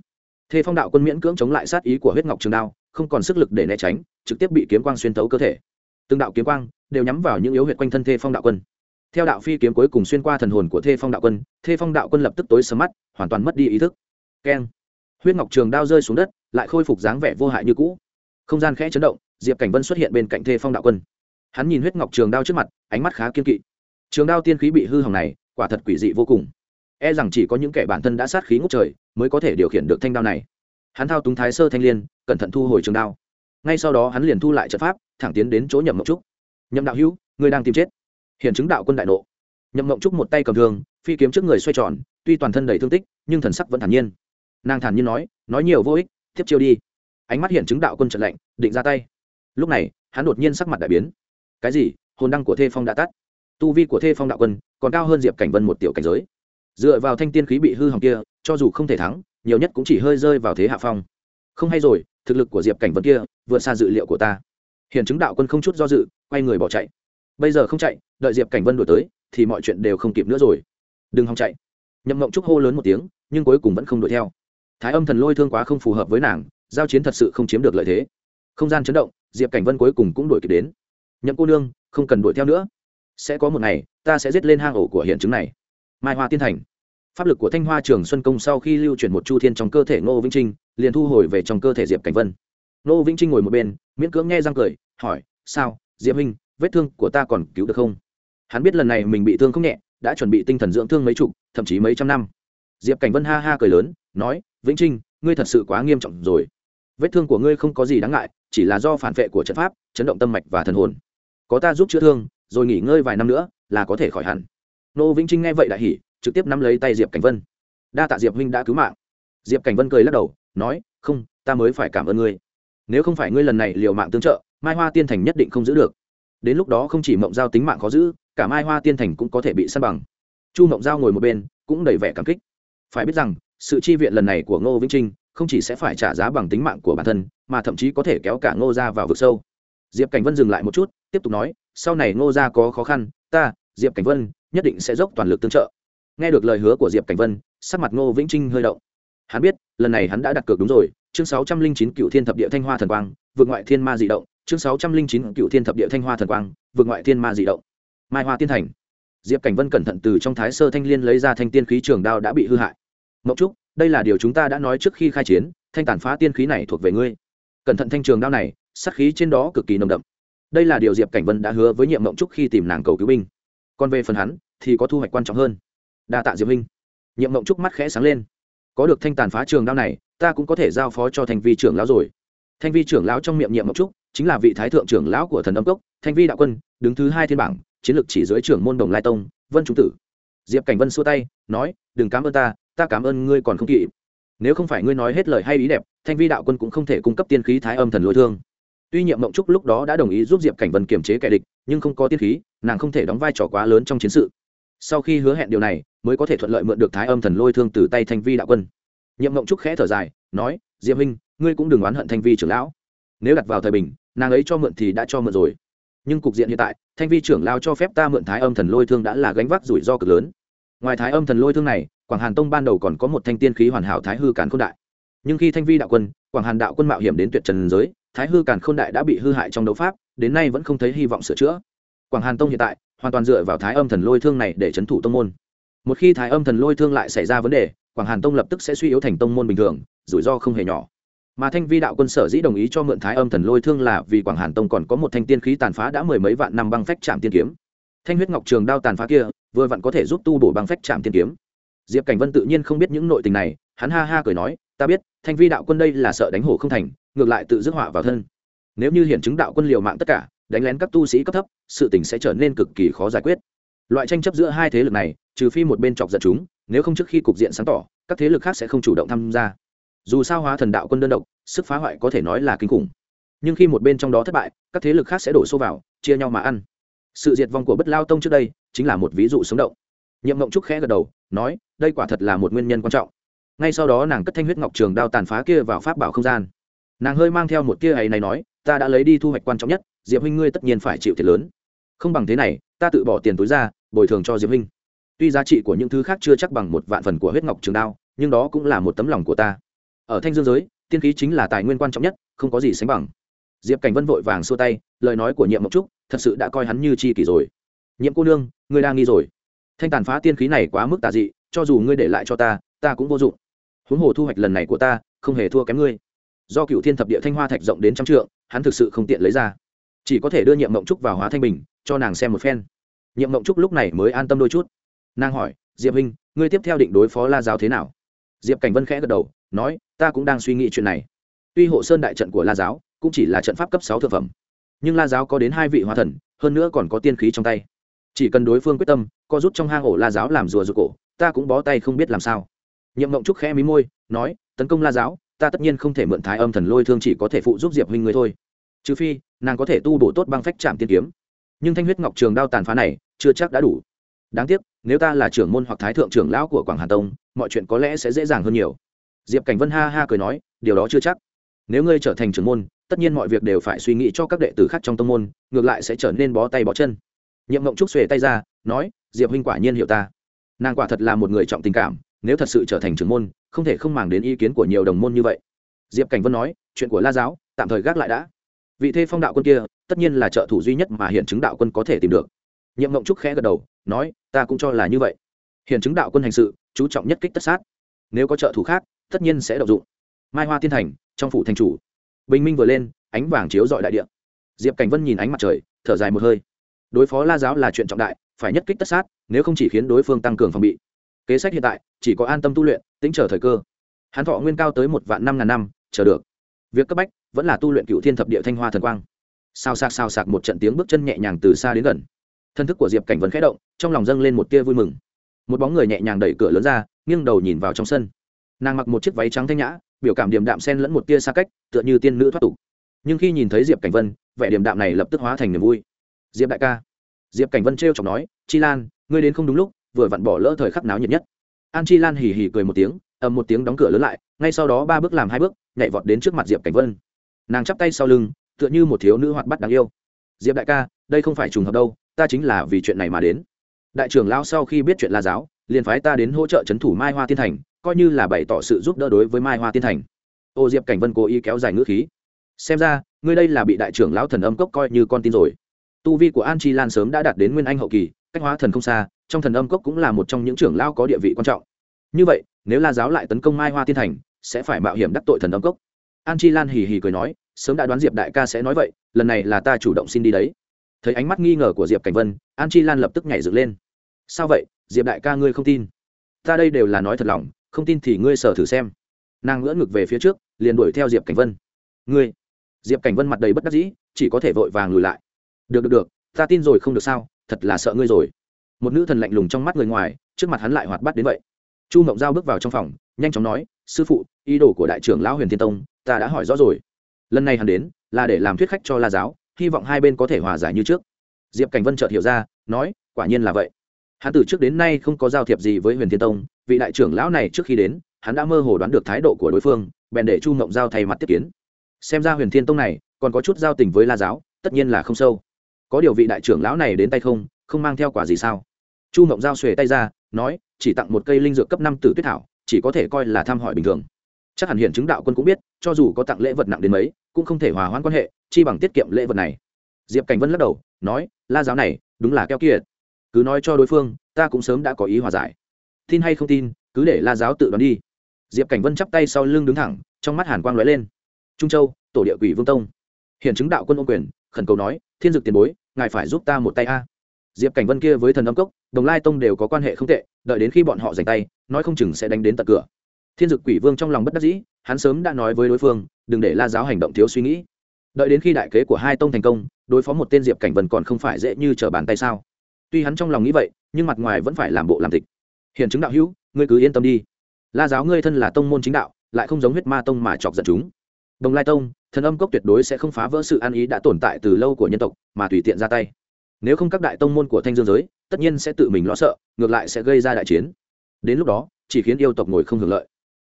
Thê phong đạo quân miễn cưỡng chống lại sát ý của huyết ngọc trường đao không còn sức lực để né tránh, trực tiếp bị kiếm quang xuyên thấu cơ thể. Từng đạo kiếm quang đều nhắm vào những yếu huyệt quanh thân thê phong đạo quân. Theo đạo phi kiếm cuối cùng xuyên qua thần hồn của thê phong đạo quân, thê phong đạo quân lập tức tối sầm mắt, hoàn toàn mất đi ý thức. Keng! Huyết ngọc trường đao rơi xuống đất, lại khôi phục dáng vẻ vô hại như cũ. Không gian khẽ chấn động, diệp cảnh vân xuất hiện bên cạnh thê phong đạo quân. Hắn nhìn huyết ngọc trường đao trước mặt, ánh mắt khá kiên kỵ. Trường đao tiên khí bị hư hỏng này, quả thật quỷ dị vô cùng. E rằng chỉ có những kẻ bản thân đã sát khí ngốc trời, mới có thể điều khiển được thanh đao này hắn thao túng thái sơ thanh l i ê n cẩn thận thu hồi trường đao. Ngay sau đó hắn liền thu lại trận pháp, thẳng tiến đến chỗ nhậm mộng trúc. Nhậm đạo hữu, ngươi đang tìm chết. Hiện chứng đạo quân đại nộ. Nhậm mộng trúc một tay cầm thương, phi kiếm trước người xoay tròn, tuy toàn thân đầy thương tích, nhưng thần sắc vẫn thản nhiên. Nàng thản nhiên nói nói nhiều vô ích, tiếp chiêu đi. Ánh mắt hiện chứng đạo quân trận lạnh, định ra tay. Lúc này, hắn đột nhiên sắc mặt đại biến. Cái gì? Hồn đăng của thê phong đã tắt. Tu vi của thê phong đạo quân còn cao hơn diệp cảnh vân một tiểu cảnh giới. Dựa vào thanh tiên khí bị hư hỏng kia, cho dù không thể thắng nhiều nhất cũng chỉ hơi rơi vào thế hạ phong. Không hay rồi, thực lực của diệp cảnh vân kia, vượt xa dự liệu của ta. Hiện chứng đạo quân không chút do dự, quay người bỏ chạy. Bây giờ không chạy, đợi diệp cảnh vân đổi tới, thì mọi chuyện đều không kịp nữa rồi. Đừng hòng chạy. Nhậm mộng trúc hô lớn một tiếng, nhưng cuối cùng vẫn không đuổi theo. Thái âm thần lôi thương quá không phù hợp với nàng, giao chiến thật sự không chiếm được lợi thế. Không gian chấn động, diệp cảnh vân cuối cùng cũng đuổi kịp đến. Nhậm cô nương, không cần đuổi theo nữa. Sẽ có một ngày, ta sẽ giết lên hang ổ của hiện chứng này. Mai hoa tiên thành pháp lực của thanh hoa trường xuân công sau khi lưu chuyển một chu thiên trong cơ thể ngô vĩnh trinh, liền thu hồi về trong cơ thể diệp cảnh vân. Ngô vĩnh trinh ngồi một bên, miễn cưỡng nghe răng cười, hỏi, sao, diệp minh vết thương của ta còn cứu được không? Hắn biết lần này mình bị thương không nhẹ, đã chuẩn bị tinh thần dưỡng thương mấy chục, thậm chí mấy trăm năm. Diệp cảnh vân ha ha cười lớn, nói, vĩnh trinh, ngươi thật sự quá nghiêm trọng rồi. Vết thương của ngươi không có gì đáng ngại, chỉ là do phản vệ của trận pháp, chấn động tâm mạch và thần hồn. Có ta giúp chữa thương, rồi nghỉ ngơi vài năm nữa, là có thể khỏi hẳn. Nô vĩnh trinh nghe vậy đại hỉ trực tiếp nắm lấy tay diệp cảnh vân. Đa tạ diệp huynh đã cứu mạng. Diệp cảnh vân cười lắc đầu, nói, không, ta mới phải cảm ơn ngươi. Nếu không phải ngươi lần này liều mạng tương trợ, mai hoa tiên thành nhất định không giữ được. Đến lúc đó không chỉ mộng giao tính mạng khó giữ, cả mai hoa tiên thành cũng có thể bị săn bằng. Chu mộng giao ngồi một bên, cũng đầy vẻ cảm kích. Phải biết rằng, sự chi viện lần này của ngô vĩnh trinh không chỉ sẽ phải trả giá bằng tính mạng của bản thân, mà thậm chí có thể kéo cả ngô ra vào vực sâu. Diệp cảnh vân dừng lại một chút, tiếp tục nói, sau này ngô ra có khó khăn, ta, diệp cảnh vân, nhất định sẽ dốc toàn lực tương trợ nghe được lời hứa của diệp cảnh vân, sắc mặt ngô vĩnh trinh hơi động. Hắn biết, lần này hắn đã đặt cược đúng rồi, chương sáu trăm linh chín cựu thiên thập địa thanh hoa thần quang, vượt ngoại thiên ma dị động, chương sáu trăm linh chín cựu thiên thập địa thanh hoa thần quang, vượt ngoại thiên ma dị động. Mai hoa tiên thành. Diệp cảnh vân cẩn thận từ trong thái sơ thanh liên lấy ra thanh tiên khí trường đao đã bị hư hại. Mậu trúc, đây là điều chúng ta đã nói trước khi khai chiến, thanh tàn phá tiên khí này thuộc về ngươi. Cẩn thận thanh trường đao này sắc khí trên đó cực kỳ nồng đậm. Đây là điều diệp cảnh vân đã hứa với nhiệm mộng trúc khi tìm nàng cầu cứu binh. Còn về phần hắn, thì có thu hoạch quan trọng hơn đa tạ diệp minh nhiệm mộng trúc mắt khẽ sáng lên có được thanh tàn phá trường đao này ta cũng có thể giao phó cho thanh vi trưởng lão rồi thanh vi trưởng lão trong miệng nhiệm mộng trúc chính là vị thái thượng trưởng lão của thần âm cốc thanh vi đạo quân đứng thứ hai thiên bảng chiến lược chỉ dưới trưởng môn đồng lai tông vân trung tử diệp cảnh vân xua tay nói đừng cảm ơn ta ta cảm ơn ngươi còn không kỵ nếu không phải ngươi nói hết lời hay ý đẹp thanh vi đạo quân cũng không thể cung cấp tiên khí thái âm thần lôi thương tuy nhiệm mộng trúc lúc đó đã đồng ý giúp diệp cảnh vân kiềm chế kẻ địch nhưng không có tiên khí nàng không thể đóng vai trò quá lớn trong chiến sự sau khi hứa hẹn điều này mới có thể thuận lợi mượn được thái âm thần lôi thương từ tay thanh vi đạo quân. Nhiệm mộng trúc khẽ thở dài, nói diệm minh ngươi cũng đừng oán hận thanh vi trưởng lão. Nếu đặt vào thời bình, nàng ấy cho mượn thì đã cho mượn rồi. Nhưng cục diện hiện tại, thanh vi trưởng lao cho phép ta mượn thái âm thần lôi thương đã là gánh vác rủi ro cực lớn. Ngoài thái âm thần lôi thương này, quảng hàn tông ban đầu còn có một thanh tiên khí hoàn hảo thái hư càn k h ô n đại. Nhưng khi thanh vi đạo quân, quảng hàn đạo quân mạo hiểm đến tuyệt trần giới, thái hư càn k h ô n đại đã bị hư hại trong đấu pháp, đến nay vẫn không thấy hy vọng sửa chữa. Quảng hàn tông hiện tại, hoàn toàn dựa vào thái âm thần lôi thương này để c h ấ n thủ tông môn một khi thái âm thần lôi thương lại xảy ra vấn đề, quảng hàn tông lập tức sẽ suy yếu thành tông môn bình thường, rủi ro không hề nhỏ. Mà thanh vi đạo quân sở dĩ đồng ý cho mượn thái âm thần lôi thương là vì quảng hàn tông còn có một thanh tiên khí tàn phá đã mười mấy vạn năm băng phách chạm tiên kiếm. Thanh huyết ngọc trường đao tàn phá kia, vừa vặn có thể giúp tu bổ băng phách chạm tiên kiếm. Diệp cảnh vân tự nhiên không biết những nội tình này, hắn ha ha cười nói, ta biết, thanh vi đạo quân đây là sợ đánh hổ không thành, ngược lại tự dứt họa vào thân. Nếu như hiện chứng đạo quân liều mạng tất cả, đánh lén các tu sĩ cấp thấp, sự tình sẽ trở nên cực kỳ khó giải quyết. Loại tranh chấp giữa hai thế lực này trừ phi một bên chọc giận chúng, nếu không trước khi cục diện sáng tỏ, các thế lực khác sẽ không chủ động tham gia. Dù sao hóa thần đạo quân đơn độc, sức phá hoại có thể nói là kinh khủng. Nhưng khi một bên trong đó thất bại, các thế lực khác sẽ đổ xô vào, chia nhau mà ăn. Sự diệt vong của bất lao tông trước đây chính là một ví dụ sống động. Nhiệm mộng trúc khẽ gật đầu, nói, đây quả thật là một nguyên nhân quan trọng. Ngay sau đó nàng cất thanh huyết ngọc trường đao tàn phá kia vào pháp bảo không gian. Nàng hơi mang theo một tia ấy này nói, ta đã lấy đi thu hoạch quan trọng nhất, diệp huynh ngươi tất nhiên phải chịu thiệt lớn. Không bằng thế này, ta tự bỏ tiền túi ra, bồi thường cho diệp huynh tuy giá trị của những thứ khác chưa chắc bằng một vạn phần của huyết ngọc trường đao, nhưng đó cũng là một tấm lòng của ta. Ở thanh dương giới, tiên khí chính là tài nguyên quan trọng nhất, không có gì sánh bằng. Diệp cảnh vân vội vàng xua tay, lời nói của nhiệm mộc trúc thật sự đã coi hắn như chi kỷ rồi. Nhiệm cô nương, ngươi đang nghi rồi. Thanh tàn phá tiên khí này quá mức tà dị, cho dù ngươi để lại cho ta ta cũng vô dụng. Huống hồ thu hoạch lần này của ta, không hề thua kém ngươi. Do cựu thiên thập địa thanh hoa thạch rộng đến trăm trượng, hắn thực sự không tiện lấy ra. Chỉ có thể đưa nhiệm mộng trúc vào hóa thanh bình, cho nàng xem một phen. Nhiệm mộng trúc lúc này mới an tâm đôi chút nàng hỏi, diệp huynh, ngươi tiếp theo định đối phó la giáo thế nào? Diệp cảnh vân khẽ gật đầu, nói, ta cũng đang suy nghĩ chuyện này. Tuy hộ sơn đại trận của la giáo cũng chỉ là trận pháp cấp sáu thực phẩm, nhưng la giáo có đến hai vị hóa thần, hơn nữa còn có tiên khí trong tay. Chỉ cần đối phương quyết tâm, co rút trong hang ổ la giáo làm rùa rùa cổ, ta cũng bó tay không biết làm sao. Nhậm mộng trúc khẽ mí môi, nói, tấn công la giáo, ta tất nhiên không thể mượn thái âm thần lôi thương chỉ có thể phụ giúp diệp huynh người thôi. Trừ phi, nàng có thể tu bổ tốt băng phách chạm tiên kiếm. Nhưng thanh huyết ngọc trường đao tàn phá này chưa chắc đã đủ đáng tiếc, nếu ta là trưởng môn hoặc thái thượng trưởng lão của quảng hà tông, mọi chuyện có lẽ sẽ dễ dàng hơn nhiều. Diệp cảnh vân ha ha cười nói, điều đó chưa chắc. Nếu ngươi trở thành trưởng môn, tất nhiên mọi việc đều phải suy nghĩ cho các đệ tử khác trong tông môn, ngược lại sẽ trở nên bó tay bó chân. Nhiệm mộng trúc xuề tay ra, nói, diệp huynh quả nhiên hiểu ta. Nàng quả thật là một người trọng tình cảm, nếu thật sự trở thành trưởng môn, không thể không màng đến ý kiến của nhiều đồng môn như vậy. Diệp cảnh vân nói, chuyện của la giáo, tạm thời gác lại đã. Vị thê phong đạo quân kia, tất nhiên là trợ thủ duy nhất mà hiện chứng đạo quân có thể tìm được. Nhiệm mộng trúc khẽ gật đầu nói, ta cũng cho là như vậy. Hiện chứng đạo quân hành sự, chú trọng nhất kích tất sát. Nếu có trợ thủ khác, tất nhiên sẽ đậu dụng. Mai hoa tiên thành, trong phủ thành chủ. Bình minh vừa lên, ánh vàng chiếu dọi đại điện diệp cảnh vân nhìn ánh mặt trời, thở dài một hơi. Đối phó la giáo là chuyện trọng đại, phải nhất kích tất sát, nếu không chỉ khiến đối phương tăng cường phòng bị. Kế sách hiện tại, chỉ có an tâm tu luyện, tính chờ thời cơ. Hán thọ nguyên cao tới một vạn năm ngàn năm, chờ được. Việc cấp bách vẫn là tu luyện cựu thiên thập địa thanh hoa thần quang. Sao sạc sao sạc một trận tiếng bước chân nhẹ nhàng từ xa đến gần thân thức của diệp cảnh vẫn khẽ động, trong lòng dâng lên một tia vui mừng. Một bóng người nhẹ nhàng đẩy cửa lớn ra, nghiêng đầu nhìn vào trong sân. Nàng mặc một chiếc váy trắng thanh nhã, biểu cảm điềm đạm sen lẫn một tia xa cách, tựa như tiên nữ thoát tục. Nhưng khi nhìn thấy diệp cảnh vân, vẻ điềm đạm này lập tức hóa thành niềm vui. Diệp đại ca. Diệp cảnh vân t r chọc nói, chi lan, ngươi đến không đúng lúc, vừa vặn bỏ lỡ thời khắc náo nhiệt nhất. An chi lan hì hì cười một tiếng, ầm một tiếng đóng cửa lớn lại, ngay sau đó ba bước làm hai bước, nhảy vọt đến trước mặt diệp cảnh vân. Nàng chắp tay sau lưng, tựa như một thiếu nữ hoạt bắt đáng yêu. Diệp đại ca, đây không phải trùng hợp đâu ta chính là vì chuyện này mà đến. Đại trưởng lão sau khi biết chuyện la giáo, liền phái ta đến hỗ trợ c h ấ n thủ mai hoa tiên thành, coi như là bày tỏ sự giúp đỡ đối với mai hoa tiên thành. Ô diệp cảnh vân cố ý kéo dài ngữ khí. Xem ra, ngươi đây là bị đại trưởng lão thần âm cốc coi như con tin rồi. Tu vi của an chi lan sớm đã đạt đến nguyên anh hậu kỳ, cách hóa thần không xa, trong thần âm cốc cũng là một trong những trưởng lão có địa vị quan trọng. Như vậy, nếu la giáo lại tấn công mai hoa tiên thành, sẽ phải mạo hiểm đắc tội thần âm cốc. An chi lan hì hì cười nói, sớm đã đoán diệp đại ca sẽ nói vậy, lần này là ta chủ động xin đi đấy thấy ánh mắt nghi ngờ của diệp cảnh vân an chi lan lập tức nhảy dựng lên sao vậy diệp đại ca ngươi không tin ta đây đều là nói thật lòng không tin thì ngươi sở thử xem nàng ngỡ ngực về phía trước liền đuổi theo diệp cảnh vân ngươi diệp cảnh vân mặt đầy bất đắc dĩ chỉ có thể vội vàng lùi lại được được được ta tin rồi không được sao thật là sợ ngươi rồi một nữ thần lạnh lùng trong mắt người ngoài trước mặt hắn lại hoạt bắt đến vậy chu mộng giao bước vào trong phòng nhanh chóng nói sư phụ ý đồ của đại trưởng lão huyền thiên tông ta đã hỏi rõ rồi lần này hắn đến là để làm thuyết khách cho la giáo hy vọng hai bên có thể hòa giải như trước. Diệp cảnh vân chợt hiểu ra, nói, quả nhiên là vậy. Hắn từ trước đến nay không có giao thiệp gì với huyền thiên tông, vị đại trưởng lão này trước khi đến, hắn đã mơ hồ đoán được thái độ của đối phương, bèn để chu mộng giao thay mặt tiếp kiến. Xem ra huyền thiên tông này còn có chút giao tình với la giáo, tất nhiên là không sâu. Có điều vị đại trưởng lão này đến tay không không mang theo quả gì sao? Chu mộng giao xuề tay ra, nói, chỉ tặng một cây linh dược cấp năm tử tuyết thảo, chỉ có thể coi là thăm hỏi bình thường chắc hẳn hiện chứng đạo quân cũng biết, cho dù có tặng lễ vật nặng đến mấy, cũng không thể hòa hoãn quan hệ, chi bằng tiết kiệm lễ vật này. Diệp cảnh vân lắc đầu, nói, la giáo này, đúng là keo kiệt. Cứ nói cho đối phương, ta cũng sớm đã có ý hòa giải. Tin hay không tin, cứ để la giáo tự đoán đi. Diệp cảnh vân chắp tay sau lưng đứng thẳng, trong mắt hàn quang lóe lên. Trung châu, tổ địa quỷ vương tông. Hiện chứng đạo quân ô quyền, khẩn cầu nói, thiên dực tiền bối, ngài phải giúp ta một tay a. Diệp cảnh vân kia với thần âm cốc, đồng lai tông đều có quan hệ không tệ, đợi đến khi bọn họ giành tay, nói không chừng sẽ đánh đến tận cửa thiên dực quỷ vương trong lòng bất đắc dĩ, hắn sớm đã nói với đối phương, đừng để la giáo hành động thiếu suy nghĩ. Đợi đến khi đại kế của hai tông thành công, đối phó một tên diệp cảnh vân còn không phải dễ như trở bàn tay sao? Tuy hắn trong lòng nghĩ vậy, nhưng mặt ngoài vẫn phải làm bộ làm tịch. Hiện chứng đạo hữu, ngươi cứ yên tâm đi. La giáo ngươi thân là tông môn chính đạo, lại không giống huyết ma tông mà chọc giận chúng. Đồng lai tông, thần âm cốc tuyệt đối sẽ không phá vỡ sự an ý đã tồn tại từ lâu của nhân tộc, mà tùy tiện ra tay. Nếu không các đại tông môn của thanh dương giới, tất nhiên sẽ tự mình lo sợ, ngược lại sẽ gây ra đại chiến. Đến lúc đó, chỉ khiến yêu tộc ngồi không hưởng lợi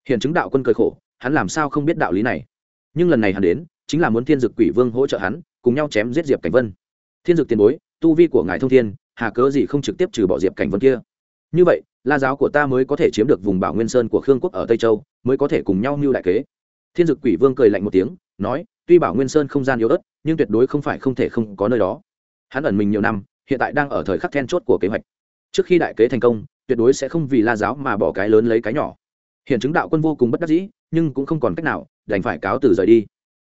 hiện chứng đạo quân cười khổ, hắn làm sao không biết đạo lý này? Nhưng lần này hắn đến, chính là muốn thiên dực quỷ vương hỗ trợ hắn, cùng nhau chém giết diệp cảnh vân. Thiên dực tiền bối, tu vi của ngài thông thiên, hà cớ gì không trực tiếp trừ bỏ diệp cảnh vân kia? Như vậy, la giáo của ta mới có thể chiếm được vùng bảo nguyên sơn của khương quốc ở tây châu, mới có thể cùng nhau mưu đại kế. Thiên dực quỷ vương cười lạnh một tiếng, nói, tuy bảo nguyên sơn không gian yếu ớt, nhưng tuyệt đối không phải không thể không có nơi đó. Hắn ẩn mình nhiều năm, hiện tại đang ở thời khắc then chốt của kế hoạch. Trước khi đại kế thành công, tuyệt đối sẽ không vì la giáo mà bỏ cái lớn lấy cái nhỏ hiện chứng đạo quân vô cùng bất đắc dĩ, nhưng cũng không còn cách nào, đành phải cáo từ rời đi.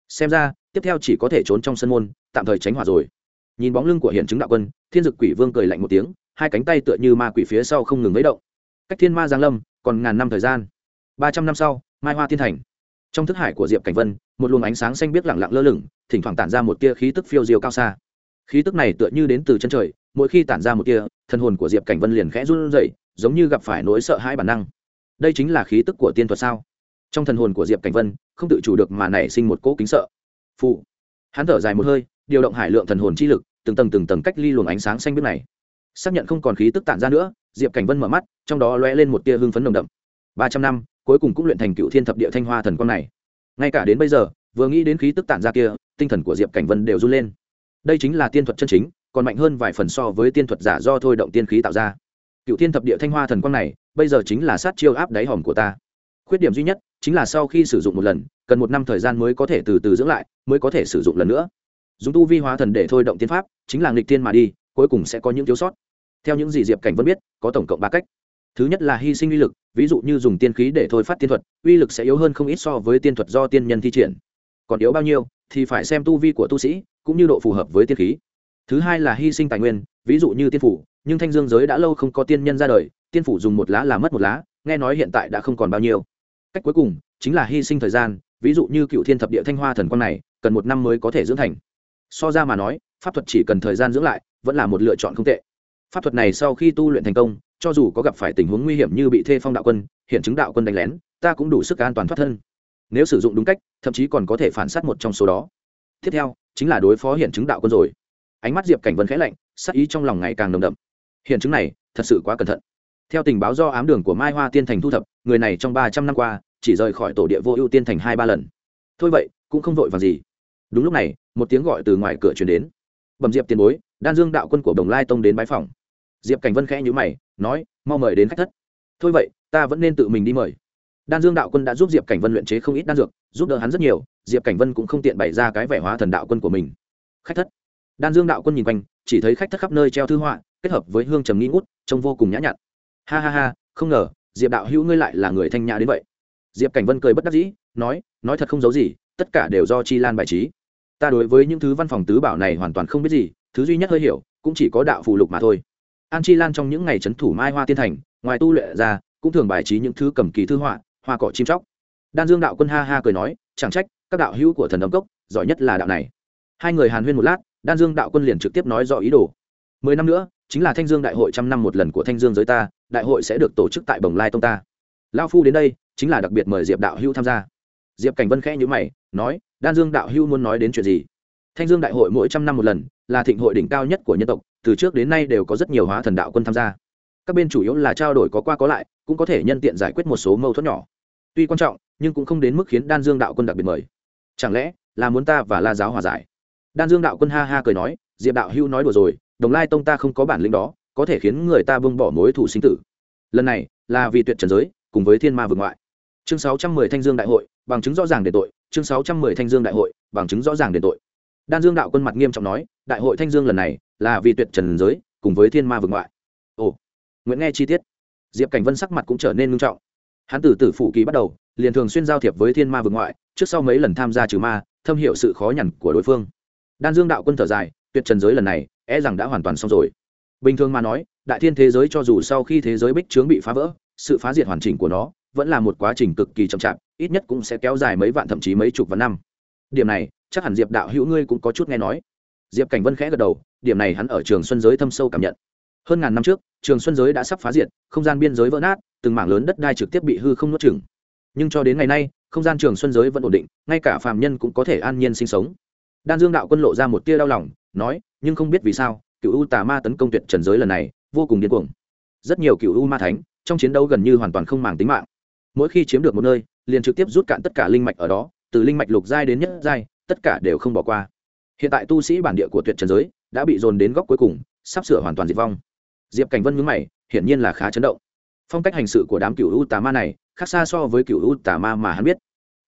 Xem ra, tiếp theo chỉ có thể trốn trong sân môn, tạm thời tránh hỏa rồi. Nhìn bóng lưng của hiện chứng đạo quân, thiên dực quỷ vương cười lạnh một tiếng, hai cánh tay tựa như ma quỷ phía sau không ngừng lấy động. Cách thiên ma giang lâm, còn ngàn năm thời gian. Ba trăm năm sau, mai hoa thiên thành. Trong thức hải của diệp cảnh vân, một luồng ánh sáng xanh biếc lẳng lặng lơ lửng, thỉnh thoảng tản ra một tia khí tức phiêu diêu cao xa. Khí tức này tựa như đến từ chân trời, mỗi khi tản ra một tia, thân hồn của diệp cảnh vân liền khẽ run rẩy, giống như gặp phải nỗi sợ hãi bản năng đây chính là khí tức của tiên thuật sao? Trong thần hồn của diệp cảnh vân, không tự chủ được mà nảy sinh một cỗ kính sợ. Phụ. Hắn thở dài một hơi, điều động hải lượng thần hồn chi lực, từng tầng từng tầng cách ly luồng ánh sáng xanh biếc này. Xác nhận không còn khí tức tản ra nữa, diệp cảnh vân mở mắt, trong đó lóe lên một tia hưng phấn nồng đậm. Ba trăm năm, cuối cùng cũng luyện thành cựu thiên thập địa thanh hoa thần quang này. Ngay cả đến bây giờ, vừa nghĩ đến khí tức tản ra kia, tinh thần của diệp cảnh vân đều run lên. Đây chính là tiên thuật chân chính, còn mạnh hơn vài phần so với tiên thuật giả do thôi động tiên khí tạo ra cựu thiên thập địa thanh hoa thần quang này, bây giờ chính là sát chiêu áp đáy hòm của ta. Khuyết điểm duy nhất chính là sau khi sử dụng một lần, cần một năm thời gian mới có thể từ từ dưỡng lại, mới có thể sử dụng lần nữa. Dùng tu vi hóa thần để thôi động tiên pháp, chính là nghịch tiên mà đi, cuối cùng sẽ có những thiếu sót. Theo những gì diệp cảnh vẫn biết, có tổng cộng ba cách. Thứ nhất là hy sinh uy lực, ví dụ như dùng tiên khí để thôi phát tiên thuật, uy lực sẽ yếu hơn không ít so với tiên thuật do tiên nhân thi triển. Còn yếu bao nhiêu, thì phải xem tu vi của tu sĩ, cũng như độ phù hợp với tiên khí. Thứ hai là hy sinh tài nguyên, ví dụ như tiên phủ nhưng thanh dương giới đã lâu không có tiên nhân ra đời, tiên phủ dùng một lá là mất một lá, nghe nói hiện tại đã không còn bao nhiêu. Cách cuối cùng chính là hy sinh thời gian, ví dụ như cựu thiên thập địa thanh hoa thần quang này, cần một năm mới có thể dưỡng thành. So ra mà nói, pháp thuật chỉ cần thời gian dưỡng lại, vẫn là một lựa chọn không tệ. Pháp thuật này sau khi tu luyện thành công, cho dù có gặp phải tình huống nguy hiểm như bị thê phong đạo quân, hiện chứng đạo quân đánh lén, ta cũng đủ sức an toàn thoát thân. Nếu sử dụng đúng cách, thậm chí còn có thể phản s á t một trong số đó. Tiếp theo, chính là đối phó hiện chứng đạo quân rồi. Ánh mắt diệp cảnh vân khẽ lạnh sắc ý trong lòng ngày càng nồng đậm hiện chứng này thật sự quá cẩn thận. Theo tình báo do ám đường của mai hoa tiên thành thu thập, người này trong ba trăm năm qua chỉ rời khỏi tổ địa vô ưu tiên thành hai ba lần. Thôi vậy, cũng không vội vàng gì. Đúng lúc này, một tiếng gọi từ ngoài cửa chuyển đến. Bẩm diệp tiền bối, đan dương đạo quân của đồng lai tông đến bái phòng. Diệp cảnh vân khẽ nhữ mày, nói, mau mời đến khách thất. Thôi vậy, ta vẫn nên tự mình đi mời. Đan dương đạo quân đã giúp diệp cảnh vân luyện chế không ít đan dược, giúp đỡ hắn rất nhiều, diệp cảnh vân cũng không tiện bày ra cái vẻ hóa thần đạo quân của mình. Khách thất. Đan dương đạo quân nhìn quanh, chỉ thấy khách thất khắp nơi treo thư họa kết hợp với hương trầm nghi ngút, trông vô cùng nhã nhặn. Ha ha ha, không ngờ, diệp đạo hữu ngươi lại là người thanh nhã đến vậy. Diệp cảnh vân cười bất đắc dĩ, nói nói thật không giấu gì, tất cả đều do chi lan bài trí. Ta đối với những thứ văn phòng tứ bảo này hoàn toàn không biết gì, thứ duy nhất hơi hiểu, cũng chỉ có đạo phù lục mà thôi. An chi lan trong những ngày c h ấ n thủ mai hoa tiên thành, ngoài tu luyện ra, cũng thường bài trí những thứ cầm kỳ thư họa, hoa cỏ chim chóc. Đan dương đạo quân ha ha cười nói, chẳng trách, các đạo hữu của thần ấm cốc, giỏi nhất là đạo này. Hai người hàn huyên một lát, đan dương đạo quân liền trực tiếp nói rõ ý đồ. Mười năm nữa chính là thanh dương đại hội trăm năm một lần của thanh dương giới ta, đại hội sẽ được tổ chức tại bồng lai tông ta. Lao phu đến đây, chính là đặc biệt mời diệp đạo hữu tham gia. Diệp cảnh vân khẽ nhữ mày, nói, đan dương đạo hữu muốn nói đến chuyện gì? Thanh dương đại hội mỗi trăm năm một lần, là thịnh hội đỉnh cao nhất của nhân tộc, từ trước đến nay đều có rất nhiều hóa thần đạo quân tham gia. Các bên chủ yếu là trao đổi có qua có lại, cũng có thể nhân tiện giải quyết một số mâu thuẫn nhỏ. Tuy quan trọng, nhưng cũng không đến mức khiến đan dương đạo quân đặc biệt mời. Chẳng lẽ là muốn ta và la giáo hòa giải? Đan dương đạo quân ha ha cười nói, diệp đạo hữu nói đùa rồi đồng lai tông ta không có bản lĩnh đó, có thể khiến người ta bông bỏ mối thủ sinh tử. Lần này là vì tuyệt trần giới, cùng với thiên ma vượt ngoại. Chương sáu trăm mười thanh dương đại hội, bằng chứng rõ ràng để tội. Chương sáu trăm mười thanh dương đại hội, bằng chứng rõ ràng để tội. Đan dương đạo quân mặt nghiêm trọng nói, đại hội thanh dương lần này là vì tuyệt trần giới, cùng với thiên ma vượt ngoại. Ồ nguyễn nghe chi tiết. Diệp cảnh vân sắc mặt cũng trở nên nghiêm trọng. Hắn từ tử phủ kỳ bắt đầu, liền thường xuyên giao thiệp với thiên ma vượt ngoại, trước sau mấy lần tham gia trừ ma, thâm hiểu sự khó nhằn của đối phương. Đan dương đạo quân thở dài, tuyệt trần giới lần này e rằng đã hoàn toàn xong rồi. Bình thường mà nói, đại thiên thế giới cho dù sau khi thế giới bích trướng bị phá vỡ, sự phá diệt hoàn chỉnh của nó vẫn là một quá trình cực kỳ chậm chạp, ít nhất cũng sẽ kéo dài mấy vạn thậm chí mấy chục vạn năm. Điểm này, chắc hẳn diệp đạo hữu ngươi cũng có chút nghe nói. Diệp cảnh vân khẽ gật đầu, điểm này hắn ở trường xuân giới thâm sâu cảm nhận. Hơn ngàn năm trước, trường xuân giới đã sắp phá diệt, không gian biên giới vỡ nát, từng mảng lớn đất đai trực tiếp bị hư không nuốt chừng nhưng cho đến ngày nay, không gian trường xuân giới vẫn ổn định, ngay cả phàm nhân cũng có thể an nhiên sinh sống. Đan dương đạo quân lộ ra một tia đau lòng nói, nhưng không biết vì sao, cựu u tà ma tấn công tuyệt trần giới lần này, vô cùng điên cuồng. Rất nhiều cựu u ma thánh, trong chiến đấu gần như hoàn toàn không màng tính mạng. Mỗi khi chiếm được một nơi, liền trực tiếp rút cạn tất cả linh mạch ở đó, từ linh mạch lục giai đến nhất giai, tất cả đều không bỏ qua. Hiện tại tu sĩ bản địa của tuyệt trần giới đã bị dồn đến góc cuối cùng, sắp sửa hoàn toàn diệt vong. Diệp cảnh vân nhướng mày, hiển nhiên là khá chấn động. Phong cách hành sự của đám cựu u tà ma này, khác xa so với cựu u tà ma mà hắn biết.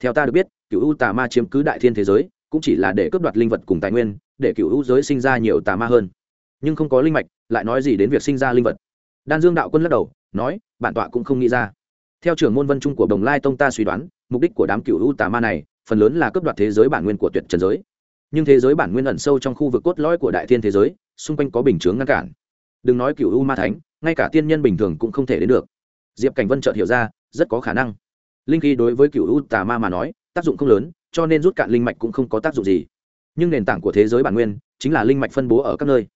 Theo ta được biết, cựu u tà ma chiếm cứ đại thiên thế giới cũng chỉ là để cướp đoạt linh vật cùng tài nguyên, để cựu u giới sinh ra nhiều tà ma hơn. Nhưng không có linh mạch, lại nói gì đến việc sinh ra linh vật? Đan dương đạo quân lắc đầu, nói, bản tọa cũng không nghĩ ra. Theo trưởng môn vân trung của đồng lai tông ta suy đoán, mục đích của đám cựu u tà ma này, phần lớn là cướp đoạt thế giới bản nguyên của tuyệt trần giới. Nhưng thế giới bản nguyên ẩn sâu trong khu vực cốt lõi của đại thiên thế giới, xung quanh có bình chướng ngăn cản. Đừng nói cựu u ma thánh, ngay cả tiên nhân bình thường cũng không thể đến được. Diệp cảnh vân chợt hiểu ra, rất có khả năng. Linh khí đối với cựu u tà ma mà nói, tác dụng không lớn cho nên rút cạn linh mạch cũng không có tác dụng gì. Nhưng nền tảng của thế giới bản nguyên chính là linh mạch phân bố ở các nơi.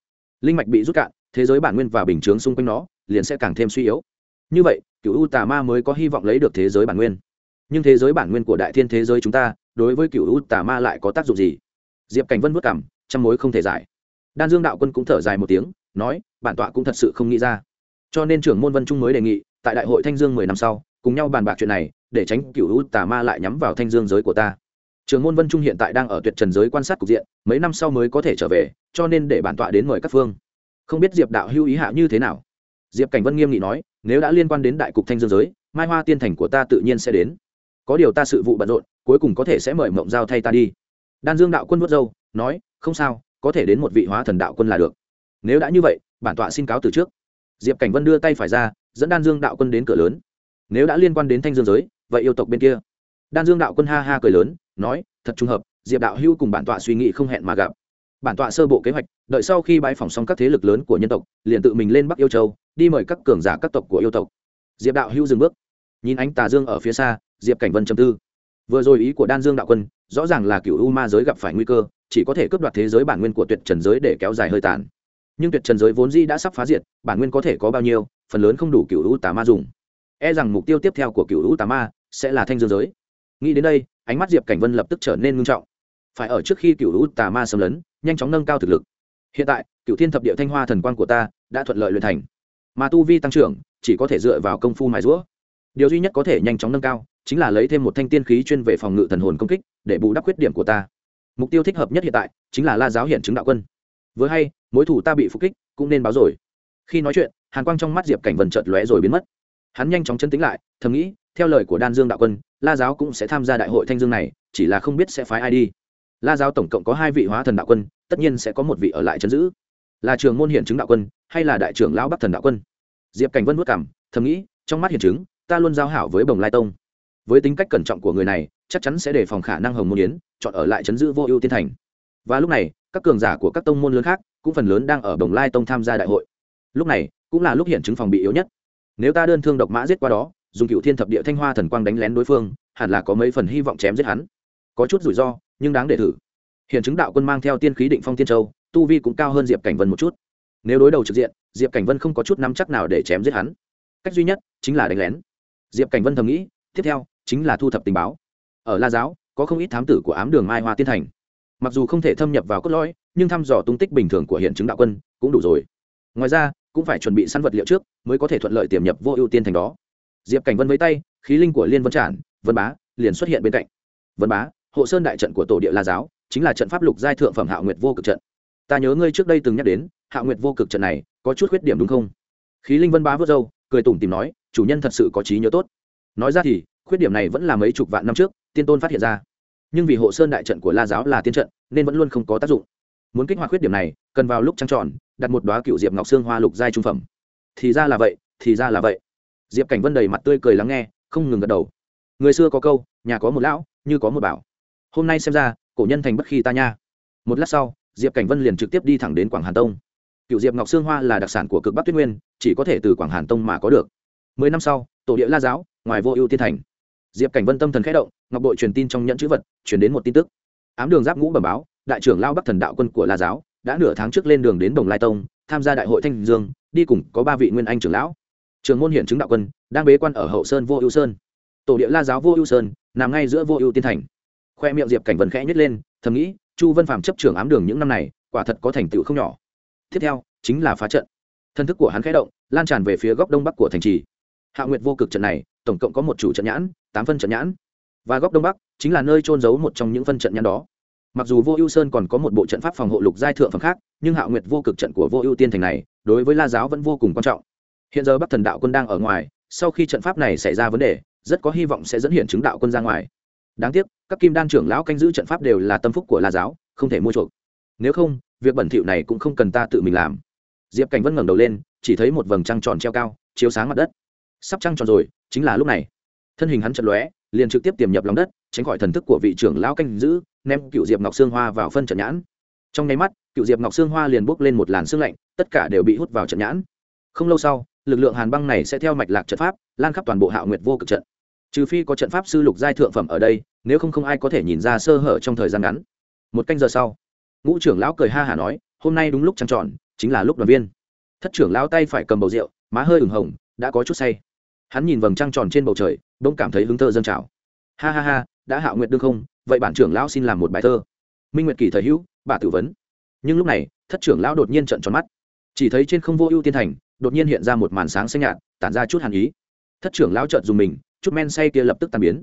Linh mạch bị rút cạn, thế giới bản nguyên và bình chướng xung quanh nó liền sẽ càng thêm suy yếu. Như vậy, cựu u tà ma mới có hy vọng lấy được thế giới bản nguyên. Nhưng thế giới bản nguyên của đại thiên thế giới chúng ta đối với cựu u tà ma lại có tác dụng gì? Diệp cảnh vân vất cảm trăm mối không thể giải. Đan dương đạo quân cũng thở dài một tiếng, nói, bản tọa cũng thật sự không nghĩ ra. Cho nên trưởng môn vân trung mới đề nghị, tại đại hội thanh dương mười năm sau, cùng nhau bàn bạc chuyện này, để tránh cựu u tà ma lại nhắm vào thanh dương giới của ta trường môn vân trung hiện tại đang ở tuyệt trần giới quan sát cục diện, mấy năm sau mới có thể trở về, cho nên để bản tọa đến mời các phương. Không biết diệp đạo hưu ý hạ như thế nào? Diệp cảnh vân nghiêm nghị nói, nếu đã liên quan đến đại cục thanh dương giới, mai hoa tiên thành của ta tự nhiên sẽ đến. Có điều ta sự vụ bận rộn, cuối cùng có thể sẽ mời mộng giao thay ta đi. Đan dương đạo quân vớt dâu nói, không sao, có thể đến một vị hóa thần đạo quân là được. Nếu đã như vậy, bản tọa xin cáo từ trước. Diệp cảnh vân đưa tay phải ra, dẫn đan dương đạo quân đến cửa lớn. Nếu đã liên quan đến thanh dương giới, vậy yêu tộc bên kia. Đan dương đạo quân ha ha cười lớn nói, thật trùng hợp, diệp đạo hưu cùng bản tọa suy nghĩ không hẹn mà gặp. Bản tọa sơ bộ kế hoạch, đợi sau khi bãi phòng xong các thế lực lớn của nhân tộc, liền tự mình lên bắc yêu châu, đi mời các cường giả các tộc của yêu tộc. Diệp đạo hưu dừng bước. Nhìn ánh tà dương ở phía xa, diệp cảnh vân châm tư. Vừa rồi ý của đan dương đạo quân, rõ ràng là cựu u ma giới gặp phải nguy cơ, chỉ có thể cướp đoạt thế giới bản nguyên của tuyệt trần giới để kéo dài hơi tàn. Nhưng tuyệt trần giới vốn di đã sắp phá diệt, bản nguyên có thể có bao nhiêu, phần lớn không đủ cựu u tà ma dùng. E rằng mục tiêu tiếp theo của cựu u tà ma sẽ là thanh dương giới. Nghĩ đến đây ánh mắt diệp cảnh vân lập tức trở nên ngưng trọng. Phải ở trước khi cựu hữu tà ma xâm lấn, nhanh chóng nâng cao thực lực. Hiện tại, cựu thiên thập địa thanh hoa thần quan của ta đã thuận lợi luyện thành. Mà tu vi tăng trưởng, chỉ có thể dựa vào công phu mài rũa điều duy nhất có thể nhanh chóng nâng cao, chính là lấy thêm một thanh tiên khí chuyên về phòng ngự thần hồn công kích, để bù đắp khuyết điểm của ta. Mục tiêu thích hợp nhất hiện tại, chính là la giáo hiện chứng đạo quân. Vừa hay, mối thủ ta bị phục kích, cũng nên báo rồi. Khi nói chuyện, hàn quang trong mắt diệp cảnh vần chợt lóe rồi biến mất. Hắn nhanh chóng chân tính lại, thầm nghĩ theo lời của đan dương đạo quân, la giáo cũng sẽ tham gia đại hội thanh dương này, chỉ là không biết sẽ phái ai đi. La giáo tổng cộng có hai vị hóa thần đạo quân, tất nhiên sẽ có một vị ở lại chấn giữ. Là trường môn hiện chứng đạo quân, hay là đại trưởng lão bắc thần đạo quân? Diệp cảnh vân vất cảm, thầm nghĩ, trong mắt hiện chứng, ta luôn giao hảo với bồng lai tông. Với tính cách cẩn trọng của người này, chắc chắn sẽ đề phòng khả năng hồng môn yến, chọn ở lại chấn giữ vô ưu tiên thành. Và lúc này, các cường giả của các tông môn lớn khác, cũng phần lớn đang ở bồng lai tông tham gia đại hội. Lúc này, cũng là lúc hiện chứng phòng bị yếu nhất. Nếu ta đơn thương độc mã giết qua đó dùng cựu thiên thập địa thanh hoa thần quang đánh lén đối phương, hẳn là có mấy phần hy vọng chém giết hắn. Có chút rủi ro, nhưng đáng để thử. Hiện chứng đạo quân mang theo tiên khí định phong tiên châu, tu vi cũng cao hơn diệp cảnh vân một chút. Nếu đối đầu trực diện, diệp cảnh vân không có chút nắm chắc nào để chém giết hắn. Cách duy nhất chính là đánh lén. Diệp cảnh vân thầm nghĩ, tiếp theo chính là thu thập tình báo. Ở la giáo, có không ít thám tử của ám đường mai hoa tiên thành. Mặc dù không thể thâm nhập vào cốt lõi, nhưng thăm dò tung tích bình thường của hiện chứng đạo quân cũng đủ rồi. Ngoài ra, cũng phải chuẩn bị săn vật liệu trước mới có thể thuận lợi tiềm nhập vô ưu tiên thành đó diệp cảnh vân với tay, khí linh của liên vân trản vân bá, liền xuất hiện bên cạnh. Vân bá, hộ sơn đại trận của tổ địa la giáo, chính là trận pháp lục giai thượng phẩm hạo nguyệt vô cực trận. Ta nhớ ngươi trước đây từng nhắc đến, hạo nguyệt vô cực trận này, có chút khuyết điểm đúng không? Khí linh vân bá vớt râu, cười tủm tìm nói, chủ nhân thật sự có trí nhớ tốt. Nói ra thì, khuyết điểm này vẫn là mấy chục vạn năm trước, tiên tôn phát hiện ra. Nhưng vì hộ sơn đại trận của la giáo là tiên trận, nên vẫn luôn không có tác dụng. Muốn kích hoạt khuyết điểm này, cần vào lúc trăng tròn, đặt một đoá cựu diệp ngọc sương hoa lục giai trung phẩm. Thì ra là vậy, thì ra là vậy diệp cảnh vân đầy mặt tươi cười lắng nghe không ngừng gật đầu người xưa có câu nhà có một lão như có một bảo hôm nay xem ra cổ nhân thành bất khi ta nha một lát sau diệp cảnh vân liền trực tiếp đi thẳng đến quảng hàn tông cựu diệp ngọc sương hoa là đặc sản của cực bắc tuyết nguyên chỉ có thể từ quảng hàn tông mà có được mười năm sau tổ địa la giáo ngoài vô ưu tiên thành diệp cảnh vân tâm thần k h ẽ động ngọc bội truyền tin trong nhẫn chữ vật chuyển đến một tin tức ám đường giáp ngũ bẩm báo đại trưởng lao bắc thần đạo quân của la giáo đã nửa tháng trước lên đường đến đồng lai tông tham gia đại hội thanh dương đi cùng có ba vị nguyên anh trưởng lão trường môn hiện chứng đạo quân, đang bế quan ở hậu sơn vô ưu sơn. Tổ địa la giáo vô ưu sơn, nằm ngay giữa vô ưu tiên thành. Khoe miệng diệp cảnh vân khẽ nhét lên, thầm nghĩ, chu vân phạm chấp trưởng ám đường những năm này, quả thật có thành tựu không nhỏ. Tiếp theo, chính là phá trận. Thân thức của hắn khẽ động, lan tràn về phía góc đông bắc của thành trì. Hạ nguyệt vô cực trận này, tổng cộng có một chủ trận nhãn, tám phân trận nhãn. Và góc đông bắc, chính là nơi trôn giấu một trong những phân trận nhãn đó. Mặc dù vô ưu sơn còn có một bộ trận pháp phòng hộ lục giai thượng phẩm khác, nhưng hạ nguyệt vô cực trận của vô ưu tiên thành này, đối với la giáo vẫn vô cùng quan trọng hiện giờ bắc thần đạo quân đang ở ngoài, sau khi trận pháp này xảy ra vấn đề, rất có hy vọng sẽ dẫn hiện chứng đạo quân ra ngoài. Đáng tiếc, các kim đan trưởng lão canh giữ trận pháp đều là tâm phúc của la giáo, không thể mua chuộc. Nếu không, việc bẩn thỉu này cũng không cần ta tự mình làm. Diệp cảnh vân ngẩng đầu lên, chỉ thấy một vầng trăng tròn treo cao, chiếu sáng mặt đất. Sắp trăng tròn rồi, chính là lúc này. Thân hình hắn chật lóe, liền trực tiếp tiềm nhập lòng đất, tránh khỏi thần thức của vị trưởng lão canh giữ, ném cựu diệp ngọc sương hoa vào phân trận nhãn. Trong nháy mắt, cựu diệp ngọc sương hoa liền bốc lên một làn sương lạnh, tất cả đều bị hút vào trận nhãn. Không lâu sau lực lượng hàn băng này sẽ theo mạch lạc trận pháp lan khắp toàn bộ hạo nguyệt vô cực trận. Trừ phi có trận pháp sư lục giai thượng phẩm ở đây, nếu không không ai có thể nhìn ra sơ hở trong thời gian ngắn. Một canh giờ sau, ngũ trưởng lão cười ha hả nói, hôm nay đúng lúc trăng tròn, chính là lúc đoàn viên. Thất trưởng lão tay phải cầm bầu rượu, má hơi ửng hồng, đã có chút say. Hắn nhìn vầng trăng tròn trên bầu trời, bỗng cảm thấy hứng thơ dâng trào. Ha ha ha, đã hạ nguyệt đương không, vậy bản trưởng lão xin làm một bài thơ. Minh nguyệt kỳ thời hữu, bà tử vấn. Nhưng lúc này, thất trưởng lão đột nhiên trận tròn mắt. Chỉ thấy trên không vô ưu tiên thành đột nhiên hiện ra một màn sáng xanh nhạt, tản ra chút hàn ý. Thất trưởng lão chợt dùng mình, chút men say kia lập tức tan biến.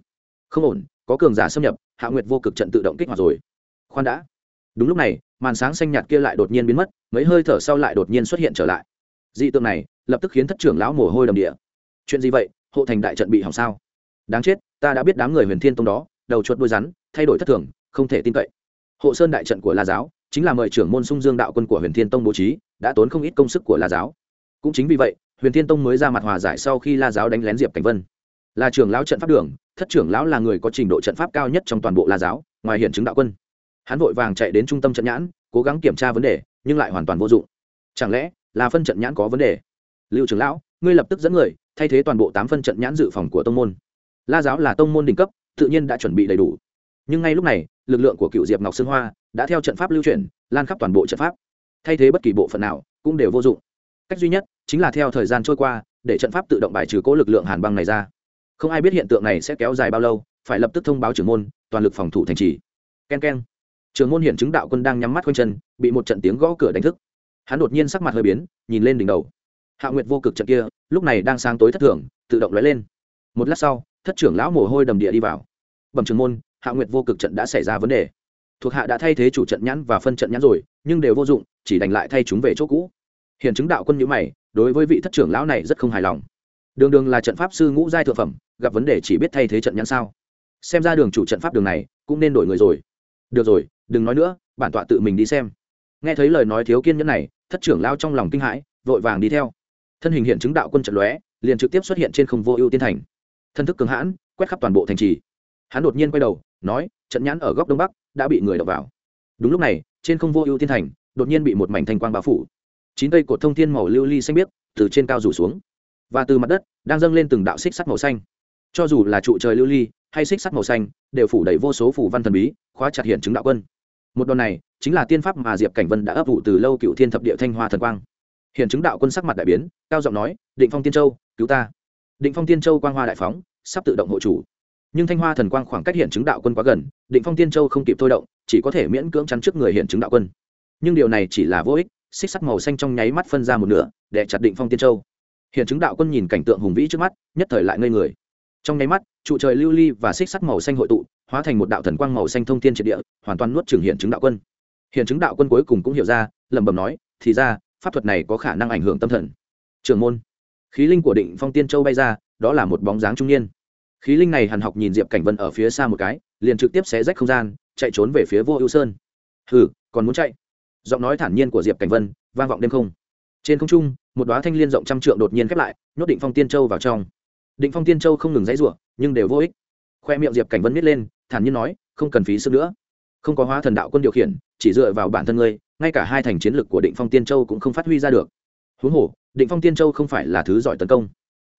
Không ổn, có cường giả xâm nhập, hạ nguyệt vô cực trận tự động kích hoạt rồi. Khoan đã. Đúng lúc này, màn sáng xanh nhạt kia lại đột nhiên biến mất, mấy hơi thở sau lại đột nhiên xuất hiện trở lại. Dị tượng này, lập tức khiến thất trưởng lão mồ hôi đầm địa. Chuyện gì vậy? Hộ thành đại trận bị hỏng sao? Đáng chết, ta đã biết đám người huyền thiên tông đó, đầu chuột đuôi rắn, thay đổi thất thường, không thể tin cậy. Hộ sơn đại trận của la giáo, chính là mời trưởng môn sung dương đạo quân của huyền thiên tông bố trí, đã tốn không ít công sức của la giáo cũng chính vì vậy, huyền thiên tông mới ra mặt hòa giải sau khi la giáo đánh lén diệp cảnh vân. Là trưởng lão trận pháp đường, thất trưởng lão là người có trình độ trận pháp cao nhất trong toàn bộ la giáo, ngoài hiện chứng đạo quân. Hắn vội vàng chạy đến trung tâm trận nhãn, cố gắng kiểm tra vấn đề, nhưng lại hoàn toàn vô dụng. Chẳng lẽ, là phân trận nhãn có vấn đề? Lưu trưởng lão, ngươi lập tức dẫn người, thay thế toàn bộ tám phân trận nhãn dự phòng của tông môn. La giáo là tông môn đỉnh cấp, tự nhiên đã chuẩn bị đầy đủ. Nhưng ngay lúc này, lực lượng của cựu diệp ngọc sơn hoa đã theo trận pháp lưu chuyển, lan khắp toàn bộ trận pháp. Thay thế bất kỳ bộ phận nào cũng đều vô dụng cách duy nhất chính là theo thời gian trôi qua, để trận pháp tự động bài trừ cố lực lượng hàn băng này ra. Không ai biết hiện tượng này sẽ kéo dài bao lâu, phải lập tức thông báo trưởng môn, toàn lực phòng thủ thành trì. K e n k e n trưởng môn hiện chứng đạo quân đang nhắm mắt quanh chân, bị một trận tiếng gõ cửa đánh thức. Hắn đột nhiên sắc mặt hơi biến, nhìn lên đỉnh đầu. Hạ nguyệt vô cực trận kia, lúc này đang sáng tối thất thường, tự động lóe lên. Một lát sau, thất trưởng lão mồ hôi đầm địa đi vào. Bẩm trưởng môn, hạ nguyệt vô cực trận đã xảy ra vấn đề. Thuộc hạ đã thay thế chủ trận nhãn và phân trận nhãn rồi, nhưng đều vô dụng, chỉ đành lại thay chúng về chỗ cũ hiện chứng đạo quân nhữ mày, đối với vị thất trưởng lão này rất không hài lòng. Đường đường là trận pháp sư ngũ giai thượng phẩm, gặp vấn đề chỉ biết thay thế trận nhãn sao. Xem ra đường chủ trận pháp đường này cũng nên đổi người rồi. Được rồi, đừng nói nữa, bản tọa tự mình đi xem. Nghe thấy lời nói thiếu kiên nhẫn này, thất trưởng lao trong lòng kinh hãi, vội vàng đi theo. Thân hình hiện chứng đạo quân trận lóe, liền trực tiếp xuất hiện trên không vô ưu tiên thành. Thân thức cường hãn, quét khắp toàn bộ thành trì. Hắn đột nhiên quay đầu, nói, trận nhãn ở góc đông bắc, đã bị người đập vào. Đúng lúc này, trên không vô ưu tiên thành, đột nhiên bị một mảnh thanh quang bao phủ chín cây cột thông thiên màu lưu ly xanh biếc từ trên cao rủ xuống và từ mặt đất đang dâng lên từng đạo xích sắt màu xanh. Cho dù là trụ trời lưu ly hay xích sắt màu xanh đều phủ đầy vô số phủ văn thần bí, khóa chặt hiện chứng đạo quân. Một đòn này chính là tiên pháp mà diệp cảnh vân đã ấp ủ từ lâu cựu thiên thập địa thanh hoa thần quang. Hiện chứng đạo quân sắc mặt đại biến, cao giọng nói, định phong tiên châu, cứu ta. Định phong tiên châu quang hoa đại phóng, sắp tự động hộ chủ. Nhưng thanh hoa thần quang khoảng cách hiện chứng đạo quân quá gần, định phong tiên châu không kịp thôi động, chỉ có thể miễn cưỡng chắn trước người hiện chứng đạo quân. Nhưng điều này chỉ là vô ích xích sắt màu xanh trong nháy mắt phân ra một nửa để chặt định phong tiên châu. Hiện chứng đạo quân nhìn cảnh tượng hùng vĩ trước mắt, nhất thời lại ngây người. Trong nháy mắt, trụ trời lưu ly và xích sắt màu xanh hội tụ, hóa thành một đạo thần quang màu xanh thông thiên triệt địa, hoàn toàn nuốt trừng hiện chứng đạo quân. Hiện chứng đạo quân cuối cùng cũng hiểu ra, lẩm bẩm nói, thì ra, pháp thuật này có khả năng ảnh hưởng tâm thần. Trường môn, khí linh của định phong tiên châu bay ra, đó là một bóng dáng trung niên. Khí linh này hàn học nhìn diệp cảnh vân ở phía xa một cái, liền trực tiếp xé rách không gian, chạy trốn về phía vô ưu sơn. Hừ, còn muốn chạy? Giọng nói thản nhiên của diệp cảnh vân vang vọng đêm không trên không trung một đoá thanh liên rộng trăm trượng đột nhiên khép lại nhốt định phong tiên châu vào trong định phong tiên châu không ngừng dãy rủa nhưng đều vô ích khoe miệng diệp cảnh vân miết lên thản nhiên nói không cần phí sức nữa không có hóa thần đạo quân điều khiển chỉ dựa vào bản thân ngươi ngay cả hai thành chiến lực của định phong tiên châu cũng không phát huy ra được huống hồ định phong tiên châu không phải là thứ giỏi tấn công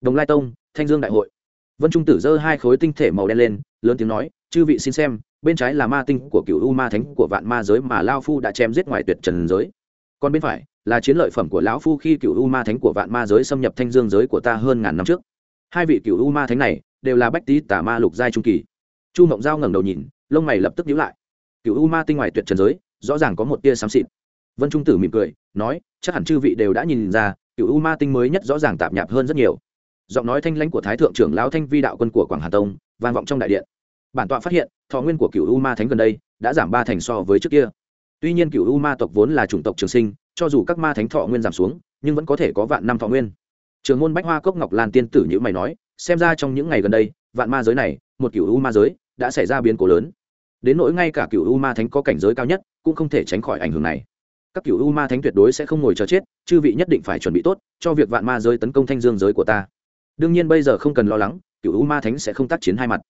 đồng lai tông thanh dương đại hội vân trung tử giơ hai khối tinh thể màu đen lên lớn tiếng nói chư vị xin xem, bên trái là ma tinh của cựu u ma thánh của vạn ma giới mà lao phu đã chém giết ngoài tuyệt trần giới. Còn bên phải là chiến lợi phẩm của lão phu khi cựu u ma thánh của vạn ma giới xâm nhập thanh dương giới của ta hơn ngàn năm trước. Hai vị cựu u ma thánh này đều là bách tý tả ma lục giai trung kỳ. Chu mộng giao ngẩng đầu nhìn, lông mày lập tức nhíu lại. Cựu u ma tinh ngoài tuyệt trần giới, rõ ràng có một tia xám xịt. Vân trung tử mỉm cười, nói, chắc hẳn chư vị đều đã nhìn ra, cựu u ma tinh mới nhất rõ ràng tạp nhạp hơn rất nhiều. Giọng nói thanh lãnh của thái thượng trưởng lão thanh vi đạo quân của quảng hà tông vang vọng trong đại điện bản tọa phát hiện, thọ nguyên của cựu u ma thánh gần đây đã giảm ba thành so với trước kia. Tuy nhiên cựu u ma tộc vốn là chủng tộc trường sinh, cho dù các ma thánh thọ nguyên giảm xuống, nhưng vẫn có thể có vạn năm thọ nguyên. Trường môn bách hoa cốc ngọc lan tiên tử như mày nói, xem ra trong những ngày gần đây, vạn ma giới này, một cựu u ma giới đã xảy ra biến cố lớn. Đến nỗi ngay cả cựu u ma thánh có cảnh giới cao nhất, cũng không thể tránh khỏi ảnh hưởng này. Các cựu u ma thánh tuyệt đối sẽ không ngồi chờ chết, chư vị nhất định phải chuẩn bị tốt cho việc vạn ma giới tấn công thanh dương giới của ta. Đương nhiên bây giờ không cần lo lắng cựu u ma thánh sẽ không tác chiến hai mặt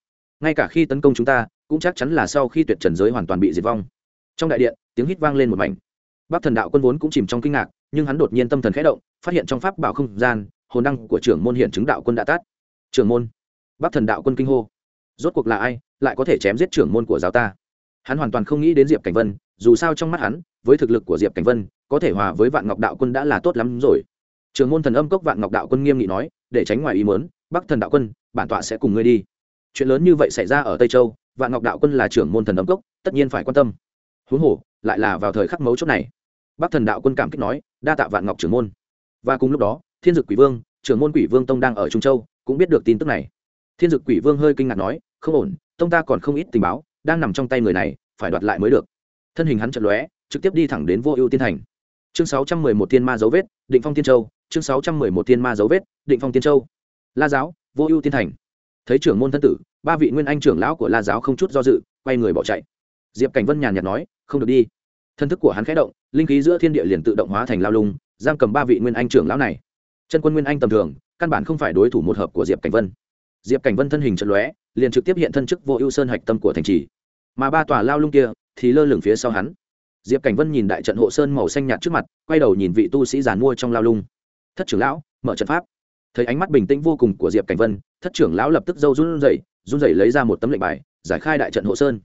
ngay cả khi tấn công chúng ta, cũng chắc chắn là sau khi tuyệt trần giới hoàn toàn bị diệt vong. Trong đại điện, tiếng hít vang lên một mảnh. Bác thần đạo quân vốn cũng chìm trong kinh ngạc, nhưng hắn đột nhiên tâm thần khẽ động, phát hiện trong pháp bảo không gian, hồn đăng của trưởng môn hiện chứng đạo quân đã tát trưởng môn? Bác thần đạo quân kinh hô. Rốt cuộc là ai, lại có thể chém giết trưởng môn của giáo ta? Hắn hoàn toàn không nghĩ đến diệp cảnh vân, dù sao trong mắt hắn, với thực lực của diệp cảnh vân, có thể hòa với vạn ngọc đạo quân đã là tốt lắm rồi. Trường môn thần âm cốc vạn ngọc đạo quân nghiêm nghị nói, để tránh ngoài ý mớn bắc thần đạo quân, bản tọa sẽ cùng ngươi đi chuyện lớn như vậy xảy ra ở tây châu, vạn ngọc đạo quân là trưởng môn thần ấm cốc, tất nhiên phải quan tâm. Huống hồ, lại là vào thời khắc mấu chốt này. Bắc thần đạo quân cảm kích nói, đa tạ vạn ngọc trưởng môn. Và cùng lúc đó, thiên dực quỷ vương, trưởng môn quỷ vương tông đang ở trung châu, cũng biết được tin tức này. Thiên dực quỷ vương hơi kinh ngạc nói, không ổn, tông ta còn không ít tình báo, đang nằm trong tay người này, phải đoạt lại mới được. Thân hình hắn chật lóe, trực tiếp đi thẳng đến vô ưu tiên thành. Chương sáu trăm mười một tiên ma dấu vết, định phong tiên châu. Chương sáu trăm mười một tiên ma dấu vết, định phong tiên châu. La giáo, vô ưu tiên thành thấy trưởng môn thân tử, ba vị nguyên anh trưởng lão của la giáo không chút do dự, quay người bỏ chạy. Diệp cảnh vân nhàn nhạt nói, không được đi. Thân thức của hắn khẽ động, linh khí giữa thiên địa liền tự động hóa thành lao lung, giam cầm ba vị nguyên anh trưởng lão này. Chân quân nguyên anh tầm thường, căn bản không phải đối thủ một hợp của diệp cảnh vân. Diệp cảnh vân thân hình trận lóe, liền trực tiếp hiện thân chức vô ưu sơn hạch tâm của thành trì. Mà ba tòa lao lung kia thì lơ lửng phía sau hắn. Diệp cảnh vân nhìn đại trận hộ sơn màu xanh nhạt trước mặt, quay đầu nhìn vị tu sĩ giàn mua trong lao lung. Thất trưởng lão, mở trận pháp thấy ánh mắt bình tĩnh vô cùng của diệp cảnh vân thất trưởng lão lập tức dâu run rẩy run rẩy lấy ra một tấm lệnh bài, giải khai đại trận hộ sơn.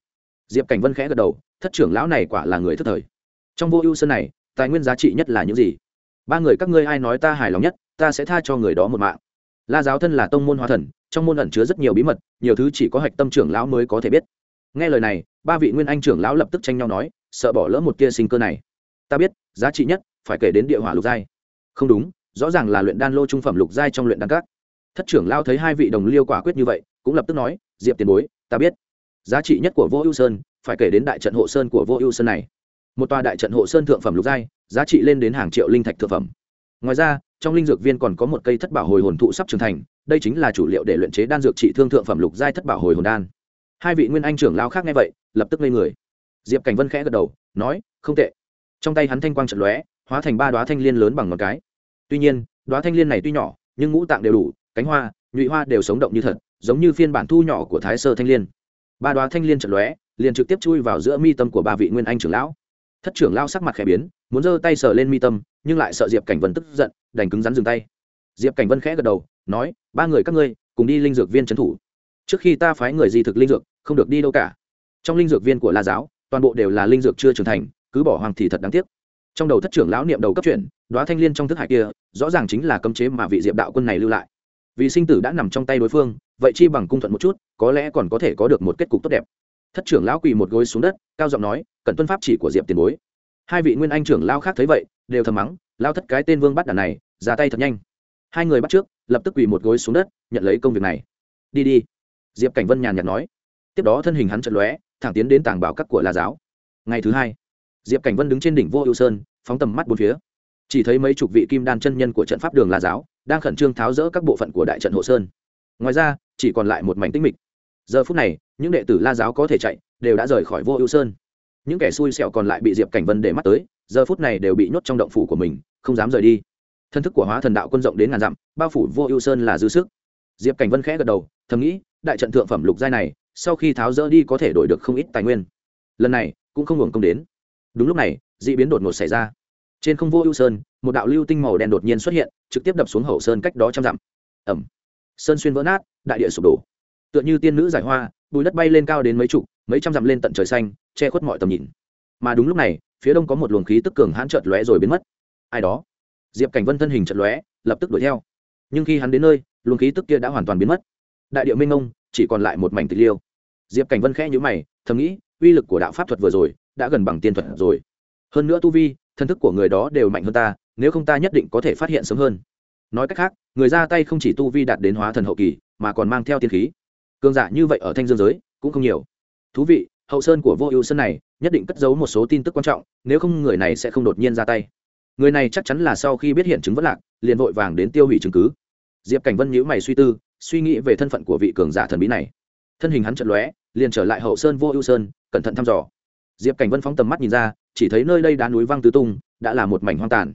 diệp cảnh vân khẽ gật đầu, thất trưởng lão này quả là người thất thời. trong vô ưu sơn này, tài nguyên giá trị nhất là những gì? ba người các ngươi ai nói ta hài lòng nhất, ta sẽ tha cho người đó một mạng. la giáo thân là tông môn hóa thần, trong môn ẩn chứa rất nhiều bí mật, nhiều thứ chỉ có hạch tâm trưởng lão mới có thể biết. nghe lời này, ba vị nguyên anh trưởng lão lập tức tranh nhau nói, sợ bỏ lỡ một tia sinh cơ này. ta biết, giá trị nhất, phải kể đến địa hỏa lục giai. không đúng rõ ràng là luyện đan lô trung phẩm lục giai trong luyện đan các. Thất trưởng lao thấy hai vị đồng liêu quả quyết như vậy, cũng lập tức nói, diệp tiền bối, ta biết. Giá trị nhất của vô ưu sơn, phải kể đến đại trận hộ sơn của vô ưu sơn này. Một tòa đại trận hộ sơn thượng phẩm lục giai, giá trị lên đến hàng triệu linh thạch thượng phẩm. Ngoài ra, trong linh dược viên còn có một cây thất bảo hồi hồn thụ sắp trưởng thành, đây chính là chủ liệu để luyện chế đan dược trị thương thượng phẩm lục giai thất bảo hồi hồn đan. Hai vị nguyên anh trưởng lao khác nghe vậy, lập tức lên người. Diệp cảnh vân khẽ gật đầu, nói, không tệ. Trong tay hắn thanh quang trận lóe, hóa thành ba đoá thanh liên lớn bằng ngón cái tuy nhiên đoá thanh liên này tuy nhỏ, nhưng ngũ tạng đều đủ, cánh hoa, nhụy hoa đều sống động như thật, giống như phiên bản thu nhỏ của thái sơ thanh liên. Ba đoá thanh liên trận lóe, liền trực tiếp chui vào giữa mi tâm của ba vị nguyên anh trưởng lão. Thất trưởng lao sắc mặt khẽ biến, muốn giơ tay sờ lên mi tâm, nhưng lại sợ diệp cảnh vân tức giận, đành cứng rắn dừng tay. Diệp cảnh vân khẽ gật đầu, nói, ba người các ngươi, cùng đi linh dược viên trấn thủ. Trước khi ta phái người di thực linh dược, không được đi đâu cả. Trong linh dược viên của la giáo, toàn bộ đều là linh dược chưa trưởng thành, cứ bỏ hoàng thì thật đáng tiếc trong đầu thất trưởng lão niệm đầu cấp chuyển đoá thanh liên trong thức hải kia, rõ ràng chính là cấm chế mà vị diệp đạo quân này lưu lại. Vì sinh tử đã nằm trong tay đối phương, vậy chi bằng cung thuận một chút, có lẽ còn có thể có được một kết cục tốt đẹp. Thất trưởng lão quỳ một gối xuống đất, cao giọng nói cần tuân pháp chỉ của diệp tiền bối. Hai vị nguyên anh trưởng lao khác thấy vậy, đều thầm mắng lao thất cái tên vương bắt đàn này, ra tay thật nhanh. Hai người bắt trước, lập tức quỳ một gối xuống đất, nhận lấy công việc này. Đi đi. Diệp cảnh vân nhàn nhạt nói. Tiếp đó thân hình hắn trận lóe, thẳng tiến đến tàng bảo các của la giáo. Ngày thứ hai diệp cảnh vân đứng trên đỉnh vô ưu sơn, phóng tầm mắt bốn phía. Chỉ thấy mấy chục vị kim đan chân nhân của trận pháp đường la giáo, đang khẩn trương tháo rỡ các bộ phận của đại trận hộ sơn. Ngoài ra, chỉ còn lại một mảnh tinh mịch. Giờ phút này, những đệ tử la giáo có thể chạy, đều đã rời khỏi vô ưu sơn. Những kẻ xui xẻo còn lại bị diệp cảnh vân để mắt tới, giờ phút này đều bị nhốt trong động phủ của mình, không dám rời đi. Thân thức của hóa thần đạo quân rộng đến ngàn dặm, bao phủ vô ưu sơn là dư sức. Diệp cảnh vân khẽ gật đầu, thầm nghĩ, đại trận thượng phẩm lục giai này, sau khi tháo rỡ đi có thể đổi được không ít tài nguyên. Lần này, cũng không hưởng công đến đúng lúc này d ị biến đột ngột xảy ra. Trên không vô ưu sơn, một đạo lưu tinh màu đen đột nhiên xuất hiện, trực tiếp đập xuống hậu sơn cách đó trăm dặm. Ẩm sơn xuyên vỡ nát, đại địa sụp đổ. Tựa như tiên nữ giải hoa, bùi đất bay lên cao đến mấy chục, mấy trăm dặm lên tận trời xanh, che khuất mọi tầm nhìn. Mà đúng lúc này, phía đông có một luồng khí tức cường hãn trợt lóe rồi biến mất. Ai đó? Diệp cảnh vân thân hình trợt lóe, lập tức đuổi theo. Nhưng khi hắn đến nơi, luồng khí tức kia đã hoàn toàn biến mất. Đại địa minh ông chỉ còn lại một mảnh tịch liêu. Diệp cảnh vân khẽ nhữ mày, thầm nghĩ, uy lực của đạo pháp thuật vừa rồi đã gần bằng tiên thuật rồi. Hơn nữa tu vi, thân thức của người đó đều mạnh hơn ta, nếu không ta nhất định có thể phát hiện sớm hơn. Nói cách khác, người ra tay không chỉ tu vi đạt đến hóa thần hậu kỳ, mà còn mang theo tiên khí. Cường giả như vậy ở thanh dương giới cũng không nhiều. Thú vị, hậu sơn của vô ưu sơn này nhất định cất giấu một số tin tức quan trọng, nếu không người này sẽ không đột nhiên ra tay. Người này chắc chắn là sau khi biết hiện chứng vất lạc, liền vội vàng đến tiêu hủy chứng cứ. Diệp cảnh vân nhữ mày suy tư, suy nghĩ về thân phận của vị cường giả thần bí này. Thân hình hắn trận lóe, liền trở lại hậu sơn vô ưu sơn, cẩn thận thăm dò diệp cảnh vân phóng tầm mắt nhìn ra, chỉ thấy nơi đây đá núi văng tứ tung, đã là một mảnh hoang tàn.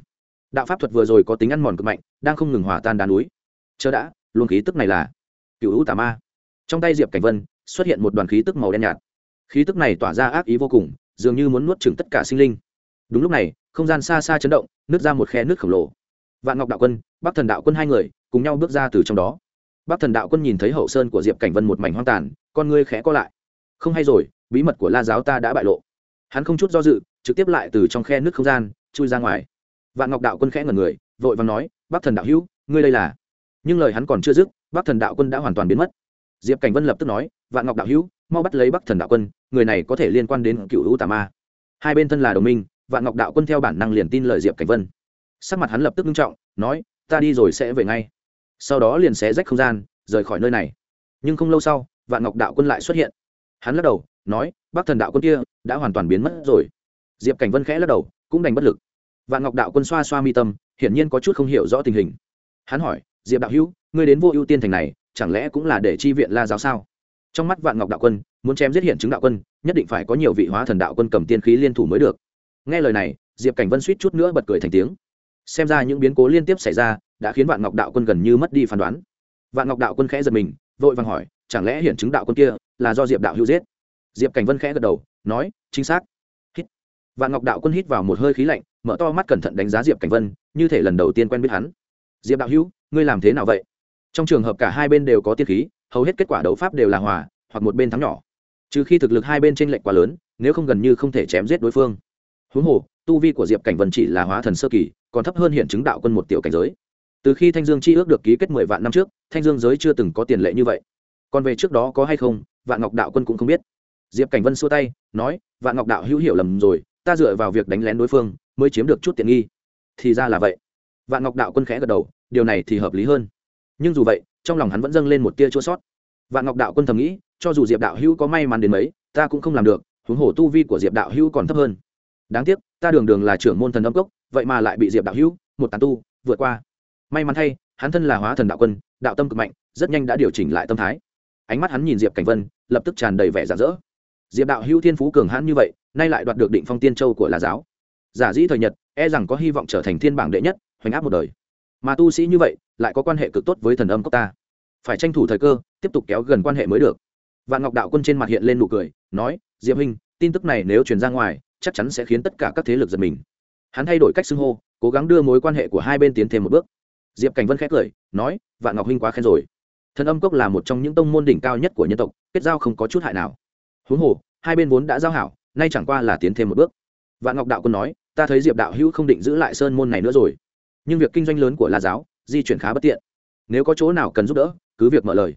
Đạo pháp thuật vừa rồi có tính ăn mòn cực mạnh, đang không ngừng hòa tan đá núi. Chờ đã, luồng khí tức này là cựu hữu tà ma. Trong tay diệp cảnh vân xuất hiện một đoàn khí tức màu đen nhạt. Khí tức này tỏa ra ác ý vô cùng, dường như muốn nuốt chửng tất cả sinh linh. Đúng lúc này, không gian xa xa chấn động, nứt ra một khe nước khổng lồ. Vạn ngọc đạo quân, bắc thần đạo quân hai người cùng nhau bước ra từ trong đó. Bắc thần đạo quân nhìn thấy hậu sơn của diệp cảnh vân một mảnh hoang tàn, con ngươi khẽ co lại. Không hay rồi, bí mật của la giáo ta đã bại lộ hắn không chút do dự, trực tiếp lại từ trong khe nước không gian, chui ra ngoài. Vạn ngọc đạo quân khẽ ngẩn người, vội vàng nói Bác thần đạo hữu, ngươi đây là? Nhưng lời hắn còn chưa dứt Bác thần đạo quân đã hoàn toàn biến mất. Diệp cảnh vân lập tức nói, vạn ngọc đạo hữu, mau bắt lấy bắc thần đạo quân, người này có thể liên quan đến cựu hữu tà ma. Hai bên thân là đồng minh, vạn ngọc đạo quân theo bản năng liền tin lời diệp cảnh vân. Sắc mặt hắn lập tức nghiêm trọng, nói, ta đi rồi sẽ về ngay. Sau đó liền xé rách không gian, rời khỏi nơi này. Nhưng không lâu sau, vạn ngọc đạo quân lại xuất hiện. Hắn lắc đầu, nói bắc thần đạo quân kia đã hoàn toàn biến mất rồi. Diệp cảnh vân khẽ lắc đầu, cũng đành bất lực. Vạn ngọc đạo quân xoa xoa mi tâm, hiển nhiên có chút không hiểu rõ tình hình. Hắn hỏi, diệp đạo hữu, ngươi đến vô ưu tiên thành này, chẳng lẽ cũng là để chi viện la giáo sao? Trong mắt vạn ngọc đạo quân, muốn chém giết hiện chứng đạo quân, nhất định phải có nhiều vị hóa thần đạo quân cầm tiên khí liên thủ mới được. Nghe lời này, diệp cảnh vân suýt chút nữa bật cười thành tiếng. Xem ra những biến cố liên tiếp xảy ra đã khiến vạn ngọc đạo quân gần như mất đi phán đoán. Vạn ngọc đạo quân khẽ giật mình, vội vàng hỏi, chẳng lẽ hiện chứng đạo quân kia là do diệp đạo hữu giết? Diệp cảnh vân khẽ gật đầu, nói, chính xác. Hít. Vạn ngọc đạo quân hít vào một hơi khí lạnh, mở to mắt cẩn thận đánh giá diệp cảnh vân, như thể lần đầu tiên quen biết hắn. Diệp đạo hữu, ngươi làm thế nào vậy? Trong trường hợp cả hai bên đều có tiên khí, hầu hết kết quả đấu pháp đều là hòa, hoặc một bên thắng nhỏ. Trừ khi thực lực hai bên t r ê n lệch quá lớn, nếu không gần như không thể chém giết đối phương. Huống hồ, tu vi của diệp cảnh vân chỉ là hóa thần sơ kỳ, còn thấp hơn hiện chứng đạo quân một tiểu cảnh giới. Từ khi thanh dương chi ước được ký kết mười vạn năm trước, thanh dương giới chưa từng có tiền lệ như vậy. Còn về trước đó có hay không, vạn ngọc đạo quân cũng không biết diệp cảnh vân xua tay, nói, vạn ngọc đạo hữu hiểu lầm rồi, ta dựa vào việc đánh lén đối phương mới chiếm được chút tiện nghi. Thì ra là vậy. Vạn ngọc đạo quân khẽ gật đầu, điều này thì hợp lý hơn. Nhưng dù vậy, trong lòng hắn vẫn dâng lên một tia chua sót. Vạn ngọc đạo quân thầm nghĩ, cho dù diệp đạo hữu có may mắn đến mấy, ta cũng không làm được, huống hồ tu vi của diệp đạo hữu còn thấp hơn. Đáng tiếc, ta đường đường là trưởng môn thần âm cốc, vậy mà lại bị diệp đạo hữu, một tàn tu, vượt qua. May mắn thay, hắn thân là hóa thần đạo quân, đạo tâm cực mạnh, rất nhanh đã điều chỉnh lại tâm thái. Ánh mắt hắn nhìn diệp cảnh vân, lập tức tràn đầy vẻ rạ rỡ diệp đạo hữu thiên phú cường hãn như vậy, nay lại đoạt được định phong tiên châu của là giáo. Giả dĩ thời nhật e rằng có hy vọng trở thành thiên bảng đệ nhất, hoành áp một đời. Mà tu sĩ như vậy, lại có quan hệ cực tốt với thần âm cốc ta. Phải tranh thủ thời cơ, tiếp tục kéo gần quan hệ mới được. Vạn ngọc đạo quân trên mặt hiện lên nụ cười, nói, diệp huynh, tin tức này nếu truyền ra ngoài, chắc chắn sẽ khiến tất cả các thế lực giật mình. Hắn thay đổi cách xưng hô, cố gắng đưa mối quan hệ của hai bên tiến thêm một bước. Diệp cảnh vân khét cười, nói, vạn ngọc huynh quá khen rồi. Thần âm cốc là một trong những tông môn đỉnh cao nhất của nhân tộc, kết giao không có chút hại nào huống hồ, hai bên vốn đã giao hảo, nay chẳng qua là tiến thêm một bước. Vạn ngọc đạo quân nói, ta thấy diệp đạo hữu không định giữ lại sơn môn này nữa rồi. Nhưng việc kinh doanh lớn của la giáo, di chuyển khá bất tiện. Nếu có chỗ nào cần giúp đỡ, cứ việc mở lời.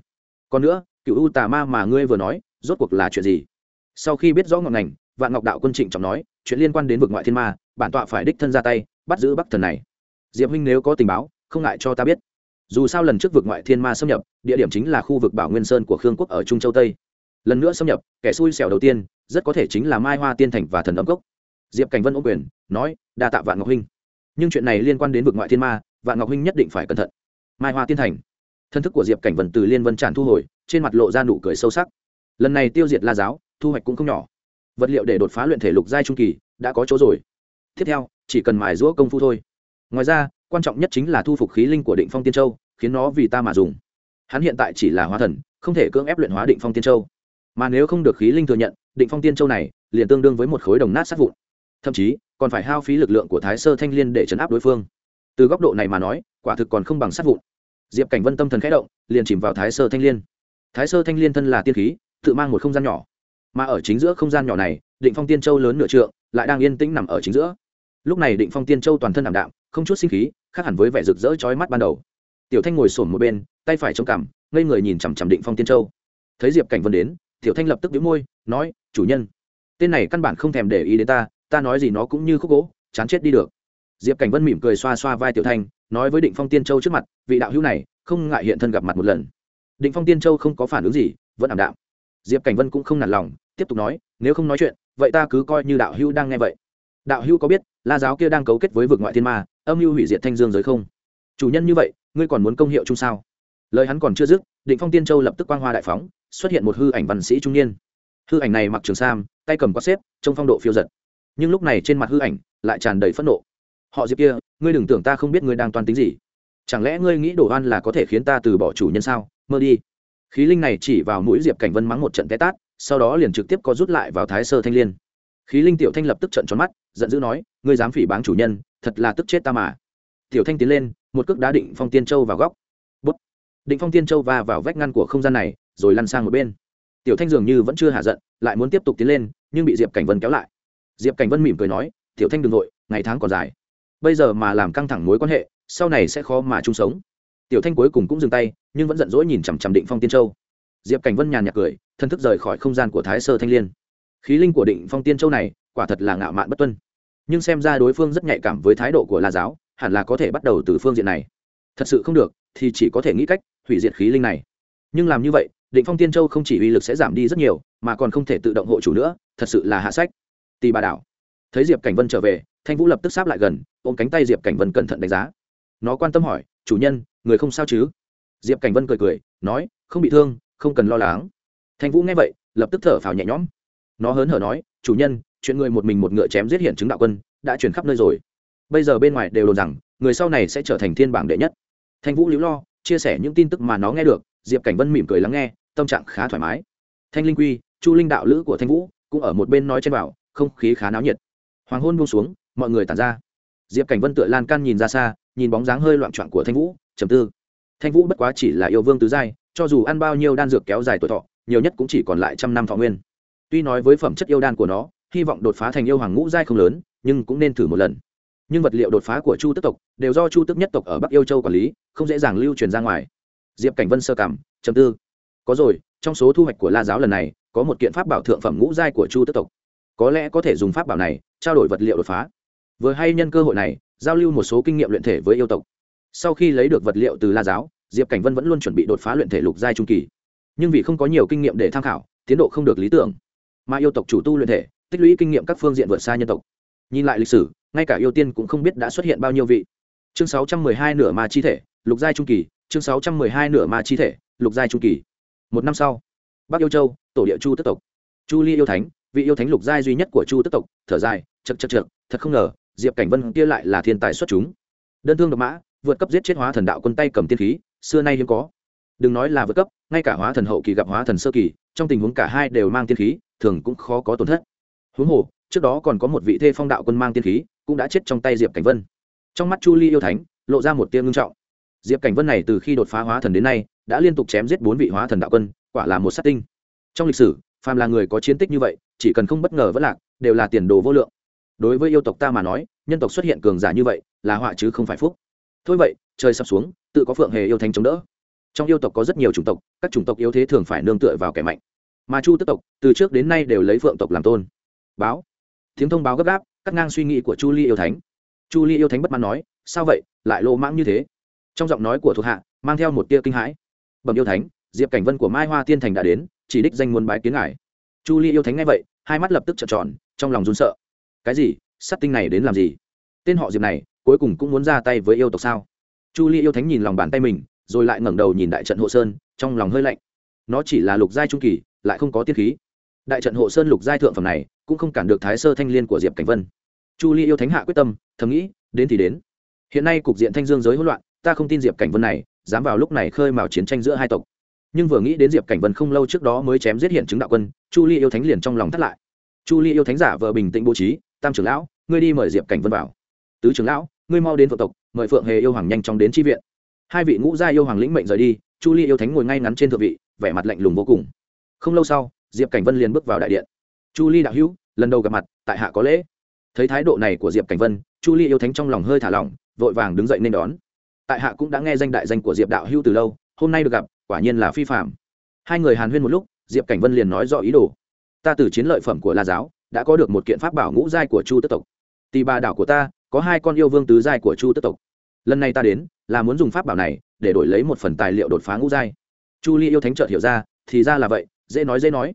Còn nữa cựu u tà ma mà ngươi vừa nói, rốt cuộc là chuyện gì? Sau khi biết rõ ngọn ngành, vạn ngọc đạo quân trịnh trọng nói, chuyện liên quan đến vực ngoại thiên ma, bản tọa phải đích thân ra tay, bắt giữ bắc thần này. Diệp huynh nếu có tình báo, không ngại cho ta biết. Dù sao lần trước vực ngoại thiên ma xâm nhập, địa điểm chính là khu vực bảo nguyên sơn của khương quốc ở trung châu tây lần nữa xâm nhập, kẻ xui xẻo đầu tiên, rất có thể chính là mai hoa tiên thành và thần ấm cốc. Diệp cảnh vân ô quyền, nói, đa tạ vạn ngọc huynh. Nhưng chuyện này liên quan đến vực ngoại thiên ma, vạn ngọc huynh nhất định phải cẩn thận. Mai hoa tiên thành. Thân thức của diệp cảnh vân từ liên vân tràn thu hồi, trên mặt lộ ra nụ cười sâu sắc. Lần này tiêu diệt la giáo, thu hoạch cũng không nhỏ. Vật liệu để đột phá luyện thể lục giai trung kỳ, đã có chỗ rồi. Tiếp theo, chỉ cần mài giũa công phu thôi. Ngoài ra, quan trọng nhất chính là thu phục khí linh của định phong tiên châu, khiến nó vì ta mà dùng. Hắn hiện tại chỉ là hóa thần, không thể cưỡng ép luyện hóa định phong tiên châu mà nếu không được khí linh thừa nhận, định phong tiên châu này liền tương đương với một khối đồng nát sát vụn. Thậm chí, còn phải hao phí lực lượng của thái sơ thanh liên để chấn áp đối phương. Từ góc độ này mà nói, quả thực còn không bằng sát vụn. Diệp cảnh vân tâm thần khẽ động, liền chìm vào thái sơ thanh liên. Thái sơ thanh liên thân là tiên khí, tự mang một không gian nhỏ. Mà ở chính giữa không gian nhỏ này, định phong tiên châu lớn nửa trượng, lại đang yên tĩnh nằm ở chính giữa. Lúc này định phong tiên châu toàn thân ảm đạm, không chút sinh khí, khác hẳn với vẻ rực rỡ chói mắt ban đầu. Tiểu thanh ngồi sổm một bên, tay phải chống cằm, ngây người nhìn chằm chằm định phong tiên châu. Thấy diệp cảnh vân đến tiểu thanh lập tức đĩu môi, nói, chủ nhân, tên này căn bản không thèm để ý đến ta ta nói gì nó cũng như khúc gỗ, chán chết đi được. Diệp cảnh vân mỉm cười xoa xoa vai tiểu thanh, nói với định phong tiên châu trước mặt, vị đạo hữu này, không ngại hiện thân gặp mặt một lần. Định phong tiên châu không có phản ứng gì, vẫn ảm đạm. Diệp cảnh vân cũng không nản lòng, tiếp tục nói, nếu không nói chuyện, vậy ta cứ coi như đạo hữu đang nghe vậy. Đạo hữu có biết, la giáo kia đang cấu kết với vực ngoại thiên ma, âm mưu hủy diệt thanh dương giới không? Chủ nhân như vậy, ngươi còn muốn công hiệu chung sao? Lời hắn còn chưa dứt, định phong tiên châu lập tức quang hoa đại phóng, xuất hiện một hư ảnh văn sĩ trung niên. Hư ảnh này mặc trường sam, tay cầm quát xếp trong phong độ phiêu giật. Nhưng lúc này trên mặt hư ảnh lại tràn đầy phẫn nộ. Họ diệp kia, ngươi đừng tưởng ta không biết ngươi đang toan tính gì. Chẳng lẽ ngươi nghĩ đổ oan là có thể khiến ta từ bỏ chủ nhân sao? Mơ đi. Khí linh này chỉ vào mũi diệp cảnh vân mắng một trận té tát, sau đó liền trực tiếp có rút lại vào thái sơ thanh liên. Khí linh tiểu thanh lập tức trận tròn mắt, giận dữ nói, ngươi dám phỉ báng chủ nhân, thật là tức chết ta mà. Tiểu thanh tiến lên, một cước đá định phong tiên châu vào góc định phong tiên châu va vào vách ngăn của không gian này, rồi lăn sang một bên. Tiểu thanh dường như vẫn chưa hạ giận, lại muốn tiếp tục tiến lên, nhưng bị diệp cảnh vân kéo lại. Diệp cảnh vân mỉm cười nói, tiểu thanh đ ừ n g nội ngày tháng còn dài. Bây giờ mà làm căng thẳng mối quan hệ, sau này sẽ khó mà chung sống. Tiểu thanh cuối cùng cũng dừng tay, nhưng vẫn giận dỗi nhìn chằm chằm định phong tiên châu. Diệp cảnh vân nhàn nhạc cười, thân thức rời khỏi không gian của thái sơ thanh liên. Khí linh của định phong tiên châu này, quả thật là ngạo mạn bất tuân. Nhưng xem ra đối phương rất nhạy cảm với thái độ của la giáo, hẳn là có thể bắt đầu từ phương diện này thật sự không được, thì chỉ có thể nghĩ cách hủy diệt khí linh này. Nhưng làm như vậy, định phong tiên châu không chỉ uy lực sẽ giảm đi rất nhiều, mà còn không thể tự động hộ chủ nữa, thật sự là hạ sách. Tì bà đảo. Thấy diệp cảnh vân trở về, thanh vũ lập tức sáp lại gần, ôm cánh tay diệp cảnh vân cẩn thận đánh giá. Nó quan tâm hỏi, chủ nhân, người không sao chứ? Diệp cảnh vân cười cười, nói, không bị thương, không cần lo lắng. Thanh vũ nghe vậy, lập tức thở phào nhẹ nhõm. Nó hớn hở nói, chủ nhân, chuyện người một mình một ngựa chém giết hiện chứng đạo quân, đã chuyển khắp nơi rồi. Bây giờ bên ngoài đều đồn rằng, người sau này sẽ trở thành thiên bảng đệ nhất thanh vũ liễu lo, chia sẻ những tin tức mà nó nghe được, diệp cảnh vân mỉm cười lắng nghe, tâm trạng khá thoải mái. Thanh linh quy, chu linh đạo lữ của thanh vũ, cũng ở một bên nói trên bảo, không khí khá náo nhiệt. Hoàng hôn buông xuống, mọi người tàn ra. Diệp cảnh vân tựa lan can nhìn ra xa, nhìn bóng dáng hơi loạn trọn của thanh vũ, trầm tư. Thanh vũ bất quá chỉ là yêu vương tứ giai, cho dù ăn bao nhiêu đan dược kéo dài tuổi thọ, nhiều nhất cũng chỉ còn lại trăm năm thọ nguyên. Tuy nói với phẩm chất yêu đan của nó, hy vọng đột phá thành yêu hoàng ngũ giai không lớn, nhưng cũng nên thử một lần nhưng vật liệu đột phá của chu tức tộc đều do chu tức nhất tộc ở bắc yêu châu quản lý, không dễ dàng lưu truyền ra ngoài. Diệp cảnh vân sơ cảm chầm tư. Có rồi, trong số thu hoạch của la giáo lần này, có một kiện pháp bảo thượng phẩm ngũ giai của chu tức tộc. Có lẽ có thể dùng pháp bảo này trao đổi vật liệu đột phá. Vừa hay nhân cơ hội này, giao lưu một số kinh nghiệm luyện thể với yêu tộc. Sau khi lấy được vật liệu từ la giáo, diệp cảnh vân vẫn luôn chuẩn bị đột phá luyện thể lục giai trung kỳ. Nhưng vì không có nhiều kinh nghiệm để tham khảo, tiến độ không được lý tưởng. Mà yêu tộc chủ tu luyện thể, tích lũy kinh nghiệm các phương diện vượt xa nhân tộc. Nhìn lại lịch sử ngay cả yêu tiên cũng không biết đã xuất hiện bao nhiêu vị. Chương 612 nửa ma chi thể, lục giai trung kỳ. Chương 612 nửa ma chi thể, lục giai trung kỳ. Một năm sau, bắc yêu châu, tổ địa chu tức tộc. Chu ly yêu thánh, vị yêu thánh lục giai duy nhất của chu tức tộc, thở dài chật chật chật thật không ngờ, diệp cảnh vân kia lại là thiên tài xuất chúng. Đơn thương độc mã, vượt cấp giết chết hóa thần đạo quân tay cầm tiên khí, xưa nay hiếm có. Đừng nói là vượt cấp, ngay cả hóa thần hậu kỳ gặp hóa thần sơ kỳ, trong tình huống cả hai đều mang tiên khí, thường cũng khó có tổn thất. Huống hồ trước đó còn có một vị thê phong đạo quân mang tiên khí, cũng đã chết trong tay diệp cảnh vân. Trong mắt chu ly yêu thánh, lộ ra một tiên ngưng trọng. Diệp cảnh vân này từ khi đột phá hóa thần đến nay, đã liên tục chém giết bốn vị hóa thần đạo quân, quả là một sát tinh. Trong lịch sử, phàm là người có chiến tích như vậy, chỉ cần không bất ngờ vẫn lạc, đều là tiền đồ vô lượng. Đối với yêu tộc ta mà nói, nhân tộc xuất hiện cường giả như vậy, là họa chứ không phải phúc. Thôi vậy, trời sắp xuống, tự có phượng hề yêu thánh chống đỡ. Trong yêu tộc có rất nhiều chủng tộc, các chủng tộc yếu thế thường phải nương tựa vào kẻ mạnh. Mà chu tức tộc, từ trước đến nay đều lấy phượng tộc làm tôn. Báo tiếng thông báo gấp gáp, cắt ngang suy nghĩ của chu ly yêu thánh. Chu ly yêu thánh bất mãn nói, sao vậy? Lại lô mãng như thế? Trong giọng nói của thuộc hạ, mang theo một tia kinh hãi. Bẩm yêu thánh, diệp cảnh vân của mai hoa tiên thành đã đến, chỉ đích danh muốn bái kiến ngài. Chu ly yêu thánh nghe vậy, hai mắt lập tức trợn tròn, trong lòng run sợ. Cái gì? Sắt tinh này đến làm gì? Tên họ diệp này, cuối cùng cũng muốn ra tay với yêu tộc sao? Chu ly yêu thánh nhìn lòng bàn tay mình, rồi lại ngẩng đầu nhìn đại trận hộ sơn, trong lòng hơi lạnh. Nó chỉ là lục giai trung kỳ, lại không có tiết khí. Đại trận hộ sơn lục giai thượng phẩm này cũng không cản được thái sơ thanh liên của diệp cảnh vân. Chu ly yêu thánh hạ quyết tâm, thầm nghĩ, đến thì đến. Hiện nay cục diện thanh dương giới hỗn loạn, ta không tin diệp cảnh vân này, dám vào lúc này khơi mào chiến tranh giữa hai tộc. Nhưng vừa nghĩ đến diệp cảnh vân không lâu trước đó mới chém giết hiện chứng đạo quân, chu ly yêu thánh liền trong lòng thắt lại. Chu ly yêu thánh giả vờ bình tĩnh bố trí, tam trưởng lão, ngươi đi mời diệp cảnh vân vào. Tứ trưởng lão, ngươi mau đến phượng tộc, mời phượng hề yêu hoàng nhanh chóng đến tri viện. Hai vị ngũ gia yêu hoàng lĩnh mệnh rời đi, chu ly yêu thánh ngồi ngay ngắn trên thượng vị, vẻ mặt lạnh lùng vô cùng. Không lâu sau, diệp cảnh vân liền bước vào đại điện chu ly đạo hữu, lần đầu gặp mặt, tại hạ có lễ. Thấy thái độ này của diệp cảnh vân, chu ly yêu thánh trong lòng hơi thả lỏng, vội vàng đứng dậy nên đón. Tại hạ cũng đã nghe danh đại danh của diệp đạo hữu từ lâu, hôm nay được gặp, quả nhiên là phi phạm hai người hàn huyên một lúc, diệp cảnh vân liền nói rõ ý đồ. Ta từ chiến lợi phẩm của la giáo, đã có được một kiện pháp bảo ngũ giai của chu tức tộc. Tì bà đảo của ta, có hai con yêu vương tứ giai của chu tức tộc. Lần này ta đến, là muốn dùng pháp bảo này, để đổi lấy một phần tài liệu đột phá ngũ giai. Chu ly yêu thánh trợt hiểu ra, thì ra là vậy, dễ nói dễ nói.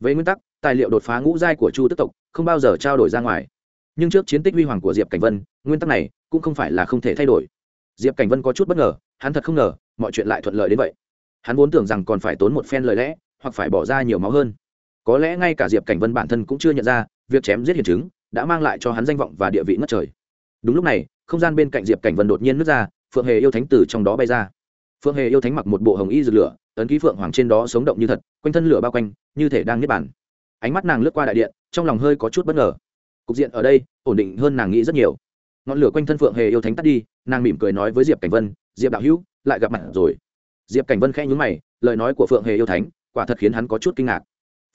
Về nguyên tắc tài liệu đột phá ngũ giai của chu tức tộc, không bao giờ trao đổi ra ngoài. Nhưng trước chiến tích huy hoàng của diệp cảnh vân, nguyên tắc này cũng không phải là không thể thay đổi. Diệp cảnh vân có chút bất ngờ, hắn thật không ngờ, mọi chuyện lại thuận lợi đến vậy. Hắn vốn tưởng rằng còn phải tốn một phen lời lẽ, hoặc phải bỏ ra nhiều máu hơn. Có lẽ ngay cả diệp cảnh vân bản thân cũng chưa nhận ra, việc chém giết hiền chứng đã mang lại cho hắn danh vọng và địa vị ngất trời. Đúng lúc này, không gian bên cạnh diệp cảnh vân đột nhiên nứt ra, phượng hề yêu thánh từ trong đó bay ra. Phượng hề yêu thánh mặc một bộ hồng y rực lửa, ấn ký phượng hoàng trên đó sống động như thật, quanh thân lửa bao quanh, như thể đang niết bản ánh mắt nàng lướt qua đại điện, trong lòng hơi có chút bất ngờ. Cục diện ở đây, ổn định hơn nàng nghĩ rất nhiều. Ngọn lửa quanh thân phượng hề yêu thánh tắt đi, nàng mỉm cười nói với diệp cảnh vân, diệp đạo hữu, lại gặp mặt rồi. Diệp cảnh vân khẽ nhún mày, lời nói của phượng hề yêu thánh, quả thật khiến hắn có chút kinh ngạc.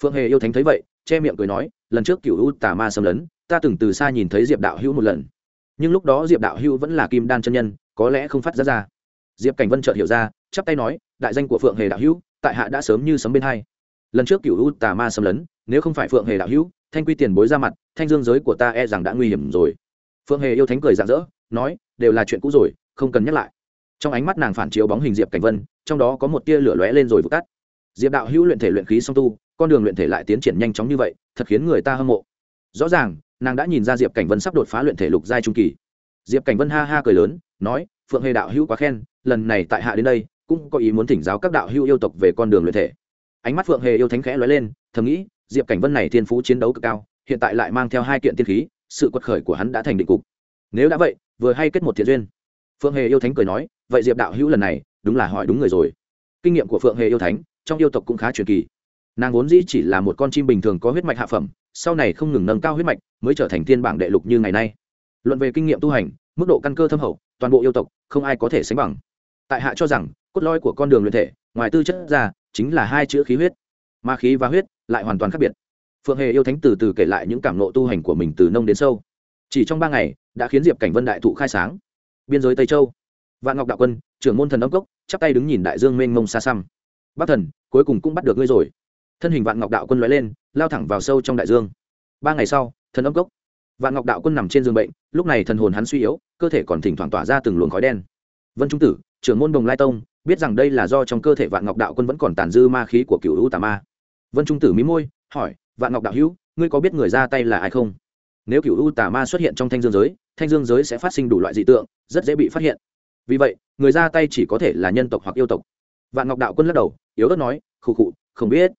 Phượng hề yêu thánh thấy vậy, che miệng cười nói, lần trước cựu u tà ma xâm lấn, ta từng từ xa nhìn thấy diệp đạo hữu một lần. Nhưng lúc đó diệp đạo hữu vẫn là kim đan chân nhân, có lẽ không phát ra ra. Diệp cảnh vân chợt hiểu ra, chắp tay nói, đại danh của phượng hề đạo hữu, tại hạ đã sớm như sấm bên hai. Lần trước cựu u tà ma xâm lấn nếu không phải phượng hề đạo hữu, thanh quy tiền bối ra mặt, thanh dương giới của ta e rằng đã nguy hiểm rồi. Phượng hề yêu thánh cười rạng rỡ, nói, đều là chuyện cũ rồi, không cần nhắc lại. Trong ánh mắt nàng phản chiếu bóng hình diệp cảnh vân, trong đó có một tia lửa lóe lên rồi vụt tắt. Diệp đạo hữu luyện thể luyện khí song tu, con đường luyện thể lại tiến triển nhanh chóng như vậy, thật khiến người ta hâm mộ. Rõ ràng, nàng đã nhìn ra diệp cảnh vân sắp đột phá luyện thể lục giai trung kỳ. Diệp cảnh vân ha ha cười lớn, nói, phượng hề đạo hữu quá khen, lần này tại hạ đến đây, cũng có ý muốn thỉnh giáo các đạo hữu yêu tộc về con đường luyện thể. Ánh mắt phượng hề yêu thánh khẽ lóe lên, thầm nghĩ diệp cảnh vân này thiên phú chiến đấu cực cao, hiện tại lại mang theo hai kiện tiên khí, sự quật khởi của hắn đã thành định cục. Nếu đã vậy, vừa hay kết một thiện duyên. Phượng hề yêu thánh cười nói, vậy diệp đạo hữu lần này, đúng là hỏi đúng người rồi. Kinh nghiệm của phượng hề yêu thánh, trong yêu tộc cũng khá truyền kỳ. Nàng vốn dĩ chỉ là một con chim bình thường có huyết mạch hạ phẩm, sau này không ngừng nâng cao huyết mạch, mới trở thành thiên bảng đệ lục như ngày nay. Luận về kinh nghiệm tu hành, mức độ căn cơ thâm hậu, toàn bộ yêu tộc, không ai có thể sánh bằng. Tại hạ cho rằng, cốt lõi của con đường luyện thể, ngoài tư chất ra, chính là hai chữ khí huyết ma khí và huyết lại hoàn toàn khác biệt. Phượng hề yêu thánh từ từ kể lại những cảm nộ tu hành của mình từ nông đến sâu. Chỉ trong ba ngày, đã khiến diệp cảnh vân đại thụ khai sáng. Biên giới tây châu. Vạn ngọc đạo quân, trưởng môn thần đông cốc, chắp tay đứng nhìn đại dương mênh mông xa xăm. Bắc thần, cuối cùng cũng bắt được ngươi rồi. Thân hình vạn ngọc đạo quân lóe lên, lao thẳng vào sâu trong đại dương. Ba ngày sau, thần đông cốc. Vạn ngọc đạo quân nằm trên giường bệnh, lúc này thần hồn hắn suy yếu, cơ thể còn thỉnh thoảng tỏa ra từng luồng khói đen. Vân trung tử, trưởng môn đồng lai tông, biết rằng đây là do trong cơ thể vạn ngọc đạo quân vẫn còn tàn dư ma khí của cựu hữu tà ma vân trung tử mí môi, hỏi, vạn ngọc đạo hữu, ngươi có biết người ra tay là ai không? Nếu cựu u tà ma xuất hiện trong thanh dương giới, thanh dương giới sẽ phát sinh đủ loại dị tượng, rất dễ bị phát hiện. Vì vậy, người ra tay chỉ có thể là nhân tộc hoặc yêu tộc. Vạn ngọc đạo quân lắc đầu, yếu ớt nói, khụ khụ, không biết.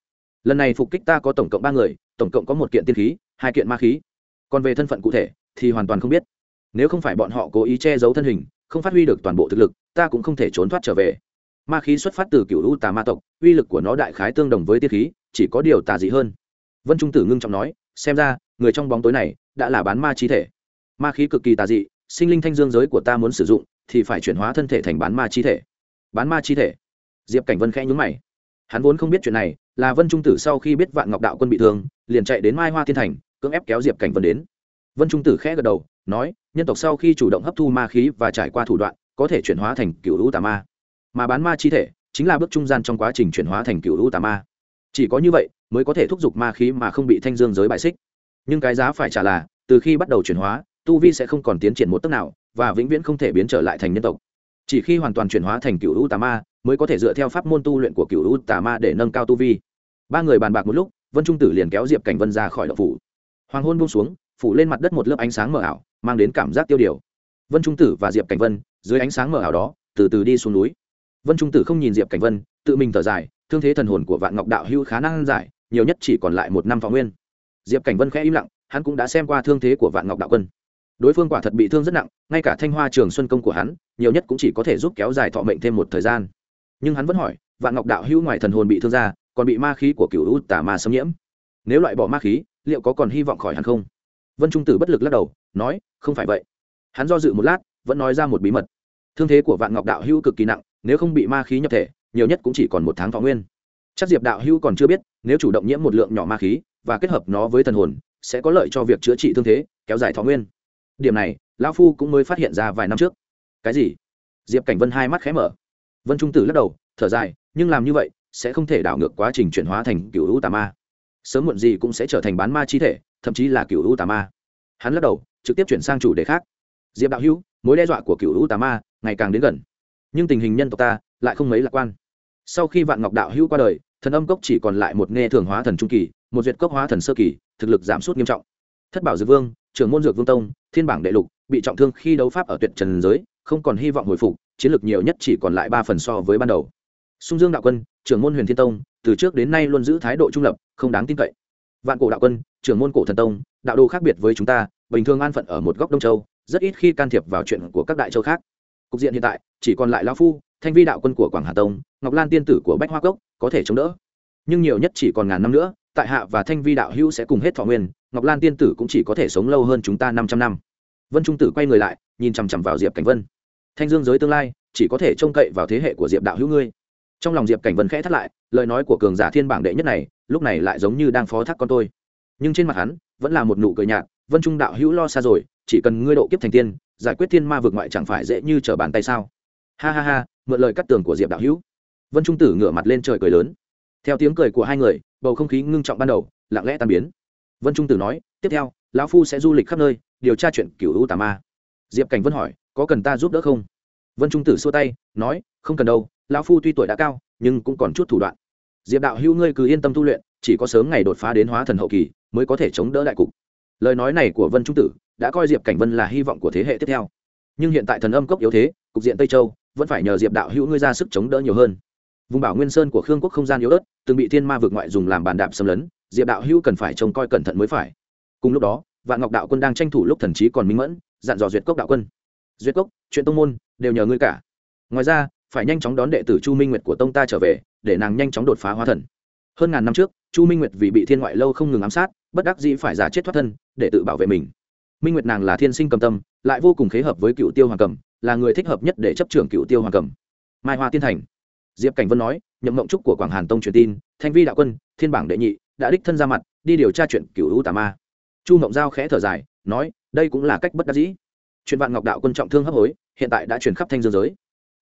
Lần này phục kích ta có tổng cộng ba người, tổng cộng có một kiện tiên khí, hai kiện ma khí. Còn về thân phận cụ thể, thì hoàn toàn không biết. Nếu không phải bọn họ cố ý che giấu thân hình, không phát huy được toàn bộ thực lực, ta cũng không thể trốn thoát trở về. Ma khí xuất phát từ cựu u tà ma tộc, uy lực của nó đại khái tương đồng với tiên khí chỉ có điều tà dị hơn. Vân trung tử ngưng trọng nói, xem ra, người trong bóng tối này đã là bán ma chi thể. Ma khí cực kỳ tà dị, sinh linh thanh dương giới của ta muốn sử dụng thì phải chuyển hóa thân thể thành bán ma chi thể. Bán ma chi thể. Diệp cảnh vân khẽ nhúng mày. Hắn vốn không biết chuyện này, là vân trung tử sau khi biết vạn ngọc đạo quân bị thương, liền chạy đến mai hoa thiên thành, cưỡng ép kéo diệp cảnh vân đến. Vân trung tử khẽ gật đầu, nói, nhân tộc sau khi chủ động hấp thu ma khí và trải qua thủ đoạn, có thể chuyển hóa thành cựu lũ tà ma. Mà bán ma chi thể chính là bước trung gian trong quá trình chuyển hóa thành cựu lũ tà ma chỉ có như vậy mới có thể thúc giục ma khí mà không bị thanh dương giới bại xích. Nhưng cái giá phải trả là, từ khi bắt đầu chuyển hóa, tu vi sẽ không còn tiến triển một tấc nào và vĩnh viễn không thể biến trở lại thành nhân tộc. Chỉ khi hoàn toàn chuyển hóa thành cựu u tà ma mới có thể dựa theo pháp môn tu luyện của cựu u tà ma để nâng cao tu vi. Ba người bàn bạc một lúc, vân trung tử liền kéo diệp cảnh vân ra khỏi đậu phủ. Hoàng hôn buông xuống, phủ lên mặt đất một lớp ánh sáng mờ ảo, mang đến cảm giác tiêu điều. Vân trung tử và diệp cảnh vân, dưới ánh sáng mờ ảo đó, từ từ đi xuống núi. Vân trung tử không nhìn diệp cảnh vân, tự mình thở dài thương thế thần hồn của vạn ngọc đạo hưu khá năng giải, nhiều nhất chỉ còn lại một năm võ nguyên. Diệp cảnh vân khẽ im lặng, hắn cũng đã xem qua thương thế của vạn ngọc đạo quân. Đối phương quả thật bị thương rất nặng, ngay cả thanh hoa trường xuân công của hắn, nhiều nhất cũng chỉ có thể giúp kéo dài thọ mệnh thêm một thời gian. Nhưng hắn vẫn hỏi, vạn ngọc đạo hữu ngoài thần hồn bị thương ra, còn bị ma khí của cựu u tà ma xâm nhiễm? Nếu loại bỏ ma khí, liệu có còn hy vọng khỏi hắn không? Vân trung tử bất lực lắc đầu, nói, không phải vậy. Hắn do dự một lát, vẫn nói ra một bí mật. Thương thế của vạn ngọc đạo hữu cực kỳ nặng, nếu không bị ma khí nhập thể nhiều nhất cũng chỉ còn một tháng thọ nguyên. Chắc diệp đạo hữu còn chưa biết, nếu chủ động nhiễm một lượng nhỏ ma khí và kết hợp nó với thần hồn, sẽ có lợi cho việc chữa trị thương thế, kéo dài thọ nguyên. Điểm này, lão phu cũng mới phát hiện ra vài năm trước. Cái gì? Diệp cảnh vân hai mắt khé mở. Vân trung tử lắc đầu, thở dài, nhưng làm như vậy sẽ không thể đảo ngược quá trình chuyển hóa thành cựu u tà ma. Sớm muộn gì cũng sẽ trở thành bán ma chi thể, thậm chí là cựu u tà ma. Hắn lắc đầu, trực tiếp chuyển sang chủ đề khác. Diệp đạo hữu, mối đe dọa của cựu u tà ma ngày càng đến gần. Nhưng tình hình nhân tộc ta lại không mấy lạc quan. Sau khi vạn ngọc đạo hữu qua đời, thần âm cốc chỉ còn lại một nghe thường hóa thần trung kỳ, một duyệt cốc hóa thần sơ kỳ, thực lực giảm sút nghiêm trọng. Thất bảo dược vương, trưởng môn dược vương tông, thiên bảng đệ lục, bị trọng thương khi đấu pháp ở tuyệt trần giới, không còn hy vọng hồi phục, chiến lược nhiều nhất chỉ còn lại ba phần so với ban đầu. Sung dương đạo quân, trưởng môn huyền thiên tông, từ trước đến nay luôn giữ thái độ trung lập, không đáng tin cậy. Vạn cổ đạo quân, trưởng môn cổ thần tông, đạo đồ khác biệt với chúng ta, bình thường an phận ở một góc đông châu, rất ít khi can thiệp vào chuyện của các đại châu khác cục diện hiện tại, chỉ còn lại lao phu, thanh vi đạo quân của quảng hà tông, ngọc lan tiên tử của bách hoa cốc có thể chống đỡ. Nhưng nhiều nhất chỉ còn ngàn năm nữa, tại hạ và thanh vi đạo hữu sẽ cùng hết thọ nguyên, ngọc lan tiên tử cũng chỉ có thể sống lâu hơn chúng ta năm trăm năm. Vân trung tử quay người lại, nhìn chằm chằm vào diệp cảnh vân. Thanh dương giới tương lai, chỉ có thể trông cậy vào thế hệ của diệp đạo hữu ngươi. Trong lòng diệp cảnh vân khẽ thắt lại, lời nói của cường giả thiên bảng đệ nhất này, lúc này lại giống như đang phó thác con tôi. Nhưng trên mặt hắn, vẫn là một nụ cười nhạt, vân trung đạo hữu lo xa rồi, chỉ cần ngươi độ kiếp thành tiên giải quyết thiên ma vượt ngoại chẳng phải dễ như trở bàn tay sao? Ha ha ha, mượn lời cắt tường của diệp đạo hữu. Vân trung tử ngửa mặt lên trời cười lớn. Theo tiếng cười của hai người, bầu không khí ngưng trọng ban đầu, lặng lẽ tan biến. Vân trung tử nói, tiếp theo, lão phu sẽ du lịch khắp nơi, điều tra chuyện cựu u tà ma. Diệp cảnh vân hỏi, có cần ta giúp đỡ không? Vân trung tử xua tay, nói, không cần đâu, lão phu tuy tuổi đã cao, nhưng cũng còn chút thủ đoạn. Diệp đạo hữu ngươi cứ yên tâm tu luyện, chỉ có sớm ngày đột phá đến hóa thần hậu kỳ, mới có thể chống đỡ đại cục. Lời nói này của vân trung tử đã coi diệp cảnh vân là hy vọng của thế hệ tiếp theo. Nhưng hiện tại thần âm cốc yếu thế, cục diện tây châu, vẫn phải nhờ diệp đạo hữu ngươi ra sức chống đỡ nhiều hơn. Vùng bảo nguyên sơn của khương quốc không gian yếu ớt, từng bị thiên ma vượt ngoại dùng làm bàn đạp xâm lấn, diệp đạo hữu cần phải trông coi cẩn thận mới phải. Cùng lúc đó, vạn ngọc đạo quân đang tranh thủ lúc thần trí còn minh mẫn, dặn dò duyệt cốc đạo quân. Duyệt cốc, chuyện tông môn, đều nhờ ngươi cả. Ngoài ra, phải nhanh chóng đón đệ tử chu minh nguyệt của tông ta trở về, để nàng nhanh chóng đột phá hóa thần. Hơn ngàn năm trước, chu minh nguyệt vì bị thiên ngoại lâu không ngừng ám sát, bất đắc dĩ phải giả chết thoát thân, để tự bảo vệ mình minh nguyệt nàng là thiên sinh cầm tâm, lại vô cùng khế hợp với cựu tiêu hoàng cầm, là người thích hợp nhất để chấp trưởng cựu tiêu hoàng cầm. Mai hoa tiên thành. Diệp cảnh vân nói, nhậm mộng trúc của quảng hàn tông truyền tin, thanh vi đạo quân, thiên bảng đệ nhị, đã đích thân ra mặt, đi điều tra chuyện cựu u tà ma. Chu mộng giao khẽ thở dài, nói, đây cũng là cách bất đắc dĩ. Chuyện vạn ngọc đạo quân trọng thương hấp hối, hiện tại đã chuyển khắp thanh dương giới.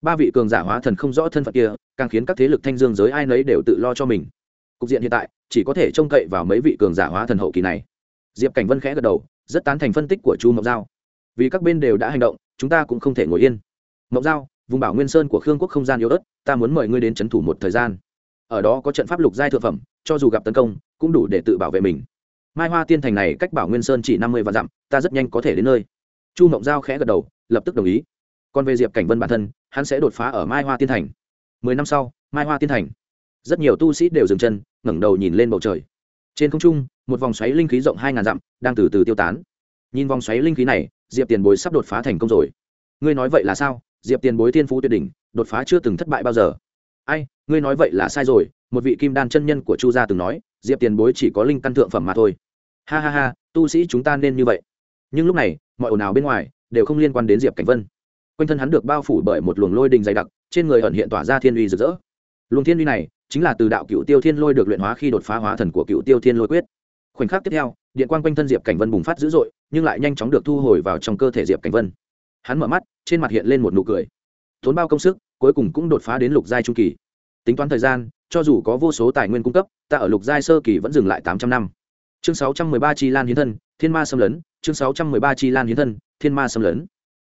Ba vị cường giả hóa thần không rõ thân phận kia, càng khiến các thế lực thanh dương giới ai nấy đều tự lo cho mình. Cục diện hiện tại, chỉ có thể trông cậy vào mấy vị cường giả hóa thần hậu kỳ này diệp cảnh vân khẽ gật đầu, rất tán thành phân tích của chu mộng giao. Vì các bên đều đã hành động, chúng ta cũng không thể ngồi yên. Mộng giao, vùng bảo nguyên sơn của khương quốc không gian yếu ớt, ta muốn mời ngươi đến c h ấ n thủ một thời gian. Ở đó có trận pháp lục giai thượng phẩm, cho dù gặp tấn công, cũng đủ để tự bảo vệ mình. Mai hoa tiên thành này cách bảo nguyên sơn chỉ năm mươi vạn dặm, ta rất nhanh có thể đến nơi. Chu mộng giao khẽ gật đầu, lập tức đồng ý. Còn về diệp cảnh vân bản thân, hắn sẽ đột phá ở mai hoa tiên thành. Mười năm sau, mai hoa tiên thành. Rất nhiều tu sĩ đều dừng chân, ngẩng đầu nhìn lên bầu trời trên không trung, một vòng xoáy linh khí rộng hai ngàn dặm, đang từ từ tiêu tán. Nhìn vòng xoáy linh khí này, diệp tiền bối sắp đột phá thành công rồi. Ngươi nói vậy là sao? Diệp tiền bối thiên phú tuyệt đỉnh, đột phá chưa từng thất bại bao giờ. Ai, ngươi nói vậy là sai rồi, một vị kim đan chân nhân của chu gia từng nói, diệp tiền bối chỉ có linh căn thượng phẩm mà thôi. Ha ha ha, tu sĩ chúng ta nên như vậy. Nhưng lúc này, mọi ồn ào bên ngoài, đều không liên quan đến diệp cảnh vân. Quanh thân hắn được bao phủ bởi một luồng lôi đình dày đặc, trên người ẩn hiện tỏa ra thiên uy rực rỡ. Luồng thiên uy này chính là từ đạo cựu tiêu thiên lôi được luyện hóa khi đột phá hóa thần của cựu tiêu thiên lôi quyết. Khoảnh khắc tiếp theo, điện quang quanh thân diệp cảnh vân bùng phát dữ dội, nhưng lại nhanh chóng được thu hồi vào trong cơ thể diệp cảnh vân. Hắn mở mắt, trên mặt hiện lên một nụ cười. Tốn bao công sức, cuối cùng cũng đột phá đến lục giai trung kỳ. Tính toán thời gian, cho dù có vô số tài nguyên cung cấp, ta ở lục giai sơ kỳ vẫn dừng lại tám trăm năm. Chương sáu trăm mười ba chi lan hiến thân, thiên ma xâm lấn, chương sáu trăm mười ba chi lan hiến thân, thiên ma xâm lấn.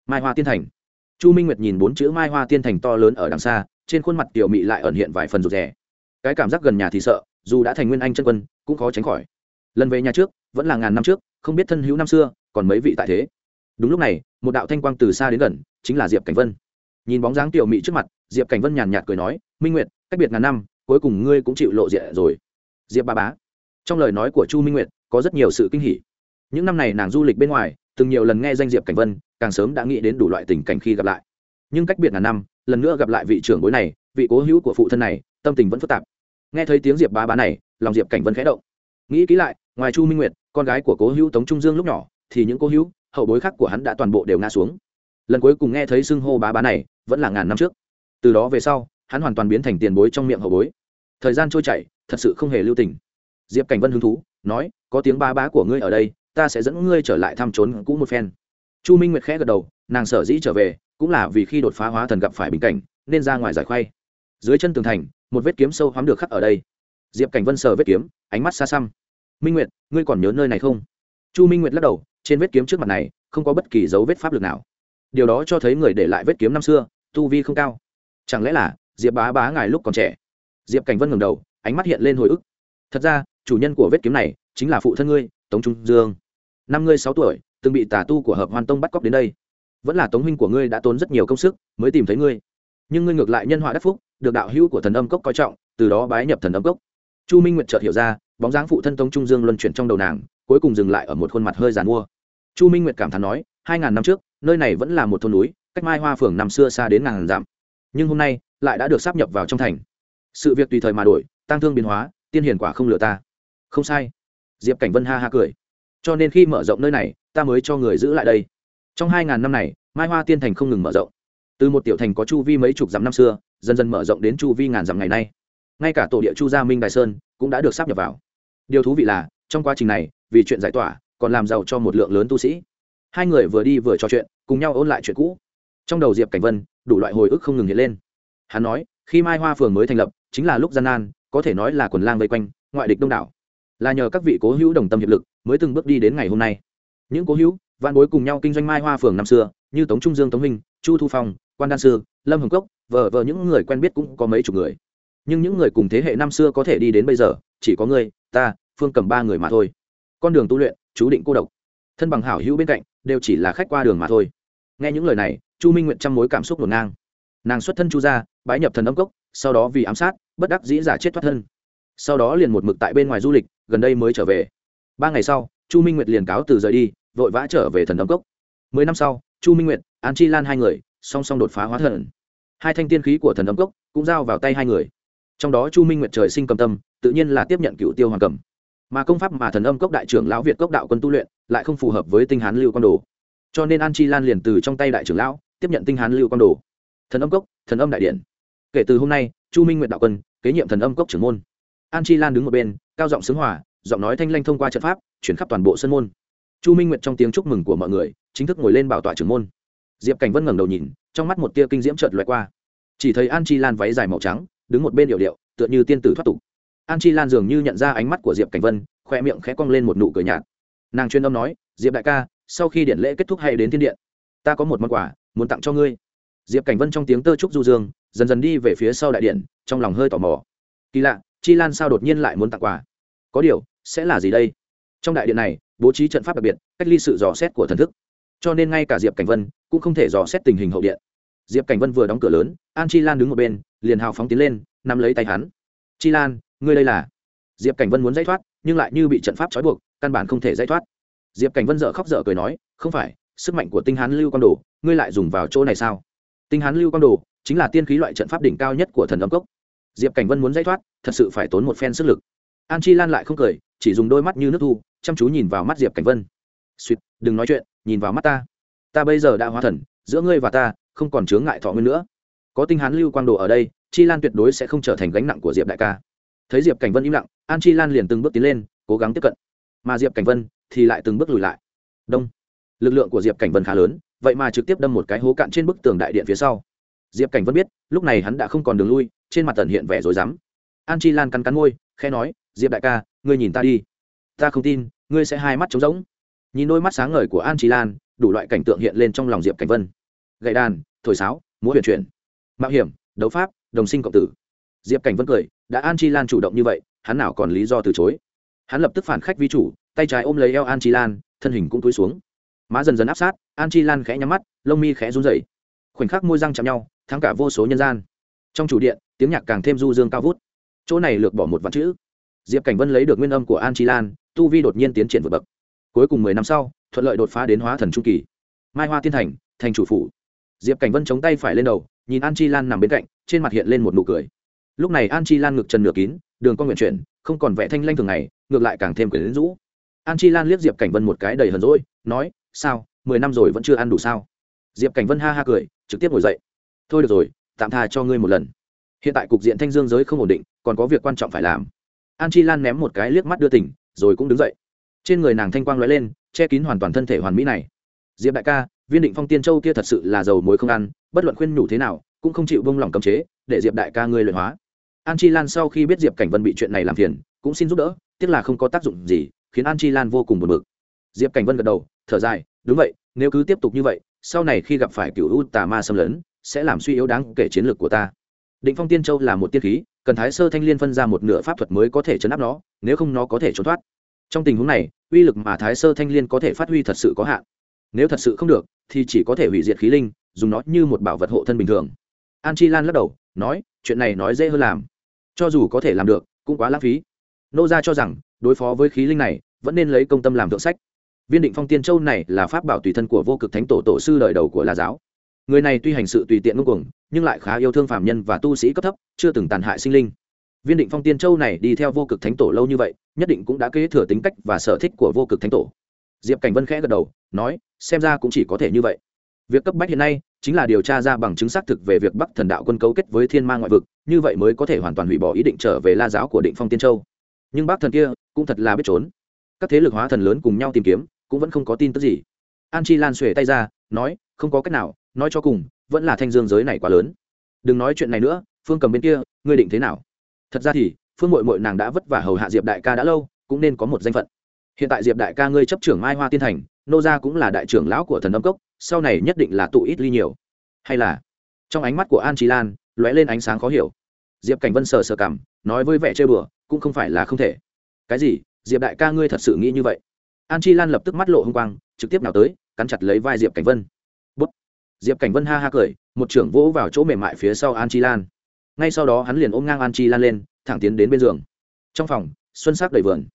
Mai hoa tiên thành. Chu minh nguyệt nhìn bốn chữ mai hoa tiên thành to lớn ở đằng xa, trên khuôn mặt tiểu mị lại ẩn hiện vài phần rụt rè cái cảm giác gần nhà thì sợ, dù đã thành nguyên anh chân quân, cũng khó tránh khỏi. Lần về nhà trước, vẫn là ngàn năm trước, không biết thân hữu năm xưa, còn mấy vị tại thế. Đúng lúc này, một đạo thanh quang từ xa đến gần, chính là diệp cảnh vân. Nhìn bóng dáng tiểu mị trước mặt, diệp cảnh vân nhàn nhạt cười nói, minh nguyệt, cách biệt ngàn năm, cuối cùng ngươi cũng chịu lộ diện rồi. Diệp ba bá. Trong lời nói của chu minh nguyệt, có rất nhiều sự kinh hỉ. Những năm này nàng du lịch bên ngoài, từng nhiều lần nghe danh diệp cảnh vân, càng sớm đã nghĩ đến đủ loại tình cảnh khi gặp lại. Nhưng cách biệt ngàn năm, lần nữa gặp lại vị trưởng bối này, vị cố hữu của phụ thân này, tâm tình vẫn phức tạp nghe thấy tiếng diệp bá bá này, lòng diệp cảnh vân khẽ động. Nghĩ kỹ lại, ngoài chu minh nguyệt, con gái của cố hữu tống trung dương lúc nhỏ, thì những cố hữu, hậu bối khác của hắn đã toàn bộ đều ngã xuống. Lần cuối cùng nghe thấy xưng hô bá bá này, vẫn là ngàn năm trước. Từ đó về sau, hắn hoàn toàn biến thành tiền bối trong miệng hậu bối. Thời gian trôi chảy, thật sự không hề lưu tình. Diệp cảnh vân hứng thú, nói, có tiếng ba bá của ngươi ở đây, ta sẽ dẫn ngươi trở lại thăm trốn cũ một phen. Chu minh nguyệt khẽ gật đầu, nàng sở dĩ trở về, cũng là vì khi đột phá hóa thần gặp phải bình cảnh, nên ra ngoài giải khoay dưới chân tường thành một vết kiếm sâu hoắm được khắc ở đây. Diệp cảnh vân sờ vết kiếm, ánh mắt xa xăm. Minh nguyệt, ngươi còn nhớ nơi này không? Chu minh nguyệt lắc đầu, trên vết kiếm trước mặt này, không có bất kỳ dấu vết pháp lực nào. Điều đó cho thấy người để lại vết kiếm năm xưa, tu vi không cao. Chẳng lẽ là, diệp bá bá ngài lúc còn trẻ? Diệp cảnh vân ngẩng đầu, ánh mắt hiện lên hồi ức. Thật ra, chủ nhân của vết kiếm này, chính là phụ thân ngươi, tống trung dương. Năm ngươi sáu tuổi, từng bị tà tu của hợp hoàn tông bắt cóc đến đây. Vẫn là tống huynh của ngươi đã tốn rất nhiều công sức mới tìm thấy ngươi. Nhưng ngươi ngược lại nhân họa đắc phúc được đạo hữu của thần âm cốc coi trọng, từ đó bái nhập thần âm cốc. Chu minh nguyệt chợt hiểu ra, bóng dáng phụ thân tống trung dương luân chuyển trong đầu nàng, cuối cùng dừng lại ở một khuôn mặt hơi giàn mua chu minh nguyệt cảm thán nói, hai ngàn năm trước, nơi này vẫn là một thôn núi, cách mai hoa phường năm xưa xa đến ngàn dặm. Nhưng hôm nay, lại đã được sắp nhập vào trong thành. Sự việc tùy thời mà đổi tăng thương biến hóa, tiên hiền quả không lừa ta. Không sai. Diệp cảnh vân ha ha cười. Cho nên khi mở rộng nơi này, ta mới cho người giữ lại đây. Trong hai ngàn năm này, mai hoa tiên thành không ngừng mở rộng. Từ một tiểu thành có chu vi mấy chục dặm năm xưa dần dần mở rộng đến chu vi ngàn dặm ngày nay. Ngay cả tổ địa chu gia minh đại sơn cũng đã được sắp nhập vào. Điều thú vị là, trong quá trình này, vì chuyện giải tỏa, còn làm giàu cho một lượng lớn tu sĩ. Hai người vừa đi vừa trò chuyện, cùng nhau ôn lại chuyện cũ. Trong đầu diệp cảnh vân, đủ loại hồi ức không ngừng hiện lên. Hắn nói, khi mai hoa phường mới thành lập, chính là lúc gian nan, có thể nói là quần lang vây quanh, ngoại địch đông đảo. Là nhờ các vị cố hữu đồng tâm hiệp lực, mới từng bước đi đến ngày hôm nay. Những cố hữu văn bối cùng nhau kinh doanh mai hoa phường năm xưa, như tống trung dương tống minh, chu thu phong, quan đan sư, lâm hồng cốc vờ vờ những người quen biết cũng có mấy chục người. Nhưng những người cùng thế hệ năm xưa có thể đi đến bây giờ, chỉ có ngươi, ta, phương cầm ba người mà thôi. Con đường tu luyện, chú định cô độc. Thân bằng hảo hữu bên cạnh, đều chỉ là khách qua đường mà thôi. Nghe những lời này, chu minh nguyện trăm mối cảm xúc ngổn ngang. Nàng xuất thân chu gia, bái nhập thần âm cốc, sau đó vì ám sát, bất đắc dĩ giả chết thoát thân. Sau đó liền một mực tại bên ngoài du lịch, gần đây mới trở về. Ba ngày sau, chu minh nguyệt liền cáo từ rời đi, vội vã trở về thần âm cốc. Mười năm sau, chu minh nguyệt, an chi lan hai người, song song đột phá hóa thần hai thanh tiên khí của thần âm cốc cũng giao vào tay hai người. Trong đó chu minh nguyệt trời sinh cầm tâm, tự nhiên là tiếp nhận cựu tiêu hoàng cầm. Mà công pháp mà thần âm cốc đại trưởng lão việt cốc đạo quân tu luyện lại không phù hợp với tinh hán lưu quan đồ. Cho nên an chi lan liền từ trong tay đại trưởng lão tiếp nhận tinh hán lưu quan đồ. Thần âm cốc, thần âm đại điện. Kể từ hôm nay, chu minh nguyện đạo quân kế nhiệm thần âm cốc trưởng môn. An chi lan đứng một bên, cao giọng xứng hòa, giọng nói thanh lanh thông qua trận pháp, chuyển khắp toàn bộ sân môn. Chu minh nguyện trong tiếng chúc mừng của mọi người, chính thức ngồi lên bảo tọa trưởng môn diệp cảnh vân ngẩng đầu nhìn, trong mắt một tia kinh diễm trợt loại qua. Chỉ thấy an chi lan váy dài màu trắng, đứng một bên điệu điệu, tựa như tiên tử thoát tục. An chi lan dường như nhận ra ánh mắt của diệp cảnh vân, khoe miệng khẽ cong lên một nụ cười nhạt. Nàng chuyên âm nói, diệp đại ca, sau khi điện lễ kết thúc hay đến thiên điện. Ta có một món quà, muốn tặng cho ngươi. Diệp cảnh vân trong tiếng tơ trúc du dương, dần dần đi về phía sau đại điện, trong lòng hơi tò mò. Kỳ lạ, chi lan sao đột nhiên lại muốn tặng quà? Có điều, sẽ là gì đây? Trong đại điện này, bố trí trận pháp đặc biệt, cách ly sự dò xét của thần thức cho nên ngay cả diệp cảnh vân cũng không thể dò xét tình hình hậu điện. Diệp cảnh vân vừa đóng cửa lớn, an chi lan đứng một bên, liền hào phóng tiến lên, nắm lấy tay hắn. Chi lan, ngươi đây là? Diệp cảnh vân muốn giải thoát, nhưng lại như bị trận pháp trói buộc, căn bản không thể giải thoát. Diệp cảnh vân dợ khóc dở cười nói, không phải, sức mạnh của tinh hán lưu quang đồ, ngươi lại dùng vào chỗ này sao? Tinh hán lưu quang đồ chính là tiên khí loại trận pháp đỉnh cao nhất của thần âm cốc. Diệp cảnh vân muốn giải thoát, thật sự phải tốn một phen sức lực. An chi lan lại không cười, chỉ dùng đôi mắt như nước thu, chăm chú nhìn vào mắt diệp cảnh vân. Suýt đừng nói chuyện nhìn vào mắt ta. Ta bây giờ đã hóa thần, giữa ngươi và ta không còn chướng ngại thọ nguyên nữa. Có tinh hán lưu quang đồ ở đây, chi lan tuyệt đối sẽ không trở thành gánh nặng của diệp đại ca. Thấy diệp cảnh vân im lặng, an chi lan liền từng bước tiến lên, cố gắng tiếp cận. Mà diệp cảnh vân thì lại từng bước lùi lại. Đông. Lực lượng của diệp cảnh vân khá lớn, vậy mà trực tiếp đâm một cái hố cạn trên bức tường đại điện phía sau. Diệp cảnh vân biết, lúc này hắn đã không còn đường lui, trên mặt tần hiện vẻ rồi dám an chi lan cắn cắn môi khe nói, diệp đại ca, ngươi nhìn ta đi. Ta không tin, ngươi sẽ hai mắt trống rỗng nhìn đôi mắt sáng ngời của an chi lan, đủ loại cảnh tượng hiện lên trong lòng diệp cảnh vân. Gậy đàn, thổi sáo, múa huyền chuyển. Mạo hiểm, đấu pháp, đồng sinh cộng tử. Diệp cảnh vân cười, đã an chi lan chủ động như vậy, hắn nào còn lý do từ chối. Hắn lập tức phản khách vi chủ, tay trái ôm lấy eo an chi lan, thân hình cũng túi xuống. Má dần dần áp sát, an chi lan khẽ nhắm mắt, lông mi khẽ run rẩy. Khoảnh khắc môi răng chạm nhau, thắng cả vô số nhân gian. Trong chủ điện, tiếng nhạc càng thêm du dương cao vút. Chỗ này lược bỏ một vạn chữ. Diệp cảnh vân lấy được nguyên âm của an chi lan, tu vi đột nhiên tiến triển vượt bậc cuối cùng mười năm sau, thuận lợi đột phá đến hóa thần trung kỳ. Mai hoa tiên thành thành chủ phủ. Diệp cảnh vân chống tay phải lên đầu, nhìn an chi lan nằm bên cạnh, trên mặt hiện lên một nụ cười. Lúc này an chi lan ngực trần nửa kín, đường con nguyện chuyển, không còn vẻ thanh lanh thường ngày, ngược lại càng thêm quyền rũ. An chi lan liếc diệp cảnh vân một cái đầy hờn rỗi nói, sao, mười năm rồi vẫn chưa ăn đủ sao? Diệp cảnh vân ha ha cười, trực tiếp ngồi dậy. Thôi được rồi, tạm tha cho ngươi một lần. Hiện tại cục diện thanh dương giới không ổn định, còn có việc quan trọng phải làm. An chi lan ném một cái liếc mắt đưa tỉnh, rồi cũng đứng dậy trên người nàng thanh quang lóe lên, che kín hoàn toàn thân thể hoàn mỹ này. Diệp đại ca, viên định phong tiên châu kia thật sự là dầu muối không ăn, bất luận khuyên nhủ thế nào, cũng không chịu bông lỏng cấm chế, để diệp đại ca ngươi luyện hóa. An chi lan sau khi biết diệp cảnh vân bị chuyện này làm phiền, cũng xin giúp đỡ, tiếc là không có tác dụng gì, khiến an chi lan vô cùng buồn bực. Diệp cảnh vân gật đầu, thở dài, đúng vậy, nếu cứ tiếp tục như vậy, sau này khi gặp phải cựu u tà ma xâm lấn, sẽ làm suy yếu đáng kể chiến lược của ta. Định phong tiên châu là một tiên khí, cần thái sơ thanh liên phân ra một nửa pháp thuật mới có thể chấn áp nó, nếu không nó có thể trốn thoát trong tình huống này, uy lực mà thái sơ thanh liên có thể phát huy thật sự có hạn. Nếu thật sự không được, thì chỉ có thể hủy diệt khí linh, dùng nó như một bảo vật hộ thân bình thường. An chi lan lắc đầu, nói, chuyện này nói dễ hơn làm. Cho dù có thể làm được, cũng quá lãng phí. Nô gia cho rằng, đối phó với khí linh này, vẫn nên lấy công tâm làm thượng sách. Viên định phong tiên châu này là pháp bảo tùy thân của vô cực thánh tổ tổ sư đời đầu của la giáo. Người này tuy hành sự tùy tiện ngưng cuồng, nhưng lại khá yêu thương phạm nhân và tu sĩ cấp thấp, chưa từng tàn hại sinh linh viên định phong tiên châu này đi theo vô cực thánh tổ lâu như vậy, nhất định cũng đã kế thừa tính cách và sở thích của vô cực thánh tổ. Diệp cảnh vân khẽ gật đầu, nói, xem ra cũng chỉ có thể như vậy. Việc cấp bách hiện nay chính là điều tra ra bằng chứng xác thực về việc bắc thần đạo quân cấu kết với thiên ma ngoại vực, như vậy mới có thể hoàn toàn hủy bỏ ý định trở về la giáo của định phong tiên châu. Nhưng bắc thần kia cũng thật là biết trốn. Các thế lực hóa thần lớn cùng nhau tìm kiếm, cũng vẫn không có tin tức gì. An chi lan xuề tay ra, nói, không có cách nào, nói cho cùng, vẫn là thanh dương giới này quá lớn. Đừng nói chuyện này nữa, phương cầm bên kia, ngươi định thế nào? Thật ra thì, phương mội mội nàng đã vất vả hầu hạ diệp đại ca đã lâu, cũng nên có một danh phận. Hiện tại diệp đại ca ngươi chấp trưởng mai hoa tiên thành, nô gia cũng là đại trưởng lão của thần âm cốc, sau này nhất định là tụ ít ly nhiều. Hay là? Trong ánh mắt của an trí lan, lóe lên ánh sáng khó hiểu. Diệp cảnh vân sờ sờ cảm nói với vẻ chơi bừa, cũng không phải là không thể. Cái gì? Diệp đại ca ngươi thật sự nghĩ như vậy? An chi lan lập tức mắt lộ h ư n g quang, trực tiếp nào tới, cắn chặt lấy vai diệp cảnh vân. Bút. Diệp cảnh vân ha ha cười, một trưởng vỗ vào chỗ mềm mại phía sau an chi lan ngay sau đó hắn liền ôm ngang an chi lan lên, thẳng tiến đến bên giường. Trong phòng, xuân sắc đầy vườn.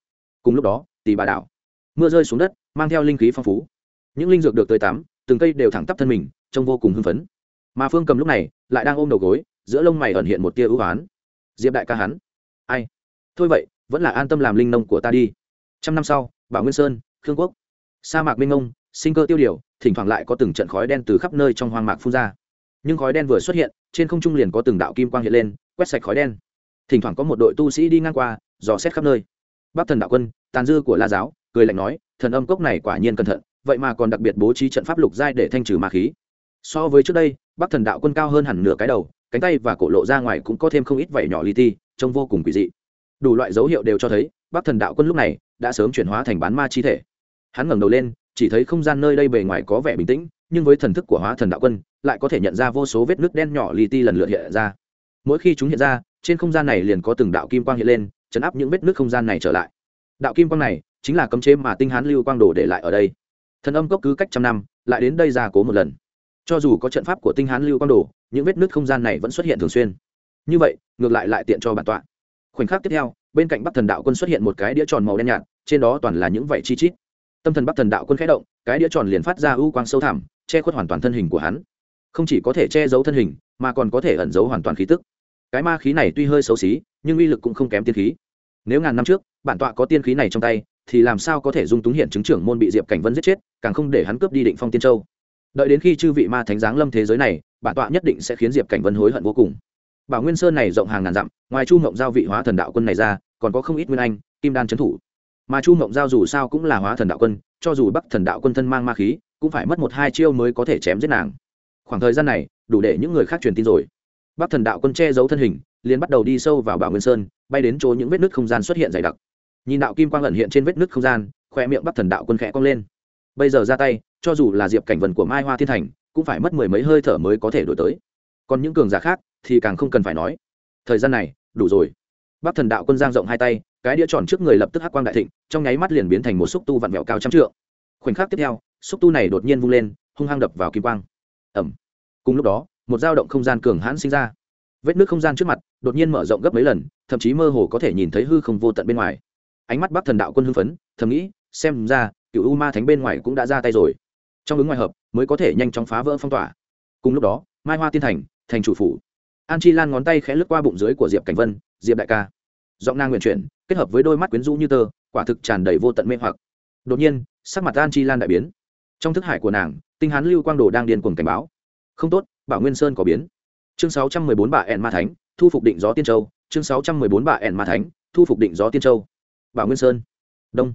Cùng lúc đó tỷ bà đảo. Mưa rơi xuống đất, mang theo linh khí phong phú. Những linh dược được tới tắm, từng cây đều thẳng tắp thân mình, trông vô cùng hưng phấn. Mà phương cầm lúc này, lại đang ôm đầu gối, giữa lông mày ẩn hiện một tia ưu oán diệp đại ca hắn. Ai? Thôi vậy, vẫn là an tâm làm linh nông của ta đi. Trăm năm sau, bảo nguyên sơn, khương quốc. Sa mạc minh ông sinh cơ tiêu điều, thỉnh thoảng lại có từng trận khói đen từ khắp nơi trong hoang mạc phun ra. Nhưng khói đen vừa xuất hiện trên không trung liền có từng đạo kim quang hiện lên, quét sạch khói đen. Thỉnh thoảng có một đội tu sĩ đi ngang qua, dò xét khắp nơi. Bắc thần đạo quân, tàn dư của la giáo, cười lạnh nói, thần âm cốc này quả nhiên cẩn thận, vậy mà còn đặc biệt bố trí trận pháp lục giai để thanh trừ ma khí. So với trước đây bắc thần đạo quân cao hơn hẳn nửa cái đầu, cánh tay và cổ lộ ra ngoài cũng có thêm không ít vảy nhỏ li ti, trông vô cùng quỷ dị. Đủ loại dấu hiệu đều cho thấy bắc thần đạo quân lúc này đã sớm chuyển hóa thành bán ma chi thể. Hắn ngẩng đầu lên, chỉ thấy không gian nơi đây bề ngoài có vẻ bình tĩnh nhưng với thần thức của hóa thần đạo quân, lại có thể nhận ra vô số vết nước đen nhỏ li ti lần lượt hiện ra. Mỗi khi chúng hiện ra, trên không gian này liền có từng đạo kim quang hiện lên, chấn áp những vết nước không gian này trở lại. Đạo kim quang này chính là cấm chế mà tinh hán lưu quang đồ để lại ở đây. Thần âm cốc cứ cách trăm năm, lại đến đây ra cố một lần. Cho dù có trận pháp của tinh hán lưu quang đồ những vết nước không gian này vẫn xuất hiện thường xuyên. Như vậy, ngược lại lại tiện cho bản tọa. Khoảnh khắc tiếp theo, bên cạnh bắc thần đạo quân xuất hiện một cái đĩa tròn màu đen nhạt, trên đó toàn là những vảy chi chít. Tâm thần bắc thần đạo quân khẽ động, cái đĩa tròn liền phát ra ưu quang sâu thẳm che khuất hoàn toàn thân hình của hắn. Không chỉ có thể che giấu thân hình, mà còn có thể ẩn giấu hoàn toàn khí tức. Cái ma khí này tuy hơi xấu xí, nhưng uy lực cũng không kém tiên khí. Nếu ngàn năm trước, bản tọa có tiên khí này trong tay, thì làm sao có thể dung túng hiện chứng trưởng môn bị diệp cảnh vân giết chết, càng không để hắn cướp đi định phong tiên châu. Đợi đến khi chư vị ma thánh giáng lâm thế giới này, bản tọa nhất định sẽ khiến diệp cảnh vân hối hận vô cùng. Bảo nguyên sơn này rộng hàng ngàn dặm, ngoài chu mộng giao vị hóa thần đạo quân này ra, còn có không ít nguyên anh, kim đan trấn thủ. Mà chu mộng giao dù sao cũng là hóa thần đạo quân, cho dù bắc thần đạo quân thân mang ma khí cũng phải mất một hai chiêu mới có thể chém giết nàng. Khoảng thời gian này, đủ để những người khác truyền tin rồi. Bắc thần đạo quân che giấu thân hình, liền bắt đầu đi sâu vào bảo nguyên sơn, bay đến chỗ những vết nứt không gian xuất hiện dày đặc. Nhìn đạo kim quang ẩn hiện trên vết nứt không gian, khoe miệng bắc thần đạo quân khẽ cong lên. Bây giờ ra tay, cho dù là diệp cảnh vần của mai hoa thiên thành, cũng phải mất mười mấy hơi thở mới có thể đổi tới. Còn những cường giả khác thì càng không cần phải nói. Thời gian này, đủ rồi. Bắc thần đạo quân giang rộng hai tay, cái đĩa tròn trước người lập tức hắc quang đại thịnh, trong nháy mắt liền biến thành một xúc tu vặn vẹo cao trăm trượng. Khoảnh khắc tiếp theo xúc tu này đột nhiên vung lên, hung hăng đập vào kim quang. Ẩm cùng lúc đó, một dao động không gian cường hãn sinh ra. Vết nước không gian trước mặt đột nhiên mở rộng gấp mấy lần, thậm chí mơ hồ có thể nhìn thấy hư không vô tận bên ngoài. Ánh mắt bắc thần đạo quân hưng phấn, thầm nghĩ, xem ra cựu u ma thánh bên ngoài cũng đã ra tay rồi. Trong ứng ngoài hợp, mới có thể nhanh chóng phá vỡ phong tỏa. Cùng lúc đó, mai hoa tiên thành thành chủ phủ. An chi lan ngón tay khẽ lướt qua bụng dưới của diệp cảnh vân, diệp đại ca. Giọng nang nguyện chuyển, kết hợp với đôi mắt quyến rũ như tơ, quả thực tràn đầy vô tận mê hoặc. Đột nhiên, sắc mặt an chi lan đại biến trong thức hải của nàng, tinh hán lưu quang đồ đang điên cuồng cảnh báo. Không tốt, bảo nguyên sơn có biến. Chương sáu trăm mười bốn bà ẹn ma thánh, thu phục định gió tiên châu. Chương sáu trăm mười bốn bà ẹn ma thánh, thu phục định gió tiên châu. Bảo nguyên sơn. Đông.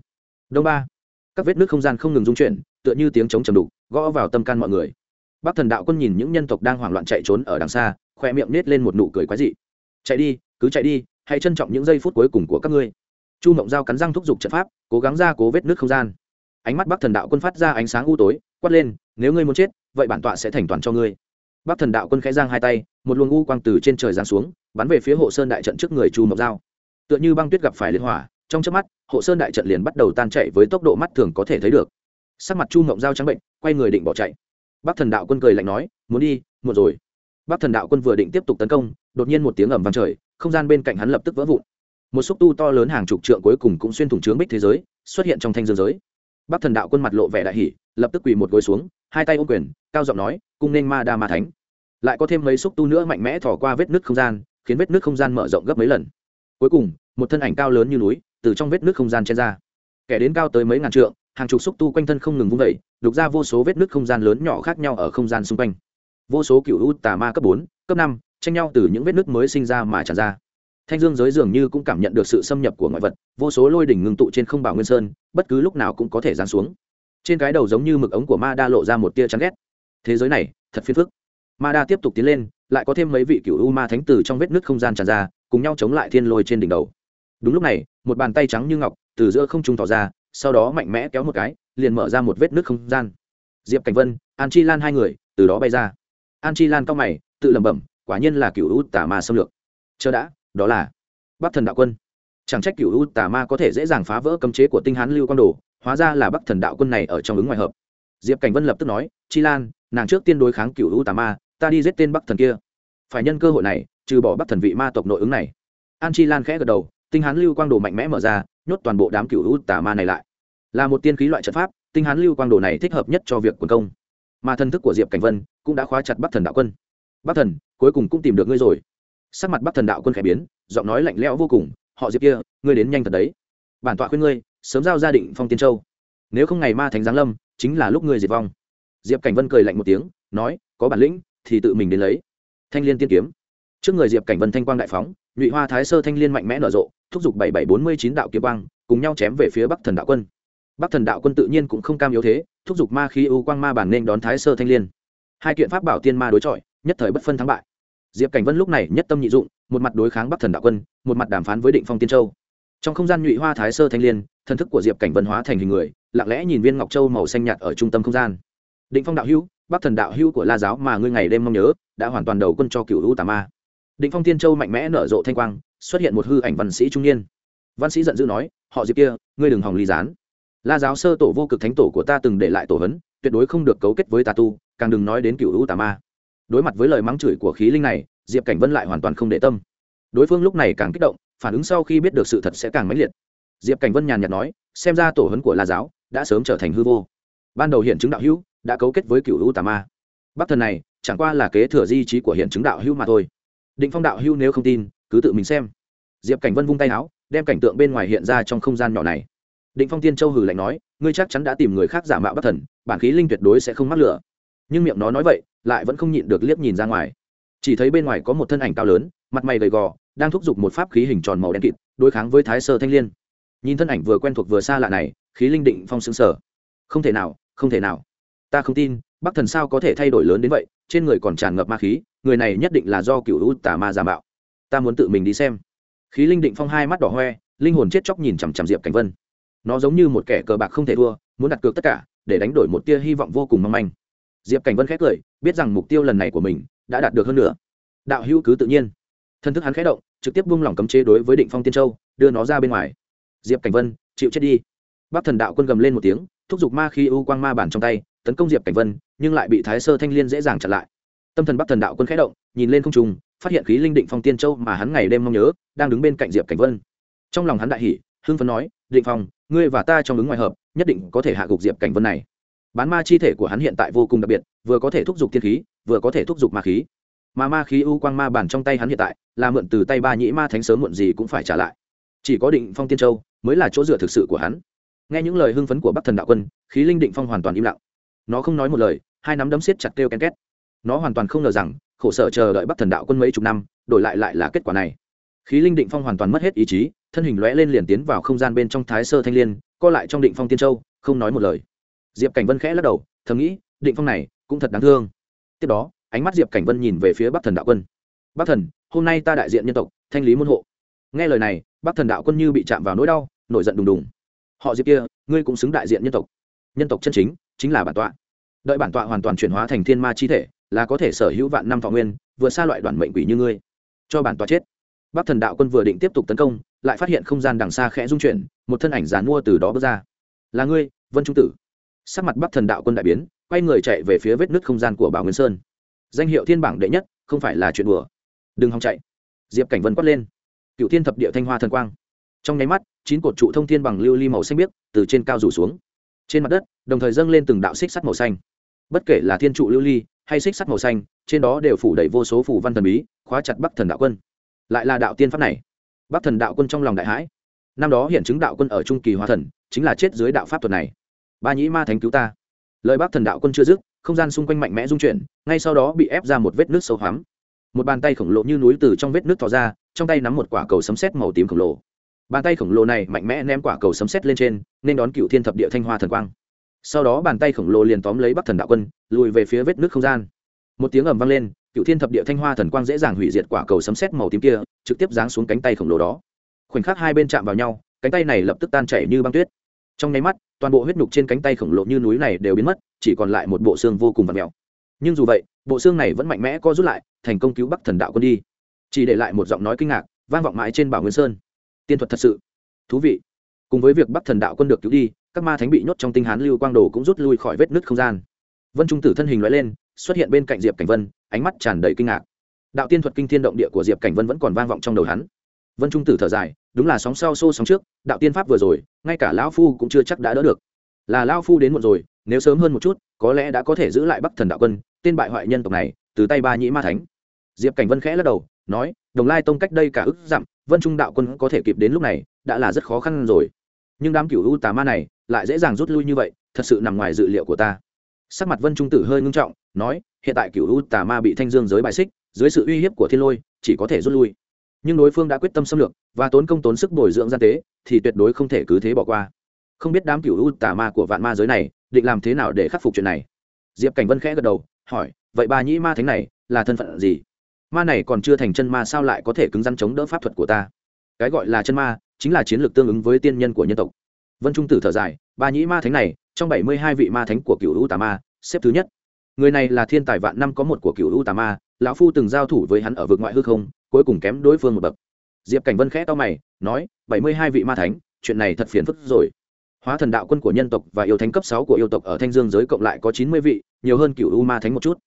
Đông ba. Các vết nước không gian không ngừng dung chuyển, tựa như tiếng trống trầm đục, gõ vào tâm can mọi người. Bác thần đạo quân nhìn những nhân tộc đang hoảng loạn chạy trốn ở đằng xa, khoe miệng nết lên một nụ cười quái dị. Chạy đi, cứ chạy đi, hãy trân trọng những giây phút cuối cùng của các ngươi. Chu mộng dao cắn răng thúc giục trận pháp, cố gắng ra cố vết nước không gian ánh mắt bắc thần đạo quân phát ra ánh sáng u tối, quát lên, nếu ngươi muốn chết, vậy bản tọa sẽ thành toàn cho ngươi. Bắc thần đạo quân khẽ giang hai tay, một luồng u quang từ trên trời giáng xuống, bắn về phía hộ sơn đại trận trước người chu mộc giao. Tựa như băng tuyết gặp phải liên hỏa, trong chớp mắt, hộ sơn đại trận liền bắt đầu tan chạy với tốc độ mắt thường có thể thấy được. Sắc mặt chu mộng giao trắng bệnh, quay người định bỏ chạy. Bắc thần đạo quân cười lạnh nói, muốn đi, muộn rồi. Bắc thần đạo quân vừa định tiếp tục tấn công, đột nhiên một tiếng ầm vang trời, không gian bên cạnh hắn lập tức vỡ vụn. Một xúc tu to lớn hàng chục trượng cuối cùng cũng xuyên thủng trướng bích thế giới, xuất hiện trong thanh dương giới bắc thần đạo quân mặt lộ vẻ đại hỉ, lập tức quỳ một gối xuống, hai tay ô quyền, cao giọng nói, cung nên ma đa ma thánh. Lại có thêm mấy xúc tu nữa mạnh mẽ thỏ qua vết nứt không gian, khiến vết nứt không gian mở rộng gấp mấy lần. Cuối cùng, một thân ảnh cao lớn như núi, từ trong vết nứt không gian chen ra. Kẻ đến cao tới mấy ngàn trượng, hàng chục xúc tu quanh thân không ngừng vung vẩy đục ra vô số vết nứt không gian lớn nhỏ khác nhau ở không gian xung quanh. Vô số cựu u tà ma cấp bốn, cấp năm, tranh nhau từ những vết nứt mới sinh ra mà tràn ra thanh dương giới dường như cũng cảm nhận được sự xâm nhập của ngoại vật, vô số lôi đỉnh ngưng tụ trên không bảo nguyên sơn, bất cứ lúc nào cũng có thể giáng xuống. Trên cái đầu giống như mực ống của ma đa lộ ra một tia chán ghét. Thế giới này, thật phiền phức. Ma đa tiếp tục tiến lên, lại có thêm mấy vị cựu u ma thánh tử trong vết nứt không gian tràn ra, cùng nhau chống lại thiên lôi trên đỉnh đầu. Đúng lúc này, một bàn tay trắng như ngọc từ giữa không trung tỏ ra, sau đó mạnh mẽ kéo một cái, liền mở ra một vết nứt không gian. Diệp cảnh vân, an chi lan hai người, từ đó bay ra. An chi lan cao mày, tự lẩm bẩm, quả nhiên là cựu u tả ma xâm lược. Chờ đã đó là bắc thần đạo quân. Chẳng trách cựu u tà ma có thể dễ dàng phá vỡ cấm chế của tinh hán lưu quang đồ, hóa ra là bắc thần đạo quân này ở trong ứng ngoài hợp. Diệp cảnh vân lập tức nói, chi lan, nàng trước tiên đối kháng cựu u tà ma, ta đi giết tên bắc thần kia. Phải nhân cơ hội này, trừ bỏ bắc thần vị ma tộc nội ứng này. An chi lan khẽ gật đầu, tinh hán lưu quang đồ mạnh mẽ mở ra, nhốt toàn bộ đám cựu u tà ma này lại. Là một tiên khí loại trận pháp, tinh hán lưu quang đồ này thích hợp nhất cho việc quần công. Mà thân thức của diệp cảnh vân cũng đã khóa chặt bắc thần đạo quân. Bắc thần, cuối cùng cũng tìm được ngươi rồi sắc mặt bắc thần đạo quân khẽ biến, giọng nói lạnh lẽo vô cùng, họ diệp kia, ngươi đến nhanh thật đấy. Bản tọa khuyên ngươi, sớm giao gia định phong tiên châu. Nếu không ngày ma thánh giáng lâm, chính là lúc ngươi diệt vong. Diệp cảnh vân cười lạnh một tiếng, nói, có bản lĩnh, thì tự mình đến lấy. Thanh liên tiên kiếm. Trước người diệp cảnh vân thanh quang đại phóng, nhụy hoa thái sơ thanh liên mạnh mẽ nở rộ, thúc giục bảy bảy bốn mươi chín đạo kiếm quang, cùng nhau chém về phía bắc thần đạo quân. Bắc thần đạo quân tự nhiên cũng không cam yếu thế, thúc giục ma khí ưu quang ma bản nên đón thái sơ thanh liên. Hai kiện pháp bảo tiên ma đối chọi, nhất thời bất phân thắng bại diệp cảnh vân lúc này nhất tâm nhị dụng, một mặt đối kháng bắc thần đạo quân, một mặt đàm phán với định phong tiên châu. Trong không gian nhụy hoa thái sơ thanh liên thân thức của diệp cảnh vân hóa thành hình người, lặng lẽ nhìn viên ngọc châu màu xanh nhạt ở trung tâm không gian. Định phong đạo hữu, bắc thần đạo hữu của la giáo mà ngươi ngày đêm mong nhớ, đã hoàn toàn đầu quân cho cựu hữu tà ma. Định phong tiên châu mạnh mẽ nở rộ thanh quang, xuất hiện một hư ảnh văn sĩ trung niên. Văn sĩ giận dữ nói, họ diệp kia, ngươi đừng hòng ly gián. La giáo sơ tổ vô cực thánh tổ của ta từng để lại tổ hấn tuyệt đối không được cấu kết với tà tu, càng đừng nói đến cựu hữu tà ma đối mặt với lời mắng chửi của khí linh này, diệp cảnh vân lại hoàn toàn không để tâm. Đối phương lúc này càng kích động, phản ứng sau khi biết được sự thật sẽ càng mãnh liệt. Diệp cảnh vân nhàn nhạt nói, xem ra tổ hấn của la giáo đã sớm trở thành hư vô. Ban đầu hiện chứng đạo hữu đã cấu kết với cựu hữu tà ma. Bắc thần này chẳng qua là kế thừa di trí của hiện chứng đạo hữu mà thôi. Định phong đạo hữu nếu không tin, cứ tự mình xem. Diệp cảnh vân vung tay áo, đem cảnh tượng bên ngoài hiện ra trong không gian nhỏ này. Định phong tiên châu hử lạnh nói, ngươi chắc chắn đã tìm người khác giả mạo bắc thần, bản khí linh tuyệt đối sẽ không mắc lửa nhưng miệng nó nói vậy, lại vẫn không nhịn được liếc nhìn ra ngoài. Chỉ thấy bên ngoài có một thân ảnh cao lớn, mặt mày gầy gò, đang thúc giục một pháp khí hình tròn màu đen kịt, đối kháng với thái sơ thanh liên. Nhìn thân ảnh vừa quen thuộc vừa xa lạ này, khí linh định phong xứng sở không thể nào, không thể nào. Ta không tin, bắc thần sao có thể thay đổi lớn đến vậy, trên người còn tràn ngập ma khí, người này nhất định là do cựu u tà ma giả mạo. Ta muốn tự mình đi xem. Khí linh định phong hai mắt đỏ hoe, linh hồn chết chóc nhìn chằm chằm diệp cảnh vân. Nó giống như một kẻ cờ bạc không thể thua, muốn đặt cược tất cả, để đánh đổi một tia hy vọng vô cùng mong manh diệp cảnh vân khét cười, biết rằng mục tiêu lần này của mình đã đạt được hơn nữa. Đạo hữu cứ tự nhiên. Thân thức hắn khẽ động, trực tiếp buông lỏng cấm chế đối với định phong tiên châu, đưa nó ra bên ngoài. Diệp cảnh vân, chịu chết đi. Bắc thần đạo quân gầm lên một tiếng, thúc giục ma khi u quang ma bản trong tay, tấn công diệp cảnh vân, nhưng lại bị thái sơ thanh liên dễ dàng chặn lại. Tâm thần bắc thần đạo quân khẽ động, nhìn lên không trung, phát hiện khí linh định phong tiên châu mà hắn ngày đêm mong nhớ, đang đứng bên cạnh diệp cảnh vân. Trong lòng hắn đại hỉ, hưng phấn nói, định phong, ngươi và ta trong ứng ngoài hợp, nhất định có thể hạ gục diệp cảnh vân này bán ma chi thể của hắn hiện tại vô cùng đặc biệt, vừa có thể thúc giục thiên khí, vừa có thể thúc giục ma khí. Mà ma khí u quang ma bản trong tay hắn hiện tại, là mượn từ tay ba nhĩ ma thánh sớm muộn gì cũng phải trả lại. Chỉ có định phong tiên châu mới là chỗ dựa thực sự của hắn. Nghe những lời hưng phấn của bắc thần đạo quân, khí linh định phong hoàn toàn im lặng. Nó không nói một lời, hai nắm đấm siết chặt kêu ken két. Nó hoàn toàn không ngờ rằng, khổ sở chờ đợi bắc thần đạo quân mấy chục năm, đổi lại lại là kết quả này. Khí linh định phong hoàn toàn mất hết ý chí, thân hình lóe lên liền tiến vào không gian bên trong thái sơ thanh liên, co lại trong định phong tiên châu, không nói một lời diệp cảnh vân khẽ lắc đầu, thầm nghĩ, định phong này cũng thật đáng thương. Tiếp đó, ánh mắt diệp cảnh vân nhìn về phía bắc thần đạo quân. Bắc thần, hôm nay ta đại diện nhân tộc, thanh lý môn hộ. Nghe lời này, bắc thần đạo quân như bị chạm vào nỗi đau, nổi giận đùng đùng. Họ diệp kia, ngươi cũng xứng đại diện nhân tộc. Nhân tộc chân chính chính là bản tọa. Đợi bản tọa hoàn toàn chuyển hóa thành thiên ma chi thể, là có thể sở hữu vạn năm thọ nguyên, vượt xa loại đoàn mệnh quỷ như ngươi. Cho bản tọa chết. Bắc thần đạo quân vừa định tiếp tục tấn công, lại phát hiện không gian đằng xa khẽ rung chuyển, một thân ảnh giàn mua từ đó bước ra. Là ngươi, vân trung tử sắc mặt bắc thần đạo quân đại biến, quay người chạy về phía vết nứt không gian của bảo nguyên sơn. Danh hiệu thiên bảng đệ nhất, không phải là chuyện đùa. Đừng hòng chạy. Diệp cảnh vân quát lên. Cựu thiên thập địa thanh hoa thần quang. Trong nháy mắt, chín cột trụ thông thiên bằng lưu ly màu xanh biếc từ trên cao rủ xuống. Trên mặt đất, đồng thời dâng lên từng đạo xích sắt màu xanh. Bất kể là thiên trụ lưu ly hay xích sắt màu xanh, trên đó đều phủ đầy vô số phủ văn thần bí, khóa chặt bắc thần đạo quân. Lại là đạo tiên pháp này. Bắc thần đạo quân trong lòng đại hãi. Năm đó hiện chứng đạo quân ở trung kỳ hóa thần, chính là chết dưới đạo pháp thuật này ba nhĩ ma thánh cứu ta. Lời bác thần đạo quân chưa dứt, không gian xung quanh mạnh mẽ rung chuyển, ngay sau đó bị ép ra một vết nước sâu hoắm. Một bàn tay khổng lồ như núi từ trong vết nước thò ra, trong tay nắm một quả cầu sấm sét màu tím khổng lồ. Bàn tay khổng lồ này mạnh mẽ ném quả cầu sấm sét lên trên, nên đón cựu thiên thập địa thanh hoa thần quang. Sau đó bàn tay khổng lồ liền tóm lấy bắc thần đạo quân, lùi về phía vết nước không gian. Một tiếng ầm vang lên, cựu thiên thập địa thanh hoa thần quang dễ dàng hủy diệt quả cầu sấm sét màu tím kia, trực tiếp giáng xuống cánh tay khổng lồ đó. Khoảnh khắc hai bên chạm vào nhau, cánh tay này lập tức tan chảy như băng tuyết. Trong nháy mắt toàn bộ huyết nhục trên cánh tay khổng lồ như núi này đều biến mất, chỉ còn lại một bộ xương vô cùng vặt mèo nhưng dù vậy, bộ xương này vẫn mạnh mẽ co rút lại, thành công cứu bắc thần đạo quân đi. Chỉ để lại một giọng nói kinh ngạc, vang vọng mãi trên bảo nguyên sơn. Tiên thuật thật sự. Thú vị. Cùng với việc bắc thần đạo quân được cứu đi, các ma thánh bị nhốt trong tinh hán lưu quang đồ cũng rút lui khỏi vết nứt không gian. Vân trung tử thân hình loại lên, xuất hiện bên cạnh diệp cảnh vân, ánh mắt tràn đầy kinh ngạc. Đạo tiên thuật kinh thiên động địa của diệp cảnh vân vẫn còn vang vọng trong đầu hắn. Vân trung tử thở dài đúng là sóng sau xô sóng trước, đạo tiên pháp vừa rồi, ngay cả lão phu cũng chưa chắc đã đỡ được. Là lão phu đến muộn rồi, nếu sớm hơn một chút, có lẽ đã có thể giữ lại bắc thần đạo quân, tên bại hoại nhân tộc này, từ tay ba nhĩ ma thánh. Diệp cảnh vân khẽ lắc đầu, nói, đồng lai tông cách đây cả ức dặm, vân trung đạo quân có thể kịp đến lúc này, đã là rất khó khăn rồi. Nhưng đám cửu u tà ma này, lại dễ dàng rút lui như vậy, thật sự nằm ngoài dự liệu của ta. Sắc mặt vân trung tử hơi ngưng trọng, nói, hiện tại cửu u tà ma bị thanh dương giới bài xích, dưới sự uy hiếp của thiên lôi, chỉ có thể rút lui nhưng đối phương đã quyết tâm xâm lược và tốn công tốn sức bồi dưỡng gian tế thì tuyệt đối không thể cứ thế bỏ qua. Không biết đám cửu u tà ma của vạn ma giới này định làm thế nào để khắc phục chuyện này. Diệp cảnh vân khẽ gật đầu, hỏi, vậy bà nhĩ ma thánh này là thân phận gì? Ma này còn chưa thành chân ma sao lại có thể cứng rắn chống đỡ pháp thuật của ta? Cái gọi là chân ma chính là chiến lược tương ứng với tiên nhân của nhân tộc. Vân trung tử thở dài, bà nhĩ ma thánh này, trong bảy mươi hai vị ma thánh của cựu u tà ma, xếp thứ nhất. Người này là thiên tài vạn năm có một của cựu u tà ma, lão phu từng giao thủ với hắn ở vực ngoại hư không cuối cùng kém đối phương một bậc. Diệp cảnh vân khẽ to mày, nói, bảy mươi hai vị ma thánh, chuyện này thật phiền phức rồi. Hóa thần đạo quân của nhân tộc và yêu thánh cấp sáu của yêu tộc ở thanh dương giới cộng lại có chín mươi vị, nhiều hơn cựu u ma thánh một chút.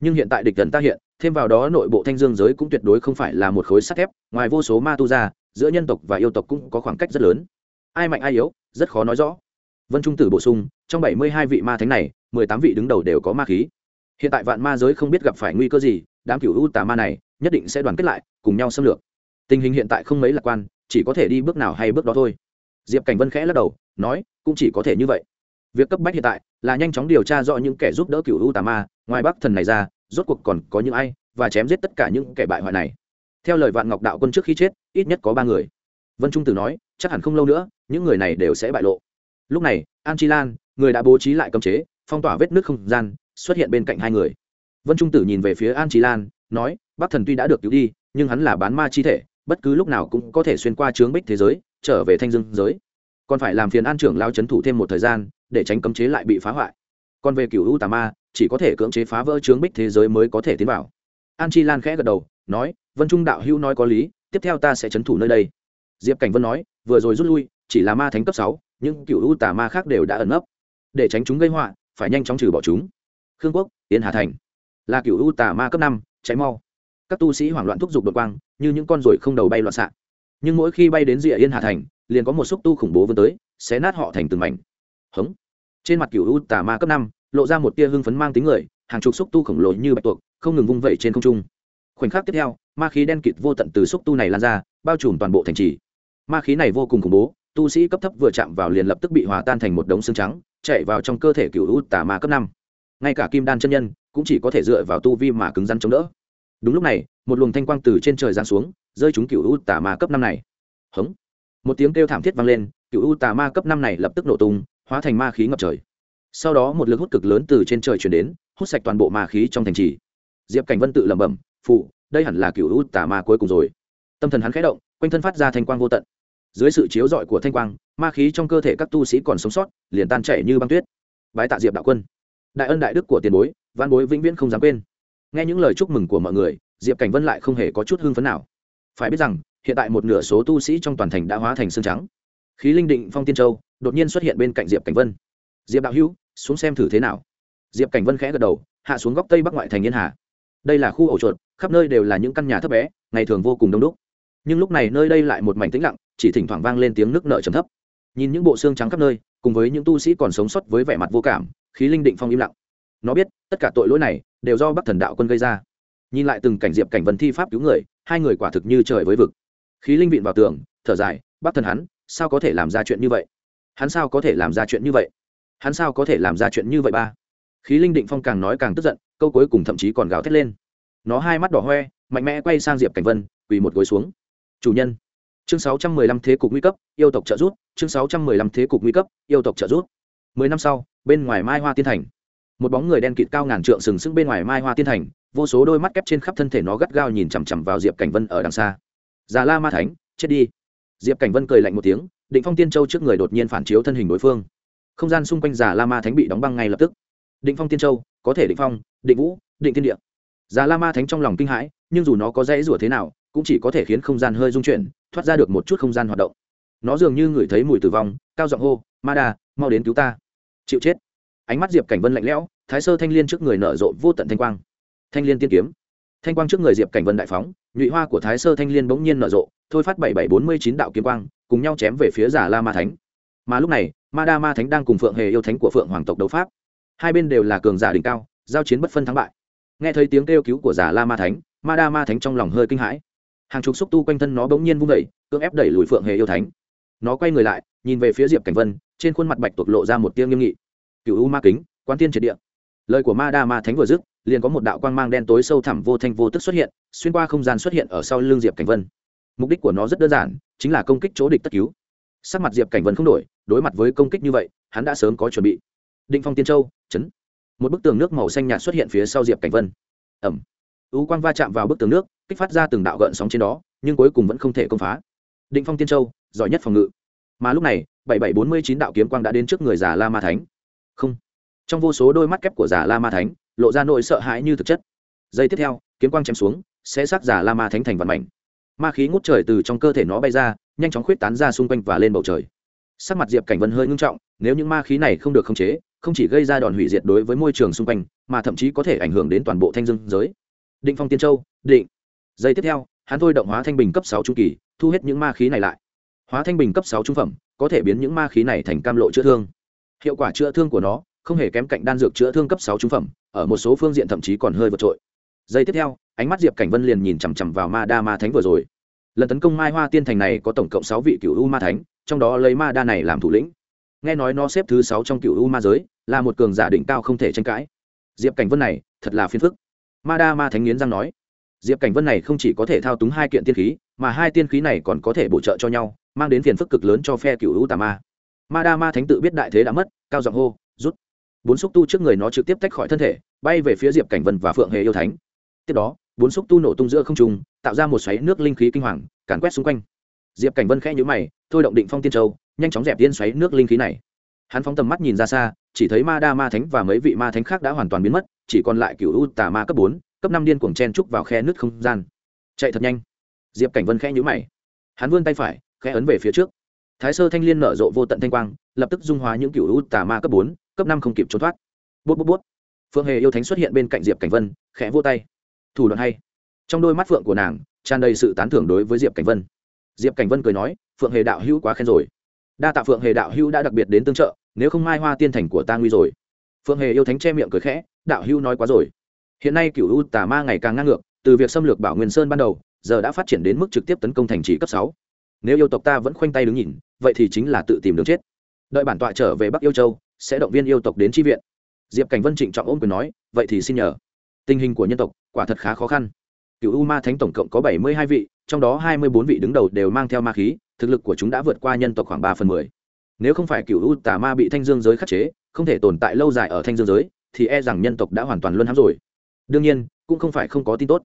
Nhưng hiện tại địch thần ta hiện, thêm vào đó nội bộ thanh dương giới cũng tuyệt đối không phải là một khối sắt thép, ngoài vô số ma tu ra, giữa nhân tộc và yêu tộc cũng có khoảng cách rất lớn. Ai mạnh ai yếu, rất khó nói rõ. Vân trung tử bổ sung, trong bảy mươi hai vị ma thánh này, mười tám vị đứng đầu đều có ma khí. Hiện tại vạn ma giới không biết gặp phải nguy cơ gì, đám Cựu u tà ma này nhất định sẽ đoàn kết lại, cùng nhau xâm lược. Tình hình hiện tại không mấy lạc quan, chỉ có thể đi bước nào hay bước đó thôi. Diệp cảnh vân khẽ lắc đầu, nói, cũng chỉ có thể như vậy. Việc cấp bách hiện tại là nhanh chóng điều tra rõ những kẻ giúp đỡ Cựu u tà ma, ngoài bắc thần này ra, rốt cuộc còn có những ai và chém giết tất cả những kẻ bại hoại này. Theo lời vạn ngọc đạo quân trước khi chết, ít nhất có ba người. Vân trung tử nói, chắc hẳn không lâu nữa, những người này đều sẽ bại lộ. Lúc này, an chi lan, người đã bố trí lại cấm chế, phong tỏa vết nước không gian, xuất hiện bên cạnh hai người. Vân trung tử nhìn về phía an chi lan nói, bắc thần tuy đã được cứu đi, nhưng hắn là bán ma chi thể, bất cứ lúc nào cũng có thể xuyên qua trướng bích thế giới, trở về thanh dương giới. Còn phải làm phiền an trưởng lao c h ấ n thủ thêm một thời gian, để tránh cấm chế lại bị phá hoại. Còn về cựu u tà ma, chỉ có thể cưỡng chế phá vỡ trướng bích thế giới mới có thể tiến vào. An chi lan khẽ gật đầu, nói, vân trung đạo hữu nói có lý, tiếp theo ta sẽ c h ấ n thủ nơi đây. Diệp cảnh vân nói, vừa rồi rút lui, chỉ là ma thánh cấp sáu, nhưng cựu u tà ma khác đều đã ẩn nấp. Để tránh chúng gây họa, phải nhanh chóng trừ bỏ chúng. Khương quốc, yên hà thành. Là cựu u tà ma cấp năm cháy mau. Các tu sĩ hoảng loạn thúc giục đột quang, như những con ruồi không đầu bay loạn xạ. Nhưng mỗi khi bay đến rìa yên hà thành, liền có một xúc tu khủng bố vươn tới, xé nát họ thành từng mảnh. Hống. Trên mặt cựu u tà ma cấp năm, lộ ra một tia hưng phấn mang tính người, hàng chục xúc tu khổng lồ như bạch tuộc, không ngừng vung vẩy trên không trung. Khoảnh khắc tiếp theo, ma khí đen kịt vô tận từ xúc tu này lan ra, bao trùm toàn bộ thành trì. Ma khí này vô cùng khủng bố, tu sĩ cấp thấp vừa chạm vào liền lập tức bị hòa tan thành một đống xương trắng, chạy vào trong cơ thể cựu u tà ma cấp năm. Ngay cả kim đan chân nhân cũng chỉ có thể dựa vào tu vi mà cứng rắn chống đỡ. Đúng lúc này, một luồng thanh quang từ trên trời giáng xuống, rơi trúng cựu u tà ma cấp năm này. Hống! Một tiếng kêu thảm thiết vang lên cựu u tà ma cấp năm này lập tức nổ tung, hóa thành ma khí ngập trời. Sau đó một lực hút cực lớn từ trên trời chuyển đến, hút sạch toàn bộ ma khí trong thành trì. Diệp cảnh vân tự lẩm bẩm, phụ, đây hẳn là cựu u tà ma cuối cùng rồi. Tâm thần hắn khẽ động, quanh thân phát ra thanh quang vô tận. Dưới sự chiếu rọi của thanh quang, ma khí trong cơ thể các tu sĩ còn sống sót, liền tan chảy như băng tuyết. Bái tạ diệp đạo quân. Đại ân đại đức của tiền bối văn bối vĩnh viễn không dám quên. Nghe những lời chúc mừng của mọi người, diệp cảnh vân lại không hề có chút hưng phấn nào. Phải biết rằng, hiện tại một nửa số tu sĩ trong toàn thành đã hóa thành xương trắng. Khí linh định phong tiên châu đột nhiên xuất hiện bên cạnh diệp cảnh vân. Diệp đạo hữu, xuống xem thử thế nào? Diệp cảnh vân khẽ gật đầu, hạ xuống góc tây bắc ngoại thành yên hà. Đây là khu ổ chuột, khắp nơi đều là những căn nhà thấp bé, ngày thường vô cùng đông đúc. Nhưng lúc này nơi đây lại một mảnh tĩnh lặng, chỉ thỉnh thoảng vang lên tiếng nước nợ trầm thấp. Nhìn những bộ xương trắng khắp nơi, cùng với những tu sĩ còn sống sót với vẻ mặt vô cảm, khí linh định phong im lặng nó biết, tất cả tội lỗi này đều do bắc thần đạo quân gây ra. Nhìn lại từng cảnh diệp cảnh vân thi pháp cứu người, hai người quả thực như trời với vực. Khí linh vịn vào tường, thở dài, Bắc thần hắn, sao có thể làm ra chuyện như vậy? Hắn sao có thể làm ra chuyện như vậy? Hắn sao có thể làm ra chuyện như vậy ba? Khí linh định phong càng nói càng tức giận, câu cuối cùng thậm chí còn gào thét lên. Nó hai mắt đỏ hoe, mạnh mẽ quay sang diệp cảnh vân, quỳ một gối xuống. Chủ nhân, chương 615 thế cục nguy cấp, yêu tộc trợ rút chương 615 thế cục nguy cấp, yêu tộc trợ rút mười năm sau, bên ngoài mai hoa tiên thành một bóng người đen kịt cao ngàn trượng sừng sững bên ngoài mai hoa tiên thành, vô số đôi mắt kép trên khắp thân thể nó gắt gao nhìn chằm chằm vào diệp cảnh vân ở đằng xa. Già la ma thánh, chết đi. Diệp cảnh vân cười lạnh một tiếng, định phong tiên châu trước người đột nhiên phản chiếu thân hình đối phương. Không gian xung quanh già la ma thánh bị đóng băng ngay lập tức. Định phong tiên châu, có thể định phong, định vũ, định tiên địa. Già la ma thánh trong lòng kinh hãi, nhưng dù nó có dãy rủa thế nào, cũng chỉ có thể khiến không gian hơi rung chuyển, thoát ra được một chút không gian hoạt động. Nó dường như ngửi thấy mùi tử vong, cao giọng hô, ma đà, mau đến cứu ta. Chịu chết ánh mắt diệp cảnh vân lạnh lẽo, thái sơ thanh l i ê n trước người nở rộ vô tận thanh quang. Thanh l i ê n tiên kiếm. Thanh quang trước người diệp cảnh vân đại phóng, nhụy hoa của thái sơ thanh l i ê n bỗng nhiên nở rộ, thôi phát bảy bảy bốn mươi chín đạo kiếm quang, cùng nhau chém về phía giả la ma thánh. Mà lúc này, ma đa ma thánh đang cùng phượng hề yêu thánh của phượng hoàng tộc đấu pháp. Hai bên đều là cường giả đỉnh cao, giao chiến bất phân thắng bại. Nghe thấy tiếng kêu cứu của giả la ma thánh, ma đa ma thánh trong lòng hơi kinh hãi. Hàng chục xúc tu quanh thân nó bỗng nhiên vung đẩy cưỡng ép đẩy lùi phượng hề yêu thánh. Nó quay người lại, nhìn về phía diệp cảnh vân, trên khuôn mặt bạch tuộc lộ ra một tiêu nghiêm nghị cựu u ma kính, quan tiên triệt địa. Lời của ma đa ma thánh vừa dứt, liền có một đạo quang mang đen tối sâu thẳm vô thanh vô tức xuất hiện, xuyên qua không gian xuất hiện ở sau l ư n g diệp cảnh vân. Mục đích của nó rất đơn giản, chính là công kích chỗ địch tất cứu. Sắc mặt diệp cảnh vân không đổi, đối mặt với công kích như vậy, hắn đã sớm có chuẩn bị. Định phong tiên châu, chấn. Một bức tường nước màu xanh nhạt xuất hiện phía sau diệp cảnh vân. Ẩm. U quang va chạm vào bức tường nước, kích phát ra từng đạo gợn sóng trên đó, nhưng cuối cùng vẫn không thể công phá. Định phong tiên châu, giỏi nhất phòng ngự. Mà lúc này, bảy bảy bốn mươi chín đạo kiếm quang đã đến trước người già la ma thánh không. Trong vô số đôi mắt kép của giả la ma thánh, lộ ra nỗi sợ hãi như thực chất. Giây tiếp theo, kiếm quang chém xuống, sẽ xác giả la ma thánh thành vạn mảnh ma khí ngút trời từ trong cơ thể nó bay ra, nhanh chóng khuyết tán ra xung quanh và lên bầu trời. Sắc mặt diệp cảnh vân hơi ngưng trọng, nếu những ma khí này không được khống chế, không chỉ gây ra đòn hủy diệt đối với môi trường xung quanh, mà thậm chí có thể ảnh hưởng đến toàn bộ thanh dương giới. Định phong tiên châu, định. Giây tiếp theo, hắn thôi động hóa thanh bình cấp sáu trung kỳ, thu hết những ma khí này lại. Hóa thanh bình cấp sáu trung phẩm, có thể biến những ma khí này thành cam lộ chữa thương hiệu quả chữa thương của nó không hề kém cạnh đan dược chữa thương cấp sáu trung phẩm, ở một số phương diện thậm chí còn hơi vượt trội. Giây tiếp theo, ánh mắt diệp cảnh vân liền nhìn chằm chằm vào ma đa ma thánh vừa rồi. Lần tấn công mai hoa tiên thành này có tổng cộng sáu vị cựu u ma thánh, trong đó lấy ma đa này làm thủ lĩnh. Nghe nói nó xếp thứ sáu trong cựu u ma giới, là một cường giả đỉnh cao không thể tranh cãi. Diệp cảnh vân này, thật là phiền phức. Ma đa ma thánh nghiến răng nói. Diệp cảnh vân này không chỉ có thể thao túng hai kiện tiên khí, mà hai tiên khí này còn có thể bổ trợ cho nhau, mang đến phiền phức cực lớn cho phe cựu u tà ma ma đa ma thánh tự biết đại thế đã mất, cao giọng hô, rút. Bốn xúc tu trước người nó trực tiếp tách khỏi thân thể, bay về phía diệp cảnh vân và phượng hề yêu thánh. Tiếp đó, bốn xúc tu nổ tung giữa không trung, tạo ra một xoáy nước linh khí kinh hoàng, càn quét xung quanh. Diệp cảnh vân khẽ nhữ mày, thôi động định phong tiên châu, nhanh chóng dẹp tiên xoáy nước linh khí này. Hắn phóng tầm mắt nhìn ra xa, chỉ thấy ma đa ma thánh và mấy vị ma thánh khác đã hoàn toàn biến mất, chỉ còn lại cựu u tà ma cấp bốn, cấp năm điên cuồng chen trúc vào khe nước không gian. Chạy thật nhanh. Diệp cảnh vân khẽ nhữ mày. Hắn vươn tay phải, khẽ ấn về phía trước thái sơ thanh liên nở rộ vô tận thanh quang, lập tức dung hóa những cựu u tà ma cấp bốn, cấp năm không kịp trốn thoát. Bút bút bút. Phượng hề yêu thánh xuất hiện bên cạnh diệp cảnh vân, khẽ vô tay. Thủ đoạn hay. Trong đôi mắt phượng của nàng, tràn đầy sự tán thưởng đối với diệp cảnh vân. Diệp cảnh vân cười nói, phượng hề đạo hữu quá khen rồi. Đa tạ phượng hề đạo hữu đã đặc biệt đến tương trợ, nếu không mai hoa tiên thành của ta nguy rồi. Phượng hề yêu thánh che miệng cười khẽ, đạo hữu nói quá rồi. Hiện nay cựu u tà ma ngày càng ngang ngược, từ việc xâm lược bảo nguyên sơn ban đầu, giờ đã phát triển đến mức trực tiếp tấn công thành trì cấp sáu. Nếu yêu tộc ta vẫn khoanh tay đứng nhìn vậy thì chính là tự tìm đường chết. Đợi bản tọa trở về bắc yêu châu, sẽ động viên yêu tộc đến tri viện. Diệp cảnh vân trịnh trọng ôm quyền nói, vậy thì xin nhờ. Tình hình của nhân tộc, quả thật khá khó khăn. Cựu u ma thánh tổng cộng có bảy mươi hai vị, trong đó hai mươi bốn vị đứng đầu đều mang theo ma khí, thực lực của chúng đã vượt qua nhân tộc khoảng ba phần mười. Nếu không phải cựu u tà ma bị thanh dương giới khắc chế, không thể tồn tại lâu dài ở thanh dương giới, thì e rằng nhân tộc đã hoàn toàn luân hãm rồi. Đương nhiên, cũng không phải không có tin tốt.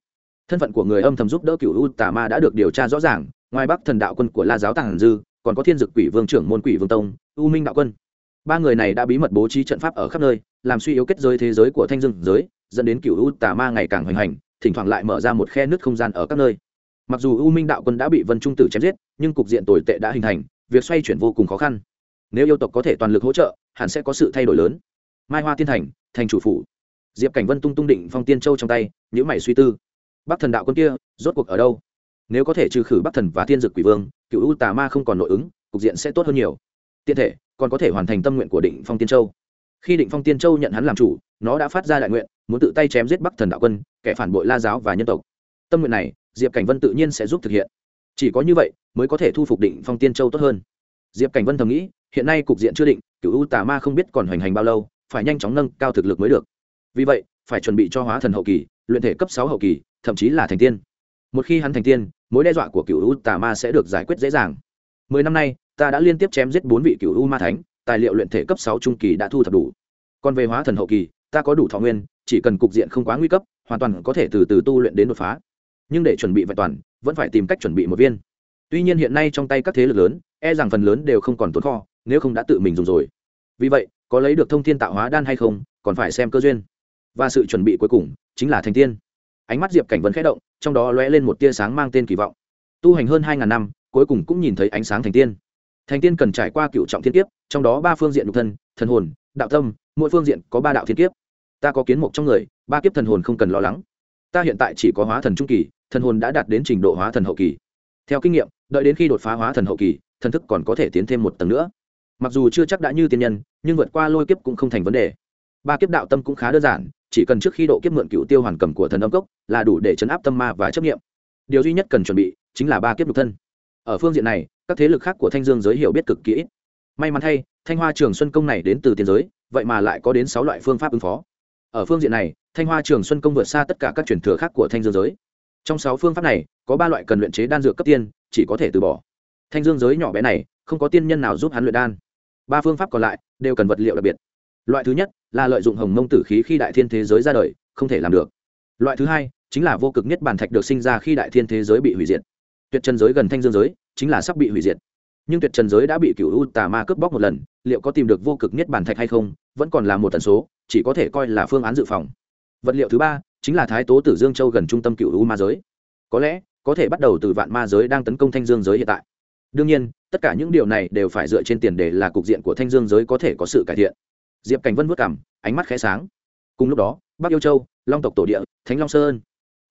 Thân phận của người âm thầm giúp đỡ cựu u tà ma đã được điều tra rõ ràng, ngoài bắc thần đạo quân của la giáo tàng dư còn có thiên dực quỷ vương trưởng môn quỷ vương tông, u minh đạo quân. Ba người này đã bí mật bố trí trận pháp ở khắp nơi, làm suy yếu kết giới thế giới của thanh dương giới, dẫn đến cựu u tà ma ngày càng hoành hành, thỉnh thoảng lại mở ra một khe nứt không gian ở các nơi. Mặc dù u minh đạo quân đã bị vân trung tử chém giết, nhưng cục diện tồi tệ đã hình thành, việc xoay chuyển vô cùng khó khăn. Nếu yêu tộc có thể toàn lực hỗ trợ, hẳn sẽ có sự thay đổi lớn. Mai hoa tiên thành thành chủ phủ. Diệp cảnh vân tung tung định phong tiên châu trong tay nhữ mày suy tư. Bắc thần đạo quân kia, rốt cuộc ở đâu? Nếu có thể trừ khử bắc thần và thiên dực quỷ vương cựu u tà ma không còn nội ứng, cục diện sẽ tốt hơn nhiều. Tiện thể, còn có thể hoàn thành tâm nguyện của định phong tiên châu. Khi định phong tiên châu nhận hắn làm chủ, nó đã phát ra đại nguyện, muốn tự tay chém giết bắc thần đạo quân, kẻ phản bội la giáo và nhân tộc. Tâm nguyện này, diệp cảnh vân tự nhiên sẽ giúp thực hiện. Chỉ có như vậy, mới có thể thu phục định phong tiên châu tốt hơn. Diệp cảnh vân thầm nghĩ, hiện nay cục diện chưa định cựu u tà ma không biết còn hoành hành bao lâu, phải nhanh chóng nâng cao thực lực mới được. Vì vậy, phải chuẩn bị cho hóa thần hậu kỳ, luyện thể cấp sáu hậu kỳ, thậm chí là thành tiên. Một khi hắn thành tiên mối đe dọa của cựu u tà ma sẽ được giải quyết dễ dàng. Mười năm nay, ta đã liên tiếp chém giết bốn vị cựu u ma thánh, tài liệu luyện thể cấp sáu trung kỳ đã thu thập đủ. Còn về hóa thần hậu kỳ, ta có đủ thọ nguyên, chỉ cần cục diện không quá nguy cấp, hoàn toàn có thể từ từ tu luyện đến đột phá. Nhưng để chuẩn bị vẹn toàn, vẫn phải tìm cách chuẩn bị một viên. Tuy nhiên hiện nay trong tay các thế lực lớn e rằng phần lớn đều không còn tồn kho, nếu không đã tự mình dùng rồi. Vì vậy, có lấy được thông thiên tạo hóa đan hay không, còn phải xem cơ duyên. Và sự chuẩn bị cuối cùng chính là thành tiên ánh mắt diệp cảnh vân khẽ động, trong đó lóe lên một tia sáng mang tên kỳ vọng. Tu hành hơn hai ngàn năm, cuối cùng cũng nhìn thấy ánh sáng thành tiên. Thành tiên cần trải qua cựu trọng thiên kiếp, trong đó ba phương diện nhục thân, thần hồn, đạo tâm, mỗi phương diện có ba đạo thiên kiếp. Ta có kiến mục trong người, ba kiếp thần hồn không cần lo lắng. Ta hiện tại chỉ có hóa thần trung kỳ, thần hồn đã đạt đến trình độ hóa thần hậu kỳ. Theo kinh nghiệm, đợi đến khi đột phá hóa thần hậu kỳ, thần thức còn có thể tiến thêm một tầng nữa. Mặc dù chưa chắc đã như tiên nhân, nhưng vượt qua lôi kiếp cũng không thành vấn đề. Ba kiếp đạo tâm cũng khá đơn giản chỉ cần trước khi độ kiếp mượn cựu tiêu hoàn cầm của thần âm cốc là đủ để chấn áp tâm ma và chấp nghiệm điều duy nhất cần chuẩn bị chính là ba kiếp nhục thân. Ở phương diện này, các thế lực khác của thanh dương giới hiểu biết cực kỹ may mắn thay, thanh hoa trường xuân công này đến từ tiền giới, vậy mà lại có đến sáu loại phương pháp ứng phó. Ở phương diện này, thanh hoa trường xuân công vượt xa tất cả các truyền thừa khác của thanh dương giới. Trong sáu phương pháp này, có ba loại cần luyện chế đan dược cấp tiên, chỉ có thể từ bỏ. Thanh dương giới nhỏ bé này, không có tiên nhân nào giúp hắn luyện đan. Ba phương pháp còn lại đều cần vật liệu đặc biệt loại thứ nhất là lợi dụng hồng mông tử khí khi đại thiên thế giới ra đời, không thể làm được. Loại thứ hai chính là vô cực nhất bản thạch được sinh ra khi đại thiên thế giới bị hủy diệt. Tuyệt trần giới gần thanh dương giới chính là sắp bị hủy diệt. Nhưng tuyệt trần giới đã bị cựu u tà ma cướp bóc một lần, liệu có tìm được vô cực nhất bản thạch hay không, vẫn còn là một tần số, chỉ có thể coi là phương án dự phòng. Vật liệu thứ ba chính là thái tố tử dương châu gần trung tâm cựu u ma giới. Có lẽ có thể bắt đầu từ vạn ma giới đang tấn công thanh dương giới hiện tại. Đương nhiên, tất cả những điều này đều phải dựa trên tiền đề là cục diện của thanh dương giới có thể có sự cải thiện diệp cảnh vân vất cảm ánh mắt khẽ sáng. Cùng lúc đó, bắc yêu châu, long tộc tổ địa, thánh long sơn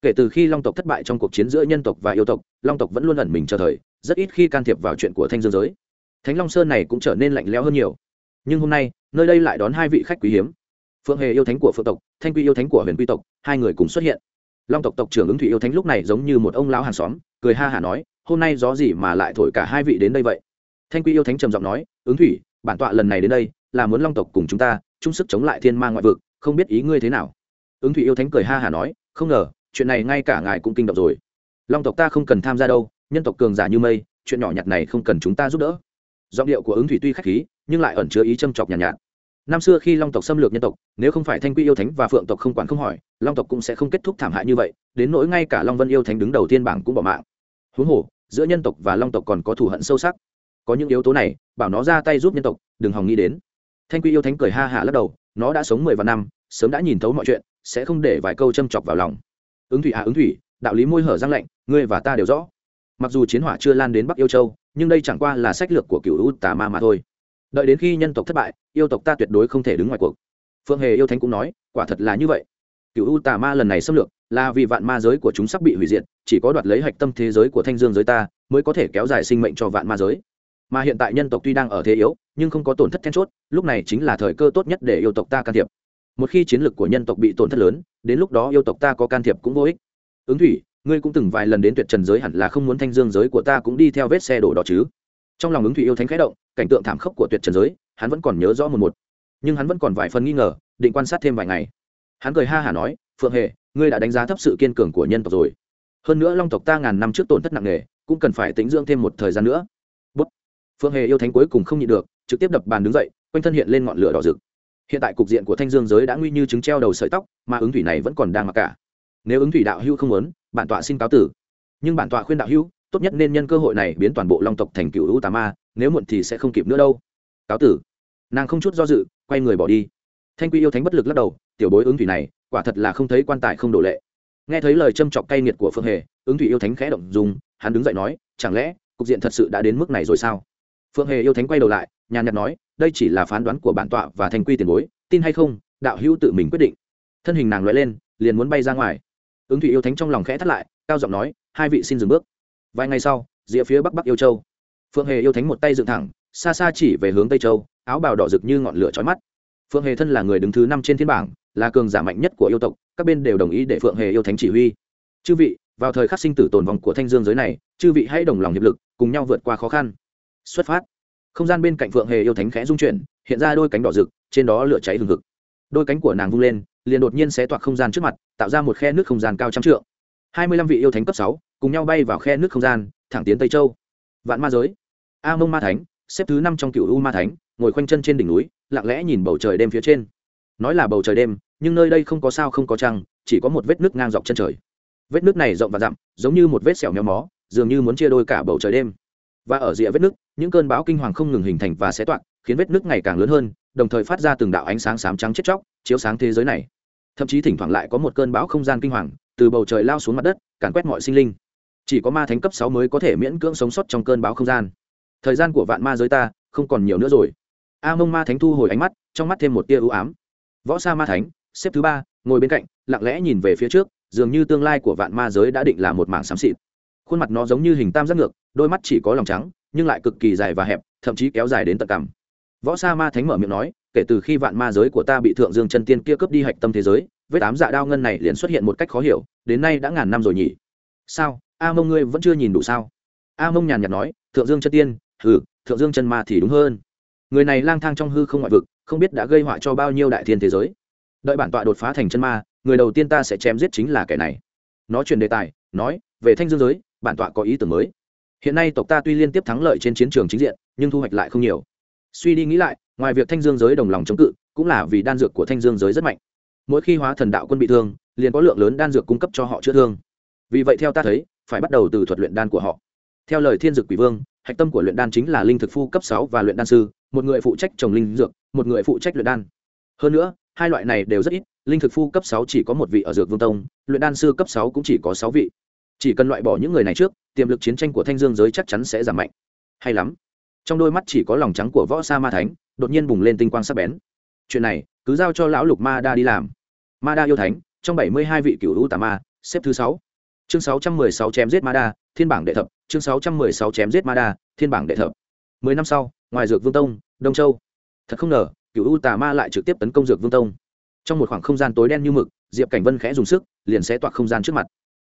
kể từ khi long tộc thất bại trong cuộc chiến giữa nhân tộc và yêu tộc, long tộc vẫn luôn ẩn mình chờ thời, rất ít khi can thiệp vào chuyện của thanh dương giới. Thánh long sơn này cũng trở nên lạnh lẽo hơn nhiều. Nhưng hôm nay, nơi đây lại đón hai vị khách quý hiếm. Phượng hề yêu thánh của phượng tộc, thanh quy yêu thánh của huyền quy tộc, hai người cùng xuất hiện. Long tộc tộc trưởng ứng thủy yêu thánh lúc này giống như một ông lão hàng xóm, cười ha hả nói, hôm nay gió gì mà lại thổi cả hai vị đến đây vậy? Thanh quy yêu thánh trầm giọng nói, ứng thủy, bản tọa lần này đến đây là muốn long tộc cùng chúng ta chung sức chống lại thiên ma ngoại vực không biết ý ngươi thế nào. Ứng thủy yêu thánh cười ha hả nói không ngờ chuyện này ngay cả ngài cũng kinh động rồi. Long tộc ta không cần tham gia đâu nhân tộc cường giả như mây chuyện nhỏ nhặt này không cần chúng ta giúp đỡ. Giọng điệu của ứng thủy tuy khách khí nhưng lại ẩn chứa ý châm chọc nhàn nhạt, nhạt. Năm xưa khi long tộc xâm lược nhân tộc nếu không phải thanh quy yêu thánh và phượng tộc không quản không hỏi long tộc cũng sẽ không kết thúc thảm hại như vậy đến nỗi ngay cả long vân yêu thánh đứng đầu tiên bảng cũng bỏ mạng. Huống hồ giữa nhân tộc và long tộc còn có thù hận sâu sắc. Có những yếu tố này bảo nó ra tay giúp nhân tộc đừng hòng nghĩ đến thanh quy yêu thánh cười ha hạ lắc đầu, nó đã sống mười vạn năm, sớm đã nhìn thấu mọi chuyện, sẽ không để vài câu châm chọc vào lòng. Ứng thủy à ứng thủy, đạo lý môi hở răng lạnh, ngươi và ta đều rõ. Mặc dù chiến hỏa chưa lan đến bắc yêu châu, nhưng đây chẳng qua là sách lược của cựu u tà ma mà thôi. Đợi đến khi nhân tộc thất bại, yêu tộc ta tuyệt đối không thể đứng ngoài cuộc. Phương hề yêu thánh cũng nói, quả thật là như vậy. Cựu u tà ma lần này xâm lược, là vì vạn ma giới của chúng sắp bị hủy diệt, chỉ có đoạt lấy hạch tâm thế giới của thanh dương giới ta, mới có thể kéo dài sinh mệnh cho vạn ma giới mà hiện tại nhân tộc tuy đang ở thế yếu, nhưng không có tổn thất then chốt, lúc này chính là thời cơ tốt nhất để yêu tộc ta can thiệp. Một khi chiến lược của nhân tộc bị tổn thất lớn, đến lúc đó yêu tộc ta có can thiệp cũng vô ích. Ứng thủy, ngươi cũng từng vài lần đến tuyệt trần giới hẳn là không muốn thanh dương giới của ta cũng đi theo vết xe đổ đó chứ? Trong lòng ứng thủy yêu thánh khẽ động, cảnh tượng thảm khốc của tuyệt trần giới, hắn vẫn còn nhớ rõ một một. Nhưng hắn vẫn còn vài phần nghi ngờ, định quan sát thêm vài ngày. Hắn cười ha hả nói, phượng hề, ngươi đã đánh giá thấp sự kiên cường của nhân tộc rồi. Hơn nữa long tộc ta ngàn năm trước tổn thất nặng nề, cũng cần phải tính dưỡng thêm một thời gian nữa. Phương hề yêu thánh cuối cùng không nhịn được, trực tiếp đập bàn đứng dậy, quanh thân hiện lên ngọn lửa đỏ rực. Hiện tại cục diện của thanh dương giới đã nguy như trứng treo đầu sợi tóc, mà ứng thủy này vẫn còn đang mặc cả. Nếu ứng thủy đạo hưu không muốn, bản tọa xin cáo tử. Nhưng bản tọa khuyên đạo hưu tốt nhất nên nhân cơ hội này biến toàn bộ long tộc thành cựu u tà ma, nếu muộn thì sẽ không kịp nữa đâu. Cáo tử. Nàng không chút do dự, quay người bỏ đi. Thanh quy yêu thánh bất lực lắc đầu, tiểu bối ứng thủy này, quả thật là không thấy quan tài không đổ lệ. Nghe thấy lời châm chọc cay nghiệt của phương hề, ứng thủy yêu thánh khẽ động dùng, hắn đứng dậy nói, chẳng lẽ cục diện thật sự đã đến mức này rồi sao? Phượng hề yêu thánh quay đầu lại, nhàn nhạt nói, đây chỉ là phán đoán của bản tọa và thành quy tiền bối, tin hay không, đạo hữu tự mình quyết định. Thân hình nàng loại lên, liền muốn bay ra ngoài. Ứng thủy yêu thánh trong lòng khẽ thắt lại, cao giọng nói, hai vị xin dừng bước. Vài ngày sau, rìa phía bắc bắc yêu châu. Phượng hề yêu thánh một tay dựng thẳng, xa xa chỉ về hướng tây châu, áo bào đỏ rực như ngọn lửa chói mắt. Phượng hề thân là người đứng thứ năm trên thiên bảng, là cường giả mạnh nhất của yêu tộc, các bên đều đồng ý để phượng hề yêu thánh chỉ huy. Chư vị, vào thời khắc sinh tử tồn vong của thanh dương giới này, chư vị hãy đồng lòng hiệp lực, cùng nhau vượt qua khó khăn xuất phát. Không gian bên cạnh phượng hề yêu thánh khẽ dung chuyển, hiện ra đôi cánh đỏ rực, trên đó lửa cháy hừng hực. Đôi cánh của nàng vung lên, liền đột nhiên xé toạc không gian trước mặt, tạo ra một khe nước không gian cao trăm trượng. Hai mươi lăm vị yêu thánh cấp sáu, cùng nhau bay vào khe nước không gian, thẳng tiến tây châu. Vạn ma giới. A mông ma thánh, xếp thứ năm trong cựu u ma thánh, ngồi khoanh chân trên đỉnh núi, lặng lẽ nhìn bầu trời đêm phía trên. Nói là bầu trời đêm, nhưng nơi đây không có sao không có trăng, chỉ có một vết nước ngang dọc chân trời. Vết nước này rộng và dặm giống như một vết sẹo méo mó, dường như muốn chia đôi cả bầu trời đêm và ở rìa vết nước, những cơn bão kinh hoàng không ngừng hình thành và xé toạc, khiến vết nước ngày càng lớn hơn, đồng thời phát ra từng đạo ánh sáng sám trắng chết chóc, chiếu sáng thế giới này. Thậm chí thỉnh thoảng lại có một cơn bão không gian kinh hoàng, từ bầu trời lao xuống mặt đất, càn quét mọi sinh linh. Chỉ có ma thánh cấp sáu mới có thể miễn cưỡng sống sót trong cơn bão không gian. Thời gian của vạn ma giới ta, không còn nhiều nữa rồi. A mông ma thánh thu hồi ánh mắt, trong mắt thêm một tia ưu ám. Võ sa ma thánh, xếp thứ ba, ngồi bên cạnh, lặng lẽ nhìn về phía trước, dường như tương lai của vạn ma giới đã định là một mảng xám xịt khuôn mặt nó giống như hình tam giác ngược, đôi mắt chỉ có lòng trắng, nhưng lại cực kỳ dài và hẹp, thậm chí kéo dài đến tận cằm. Võ sa ma thánh mở miệng nói, kể từ khi vạn ma giới của ta bị thượng dương chân tiên kia cướp đi hạch tâm thế giới, vết ám dạ đao ngân này liền xuất hiện một cách khó hiểu, đến nay đã ngàn năm rồi nhỉ? Sao? A mông ngươi vẫn chưa nhìn đủ sao? A mông nhàn nhạt nói, thượng dương chân tiên ừ thượng dương chân ma thì đúng hơn. Người này lang thang trong hư không ngoại vực, không biết đã gây họa cho bao nhiêu đại thiên thế giới. Đợi bản tọa đột phá thành chân ma, người đầu tiên ta sẽ chém giết chính là kẻ này. Nó chuyển đề tài, nói, về thanh dương giới bản tọa có ý tưởng mới. Hiện nay tộc ta tuy liên tiếp thắng lợi trên chiến trường chính diện, nhưng thu hoạch lại không nhiều. Suy đi nghĩ lại, ngoài việc thanh dương giới đồng lòng chống cự, cũng là vì đan dược của thanh dương giới rất mạnh. Mỗi khi hóa thần đạo quân bị thương, liền có lượng lớn đan dược cung cấp cho họ chữa thương. Vì vậy theo ta thấy, phải bắt đầu từ thuật luyện đan của họ. Theo lời thiên dực quỷ vương, hạch tâm của luyện đan chính là linh thực phu cấp sáu và luyện đan sư, một người phụ trách trồng linh dược, một người phụ trách luyện đan. Hơn nữa, hai loại này đều rất ít, linh thực phu cấp sáu chỉ có một vị ở dược vương tông, luyện đan sư cấp sáu cũng chỉ có sáu vị chỉ cần loại bỏ những người này trước, tiềm lực chiến tranh của thanh dương giới chắc chắn sẽ giảm mạnh. Hay lắm. Trong đôi mắt chỉ có lòng trắng của võ sa ma thánh, đột nhiên bùng lên tinh quang sắc bén. Chuyện này, cứ giao cho lão lục ma đa đi làm. Ma đa yêu thánh, trong bảy mươi hai vị cựu u tà ma, xếp thứ sáu. Chương sáu trăm mười sáu chém giết ma đa, thiên bảng đệ thập. Chương sáu trăm mười sáu chém giết ma đa, thiên bảng đệ thập. Mười năm sau, ngoài dược vương tông, đông châu. Thật không ngờ cựu u tà ma lại trực tiếp tấn công dược vương tông. Trong một khoảng không gian tối đen như mực, diệp cảnh vân khẽ dùng sức, liền sẽ toạc không gian trước mặt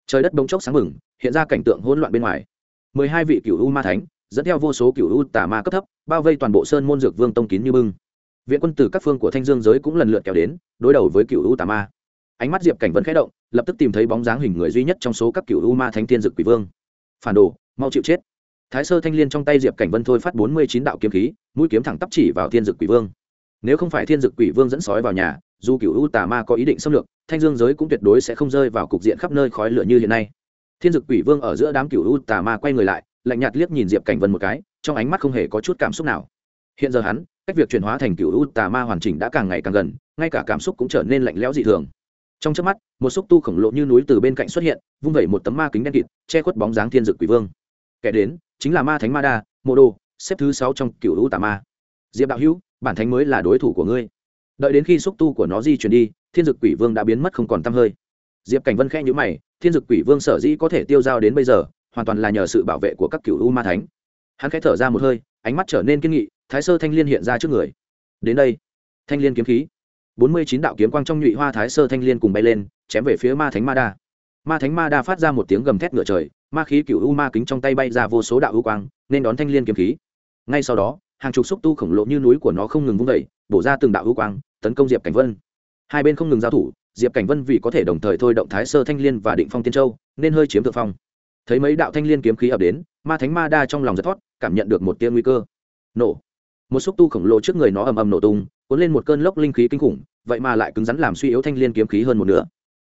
trời đất bỗng chốc sáng mừng hiện ra cảnh tượng hỗn loạn bên ngoài. Mười hai vị cựu u ma thánh, dẫn theo vô số cựu u tà ma cấp thấp, bao vây toàn bộ sơn môn dược vương tông kín như bưng. Viện quân từ các phương của thanh dương giới cũng lần lượt kéo đến, đối đầu với cựu u tà ma. Ánh mắt diệp cảnh vẫn khẽ động, lập tức tìm thấy bóng dáng hình người duy nhất trong số các cựu u ma thánh Thiên dực quỷ vương. Phản đồ, mau chịu chết. Thái sơ thanh l i ê n trong tay diệp cảnh vân thôi phát bốn mươi chín đạo kiếm khí, mũi kiếm thẳng tắp chỉ vào thiên dực quỷ vương. Nếu không phải thiên dực quỷ vương dẫn sói vào nhà dù cựu u tà ma có ý định xâm lược, thanh dương giới cũng tuyệt đối sẽ không rơi vào cục diện khắp nơi khói lửa như hiện nay. Thiên dực quỷ vương ở giữa đám cựu u tà ma quay người lại, lạnh nhạt liếc nhìn diệp cảnh vân một cái, trong ánh mắt không hề có chút cảm xúc nào. Hiện giờ hắn, cách việc chuyển hóa thành cựu u tà ma hoàn chỉnh đã càng ngày càng gần, ngay cả cảm xúc cũng trở nên lạnh lẽo dị thường. Trong trước mắt, một xúc tu khổng lồ như núi từ bên cạnh xuất hiện, vung vẩy một tấm ma kính đen kịt, che khuất bóng dáng thiên dực quỷ vương. Kẻ đến, chính là ma thánh ma đa mô đô xếp thứ sáu trong cựu u tà ma. Diệp đạo hữu, bản thánh mới là đối thủ của ngươi đợi đến khi xúc tu của nó di chuyển đi, thiên dực quỷ vương đã biến mất không còn t hơi. Diệp cảnh vân khẽ nhữ mày, thiên dực quỷ vương sở dĩ có thể tiêu dao đến bây giờ, hoàn toàn là nhờ sự bảo vệ của các cựu u ma thánh. Hắn khẽ thở ra một hơi, ánh mắt trở nên kiên nghị, thái sơ thanh liên hiện ra trước người. Đến đây. Thanh liên kiếm khí. Bốn mươi chín đạo kiếm quang trong nhụy hoa thái sơ thanh liên cùng bay lên, chém về phía ma thánh ma đa. Ma thánh ma đa phát ra một tiếng gầm thét ngựa trời, ma khí cựu u ma kính trong tay bay ra vô số đạo u quang, nên đón thanh liên kiếm khí. Ngay sau đó, hàng chục xúc tu khổng lồ như núi của nó không ngừng vung vẩy bổ ra từng đạo hữu quang, tấn công diệp cảnh vân. Hai bên không ngừng giao thủ, diệp cảnh vân vì có thể đồng thời thôi động thái sơ thanh liên và định phong tiên châu, nên hơi chiếm thượng phong. Thấy mấy đạo thanh liên kiếm khí ập đến, ma thánh ma đa trong lòng giật thoát, cảm nhận được một tia nguy cơ. Nổ. Một xúc tu khổng lồ trước người nó ầm ầm nổ tung, cuốn lên một cơn lốc linh khí kinh khủng, vậy mà lại cứng rắn làm suy yếu thanh liên kiếm khí hơn một nửa.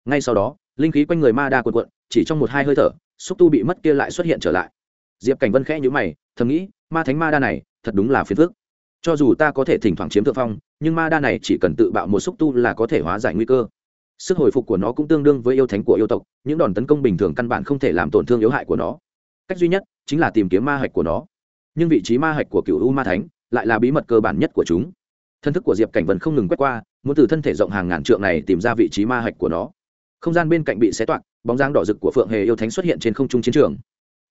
Ngay sau đó, linh khí quanh người ma đa cuộn cuộn, chỉ trong một hai hơi thở, xúc tu bị mất kia lại xuất hiện trở lại. Diệp cảnh vân khẽ nhữ mày, thầm nghĩ, ma thánh ma đa này, thật đúng là phiền phức cho dù ta có thể thỉnh thoảng chiếm thượng phong, nhưng ma đa này chỉ cần tự bạo một xúc tu là có thể hóa giải nguy cơ. Sức hồi phục của nó cũng tương đương với yêu thánh của yêu tộc, những đòn tấn công bình thường căn bản không thể làm tổn thương yếu hại của nó. Cách duy nhất chính là tìm kiếm ma hạch của nó. Nhưng vị trí ma hạch của cựu u ma thánh lại là bí mật cơ bản nhất của chúng. Thân thức của diệp cảnh vẫn không ngừng quét qua, muốn từ thân thể rộng hàng ngàn trượng này tìm ra vị trí ma hạch của nó. Không gian bên cạnh bị xé toạc, bóng dáng đỏ rực của phượng hề yêu thánh xuất hiện trên không trung chiến trường.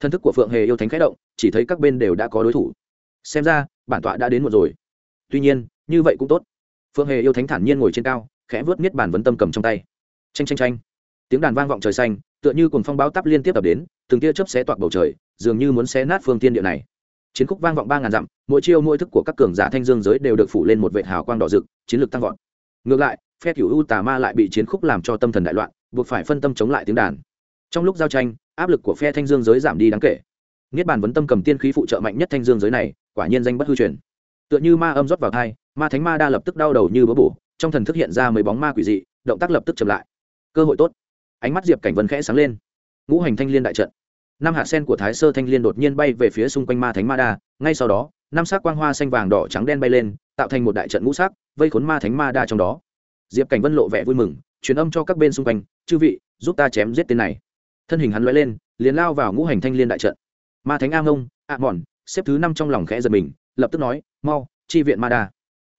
Thân thức của phượng hề yêu thánh khẽ động, chỉ thấy các bên đều đã có đối thủ xem ra, bản tọa đã đến một rồi. Tuy nhiên, như vậy cũng tốt. Phượng hề yêu thánh thản nhiên ngồi trên cao, khẽ vớt miết bản vấn tâm cầm trong tay. Tranh tranh tranh tiếng đàn vang vọng trời xanh, tựa như cùng phong báo tắp liên tiếp tập đến, từng tia chớp xé toạc bầu trời, dường như muốn xé nát phương tiên địa này. Chiến khúc vang vọng ba ngàn dặm, mỗi chiêu mỗi thức của các cường giả thanh dương giới đều được phủ lên một vệ hào quang đỏ rực, chiến lược tăng vọt. Ngược lại, phe cửu u tà ma lại bị chiến khúc làm cho tâm thần đại loạn, buộc phải phân tâm chống lại tiếng đàn. Trong lúc giao tranh, áp lực của phe thanh dương giới giảm đi đáng kể. Niết bàn vấn tâm cầm tiên khí phụ trợ mạnh nhất thanh dương giới này quả nhiên danh bất hư truyền. Tựa như ma âm rót vào thai, ma thánh ma đa lập tức đau đầu như bỡ bổ, trong thần thức hiện ra mấy bóng ma quỷ dị, động tác lập tức chậm lại. Cơ hội tốt. Ánh mắt diệp cảnh vân khẽ sáng lên. Ngũ hành thanh liên đại trận. Năm hạt sen của thái sơ thanh liên đột nhiên bay về phía xung quanh ma thánh ma đa, ngay sau đó, năm sắc quang hoa xanh vàng đỏ trắng đen bay lên, tạo thành một đại trận ngũ sắc, vây khốn ma thánh ma đa trong đó. Diệp cảnh vân lộ vẻ vui mừng, truyền âm cho các bên xung quanh, chư vị, giúp ta chém giết tên này. Thân hình hắn lóe lên, liền lao vào ngũ hành thanh liên đại trận. Ma thánh a ngông, a mòn xếp thứ năm trong lòng khẽ giật mình, lập tức nói, mau, chi viện ma đa.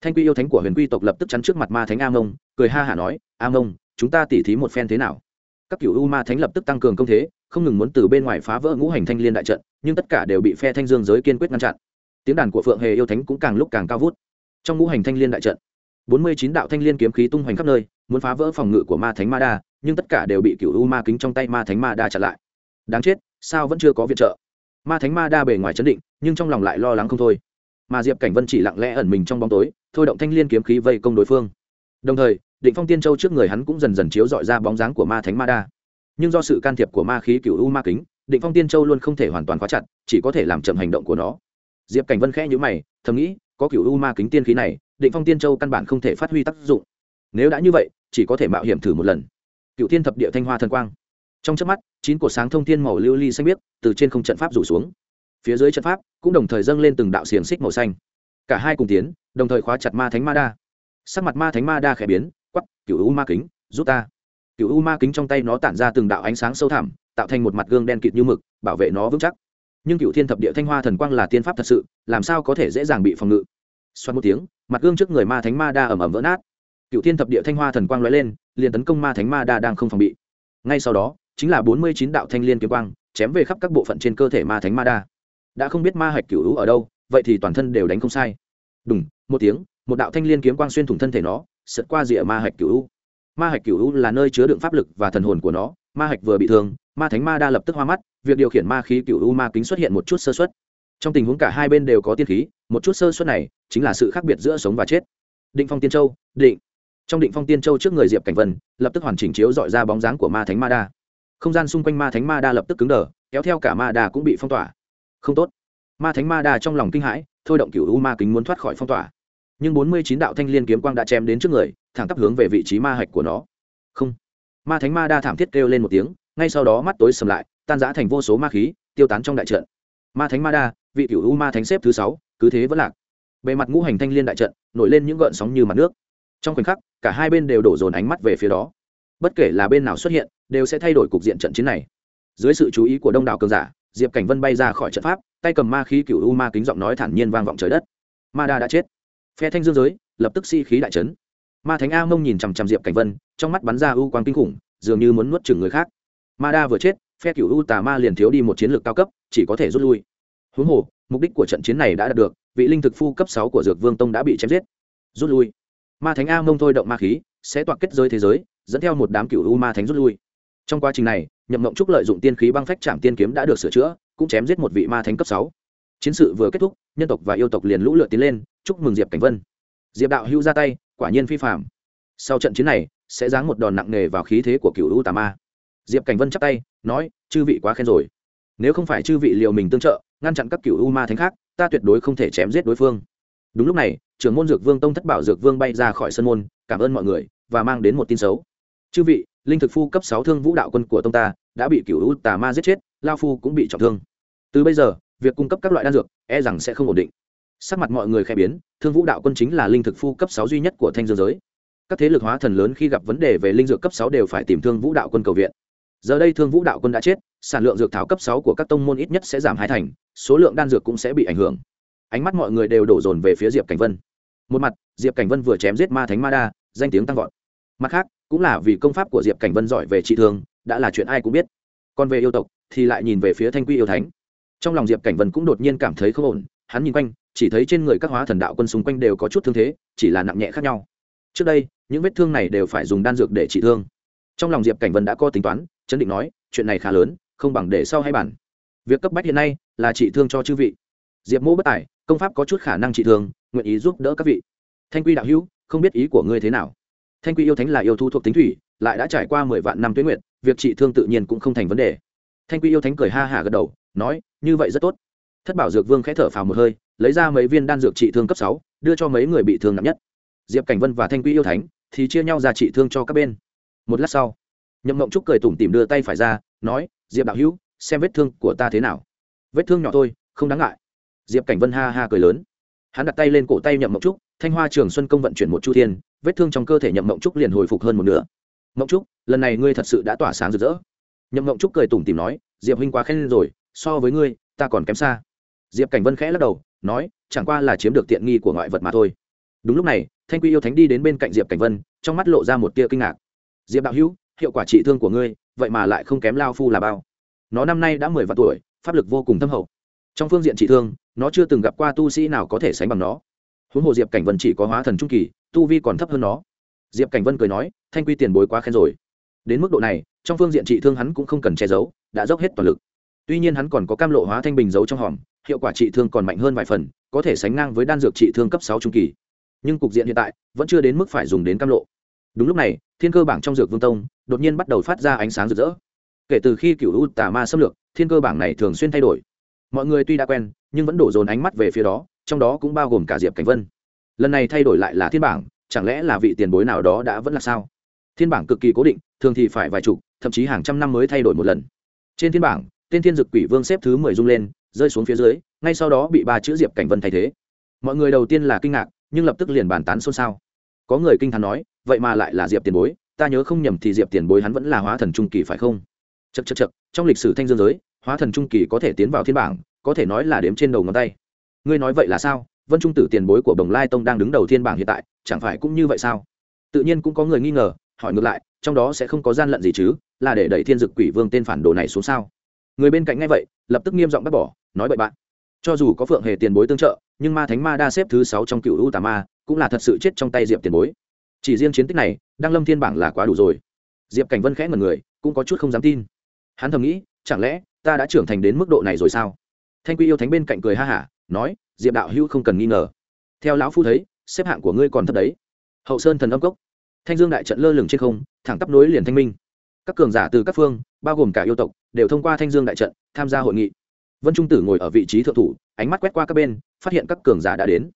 Thanh quy yêu thánh của huyền quy tộc lập tức chắn trước mặt ma thánh a mông, cười ha hả nói, a mông, chúng ta tỉ thí một phen thế nào? Các cựu u ma thánh lập tức tăng cường công thế, không ngừng muốn từ bên ngoài phá vỡ ngũ hành thanh liên đại trận, nhưng tất cả đều bị phe thanh dương giới kiên quyết ngăn chặn. Tiếng đàn của phượng hề yêu thánh cũng càng lúc càng cao vút. Trong ngũ hành thanh liên đại trận, bốn mươi chín đạo thanh liên kiếm khí tung hoành khắp nơi, muốn phá vỡ phòng ngự của ma thánh ma đa, nhưng tất cả đều bị cựu u ma kính trong tay ma thánh ma đa chặn lại. Đáng chết, sao vẫn chưa có viện trợ? Ma thánh ma đa bề ngoài chấn định, nhưng trong lòng lại lo lắng không thôi. Mà diệp cảnh vân chỉ lặng lẽ ẩn mình trong bóng tối, thôi động thanh liên kiếm khí vây công đối phương. Đồng thời, định phong tiên châu trước người hắn cũng dần dần chiếu dọi ra bóng dáng của ma thánh ma đa. Nhưng do sự can thiệp của ma khí cựu u ma kính, định phong tiên châu luôn không thể hoàn toàn khóa chặt, chỉ có thể làm chậm hành động của nó. Diệp cảnh vân khẽ nhữ mày, thầm nghĩ, có cựu u ma kính tiên khí này, định phong tiên châu căn bản không thể phát huy tác dụng. Nếu đã như vậy, chỉ có thể mạo hiểm thử một lần. Cựu thiên thập địa thanh hoa thần quang trong chớp mắt, chín cột sáng thông thiên màu lưu ly xanh biếc từ trên không trận pháp rủ xuống. Phía dưới trận pháp cũng đồng thời dâng lên từng đạo xiềng xích màu xanh. Cả hai cùng tiến, đồng thời khóa chặt ma thánh ma đa. Sắc mặt ma thánh ma đa khẽ biến quắp cựu u ma kính giúp ta. Cựu u ma kính trong tay nó tản ra từng đạo ánh sáng sâu thẳm, tạo thành một mặt gương đen kịt như mực, bảo vệ nó vững chắc. Nhưng cựu thiên thập địa thanh hoa thần quang là tiên pháp thật sự, làm sao có thể dễ dàng bị phòng ngự? Xoát một tiếng, mặt gương trước người ma thánh ma đa ẩm ẩm vỡ nát. Cựu thiên thập địa thanh hoa thần quang lóe lên, liền tấn công ma thánh ma đa đang không phòng bị. Ngay sau đó chính là bốn mươi chín đạo thanh liên kiếm quang, chém về khắp các bộ phận trên cơ thể ma thánh ma đa. Đã không biết ma hạch cửu hữu ở đâu, vậy thì toàn thân đều đánh không sai. Đúng một tiếng, một đạo thanh liên kiếm quang xuyên thủng thân thể nó, sượt qua rìa ma hạch cửu hữu. Ma hạch cửu hữu là nơi chứa đựng pháp lực và thần hồn của nó, ma hạch vừa bị thương, ma thánh ma đa lập tức hoa mắt, việc điều khiển ma khí cửu u ma kính xuất hiện một chút sơ suất. Trong tình huống cả hai bên đều có tiên khí, một chút sơ suất này chính là sự khác biệt giữa sống và chết. Định phong tiên châu, định. Trong định phong tiên châu trước người diệp cảnh vân, lập tức hoàn chỉnh chiếu dọi ra bóng dáng của ma thánh ma đa không gian xung quanh ma thánh ma đa lập tức cứng đờ, kéo theo cả ma đa cũng bị phong tỏa. Không tốt. Ma thánh ma đa trong lòng kinh hãi, thôi động cựu u ma kính muốn thoát khỏi phong tỏa. Nhưng bốn mươi chín đạo thanh liên kiếm quang đã chém đến trước người, thẳng tắp hướng về vị trí ma hạch của nó. Không. Ma thánh ma đa thảm thiết kêu lên một tiếng, ngay sau đó mắt tối sầm lại, tan giã thành vô số ma khí, tiêu tán trong đại trận. Ma thánh ma đa, vị cựu u ma thánh xếp thứ sáu, cứ thế vẫn lạc. Bề mặt ngũ hành thanh liên đại trận, nổi lên những gợn sóng như mặt nước. Trong khoảnh khắc, cả hai bên đều đổ dồn ánh mắt về phía đó bất kể là bên nào xuất hiện, đều sẽ thay đổi cục diện trận chiến này. Dưới sự chú ý của đông đảo cường giả, diệp cảnh vân bay ra khỏi trận pháp, tay cầm ma khí cựu u ma kính giọng nói thản nhiên vang vọng trời đất. Ma đa đã chết. Phe thanh dương giới, lập tức si-khí đại trấn ma thánh a mông nhìn chằm chằm diệp cảnh vân, trong mắt bắn ra u quang kinh khủng, dường như muốn nuốt chừng người khác. Ma đa vừa chết, phe cựu u tà ma liền thiếu đi một chiến lược cao cấp, chỉ có thể rút lui. Huống hồ, mục đích của trận chiến này đã đạt được, vị linh thực phu cấp sáu của dược vương tông đã bị chém giết. Rút lui. Ma thánh a mông thôi động ma khí, sẽ toạc kết giới thế giới dẫn theo một đám cựu u ma thánh rút lui. Trong quá trình này, nhậm mộng trúc lợi dụng tiên khí băng phách trạm tiên kiếm đã được sửa chữa, cũng chém giết một vị ma thánh cấp sáu. Chiến sự vừa kết thúc, nhân tộc và yêu tộc liền lũ lượt tiến lên, chúc mừng diệp cảnh vân. Diệp đạo hữu ra tay, quả nhiên phi phạm sau trận chiến này, sẽ giáng một đòn nặng nề vào khí thế của cựu u tà ma. Diệp cảnh vân chắp tay, nói, chư vị quá khen rồi. Nếu không phải chư vị liều mình tương trợ, ngăn chặn các cựu u ma thánh khác, ta tuyệt đối không thể chém giết đối phương. Đúng lúc này, trưởng môn dược vương tông thất bảo dược vương bay ra khỏi sân môn, cảm ơn mọi người, và mang đến một tin xấu chư vị, linh thực phu cấp sáu thương vũ đạo quân của tông ta, đã bị cựu u tà ma giết chết, lao phu cũng bị trọng thương. Từ bây giờ, việc cung cấp các loại đan dược e rằng sẽ không ổn định. Sắc mặt mọi người khẽ biến, thương vũ đạo quân chính là linh thực phu cấp sáu duy nhất của thanh dương giới. Các thế lực hóa thần lớn khi gặp vấn đề về linh dược cấp sáu đều phải tìm thương vũ đạo quân cầu viện. Giờ đây thương vũ đạo quân đã chết, sản lượng dược thảo cấp sáu của các tông môn ít nhất sẽ giảm hai thành, số lượng đan dược cũng sẽ bị ảnh hưởng. Ánh mắt mọi người đều đổ dồn về phía diệp cảnh vân. Một mặt, diệp cảnh vân vừa chém giết ma thánh ma đa, danh tiếng tăng vọt mặt khác, cũng là vì công pháp của diệp cảnh vân giỏi về trị thương, đã là chuyện ai cũng biết. Còn về yêu tộc, thì lại nhìn về phía thanh quy yêu thánh. Trong lòng diệp cảnh vân cũng đột nhiên cảm thấy không ổn, hắn nhìn quanh, chỉ thấy trên người các hóa thần đạo quân xung quanh đều có chút thương thế, chỉ là nặng nhẹ khác nhau. Trước đây, những vết thương này đều phải dùng đan dược để trị thương. Trong lòng diệp cảnh vân đã có tính toán, chấn định nói, chuyện này khá lớn, không bằng để sau hay bản. Việc cấp bách hiện nay là trị thương cho chư vị. Diệp mỗ bất tài, công pháp có chút khả năng trị thương, nguyện ý giúp đỡ các vị. Thanh quy đạo hữu, không biết ý của ngươi thế nào? Thanh quy yêu thánh là yêu thu thuộc tính thủy, lại đã trải qua mười vạn năm tuyến nguyện việc trị thương tự nhiên cũng không thành vấn đề. Thanh quy yêu thánh cười ha hả gật đầu, nói, như vậy rất tốt. Thất bảo dược vương khẽ thở phào một hơi, lấy ra mấy viên đan dược trị thương cấp sáu, đưa cho mấy người bị thương nặng nhất. Diệp cảnh vân và thanh quy yêu thánh thì chia nhau ra trị thương cho các bên. Một lát sau, nhậm mộng trúc cười tủm tìm đưa tay phải ra, nói, diệp đạo hữu, xem vết thương của ta thế nào? Vết thương nhỏ thôi, không đáng ngại. Diệp cảnh vân ha ha cười lớn. Hắn đặt tay lên cổ tay nhậm mộng trúc thanh hoa trường xuân công vận chuyển một chu thiên, vết thương trong cơ thể nhậm mộng trúc liền hồi phục hơn một nửa. Mộng trúc, lần này ngươi thật sự đã tỏa sáng rực rỡ. Nhậm mộng trúc cười tủm tìm nói, diệp huynh quá khen lên rồi, so với ngươi, ta còn kém xa. Diệp cảnh vân khẽ lắc đầu, nói, chẳng qua là chiếm được tiện nghi của ngoại vật mà thôi. Đúng lúc này, thanh quy yêu thánh đi đến bên cạnh diệp cảnh vân, trong mắt lộ ra một tia kinh ngạc. Diệp đạo hữu, hiệu quả trị thương của ngươi, vậy mà lại không kém lao phu là bao. Nó năm nay đã mười vạn tuổi, pháp lực vô cùng thâm hậu. Trong phương diện trị thương, nó chưa từng gặp qua tu sĩ nào có thể sánh bằng nó huống hồ diệp cảnh vân chỉ có hóa thần trung kỳ, tu vi còn thấp hơn nó. Diệp cảnh vân cười nói, thanh quy tiền bối quá khen rồi. Đến mức độ này, trong phương diện trị thương hắn cũng không cần che giấu, đã dốc hết toàn lực. Tuy nhiên hắn còn có cam lộ hóa thanh bình giấu trong hòm, hiệu quả trị thương còn mạnh hơn vài phần, có thể sánh ngang với đan dược trị thương cấp sáu trung kỳ. Nhưng cục diện hiện tại, vẫn chưa đến mức phải dùng đến cam lộ. Đúng lúc này, thiên cơ bảng trong dược vương tông, đột nhiên bắt đầu phát ra ánh sáng rực rỡ. Kể từ khi cựu u tà ma xâm lược, thiên cơ bảng này thường xuyên thay đổi. Mọi người tuy đã quen, nhưng vẫn đổ dồn ánh mắt về phía đó trong đó cũng bao gồm cả diệp cảnh vân. Lần này thay đổi lại là thiên bảng, chẳng lẽ là vị tiền bối nào đó đã vẫn là sao? Thiên bảng cực kỳ cố định, thường thì phải vài chục, thậm chí hàng trăm năm mới thay đổi một lần. Trên thiên bảng, tên thiên dực quỷ vương xếp thứ mười rung lên, rơi xuống phía dưới, ngay sau đó bị ba chữ diệp cảnh vân thay thế. Mọi người đầu tiên là kinh ngạc, nhưng lập tức liền bàn tán xôn xao. Có người kinh t h ắ n nói, vậy mà lại là diệp tiền bối, ta nhớ không nhầm thì diệp tiền bối hắn vẫn là hóa thần trung kỳ phải không? Chật chật chật trong lịch sử thanh dương giới, hóa thần trung kỳ có thể tiến vào thiên bảng, có thể nói là đếm trên đầu ngón tay ngươi nói vậy là sao? Vân trung tử tiền bối của bồng lai tông đang đứng đầu thiên bảng hiện tại, chẳng phải cũng như vậy sao? Tự nhiên cũng có người nghi ngờ, hỏi ngược lại, trong đó sẽ không có gian lận gì chứ, là để đẩy thiên dực quỷ vương tên phản đồ này xuống sao? Người bên cạnh ngay vậy, lập tức nghiêm giọng bác bỏ, nói bậy bạn. Cho dù có phượng hề tiền bối tương trợ, nhưng ma thánh ma đa xếp thứ sáu trong cựu u tà ma, cũng là thật sự chết trong tay diệp tiền bối. Chỉ riêng chiến tích này Đang lâm thiên bảng là quá đủ rồi. Diệp cảnh vân khẽ ngần người, cũng có chút không dám tin. Hắn thầm nghĩ, chẳng lẽ ta đã trưởng thành đến mức độ này rồi sao? Thanh quy yêu thánh bên cạnh cười ha hả nói, diệp đạo hữu không cần nghi ngờ. Theo lão phu thấy, xếp hạng của ngươi còn thấp đấy. Hậu sơn thần âm cốc. Thanh dương đại trận lơ lửng trên không, thẳng tắp nối liền thanh minh. Các cường giả từ các phương, bao gồm cả yêu tộc, đều thông qua thanh dương đại trận tham gia hội nghị. Vân trung tử ngồi ở vị trí thượng thủ, ánh mắt quét qua các bên, phát hiện các cường giả đã đến.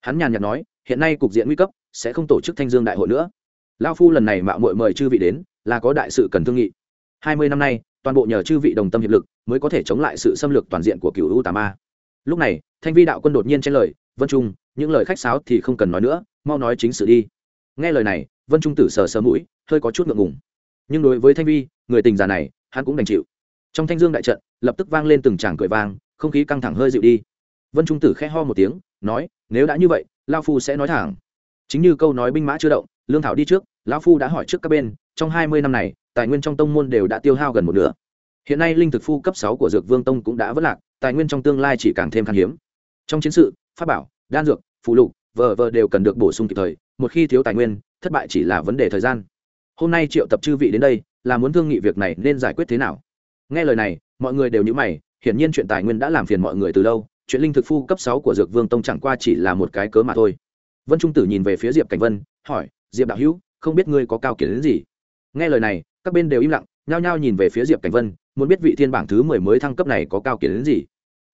Hắn nhàn nhạt nói, hiện nay cục diện nguy cấp, sẽ không tổ chức thanh dương đại hội nữa. Lao phu lần này mạo muội mời chư vị đến, là có đại sự cần thương nghị. Hai mươi năm nay, toàn bộ nhờ chư vị đồng tâm hiệp lực, mới có thể chống lại sự xâm lược toàn diện của cựu u tà ma lúc này, thanh vi đạo quân đột nhiên chen lời, vân trung, những lời khách sáo thì không cần nói nữa, mau nói chính sự đi. Nghe lời này, vân trung tử sờ sờ mũi, hơi có chút ngượng ngùng. Nhưng đối với thanh vi, người tình già này, hắn cũng đành chịu. Trong thanh dương đại trận, lập tức vang lên từng tràng cười vang, không khí căng thẳng hơi dịu đi. Vân trung tử khẽ ho một tiếng, nói, nếu đã như vậy lao phu sẽ nói thẳng. Chính như câu nói binh mã chưa động, lương thảo đi trước, lão phu đã hỏi trước các bên, trong hai mươi năm này, tài nguyên trong tông môn đều đã tiêu hao gần một nửa hiện nay linh thực phu cấp sáu của dược vương tông cũng đã vất lạc, tài nguyên trong tương lai chỉ càng thêm khan hiếm. Trong chiến sự, pháp bảo, đan dược phụ lục, vờ vờ đều cần được bổ sung kịp thời, một khi thiếu tài nguyên, thất bại chỉ là vấn đề thời gian. Hôm nay triệu tập chư vị đến đây, là muốn thương nghị việc này nên giải quyết thế nào? Nghe lời này, mọi người đều nhữ mày, hiển nhiên chuyện tài nguyên đã làm phiền mọi người từ lâu, chuyện linh thực phu cấp sáu của dược vương tông chẳng qua chỉ là một cái cớ mà thôi. Vân trung tử nhìn về phía diệp cảnh vân, hỏi, diệp đạo hữu, không biết ngươi có cao kiến đến gì? Nghe lời này, các bên đều im lặng, nhao nhao nhìn về phía diệp cảnh vân muốn biết vị thiên bảng thứ mười mới thăng cấp này có cao kiến đến gì.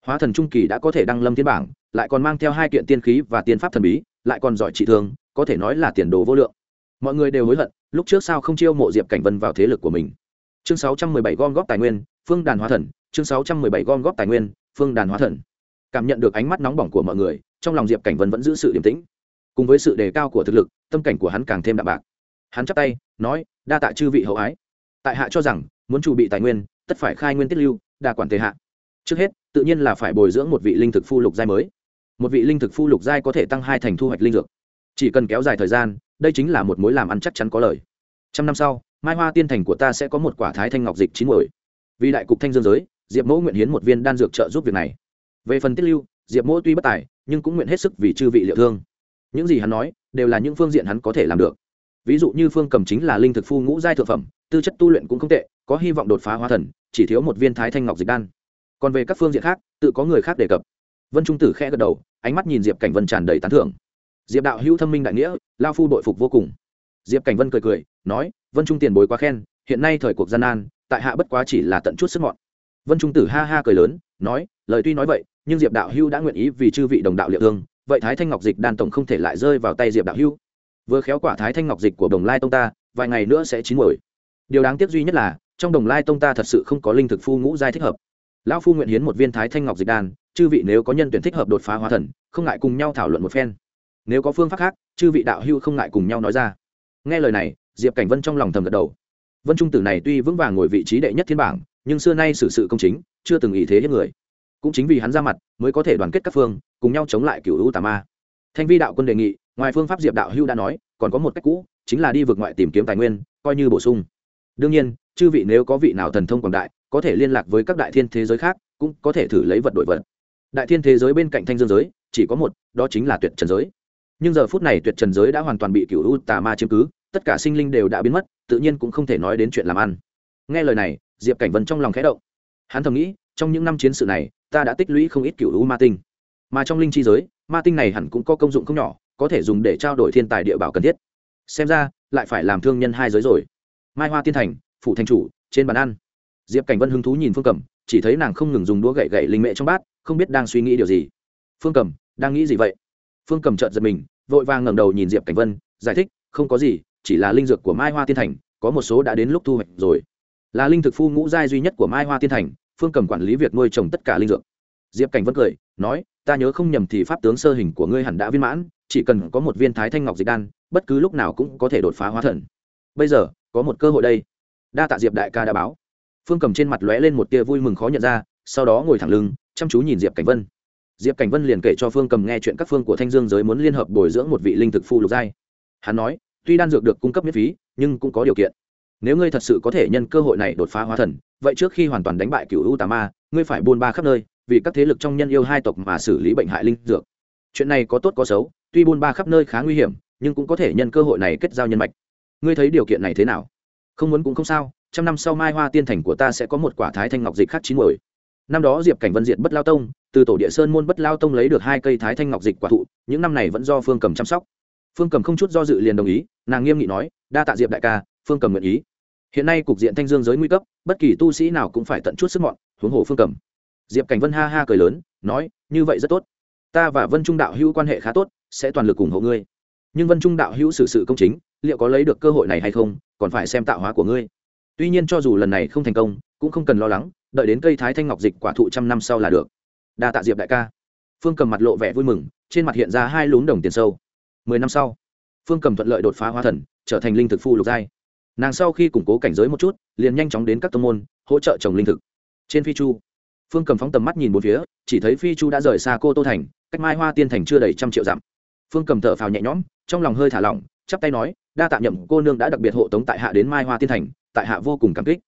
Hóa thần trung kỳ đã có thể đăng lâm thiên bảng, lại còn mang theo hai kiện tiên khí và tiên pháp thần bí, lại còn giỏi trị thương, có thể nói là tiền đồ vô lượng. Mọi người đều hối hận, lúc trước sao không chiêu mộ diệp cảnh vân vào thế lực của mình. Chương sáu trăm mười bảy gom góp tài nguyên, phương đàn hóa thần. Chương sáu trăm mười bảy gom góp tài nguyên, phương đàn hóa thần. Cảm nhận được ánh mắt nóng bỏng của mọi người, trong lòng diệp cảnh vân vẫn giữ sự điềm tĩnh. Cùng với sự đề cao của thực lực, tâm cảnh của hắn càng thêm đạm bạc. Hắn chắp tay, nói, đa tạ chư vị hậu ái. Tại hạ cho rằng, muốn chủ bị tài nguyên tất phải khai nguyên tiết lưu, đa quản tề hạ. Trước hết, tự nhiên là phải bồi dưỡng một vị linh thực phu lục giai mới. Một vị linh thực phu lục giai có thể tăng hai thành thu hoạch linh dược. Chỉ cần kéo dài thời gian, đây chính là một mối làm ăn chắc chắn có lời. Trăm năm sau, mai hoa tiên thành của ta sẽ có một quả thái thanh ngọc dịch chín muồi. Vì đại cục thanh dương giới, diệp mẫu nguyện hiến một viên đan dược trợ giúp việc này. Về phần tiết lưu, diệp mẫu tuy bất tài, nhưng cũng nguyện hết sức vì chư vị liệu thương. Những gì hắn nói, đều là những phương diện hắn có thể làm được ví dụ như phương cầm chính là linh thực phu ngũ giai thượng phẩm, tư chất tu luyện cũng không tệ, có hy vọng đột phá hóa thần, chỉ thiếu một viên thái thanh ngọc dịch đan. Còn về các phương diện khác, tự có người khác đề cập. Vân trung tử khẽ gật đầu, ánh mắt nhìn diệp cảnh vân tràn đầy tán thưởng. Diệp đạo hữu thâm minh đại nghĩa, lao phu đội phục vô cùng. Diệp cảnh vân cười cười, nói, vân trung tiền bối quá khen, hiện nay thời cuộc gian nan, tại hạ bất quá chỉ là tận chút sức mọn. Vân trung tử ha ha cười lớn, nói, lời tuy nói vậy, nhưng diệp đạo hữu đã nguyện ý vì chư vị đồng đạo liệu thương, vậy thái thanh ngọc dịch đan tổng không thể lại rơi vào tay diệp đạo hữu vừa khéo quả thái thanh ngọc dịch của đồng lai tông ta, vài ngày nữa sẽ chín mồi điều đáng tiếc duy nhất là, trong đồng lai tông ta thật sự không có linh thực phu ngũ giai thích hợp. Lão phu nguyện hiến một viên thái thanh ngọc dịch đan, chư vị nếu có nhân tuyển thích hợp đột phá hóa thần, không ngại cùng nhau thảo luận một phen. Nếu có phương pháp khác, chư vị đạo hưu không ngại cùng nhau nói ra. Nghe lời này, diệp cảnh vân trong lòng thầm gật đầu. Vân trung tử này tuy vững vàng ngồi vị trí đệ nhất thiên bảng, nhưng xưa nay xử sự công chính, chưa từng ý thế hết người. Cũng chính vì hắn ra mặt, mới có thể đoàn kết các phương, cùng nhau chống lại cựu hữu tà ma. Thanh vi đạo quân đề nghị ngoài phương pháp diệp đạo hưu đã nói, còn có một cách cũ, chính là đi vượt ngoại tìm kiếm tài nguyên, coi như bổ sung. Đương nhiên, chư vị nếu có vị nào thần thông quảng đại, có thể liên lạc với các đại thiên thế giới khác, cũng có thể thử lấy vật đổi vật. Đại thiên thế giới bên cạnh thanh dương giới, chỉ có một, đó chính là tuyệt trần giới. Nhưng giờ phút này tuyệt trần giới đã hoàn toàn bị cựu u tà ma chiếm cứ, tất cả sinh linh đều đã biến mất, tự nhiên cũng không thể nói đến chuyện làm ăn. Nghe lời này, diệp cảnh vân trong lòng khẽ động. Hắn thầm nghĩ, trong những năm chiến sự này, ta đã tích lũy không ít cựu u ma tinh. Mà trong linh chi giới, ma tinh này hẳn cũng có công dụng không nhỏ có thể dùng để trao đổi thiên tài địa bảo cần thiết. Xem ra, lại phải làm thương nhân hai giới rồi. Mai hoa tiên thành, phủ thành chủ, trên bàn ăn. Diệp cảnh vân hứng thú nhìn phương cầm chỉ thấy nàng không ngừng dùng đũa gậy gậy linh mệ trong bát, không biết đang suy nghĩ điều gì. Phương cầm đang nghĩ gì vậy? Phương cầm trợn giật mình, vội vàng ngẩng đầu nhìn diệp cảnh vân, giải thích, không có gì, chỉ là linh dược của mai hoa tiên thành, có một số đã đến lúc thu hoạch rồi. Là linh thực phu ngũ giai duy nhất của mai hoa tiên thành, phương cầm quản lý việc nuôi trồng tất cả linh dược. Diệp cảnh vân cười, nói ta nhớ không nhầm thì pháp tướng sơ hình của ngươi hẳn đã viên mãn, chỉ cần có một viên thái thanh ngọc dịch đan, bất cứ lúc nào cũng có thể đột phá hóa thần. Bây giờ, có một cơ hội đây. Đa tạ diệp đại ca đã báo. Phương cầm trên mặt lóe lên một tia vui mừng khó nhận ra, sau đó ngồi thẳng lưng, chăm chú nhìn diệp cảnh vân. Diệp cảnh vân liền kể cho phương cầm nghe chuyện các phương của thanh dương giới muốn liên hợp bồi dưỡng một vị linh thực phu lục giai. Hắn nói, tuy đan dược được cung cấp miễn phí, nhưng cũng có điều kiện. Nếu ngươi thật sự có thể nhân cơ hội này đột phá hóa thần, vậy trước khi hoàn toàn đánh bại cựu u tà ma, ngươi phải buôn ba khắp nơi vì các thế lực trong nhân yêu hai tộc mà xử lý bệnh hại linh dược. Chuyện này có tốt có xấu, tuy buôn ba khắp nơi khá nguy hiểm, nhưng cũng có thể nhân cơ hội này kết giao nhân mạch. Ngươi thấy điều kiện này thế nào? Không muốn cũng không sao, trăm năm sau mai hoa tiên thành của ta sẽ có một quả thái thanh ngọc dịch khác chín mồi năm đó diệp cảnh vân diện bất lao tông, từ tổ địa sơn môn bất lao tông lấy được hai cây thái thanh ngọc dịch quả thụ, những năm này vẫn do phương cầm chăm sóc. Phương cầm không chút do dự liền đồng ý, nàng nghiêm nghị nói, đa tạ diệp đại ca, phương cầm nguyện ý. Hiện nay cục diện thanh dương giới nguy cấp, bất kỳ tu sĩ nào cũng phải tận chút sức mọn, huống hồ phương cầm diệp cảnh vân ha ha cười lớn, nói, như vậy rất tốt. Ta và vân trung đạo hữu quan hệ khá tốt, sẽ toàn lực ủng hộ ngươi. Nhưng vân trung đạo hữu xử sự công chính, liệu có lấy được cơ hội này hay không, còn phải xem tạo hóa của ngươi. Tuy nhiên cho dù lần này không thành công, cũng không cần lo lắng, đợi đến cây thái thanh ngọc dịch quả thụ trăm năm sau là được. Đa tạ diệp đại ca. Phương cầm mặt lộ vẻ vui mừng, trên mặt hiện ra hai lún đồng tiền sâu. Mười năm sau, phương cầm thuận lợi đột phá hóa thần, trở thành linh thực phu lục giai. Nàng sau khi củng cố cảnh giới một chút, liền nhanh chóng đến các tông môn, hỗ trợ trồng linh thực. Trên phi chu phương cầm phóng tầm mắt nhìn một phía, chỉ thấy phi chu đã rời xa cô tô thành, cách mai hoa tiên thành chưa đầy trăm triệu dặm. Phương cầm thở phào nhẹ nhõm, trong lòng hơi thả lỏng, chắp tay nói, đa tạ nhậm cô nương đã đặc biệt hộ tống tại hạ đến mai hoa tiên thành, tại hạ vô cùng cảm kích.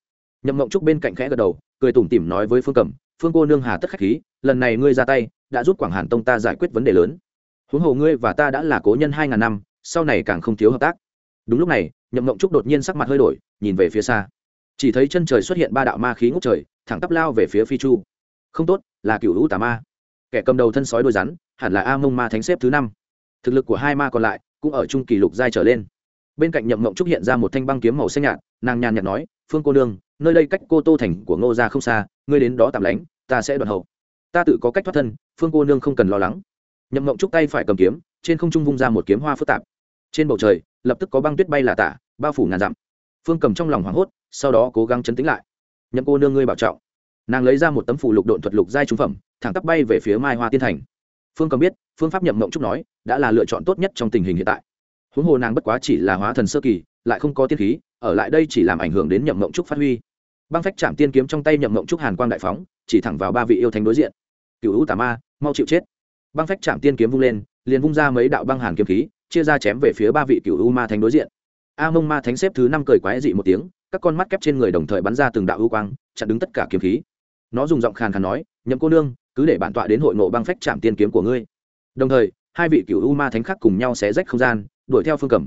Nhậm mộng trúc bên cạnh khẽ gật đầu, cười tủm tỉm nói với phương cầm, phương cô nương hà tất khách khí, lần này ngươi ra tay, đã giúp quảng hàn tông ta giải quyết vấn đề lớn. Huống hồ ngươi và ta đã là cố nhân hai ngàn năm, sau này càng không thiếu hợp tác. Đúng lúc này, nhậm mộng trúc đột nhiên sắc mặt hơi đổi, nhìn về phía xa. Chỉ thấy chân trời xuất hiện ba đạo ma khí ngốc trời, thẳng tắp lao về phía phi chu không tốt, là cựu hữu tà ma. Kẻ cầm đầu thân sói đôi rắn, hẳn là a mông ma thánh xếp thứ năm. Thực lực của hai ma còn lại cũng ở trung kỳ lục giai trở lên. Bên cạnh nhậm mộng trúc hiện ra một thanh băng kiếm màu xanh nhạt, nàng nhàn nhạt nói, phương cô nương, nơi đây cách cô tô thành của ngô ra không xa, ngươi đến đó tạm lánh, ta sẽ đoạn hậu. Ta tự có cách thoát thân, phương cô nương không cần lo lắng. Nhậm mộng trúc tay phải cầm kiếm, trên không trung vung ra một kiếm hoa phức tạp. Trên bầu trời, lập tức có băng tuyết bay là tả, bao phủ ngàn dặm. Phương cầm trong lòng hoảng hốt, sau đó cố gắng chấn tĩnh lại. Nhậm cô nương ngươi bảo trọng nàng lấy ra một tấm phù lục độn thuật lục giai trung phẩm, thẳng tắp bay về phía mai hoa tiên thành. Phương cầm biết, phương pháp nhậm mộng trúc nói, đã là lựa chọn tốt nhất trong tình hình hiện tại. Huống hồ nàng bất quá chỉ là hóa thần sơ kỳ, lại không có tiên khí, ở lại đây chỉ làm ảnh hưởng đến nhậm mộng trúc phát huy. Băng phách chạm tiên kiếm trong tay nhậm mộng trúc hàn quang đại phóng, chỉ thẳng vào ba vị yêu thánh đối diện. Cựu hữu tà ma, mau chịu chết. Băng phách chạm tiên kiếm vung lên, liền vung ra mấy đạo băng hàn kiếm khí, chia ra chém về phía ba vị cựu u ma thánh đối diện. A mông ma thánh xếp thứ năm cười quái dị một tiếng, các con mắt kép trên người đồng thời bắn ra từng đạo ưu quang, chặn đứng tất cả kiếm khí nó dùng giọng khàn khàn nói, nhậm cô nương, cứ để bản tọa đến hội ngộ băng phách chạm tiên kiếm của ngươi. Đồng thời, hai vị cựu u ma thánh khắc cùng nhau xé rách không gian, đuổi theo phương cầm.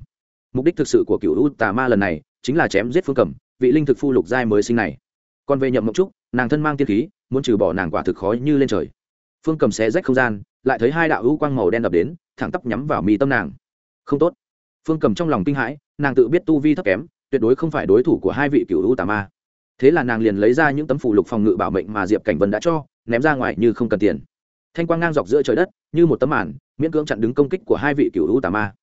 Mục đích thực sự của cựu u tà ma lần này chính là chém giết phương cầm, vị linh thực phu lục giai mới sinh này. Còn về nhậm mộng trúc, nàng thân mang tiên khí, muốn trừ bỏ nàng quả thực khó như lên trời. Phương cầm xé rách không gian, lại thấy hai đạo hữu quang màu đen đập đến, thẳng tắp nhắm vào mì tâm nàng. Không tốt. Phương cầm trong lòng kinh hãi, nàng tự biết tu vi thấp kém, tuyệt đối không phải đối thủ của hai vị cựu hữu tà ma thế là nàng liền lấy ra những tấm phủ lục phòng ngự bảo mệnh mà diệp cảnh vân đã cho, ném ra ngoài như không cần tiền. Thanh quang ngang dọc giữa trời đất, như một tấm màn, miễn cưỡng chặn đứng công kích của hai vị cựu hữu tà ma.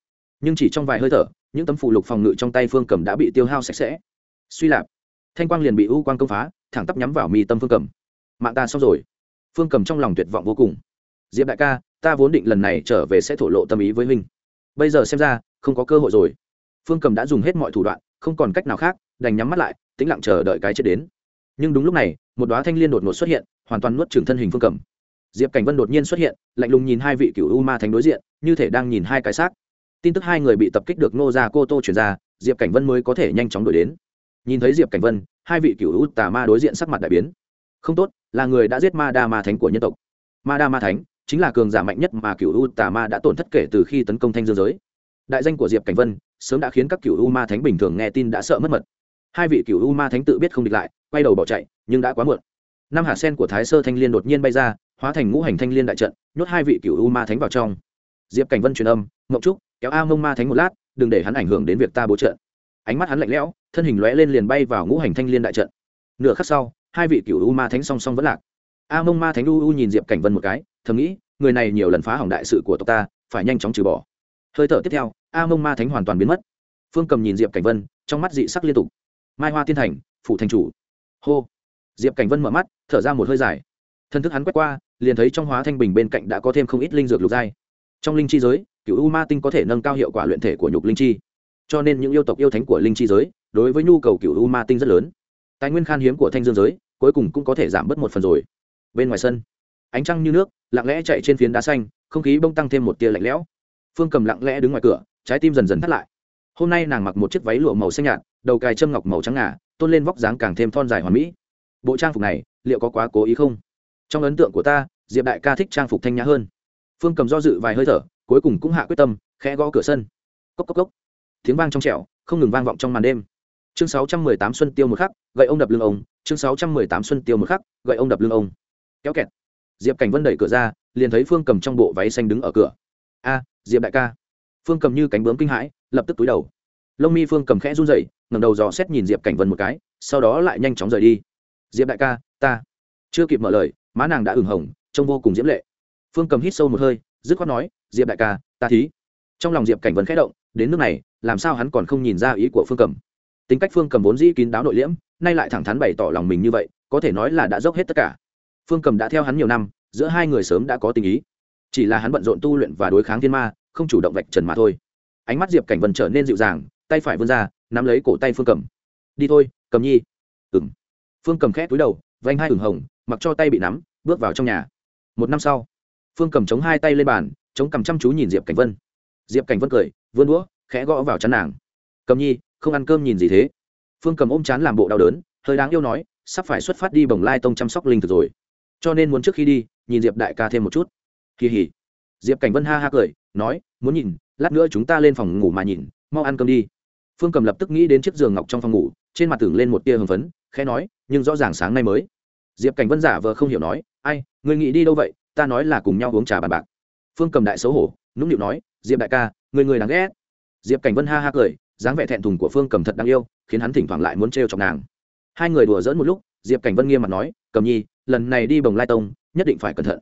Nhưng chỉ trong vài hơi thở, những tấm phủ lục phòng ngự trong tay phương cầm đã bị tiêu hao sạch sẽ. Suy lạp, thanh quang liền bị u quang công phá, thẳng tắp nhắm vào mi tâm phương cầm. Mạng ta xong rồi. Phương cầm trong lòng tuyệt vọng vô cùng. Diệp đại ca, ta vốn định lần này trở về sẽ thổ lộ tâm ý với huynh. Bây giờ xem ra, không có cơ hội rồi. Phương cầm đã dùng hết mọi thủ đoạn không còn cách nào khác, đành nhắm mắt lại, tĩnh lặng chờ đợi cái chết đến. Nhưng đúng lúc này, một đoá thanh liên đột ngột xuất hiện, hoàn toàn nuốt trừng thân hình phương cầm. Diệp cảnh vân đột nhiên xuất hiện, lạnh lùng nhìn hai vị cựu u ma thánh đối diện, như thể đang nhìn hai cái xác. Tin tức hai người bị tập kích được nô ra cô tô chuyển ra, diệp cảnh vân mới có thể nhanh chóng đổi đến. Nhìn thấy diệp cảnh vân, hai vị cựu u tà ma đối diện sắc mặt đại biến. Không tốt, là người đã giết ma đa ma thánh của nhân tộc. Ma đa ma thánh chính là cường giả mạnh nhất mà cựu u tà ma đã tổn thất kể từ khi tấn công thanh dương giới. Đại danh của diệp cảnh vân sớm đã khiến các cựu u ma thánh bình thường nghe tin đã sợ mất mật. Hai vị cựu u ma thánh tự biết không địch lại, quay đầu bỏ chạy, nhưng đã quá muộn. Năm hạt sen của thái sơ thanh liên đột nhiên bay ra, hóa thành ngũ hành thanh liên đại trận, nhốt hai vị cựu u ma thánh vào trong. Diệp cảnh vân truyền âm ngậu trúc, kéo a mông ma thánh một lát, đừng để hắn ảnh hưởng đến việc ta bố trận. Ánh mắt hắn lạnh lẽo, thân hình lóe lên liền bay vào ngũ hành thanh liên đại trận. Nửa khắc sau, hai vị cựu u ma thánh song song vẫn lạc. A mông ma thánh u u nhìn diệp cảnh vân một cái, thầm nghĩ, người này nhiều lần phá hỏng đại sự của tộc ta, phải nhanh chóng trừ bỏ hơi thở tiếp theo, a mông ma thánh hoàn toàn biến mất. Phương cầm nhìn diệp cảnh vân, trong mắt dị sắc liên tục. Mai hoa tiên thành, phủ thành chủ. Hô. Diệp cảnh vân mở mắt, thở ra một hơi dài. Thân thức hắn quét qua, liền thấy trong hóa thanh bình bên cạnh đã có thêm không ít linh dược lục giai. Trong linh chi giới cựu u ma tinh có thể nâng cao hiệu quả luyện thể của nhục linh chi. Cho nên những yêu tộc yêu thánh của linh chi giới, đối với nhu cầu cựu u ma tinh rất lớn. Tài nguyên khan hiếm của thanh dương giới, cuối cùng cũng có thể giảm bớt một phần rồi. Bên ngoài sân, ánh trăng như nước, lặng lẽ chạy trên phiến đá xanh, không khí bông tăng thêm một tia lạnh lẽo phương cầm lặng lẽ đứng ngoài cửa, trái tim dần dần thắt lại. Hôm nay nàng mặc một chiếc váy lụa màu xanh nhạt, đầu cài châm ngọc màu trắng ngà, tôn lên vóc dáng càng thêm thon dài hoàn mỹ. Bộ trang phục này, liệu có quá cố ý không? Trong ấn tượng của ta, diệp đại ca thích trang phục thanh nhã hơn. Phương cầm do dự vài hơi thở, cuối cùng cũng hạ quyết tâm, khẽ gõ cửa sân. Cốc cốc cốc. Tiếng vang trong trẻo, không ngừng vang vọng trong màn đêm. Chương sáu trăm mười tám xuân tiêu một khắc, gậy ông đập lưng ông. Chương sáu trăm mười tám xuân tiêu một khắc, gậy ông đập lưng ông. Kéo kẹt. Diệp cảnh vân đẩy cửa ra, liền thấy phương cầm trong bộ váy xanh đứng ở cửa a, diệp đại ca. Phương cầm như cánh bướm kinh hãi, lập tức túi đầu. Lông mi phương cầm khẽ run dậy ngầm đầu dò xét nhìn diệp cảnh vân một cái, sau đó lại nhanh chóng rời đi. Diệp đại ca, ta. Chưa kịp mở lời, má nàng đã ửng hồng, trông vô cùng diễm lệ. Phương cầm hít sâu một hơi, dứt khoát nói, diệp đại ca, ta thí. Trong lòng diệp cảnh vân khẽ động, đến nước này, làm sao hắn còn không nhìn ra ý của phương cầm? Tính cách phương cầm vốn dĩ kín đáo nội liễm, nay lại thẳng thắn bày tỏ lòng mình như vậy, có thể nói là đã dốc hết tất cả. Phương cầm đã theo hắn nhiều năm, giữa hai người sớm đã có tình ý chỉ là hắn bận rộn tu luyện và đối kháng thiên ma, không chủ động vạch trần mà thôi. Ánh mắt diệp cảnh vân trở nên dịu dàng, tay phải vươn ra, nắm lấy cổ tay phương cầm đi thôi cầm nhi. Ừng phương cầm khét túi đầu vanh hai ửng hồng, mặc cho tay bị nắm, bước vào trong nhà. Một năm sau, phương cầm chống hai tay lên bàn, chống cầm chăm chú nhìn diệp cảnh vân. Diệp cảnh vân cười, vươn đũa, khẽ gõ vào chắn nàng. Cầm nhi, không ăn cơm nhìn gì thế? Phương cầm ôm chán làm bộ đau đớn, hơi đáng yêu nói, sắp phải xuất phát đi bồng lai tông chăm sóc linh thực rồi. Cho nên muốn trước khi đi, nhìn diệp đại ca thêm một chút kỳ hỉ. Diệp cảnh vân ha ha cười, nói, muốn nhìn, lát nữa chúng ta lên phòng ngủ mà nhìn, mau ăn cơm đi. Phương cầm lập tức nghĩ đến chiếc giường ngọc trong phòng ngủ, trên mặt tưởng lên một tia hưng phấn, khẽ nói, nhưng rõ ràng sáng nay mới. Diệp cảnh vân giả vờ không hiểu nói, ai người nghĩ đi đâu vậy? Ta nói là cùng nhau uống trà bàn bạc. Phương cầm đại xấu hổ, nũng nịu nói, diệp đại ca, người người đáng ghét. Diệp cảnh vân ha ha cười, dáng vẻ thẹn thùng của phương cầm thật đáng yêu, khiến hắn thỉnh thoảng lại muốn trêu chọc nàng. Hai người đùa dỡn một lúc, diệp cảnh vân nghiêm mặt nói, cầm nhi, lần này đi bồng lai tông, nhất định phải cẩn thận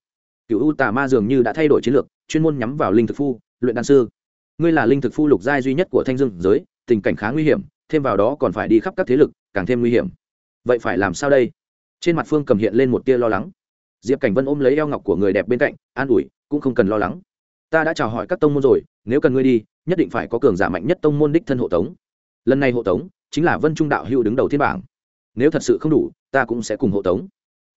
cựu u tà ma dường như đã thay đổi chiến lược, chuyên môn nhắm vào linh thực phu, luyện đan sư. Ngươi là linh thực phu lục giai duy nhất của thanh dương giới, tình cảnh khá nguy hiểm, thêm vào đó còn phải đi khắp các thế lực, càng thêm nguy hiểm. Vậy phải làm sao đây? Trên mặt phương cầm hiện lên một tia lo lắng. Diệp cảnh vân ôm lấy eo ngọc của người đẹp bên cạnh, an ủi, cũng không cần lo lắng. Ta đã chào hỏi các tông môn rồi, nếu cần ngươi đi, nhất định phải có cường giả mạnh nhất tông môn đích thân hộ tống. Lần này hộ tống, chính là vân trung đạo hữu đứng đầu thiên bảng. Nếu thật sự không đủ, ta cũng sẽ cùng hộ tống.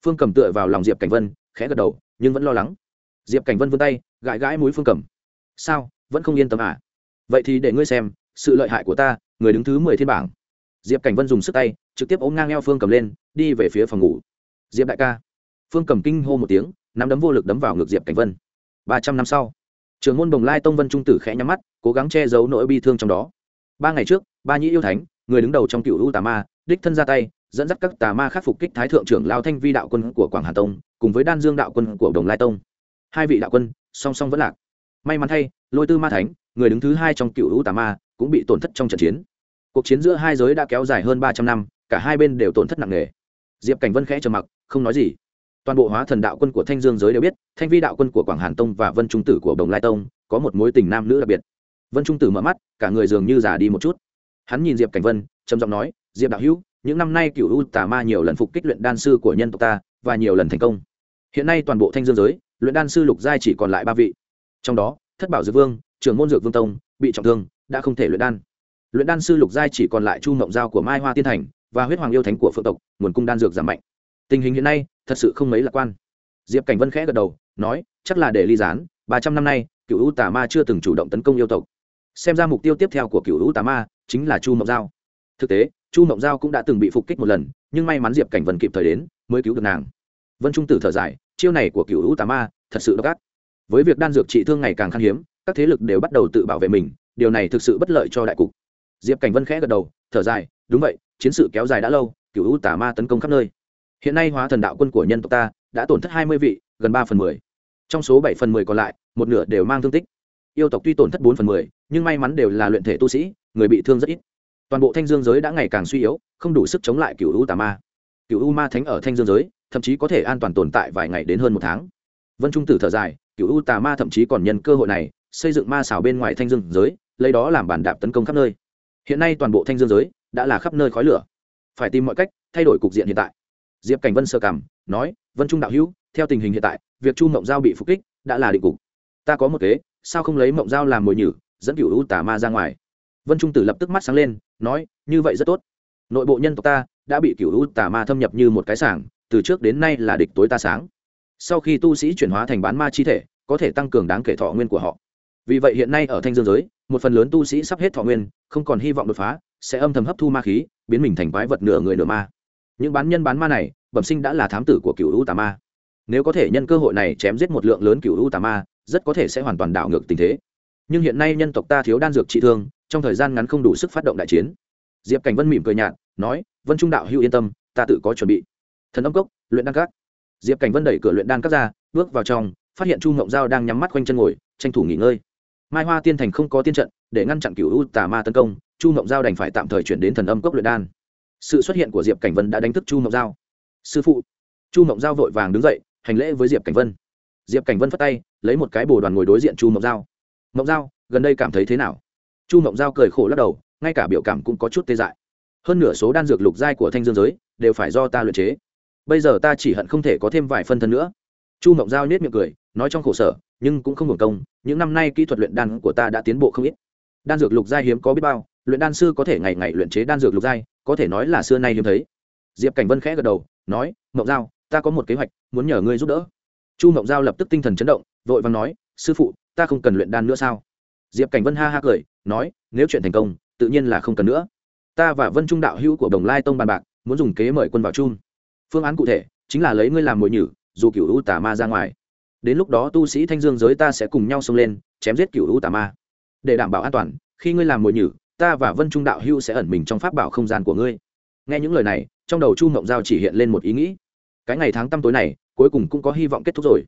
Phương cầm tựa vào lòng diệp cảnh vân, khẽ gật đầu nhưng vẫn lo lắng. Diệp cảnh vân vươn tay, gãi gãi mũi phương cầm sao? Vẫn không yên tâm à? Vậy thì để ngươi xem, sự lợi hại của ta, người đứng thứ mười thiên bảng. Diệp cảnh vân dùng sức tay, trực tiếp ôm ngang eo phương cầm lên, đi về phía phòng ngủ. Diệp đại ca. Phương cầm kinh hô một tiếng, nắm đấm vô lực đấm vào ngực diệp cảnh vân. Ba trăm năm sau trường môn đồng lai tông vân trung tử khẽ nhắm mắt, cố gắng che giấu nỗi bi thương trong đó. Ba ngày trước, ba nhĩ yêu thánh, người đứng đầu trong cựu u tà ma, đích thân ra tay, dẫn dắt các tà ma khắc phục kích thái thượng trưởng lao thanh vi đạo quân của quảng hà tông cùng với đan dương đạo quân của đồng lai tông. Hai vị đạo quân, song song vẫn lạc. May mắn thay, lôi tư ma thánh, người đứng thứ hai trong cựu u tà ma, cũng bị tổn thất trong trận chiến. Cuộc chiến giữa hai giới đã kéo dài hơn ba trăm năm, cả hai bên đều tổn thất nặng nề. Diệp cảnh vân khẽ trầm mặc, không nói gì. Toàn bộ hóa thần đạo quân của thanh dương giới đều biết, thanh vi đạo quân của quảng hàn tông và vân trung tử của đồng lai tông có một mối tình nam nữ đặc biệt. Vân trung tử mở mắt, cả người dường như già đi một chút. Hắn nhìn diệp cảnh vân, trầm giọng nói, diệp đạo hữu, những năm nay cựu u tà ma nhiều lần phục kích luyện đan sư của nhân tộc ta và nhiều lần thành công. Hiện nay toàn bộ thanh dương giới, luyện đan sư lục giai chỉ còn lại ba vị. Trong đó, thất bảo dược vương trưởng môn dược vương tông, bị trọng thương đã không thể luyện đan. Luyện đan sư lục giai chỉ còn lại chu mộng giao của mai hoa tiên thành và huyết hoàng yêu thánh của phượng tộc, nguồn cung đan dược giảm mạnh. Tình hình hiện nay thật sự không mấy lạc quan. Diệp cảnh vân khẽ gật đầu, nói, chắc là để ly gián, ba trăm năm nay cựu u tà ma chưa từng chủ động tấn công yêu tộc. Xem ra mục tiêu tiếp theo của cựu u tà ma chính là chu mộng giao. Thực tế chu mộng giao cũng đã từng bị phục kích một lần, nhưng may mắn diệp cảnh vân kịp thời đến, mới cứu được nàng. Vân trung tử thở dài, chiêu này của cựu u tà ma, thật sự độc ác. Với việc đan dược trị thương ngày càng khan hiếm, các thế lực đều bắt đầu tự bảo vệ mình, điều này thực sự bất lợi cho đại cục. Diệp cảnh vân khẽ gật đầu, thở dài, đúng vậy, chiến sự kéo dài đã lâu, cựu u tà ma tấn công khắp nơi. Hiện nay hóa thần đạo quân của nhân tộc ta đã tổn thất hai mươi vị, gần ba phần mười. Trong số bảy phần mười còn lại, một nửa đều mang thương tích. Yêu tộc tuy tổn thất bốn phần mười, nhưng may mắn đều là luyện thể tu sĩ, người bị thương rất ít toàn bộ thanh dương giới đã ngày càng suy yếu, không đủ sức chống lại cựu u tà ma. Cựu u ma thánh ở thanh dương giới, thậm chí có thể an toàn tồn tại vài ngày đến hơn một tháng. Vân trung tử thở dài cựu u tà ma thậm chí còn nhân cơ hội này, xây dựng ma xảo bên ngoài thanh dương giới, lấy đó làm bản đạp tấn công khắp nơi. Hiện nay toàn bộ thanh dương giới đã là khắp nơi khói lửa. Phải tìm mọi cách thay đổi cục diện hiện tại. Diệp cảnh vân sơ cảm, nói, vân trung đạo hữu, theo tình hình hiện tại, việc chu mộng giao bị phục kích đã là định cục. Ta có một kế, sao không lấy mộng giao làm mồi nhử, dẫn cựu u tà ma ra ngoài? Vân trung tử lập tức mắt sáng lên nói, như vậy rất tốt. Nội bộ nhân tộc ta đã bị cựu u tà ma thâm nhập như một cái sảng, từ trước đến nay là địch tối ta sáng. Sau khi tu sĩ chuyển hóa thành bán ma chi thể, có thể tăng cường đáng kể thọ nguyên của họ. Vì vậy hiện nay ở thanh dương giới, một phần lớn tu sĩ sắp hết thọ nguyên, không còn hy vọng đột phá, sẽ âm thầm hấp thu ma khí, biến mình thành quái vật nửa người nửa ma. Những bán nhân bán ma này, bẩm sinh đã là thám tử của cựu u tà ma. Nếu có thể nhân cơ hội này chém giết một lượng lớn cựu u tà ma, rất có thể sẽ hoàn toàn đảo ngược tình thế nhưng hiện nay nhân tộc ta thiếu đan dược trị thương, trong thời gian ngắn không đủ sức phát động đại chiến. Diệp cảnh vân mỉm cười nhạt, nói, vân trung đạo hữu yên tâm, ta tự có chuẩn bị. Thần âm cốc, luyện đan các. Diệp cảnh vân đẩy cửa luyện đan các ra, bước vào trong, phát hiện chu ngộng giao đang nhắm mắt quanh chân ngồi, tranh thủ nghỉ ngơi. Mai hoa tiên thành không có tiên trận, để ngăn chặn cựu u tà ma tấn công, chu ngộng giao đành phải tạm thời chuyển đến thần âm cốc luyện đan. Sự xuất hiện của diệp cảnh vân đã đánh thức chu ngộng giao. Sư phụ. Chu ngộng giao vội vàng đứng dậy, hành lễ với diệp cảnh vân. Diệp cảnh vân phất tay, lấy một cái bồ đoàn ngồi đối diện chu ngộng giao. Mộng giao, gần đây cảm thấy thế nào? Chu Mộng giao cười khổ lắc đầu, ngay cả biểu cảm cũng có chút tê dại. Hơn nửa số đan dược lục giai của thanh dương giới đều phải do ta luyện chế. Bây giờ ta chỉ hận không thể có thêm vài phân thân nữa. Chu mộng giao nết miệng cười, nói trong khổ sở, nhưng cũng không hưởng công, những năm nay kỹ thuật luyện đan của ta đã tiến bộ không ít. Đan dược lục giai hiếm có biết bao, luyện đan sư có thể ngày ngày luyện chế đan dược lục giai, có thể nói là xưa nay hiếm thấy. Diệp cảnh vân khẽ gật đầu, nói, mộng giao, ta có một kế hoạch, muốn nhờ ngươi giúp đỡ. Chu mộng giao lập tức tinh thần chấn động, vội vàng nói, sư phụ ta không cần luyện đan nữa sao? Diệp cảnh vân ha ha cười, nói, nếu chuyện thành công, tự nhiên là không cần nữa. Ta và vân trung đạo hữu của đồng lai tông bàn bạc, muốn dùng kế mời quân vào chung phương án cụ thể, chính là lấy ngươi làm mồi nhử, dù cựu u tà ma ra ngoài. Đến lúc đó tu sĩ thanh dương giới ta sẽ cùng nhau xông lên, chém giết cựu u tà ma. Để đảm bảo an toàn, khi ngươi làm mồi nhử, ta và vân trung đạo hưu sẽ ẩn mình trong pháp bảo không gian của ngươi. Nghe những lời này, trong đầu chu mộng giao chỉ hiện lên một ý nghĩ. Cái ngày tháng tăm tối này, cuối cùng cũng có hy vọng kết thúc rồi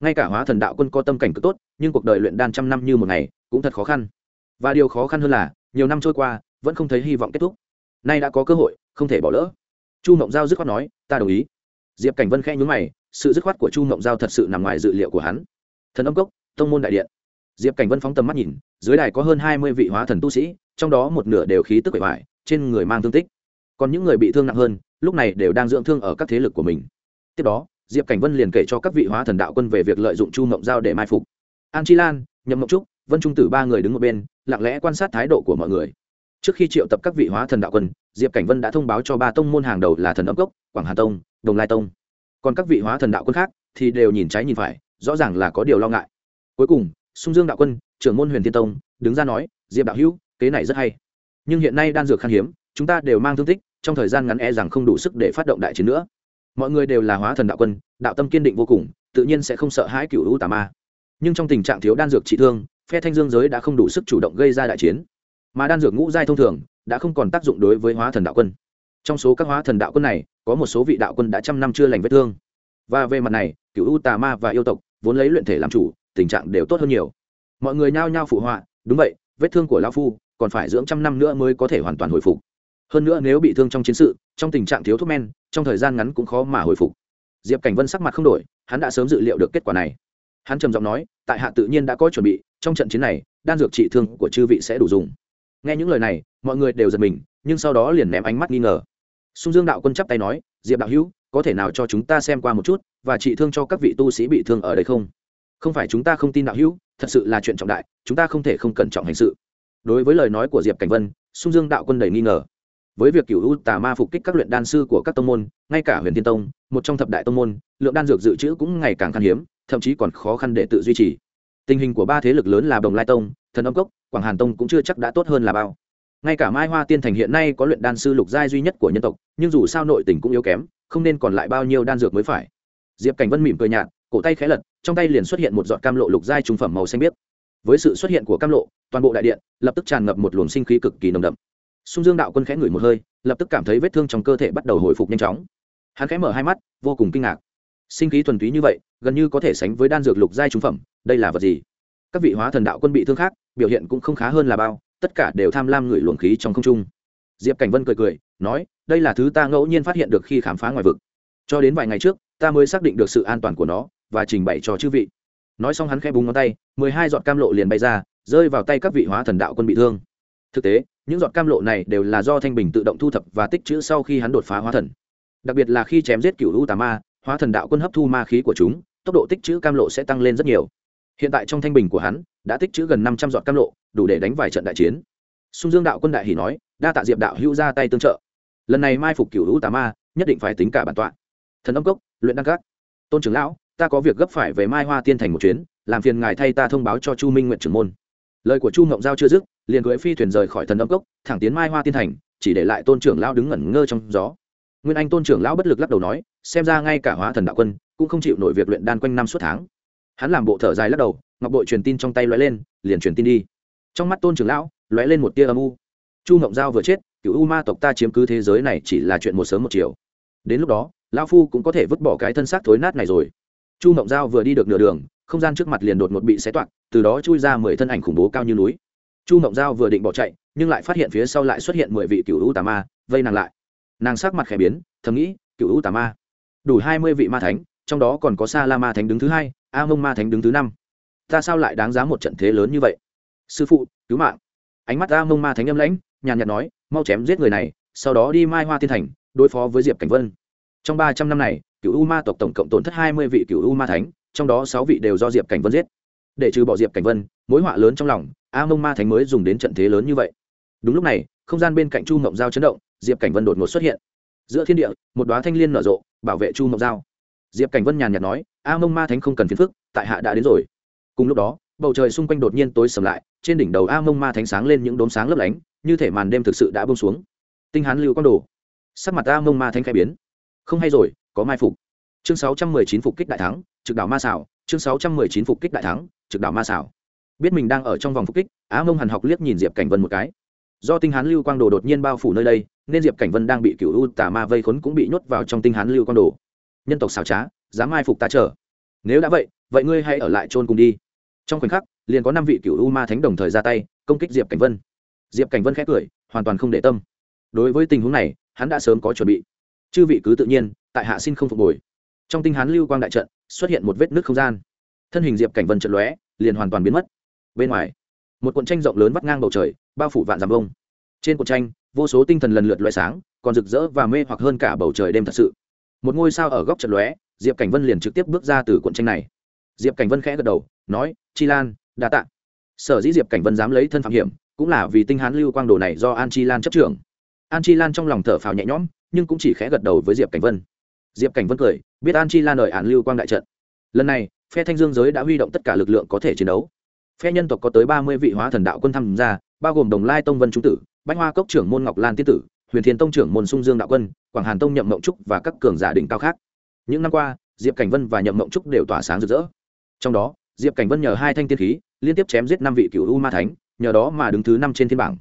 ngay cả hóa thần đạo quân có tâm cảnh cực tốt, nhưng cuộc đời luyện đan trăm năm như một ngày, cũng thật khó khăn. Và điều khó khăn hơn là, nhiều năm trôi qua, vẫn không thấy hy vọng kết thúc. Nay đã có cơ hội, không thể bỏ lỡ. Chu mộng giao dứt khoát nói, ta đồng ý. Diệp cảnh vân khẽ nhún mày, sự dứt khoát của chu mộng giao thật sự nằm ngoài dự liệu của hắn. Thần âm cốc, tông môn đại điện. Diệp cảnh vân phóng tầm mắt nhìn, dưới đài có hơn hai mươi vị hóa thần tu sĩ, trong đó một nửa đều khí tức bể hoại, trên người mang thương tích. Còn những người bị thương nặng hơn, lúc này đều đang dưỡng thương ở các thế lực của mình. Tiếp đó diệp cảnh vân liền kể cho các vị hóa thần đạo quân về việc lợi dụng chu mộng giao để mai phục. An chi lan, nhậm mộng trúc, vân trung tử ba người đứng một bên, lặng lẽ quan sát thái độ của mọi người. Trước khi triệu tập các vị hóa thần đạo quân, diệp cảnh vân đã thông báo cho ba tông môn hàng đầu là thần âm cốc, quảng hà tông, đồng lai tông. Còn các vị hóa thần đạo quân khác thì đều nhìn trái nhìn phải, rõ ràng là có điều lo ngại. Cuối cùng, sung dương đạo quân, trưởng môn huyền thiên tông, đứng ra nói, diệp đạo hữu, kế này rất hay. Nhưng hiện nay đan dược khan hiếm, chúng ta đều mang thương tích, trong thời gian ngắn e rằng không đủ sức để phát động đại chiến nữa mọi người đều là hóa thần đạo quân, đạo tâm kiên định vô cùng, tự nhiên sẽ không sợ hãi cựu u tà ma. Nhưng trong tình trạng thiếu đan dược trị thương, phe thanh dương giới đã không đủ sức chủ động gây ra đại chiến. Mà đan dược ngũ giai thông thường đã không còn tác dụng đối với hóa thần đạo quân. Trong số các hóa thần đạo quân này, có một số vị đạo quân đã trăm năm chưa lành vết thương. Và về mặt này cựu u tà ma và yêu tộc vốn lấy luyện thể làm chủ, tình trạng đều tốt hơn nhiều. Mọi người nhao nhao phụ họa, đúng vậy, vết thương của lão phu còn phải dưỡng trăm năm nữa mới có thể hoàn toàn hồi phục hơn nữa nếu bị thương trong chiến sự, trong tình trạng thiếu thuốc men, trong thời gian ngắn cũng khó mà hồi phục. Diệp cảnh vân sắc mặt không đổi, hắn đã sớm dự liệu được kết quả này. Hắn trầm giọng nói, tại hạ tự nhiên đã có chuẩn bị, trong trận chiến này, đan dược trị thương của chư vị sẽ đủ dùng. Nghe những lời này, mọi người đều giật mình, nhưng sau đó liền ném ánh mắt nghi ngờ. Sung dương đạo quân chắp tay nói, diệp đạo hữu, có thể nào cho chúng ta xem qua một chút, và trị thương cho các vị tu sĩ bị thương ở đây không? Không phải chúng ta không tin đạo hữu, thật sự là chuyện trọng đại, chúng ta không thể không cẩn trọng hành sự. Đối với lời nói của diệp cảnh vân, sung dương đạo quân đầy nghi ngờ với việc cựu u tà ma phục kích các luyện đan sư của các tông môn, ngay cả huyền thiên tông, một trong thập đại tông môn, lượng đan dược dự trữ cũng ngày càng khan hiếm, thậm chí còn khó khăn để tự duy trì. Tình hình của ba thế lực lớn là đồng lai tông, thần âm cốc, quảng hàn tông cũng chưa chắc đã tốt hơn là bao. Ngay cả mai hoa tiên thành hiện nay có luyện đan sư lục giai duy nhất của nhân tộc, nhưng dù sao nội tình cũng yếu kém, không nên còn lại bao nhiêu đan dược mới phải. Diệp cảnh vân mỉm cười nhạt, cổ tay khẽ lật, trong tay liền xuất hiện một giọt cam lộ lục giai trung phẩm màu xanh biếc. Với sự xuất hiện của cam lộ, toàn bộ đại điện lập tức tràn ngập một luồng sinh khí cực kỳ nồng đậm sung dương đạo quân khẽ ngửi một hơi, lập tức cảm thấy vết thương trong cơ thể bắt đầu hồi phục nhanh chóng. Hắn khẽ mở hai mắt, vô cùng kinh ngạc. Sinh khí thuần túy như vậy, gần như có thể sánh với đan dược lục giai trung phẩm, đây là vật gì? Các vị hóa thần đạo quân bị thương khác, biểu hiện cũng không khá hơn là bao, tất cả đều tham lam ngửi luồng khí trong không trung. Diệp cảnh vân cười cười, nói, đây là thứ ta ngẫu nhiên phát hiện được khi khám phá ngoài vực. Cho đến vài ngày trước, ta mới xác định được sự an toàn của nó, và trình bày cho chư vị. Nói xong hắn khẽ búng ngón tay, mười hai giọt cam lộ liền bay ra, rơi vào tay các vị hóa thần đạo quân bị thương. Thực tế những giọt cam lộ này đều là do thanh bình tự động thu thập và tích trữ sau khi hắn đột phá hóa thần. Đặc biệt là khi chém giết cựu u tà ma, hóa thần đạo quân hấp thu ma khí của chúng, tốc độ tích trữ cam lộ sẽ tăng lên rất nhiều. Hiện tại trong thanh bình của hắn, đã tích trữ gần năm trăm giọt cam lộ, đủ để đánh vài trận đại chiến. Sung dương đạo quân đại hỷ nói, đa tạ diệp đạo hữu ra tay tương trợ. Lần này mai phục cựu u tà ma, nhất định phải tính cả bản tọa. Thần âm cốc, luyện đăng các. Tôn trưởng lão, ta có việc gấp phải về mai hoa tiên thành một chuyến, làm phiền ngài thay ta thông báo cho chu minh nguyện trưởng môn lời của chu ngộng giao chưa dứt, liền cưỡi phi thuyền rời khỏi thần âm cốc, thẳng tiến mai hoa tiên thành, chỉ để lại tôn trưởng lão đứng ngẩn ngơ trong gió. Nguyên anh tôn trưởng lão bất lực lắc đầu nói, xem ra ngay cả hóa thần đạo quân cũng không chịu nổi việc luyện đan quanh năm suốt tháng. Hắn làm bộ thở dài lắc đầu, ngọc bội truyền tin trong tay lóe lên, liền truyền tin đi. Trong mắt tôn trưởng lão, lóe lên một tia âm u. Chu ngộng giao vừa chết, cựu u ma tộc ta chiếm cứ thế giới này chỉ là chuyện một sớm một chiều. Đến lúc đó, lão phu cũng có thể vứt bỏ cái thân xác thối nát này rồi. Chu ngộng giao vừa đi được nửa đường không gian trước mặt liền đột ngột bị xé toạc, từ đó chui ra mười thân ảnh khủng bố cao như núi. Chu ngộng giao vừa định bỏ chạy, nhưng lại phát hiện phía sau lại xuất hiện mười vị cựu u tà ma, vây nàng lại. Nàng sắc mặt khẽ biến, thầm nghĩ, cựu u tà ma, đủ hai mươi vị ma thánh, trong đó còn có sa la ma thánh đứng thứ hai, a mông ma thánh đứng thứ năm. Ta sao lại đáng giá một trận thế lớn như vậy? Sư phụ, cứu mạng. Ánh mắt a mông ma thánh âm lãnh, nhàn nhạt nói, mau chém giết người này, sau đó đi mai hoa thiên thành, đối phó với diệp cảnh vân. Trong ba trăm năm này, cựu u ma tộc tổng cộng tổn thất hai mươi vị cựu u ma thánh trong đó sáu vị đều do diệp cảnh vân giết. Để trừ bỏ diệp cảnh vân, mối họa lớn trong lòng, a mông ma thánh mới dùng đến trận thế lớn như vậy. Đúng lúc này, không gian bên cạnh chu mộng giao chấn động, diệp cảnh vân đột ngột xuất hiện. Giữa thiên địa, một đoá thanh liên nở rộ, bảo vệ chu mộng giao. Diệp cảnh vân nhàn nhạt nói, a mông ma thánh không cần phiền phức, tại hạ đã đến rồi. Cùng lúc đó, bầu trời xung quanh đột nhiên tối sầm lại, trên đỉnh đầu a mông ma thánh sáng lên những đốm sáng lấp lánh, như thể màn đêm thực sự đã bông xuống. Tinh hán lưu quang đồ sắc mặt a mông ma thánh khai biến. Không hay rồi, có mai phục chương sáu trăm mười chín phục kích đại thắng, trực đảo ma xảo. Chương sáu trăm mười chín phục kích đại thắng, trực đảo ma xảo. Biết mình đang ở trong vòng phục kích, á mông hàn học liếc nhìn diệp cảnh vân một cái. Do tinh hán lưu quang đồ đột nhiên bao phủ nơi đây, nên diệp cảnh vân đang bị cựu u tà ma vây khốn cũng bị nhốt vào trong tinh hán lưu quang đồ. Nhân tộc xảo trá, dám ai phục ta chờ. Nếu đã vậy vậy ngươi hãy ở lại trôn cùng đi. Trong khoảnh khắc, liền có năm vị cựu u ma thánh đồng thời ra tay, công kích diệp cảnh vân. Diệp cảnh vân khẽ cười, hoàn toàn không để tâm. Đối với tình huống này, hắn đã sớm có chuẩn bị. Chư vị cứ tự nhiên, tại hạ xin không phục hồi trong tinh hán lưu quang đại trận, xuất hiện một vết nước không gian. Thân hình diệp cảnh vân trận lóe, liền hoàn toàn biến mất. Bên ngoài, một cuộn tranh rộng lớn vắt ngang bầu trời, bao phủ vạn dằm vông. Trên cuộn tranh, vô số tinh thần lần lượt loại sáng, còn rực rỡ và mê hoặc hơn cả bầu trời đêm thật sự. Một ngôi sao ở góc trận lóe, diệp cảnh vân liền trực tiếp bước ra từ cuộn tranh này. Diệp cảnh vân khẽ gật đầu, nói, chi lan, đa t ạ sở dĩ diệp cảnh vân dám lấy thân phạm hiểm, cũng là vì tinh hán lưu quang đồ này do an chi lan chấp trưởng. An chi lan trong lòng thở phào nhẹ nhõm, nhưng cũng chỉ khẽ gật đầu với diệp cảnh vân diệp cảnh vân cười, biết an chi lan đợi ản lưu quang đại trận. Lần này, phe thanh dương giới đã huy động tất cả lực lượng có thể chiến đấu. Phe nhân tộc có tới ba mươi vị hóa thần đạo quân tham gia, bao gồm đồng lai tông vân trung tử, bách hoa cốc trưởng môn ngọc lan tiên tử, huyền thiên tông trưởng môn sung dương đạo quân, quảng hàn tông nhậm mộng trúc và các cường giả đỉnh cao khác. Những năm qua, diệp cảnh vân và nhậm mộng trúc đều tỏa sáng rực rỡ. Trong đó, diệp cảnh vân nhờ hai thanh tiên khí, liên tiếp chém giết năm vị cựu u ma thánh, nhờ đó mà đứng thứ năm trên thiên bảng.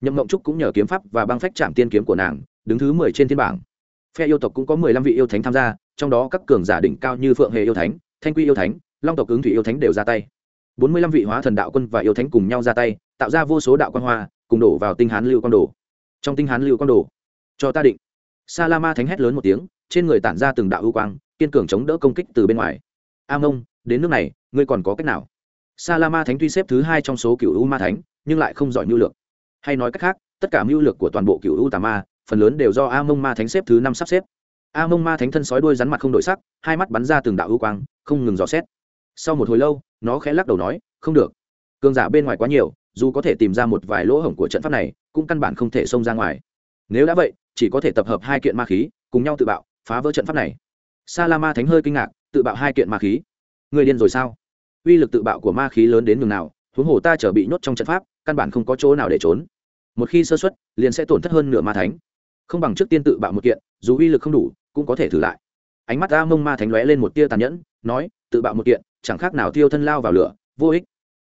Nhậm mộng trúc cũng nhờ kiếm pháp và băng phách chạm tiên kiếm của nàng, đứng thứ mười trên thiên bảng phe yêu tộc cũng có mười lăm vị yêu thánh tham gia, trong đó các cường giả đỉnh cao như phượng hề yêu thánh, thanh quy yêu thánh, long tộc ứng thủy yêu thánh đều ra tay. Bốn mươi lăm vị hóa thần đạo quân và yêu thánh cùng nhau ra tay, tạo ra vô số đạo quan hoa, cùng đổ vào tinh hán lưu quan đồ. Trong tinh hán lưu quan đồ, cho ta định. Sa la ma thánh hét lớn một tiếng, trên người tản ra từng đạo ưu quang, kiên cường chống đỡ công kích từ bên ngoài. A mông, đến nước này, ngươi còn có cách nào? Sa la ma thánh tuy xếp thứ hai trong số cựu u ma thánh, nhưng lại không giỏi mưu lược. Hay nói cách khác, tất cả mưu lược của toàn bộ cựu u tà ma phần lớn đều do a mông ma thánh xếp thứ năm sắp xếp. A mông ma thánh thân sói đuôi rắn mặt không đổi sắc, hai mắt bắn ra từng đạo ưu quang, không ngừng dò xét. Sau một hồi lâu, nó khẽ lắc đầu nói, không được. Cường giả bên ngoài quá nhiều, dù có thể tìm ra một vài lỗ hổng của trận pháp này, cũng căn bản không thể xông ra ngoài. Nếu đã vậy, chỉ có thể tập hợp hai kiện ma khí, cùng nhau tự bạo, phá vỡ trận pháp này. Sa la ma thánh hơi kinh ngạc, tự bạo hai kiện ma khí? Người điên rồi sao? Uy lực tự bạo của ma khí lớn đến nhường nào, huống hồ ta trở bị nhốt trong trận pháp, căn bản không có chỗ nào để trốn. Một khi sơ xuất, liền sẽ tổn thất hơn nửa ma thánh không bằng trước tiên tự bạo một kiện, dù uy lực không đủ, cũng có thể thử lại. Ánh mắt a mông ma thánh lóe lên một tia tàn nhẫn, nói, tự bạo một kiện, chẳng khác nào tiêu thân lao vào lửa, vô ích.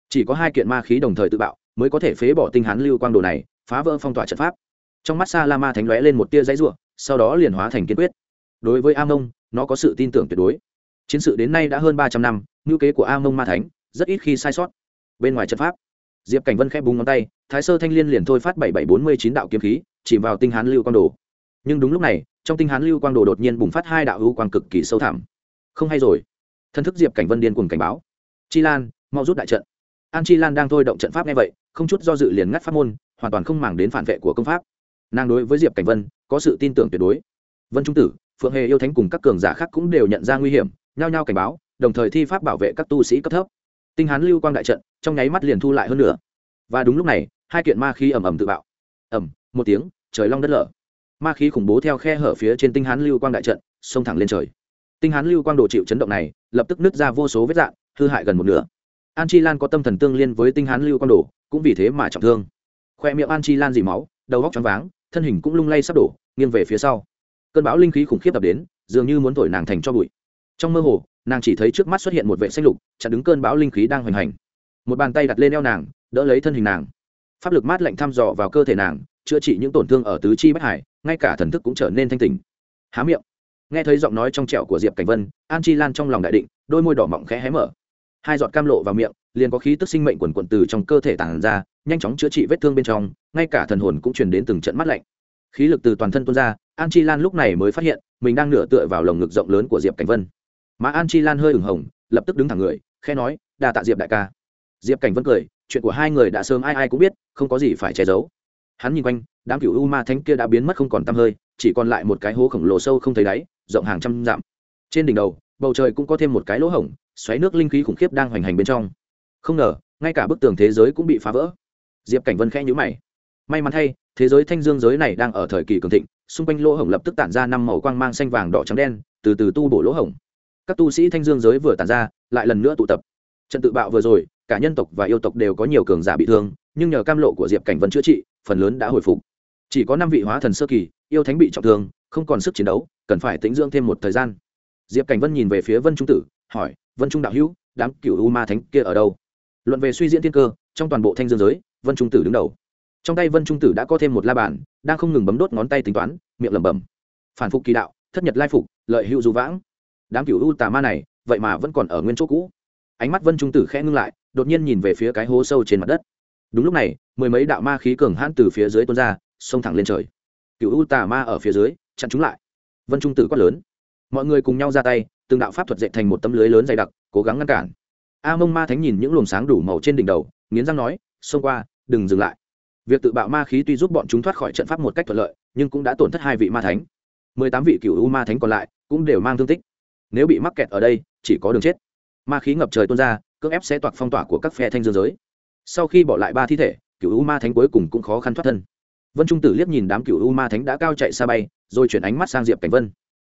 Chỉ có hai kiện ma khí đồng thời tự bạo, mới có thể phế bỏ tinh hán lưu quang đồ này, phá vỡ phong tỏa trận pháp. Trong mắt xa la ma thánh lóe lên một tia giấy ruộng sau đó liền hóa thành kiên quyết. Đối với a mông, nó có sự tin tưởng tuyệt đối. Chiến sự đến nay đã hơn ba trăm năm, ngữ kế của a mông ma thánh rất ít khi sai sót. Bên ngoài trận pháp, diệp cảnh vân khép búng ngón tay, thái sơ thanh liên liền thôi phát bảy bảy bốn mươi chín đạo kiếm khí chỉ vào tinh hán lưu quang đồ. Nhưng đúng lúc này, trong tinh hán lưu quang đồ đột nhiên bùng phát hai đạo hữu quang cực kỳ sâu thẳm. Không hay rồi. Thân thức diệp cảnh vân điên cùng cảnh báo. Chi lan, mau rút đại trận. An chi lan đang thôi động trận pháp nghe vậy, không chút do dự liền ngắt pháp môn, hoàn toàn không màng đến phản vệ của công pháp. Nàng đối với diệp cảnh vân, có sự tin tưởng tuyệt đối. Vân trung tử, phượng hề yêu thánh cùng các cường giả khác cũng đều nhận ra nguy hiểm, nhao nhao cảnh báo, đồng thời thi pháp bảo vệ các tu sĩ cấp thấp. Tinh hán lưu quang đại trận, trong nháy mắt liền thu lại hơn nữa và đúng lúc này, hai kiện ma khí ầm ầm tự bạo. Ầm một tiếng, trời long đất lở. Ma khí khủng bố theo khe hở phía trên tinh hán lưu quang đại trận, xông thẳng lên trời. Tinh hán lưu quang đồ chịu chấn động này, lập tức nứt ra vô số vết dạn hư hại gần một nửa. An chi lan có tâm thần tương liên với tinh hán lưu quang đồ, cũng vì thế mà trọng thương. Khoe miệng an chi lan dì máu, đầu góc choáng váng, thân hình cũng lung lay sắp đổ, nghiêng về phía sau. Cơn bão linh khí khủng khiếp đập đến, dường như muốn thổi nàng thành cho bụi. Trong mơ hồ, nàng chỉ thấy trước mắt xuất hiện một vệ xanh lục, chặn đứng cơn bão linh khí đang hoành hành. Một bàn tay đặt lên eo nàng, đỡ lấy thân hình nàng. Pháp lực mát lạnh thăm dò vào cơ thể nàng chữa trị những tổn thương ở tứ chi bách hải, ngay cả thần thức cũng trở nên thanh tình há miệng. Nghe thấy giọng nói trong trẻo của diệp cảnh vân, an chi lan trong lòng đại định, đôi môi đỏ mọng khẽ hé mở. Hai giọt cam lộ vào miệng, liền có khí tức sinh mệnh quần quần từ trong cơ thể tàn ra, nhanh chóng chữa trị vết thương bên trong, ngay cả thần hồn cũng truyền đến từng trận mắt lạnh. Khí lực từ toàn thân tuôn ra, an chi lan lúc này mới phát hiện, mình đang nửa tựa vào lồng ngực rộng lớn của diệp cảnh vân. Mà an chi lan hơi ửng hồng, lập tức đứng thẳng người khe nói, đa tạ diệp đại ca. Diệp cảnh vân cười, chuyện của hai người đã sớm ai ai cũng biết, không có gì phải che giấu hắn nhìn quanh, đám cựu u ma thánh kia đã biến mất không còn t hơi, chỉ còn lại một cái hố khổng lồ sâu không thấy đáy, rộng hàng trăm dặm. Trên đỉnh đầu, bầu trời cũng có thêm một cái lỗ hổng, xoáy nước linh khí khủng khiếp đang hoành hành bên trong. Không ngờ, ngay cả bức tường thế giới cũng bị phá vỡ. Diệp cảnh vân khẽ nhữ mày. May mắn thay, thế giới thanh dương giới này đang ở thời kỳ cường thịnh, xung quanh lỗ hổng lập tức tản ra năm màu quang mang xanh vàng đỏ trắng đen, từ từ tu bổ lỗ hổng. Các tu sĩ thanh dương giới vừa tản ra, lại lần nữa tụ tập. Trận tự bạo vừa rồi, cả nhân tộc và yêu tộc đều có nhiều cường giả bị thương, nhưng nhờ cam lộ của diệp cảnh vân chữa trị phần lớn đã hồi phục. Chỉ có năm vị hóa thần sơ kỳ, yêu thánh bị trọng thương, không còn sức chiến đấu, cần phải tĩnh dưỡng thêm một thời gian. Diệp cảnh vân nhìn về phía vân trung tử, hỏi, vân trung đạo hữu, đám cựu u ma thánh kia ở đâu? Luận về suy diễn thiên cơ, trong toàn bộ thanh dương giới, vân trung tử đứng đầu. Trong tay vân trung tử đã có thêm một la bàn, đang không ngừng bấm đốt ngón tay tính toán, miệng lẩm bẩm, phản phục kỳ đạo, thất nhật lai phục, lợi hữu du vãng. Đám cựu u tà ma này, vậy mà vẫn còn ở nguyên chỗ cũ. Ánh mắt vân trung tử khẽ ngưng lại, đột nhiên nhìn về phía cái hố sâu trên mặt đất đúng lúc này, mười mấy đạo ma khí cường hãn từ phía dưới tuôn ra, xông thẳng lên trời. Cựu u tà ma ở phía dưới, chặn chúng lại. Vân trung tử quát lớn. Mọi người cùng nhau ra tay, từng đạo pháp thuật dệt thành một tấm lưới lớn dày đặc, cố gắng ngăn cản. A mông ma thánh nhìn những luồng sáng đủ màu trên đỉnh đầu, nghiến răng nói, xông qua, đừng dừng lại. Việc tự bạo ma khí tuy giúp bọn chúng thoát khỏi trận pháp một cách thuận lợi, nhưng cũng đã tổn thất hai vị ma thánh. Mười tám vị cựu u ma thánh còn lại cũng đều mang thương tích. Nếu bị mắc kẹt ở đây, chỉ có đường chết. Ma khí ngập trời tuôn ra, cưỡng ép sẽ toạc phong tỏa của các phe thanh dương giới sau khi bỏ lại ba thi thể, cựu u ma thánh cuối cùng cũng khó khăn thoát thân. Vân trung tử liếc nhìn đám cựu u ma thánh đã cao chạy xa bay, rồi chuyển ánh mắt sang diệp cảnh vân.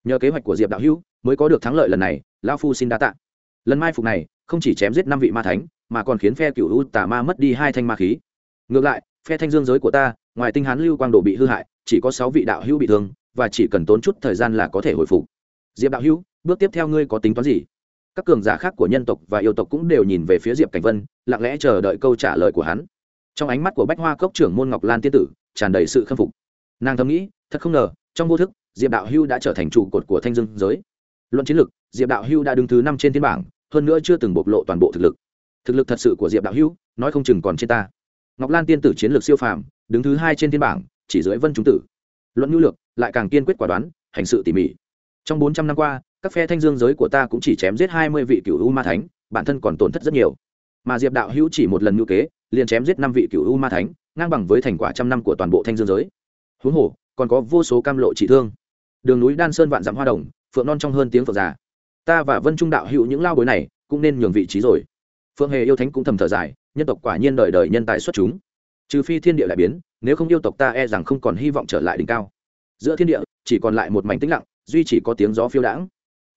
Nhờ kế hoạch của diệp đạo hữu, mới có được thắng lợi lần này lao phu xin đa tạ. Lần mai phục này, không chỉ chém giết năm vị ma thánh, mà còn khiến phe cựu u tà ma mất đi hai thanh ma khí. Ngược lại, phe thanh dương giới của ta, ngoài tinh hán lưu quang đồ bị hư hại, chỉ có sáu vị đạo hữu bị thương, và chỉ cần tốn chút thời gian là có thể hồi phục. Diệp đạo hữu, bước tiếp theo ngươi có tính toán gì? Các cường giả khác của nhân tộc và yêu tộc cũng đều nhìn về phía diệp cảnh vân, lặng lẽ chờ đợi câu trả lời của hắn. Trong ánh mắt của bách hoa cốc trưởng môn ngọc lan tiên tử, tràn đầy sự khâm phục. Nàng thầm nghĩ, thật không ngờ, trong vô thức, diệp đạo hưu đã trở thành trụ cột của thanh dương giới. Luận chiến lược, diệp đạo hưu đã đứng thứ năm trên thiên bảng, hơn nữa chưa từng bộc lộ toàn bộ thực lực. Thực lực thật sự của diệp đạo hưu, nói không chừng còn trên ta. Ngọc lan tiên tử chiến lược siêu phàm, đứng thứ hai trên thiên bảng, chỉ dưới vân chúng tử. Luận nhu lược, lại càng kiên quyết quả đoán, hành sự tỉ mỉ. Trong bốn trăm năm qua các phe thanh dương giới của ta cũng chỉ chém giết hai mươi vị cựu u ma thánh, bản thân còn tổn thất rất nhiều. Mà diệp đạo hữu chỉ một lần ngữ kế, liền chém giết năm vị cựu u ma thánh, ngang bằng với thành quả trăm năm của toàn bộ thanh dương giới. Huống hồ, còn có vô số cam lộ trị thương. Đường núi đan sơn vạn dặm hoa đồng, phượng non trong hơn tiếng phượng già. Ta và vân trung đạo hữu những lao bối này, cũng nên nhường vị trí rồi. Phượng hề yêu thánh cũng thầm thở dài, nhân tộc quả nhiên đời đời nhân tài xuất chúng. Trừ phi thiên địa lại biến, nếu không yêu tộc ta e rằng không còn hy vọng trở lại đỉnh cao. Giữa thiên địa, chỉ còn lại một mảnh tĩnh lặng, duy chỉ có tiếng gió phiêu đãng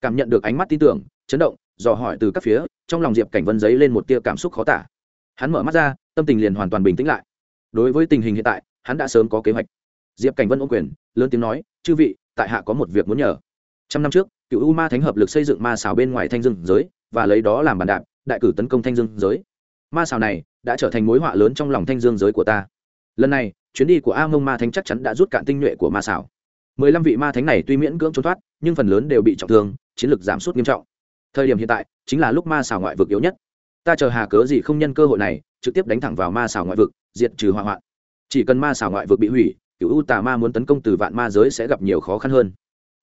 cảm nhận được ánh mắt tin tưởng, chấn động, dò hỏi từ các phía, trong lòng diệp cảnh vân giấy lên một tia cảm xúc khó tả. Hắn mở mắt ra, tâm tình liền hoàn toàn bình tĩnh lại. Đối với tình hình hiện tại, hắn đã sớm có kế hoạch. Diệp cảnh vân ô quyền, lớn tiếng nói, chư vị, tại hạ có một việc muốn nhờ. Trăm năm trước, cựu u ma thánh hợp lực xây dựng ma xào bên ngoài thanh dương giới, và lấy đó làm bàn đạp, đại cử tấn công thanh dương giới. Ma xào này đã trở thành mối họa lớn trong lòng thanh dương giới của ta. Lần này, chuyến đi của a mông ma thánh chắc chắn đã rút cạn tinh nhuệ của ma xảo. Mười lăm vị ma thánh này tuy miễn cưỡng trốn thoát nhưng phần lớn đều bị trọng thương, chiến lược giảm sút nghiêm trọng. Thời điểm hiện tại, chính là lúc ma xảo ngoại vực yếu nhất. Ta chờ hà cớ gì không nhân cơ hội này, trực tiếp đánh thẳng vào ma xảo ngoại vực, diệt trừ hỏa hoạn. Chỉ cần ma xảo ngoại vực bị hủy cựu u tà ma muốn tấn công từ vạn ma giới sẽ gặp nhiều khó khăn hơn.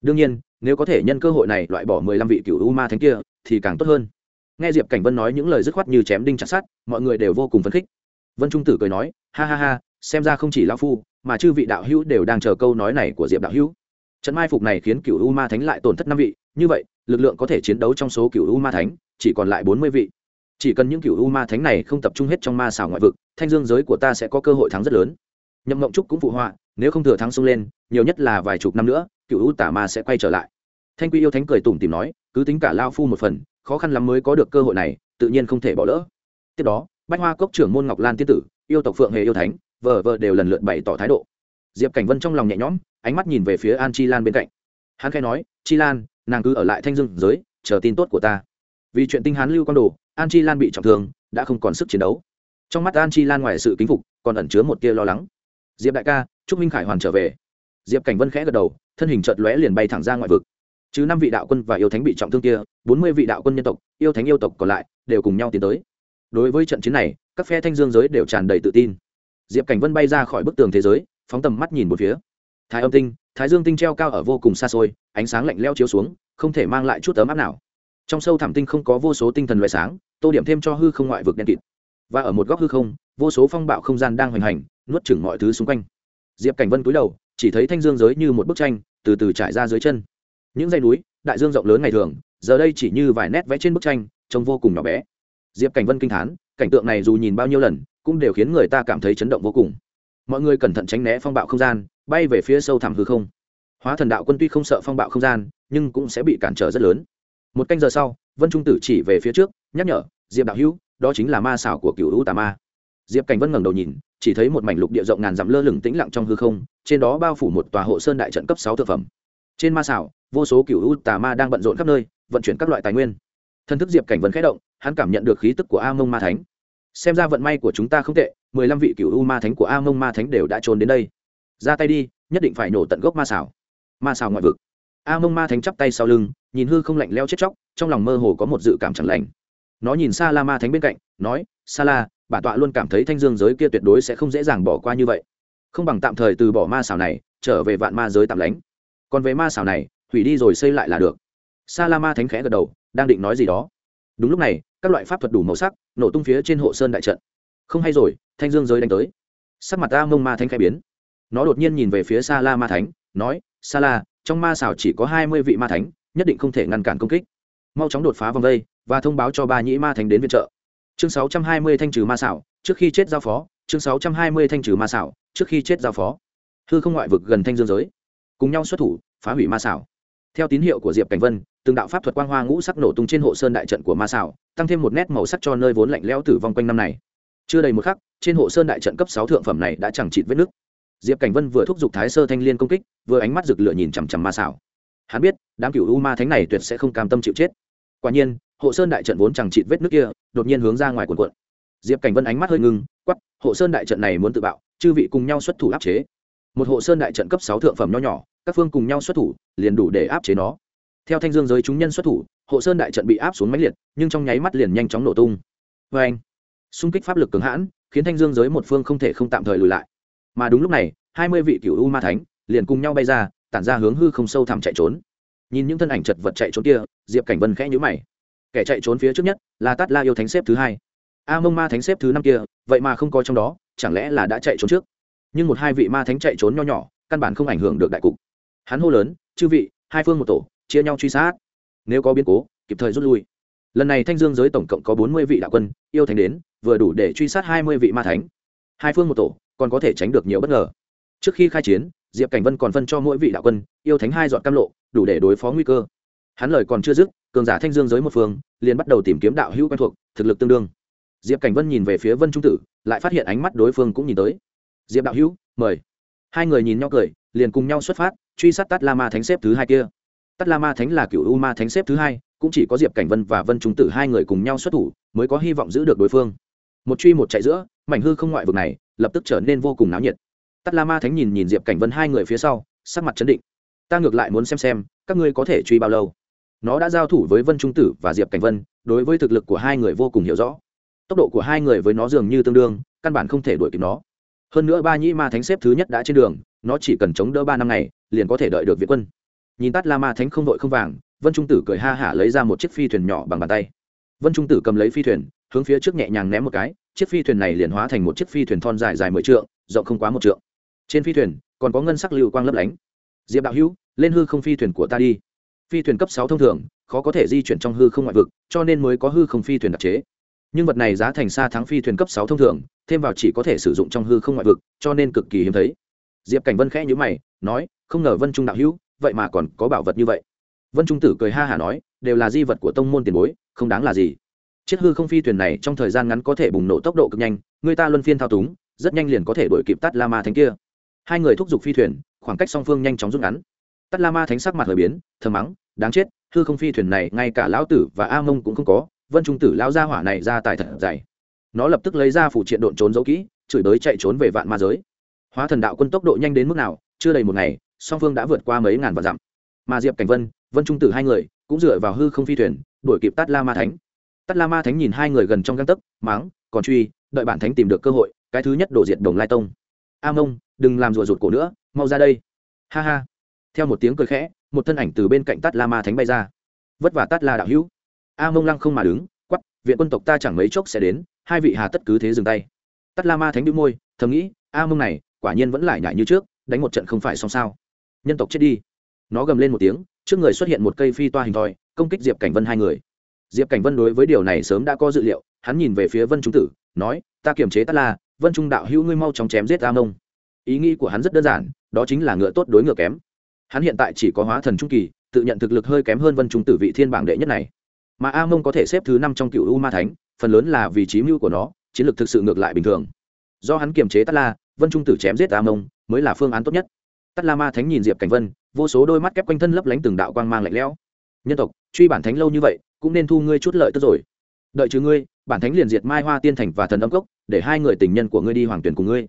Đương nhiên, nếu có thể nhân cơ hội này loại bỏ mười lăm vị cựu u ma thánh kia, thì càng tốt hơn. Nghe diệp cảnh vân nói những lời dứt khoát như chém đinh chặt sát mọi người đều vô cùng phấn khích. Vân trung tử cười nói, ha ha ha, xem ra không chỉ lão phu, mà chư vị đạo hữu đều đang chờ câu nói này của diệp đạo hữu trận mai phục này khiến cựu u ma thánh lại tổn thất năm vị, như vậy, lực lượng có thể chiến đấu trong số cựu u ma thánh, chỉ còn lại bốn mươi vị. Chỉ cần những cựu u ma thánh này không tập trung hết trong ma xảo ngoại vực, thanh dương giới của ta sẽ có cơ hội thắng rất lớn. Nhậm mộng trúc cũng phụ họa, nếu không thừa thắng xông lên, nhiều nhất là vài chục năm nữa cựu u tả ma sẽ quay trở lại. Thanh quy yêu thánh cười tủm tìm nói, cứ tính cả lao phu một phần, khó khăn lắm mới có được cơ hội này, tự nhiên không thể bỏ lỡ. Tiếp đó, bách hoa cốc trưởng môn ngọc lan tiên tử, yêu tộc phượng hề yêu thánh, vờ vờ đều lần lượt bày tỏ thái độ diệp cảnh vân trong lòng nhẹ nhõm, ánh mắt nhìn về phía an chi lan bên cạnh. Hắn khai nói, chi lan, nàng cứ ở lại thanh dương giới, chờ tin tốt của ta. Vì chuyện tinh hán lưu quan đồ, an chi lan bị trọng thương, đã không còn sức chiến đấu. Trong mắt an chi lan ngoài sự kính phục, còn ẩn chứa một tia lo lắng. Diệp đại ca chúc minh khải hoàn trở về. Diệp cảnh vân khẽ gật đầu, thân hình chợt lóe liền bay thẳng ra ngoại vực. Chứ năm vị đạo quân và yêu thánh bị trọng thương kia, bốn mươi vị đạo quân nhân tộc, yêu thánh yêu tộc còn lại, đều cùng nhau tiến tới. Đối với trận chiến này, các phe thanh dương giới đều tràn đầy tự tin. Diệp cảnh vân bay ra khỏi bức tường thế giới phóng tầm mắt nhìn một phía. Thái âm tinh, thái dương tinh treo cao ở vô cùng xa xôi, ánh sáng lạnh leo chiếu xuống, không thể mang lại chút ấm áp nào. Trong sâu thẳm tinh không có vô số tinh thần loại sáng, tô điểm thêm cho hư không ngoại vực đen kịt. Và ở một góc hư không, vô số phong bạo không gian đang hoành hành, nuốt chửng mọi thứ xung quanh. Diệp cảnh vân cúi đầu, chỉ thấy thanh dương giới như một bức tranh, từ từ trải ra dưới chân. Những dãy núi, đại dương rộng lớn ngày thường, giờ đây chỉ như vài nét vẽ trên bức tranh, trông vô cùng nhỏ bé. Diệp cảnh vân kinh thán, cảnh tượng này dù nhìn bao nhiêu lần, cũng đều khiến người ta cảm thấy chấn động vô cùng mọi người cẩn thận tránh né phong bạo không gian, bay về phía sâu thẳm hư không. Hóa thần đạo quân tuy không sợ phong bạo không gian, nhưng cũng sẽ bị cản trở rất lớn. Một canh giờ sau, vân trung tử chỉ về phía trước, nhắc nhở, diệp đạo hữu, đó chính là ma xảo của cựu U tà ma. Diệp cảnh vân ngẩng đầu nhìn, chỉ thấy một mảnh lục địa rộng ngàn dặm lơ lửng tĩnh lặng trong hư không, trên đó bao phủ một tòa hộ sơn đại trận cấp sáu thực phẩm. Trên ma xảo, vô số cựu U tà ma đang bận rộn khắp nơi, vận chuyển các loại tài nguyên. Thân thức diệp cảnh vân khẽ động, hắn cảm nhận được khí tức của a mông ma thánh xem ra vận may của chúng ta không tệ, mười lăm vị cựu u ma thánh của a mông ma thánh đều đã trốn đến đây. Ra tay đi, nhất định phải nổ tận gốc ma xảo. Ma xảo ngoại vực. A mông ma thánh chắp tay sau lưng, nhìn hư không lạnh leo chết chóc, trong lòng mơ hồ có một dự cảm chẳng lành. Nó nhìn xa la ma thánh bên cạnh, nói xa la, bản tọa luôn cảm thấy thanh dương giới kia tuyệt đối sẽ không dễ dàng bỏ qua như vậy. Không bằng tạm thời từ bỏ ma xảo này, trở về vạn ma giới tạm lánh. Còn về ma xảo này, hủy đi rồi xây lại là được. Sa la ma thánh khẽ gật đầu, đang định nói gì đó. Đúng lúc này các loại pháp thuật đủ màu sắc, nổ tung phía trên hộ sơn đại trận. Không hay rồi, thanh dương giới đánh tới. Sắc mặt ta mông ma thánh khai biến. Nó đột nhiên nhìn về phía sa la ma thánh, nói, sa la, trong ma xảo chỉ có hai mươi vị ma thánh, nhất định không thể ngăn cản công kích. Mau chóng đột phá vòng vây và thông báo cho ba nhĩ ma thánh đến viện trợ. Chương sáu trăm hai mươi thanh trừ ma xảo, trước khi chết giao phó. Chương sáu trăm hai mươi thanh trừ ma xảo, trước khi chết giao phó. Hư không ngoại vực gần thanh dương giới, cùng nhau xuất thủ, phá hủy ma xảo. Theo tín hiệu của diệp cảnh vân từng đạo pháp thuật quang hoa ngũ sắc nổ tung trên hộ sơn đại trận của ma xảo tăng thêm một nét màu sắc cho nơi vốn lạnh lẽo tử vong quanh năm này. Chưa đầy một khắc, trên hộ sơn đại trận cấp sáu thượng phẩm này đã chẳng chịt vết nước. diệp cảnh vân vừa thúc giục thái sơ thanh liên công kích, vừa ánh mắt rực lửa nhìn chằm chằm ma xảo hắn biết, đám cựu u ma thánh này tuyệt sẽ không cam tâm chịu chết. Quả nhiên, hộ sơn đại trận vốn chẳng chịt vết nước kia, đột nhiên hướng ra ngoài cuộn cuộn. Diệp cảnh vân ánh mắt hơi ngưng quắp hộ sơn đại trận này muốn tự bạo, chư vị cùng nhau xuất thủ áp chế. Một hộ sơn đại trận cấp sáu thượng phẩm nho nhỏ, các phương cùng nhau xuất thủ, liền đủ để áp chế nó theo thanh dương giới chúng nhân xuất thủ, hộ sơn đại trận bị áp xuống máy liệt, nhưng trong nháy mắt liền nhanh chóng nổ tung. Vê anh, xung kích pháp lực cường hãn, khiến thanh dương giới một phương không thể không tạm thời lùi lại. Mà đúng lúc này, hai mươi vị cựu u ma thánh liền cùng nhau bay ra, tản ra hướng hư không sâu thẳm chạy trốn. Nhìn những thân ảnh chật vật chạy trốn kia, diệp cảnh vân khẽ nhữ mày. Kẻ chạy trốn phía trước nhất là tát la yêu thánh xếp thứ hai. A mông ma thánh xếp thứ năm kia, vậy mà không có trong đó, chẳng lẽ là đã chạy trốn trước? Nhưng một hai vị ma thánh chạy trốn nho nhỏ, căn bản không ảnh hưởng được đại cục. Hắn hô lớn, chư vị, hai phương một tổ chia nhau truy sát. Nếu có biến cố, kịp thời rút lui. Lần này thanh dương giới tổng cộng có bốn mươi vị đạo quân, yêu thánh đến, vừa đủ để truy sát hai mươi vị ma thánh. Hai phương một tổ, còn có thể tránh được nhiều bất ngờ. Trước khi khai chiến, diệp cảnh vân còn phân cho mỗi vị đạo quân, yêu thánh hai dọn cam lộ, đủ để đối phó nguy cơ. Hắn lời còn chưa dứt, cường giả thanh dương giới một phương, liền bắt đầu tìm kiếm đạo hữu quen thuộc, thực lực tương đương. Diệp cảnh vân nhìn về phía vân trung tử, lại phát hiện ánh mắt đối phương cũng nhìn tới. Diệp đạo hữu, mời. Hai người nhìn nhau cười, liền cùng nhau xuất phát, truy sát tát la ma thánh xếp thứ hai kia tát la ma thánh là cựu u ma thánh xếp thứ hai, cũng chỉ có diệp cảnh vân và vân trung tử hai người cùng nhau xuất thủ mới có hy vọng giữ được đối phương. Một truy một chạy giữa, mảnh hư không ngoại vực này lập tức trở nên vô cùng náo nhiệt. Tát la ma thánh nhìn nhìn diệp cảnh vân hai người phía sau, sắc mặt chấn định. Ta ngược lại muốn xem xem, các ngươi có thể truy bao lâu? Nó đã giao thủ với vân trung tử và diệp cảnh vân, đối với thực lực của hai người vô cùng hiểu rõ. Tốc độ của hai người với nó dường như tương đương, căn bản không thể đuổi kịp nó. Hơn nữa ba nhĩ ma thánh xếp thứ nhất đã trên đường, nó chỉ cần chống đỡ ba năm ngày, liền có thể đợi được viện quân nhìn tát la ma thánh không vội không vàng, vân trung tử cười ha hả lấy ra một chiếc phi thuyền nhỏ bằng bàn tay. Vân trung tử cầm lấy phi thuyền, hướng phía trước nhẹ nhàng ném một cái, chiếc phi thuyền này liền hóa thành một chiếc phi thuyền thon dài dài mười trượng, rộng không quá một trượng. Trên phi thuyền, còn có ngân sắc lưu quang lấp lánh. Diệp đạo hữu, lên hư không phi thuyền của ta đi. Phi thuyền cấp sáu thông thường, khó có thể di chuyển trong hư không ngoại vực, cho nên mới có hư không phi thuyền đặc chế. Nhưng vật này giá thành xa thắng phi thuyền cấp sáu thông thường, thêm vào chỉ có thể sử dụng trong hư không ngoại vực, cho nên cực kỳ hiếm thấy. Diệp cảnh vân khẽ nhữ mày, nói, không ngờ vân trung đạo hữu vậy mà còn có bảo vật như vậy. Vân trung tử cười ha hả nói, đều là di vật của tông môn tiền bối, không đáng là gì. Chiếc hư không phi thuyền này trong thời gian ngắn có thể bùng nổ tốc độ cực nhanh, người ta luân phiên thao túng, rất nhanh liền có thể đuổi kịp tắt la ma thánh kia. Hai người thúc giục phi thuyền, khoảng cách song phương nhanh chóng rút ngắn. Tắt la ma thánh sắc mặt hời biến thờ mắng, đáng chết, hư không phi thuyền này ngay cả lão tử và a mông cũng không có, vân trung tử lão gia hỏa này ra tài thật dày. Nó lập tức lấy ra phủ triện độn trốn giấu kỹ, chửi đới chạy trốn về vạn ma giới. Hóa thần đạo quân tốc độ nhanh đến mức nào, chưa đầy một ngày song phương đã vượt qua mấy ngàn vạn dặm. Mà diệp cảnh vân vân trung tử hai người, cũng dựa vào hư không phi thuyền, đuổi kịp tát la ma thánh. Tát la ma thánh nhìn hai người gần trong găng tấc máng còn truy, đợi bản thánh tìm được cơ hội, cái thứ nhất đổ diệt đồng lai tông. A mông, đừng làm rùa rụt cổ nữa, mau ra đây. Ha ha. Theo một tiếng cười khẽ, một thân ảnh từ bên cạnh tát la ma thánh bay ra. Vất vả tát la đạo hữu. A mông lăng không mà đứng quắp viện quân tộc ta chẳng mấy chốc sẽ đến, hai vị hà tất cứ thế dừng tay. Tát la ma thánh đĩu môi, thầm nghĩ, a mông này, quả nhiên vẫn lại nhại như trước, đánh một trận không phải xong sao nhân tộc chết đi. Nó gầm lên một tiếng, trước người xuất hiện một cây phi toa hình thoi, công kích diệp cảnh vân hai người. Diệp cảnh vân đối với điều này sớm đã có dự liệu, hắn nhìn về phía vân trung tử, nói, ta kiềm chế tát la, vân trung đạo hữu ngươi mau chóng chém giết a mông. Ý nghĩ của hắn rất đơn giản, đó chính là ngựa tốt đối ngựa kém. Hắn hiện tại chỉ có hóa thần trung kỳ, tự nhận thực lực hơi kém hơn vân trung tử vị thiên bảng đệ nhất này. Mà a mông có thể xếp thứ năm trong cựu u ma thánh, phần lớn là vì trí mưu của nó, chiến lược thực sự ngược lại bình thường. Do hắn kiềm chế tát la, vân trung tử chém giết a mông, mới là phương án tốt nhất tát la ma thánh nhìn diệp cảnh vân, vô số đôi mắt kép quanh thân lấp lánh từng đạo quang mang lạnh lẽo. Nhân tộc, truy bản thánh lâu như vậy, cũng nên thu ngươi chút lợi tức rồi. Đợi chứ ngươi, bản thánh liền diệt mai hoa tiên thành và thần âm cốc, để hai người tình nhân của ngươi đi hoàng tuyển cùng ngươi.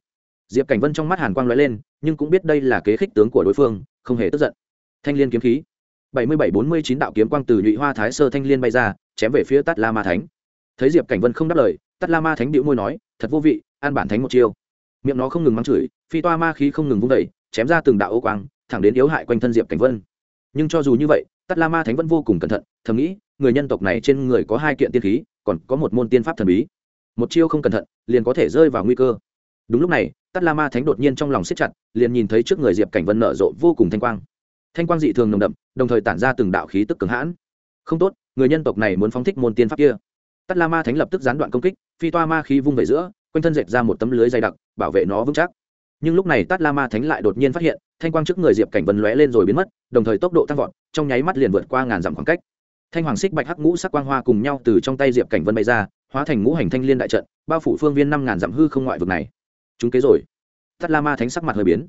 Diệp cảnh vân trong mắt hàn quang lóe lên, nhưng cũng biết đây là kế khích tướng của đối phương, không hề tức giận. Thanh liên kiếm khí. Bảy mươi bảy bốn mươi chín đạo kiếm quang từ nhụy hoa thái sơ thanh liên bay ra, chém về phía tát la ma thánh. Thấy diệp cảnh vân không đáp lời, tát la ma thánh điệu môi nói, thật vô vị an bản thánh một chiêu. Miệng nó không ngừng mắng chửi, phi toa ma khí không ngừng vung đẩy chém ra từng đạo ô quang, thẳng đến yếu hại quanh thân diệp cảnh vân. Nhưng cho dù như vậy, tát la ma thánh vẫn vô cùng cẩn thận, thầm nghĩ, người nhân tộc này trên người có hai kiện tiên khí, còn có một môn tiên pháp thần bí. Một chiêu không cẩn thận, liền có thể rơi vào nguy cơ. Đúng lúc này, tát la ma thánh đột nhiên trong lòng siết chặt, liền nhìn thấy trước người diệp cảnh vân nở rộ vô cùng thanh quang. Thanh quang dị thường nồng đậm, đồng thời tản ra từng đạo khí tức cường hãn. Không tốt, người nhân tộc này muốn phóng thích môn tiên pháp kia. Tát la ma thánh lập tức gián đoạn công kích, phi toa ma khí vung về giữa, quanh thân dệt ra một tấm lưới dày đặc, bảo vệ nó vững chắc nhưng lúc này tát la ma thánh lại đột nhiên phát hiện thanh quang trước người diệp cảnh vân lóe lên rồi biến mất đồng thời tốc độ tăng vọt trong nháy mắt liền vượt qua ngàn dặm khoảng cách thanh hoàng xích bạch hắc ngũ sắc quang hoa cùng nhau từ trong tay diệp cảnh vân bay ra hóa thành ngũ hành thanh liên đại trận bao phủ phương viên năm ngàn dặm hư không ngoại vực này chúng kế rồi tát la ma thánh sắc mặt hơi biến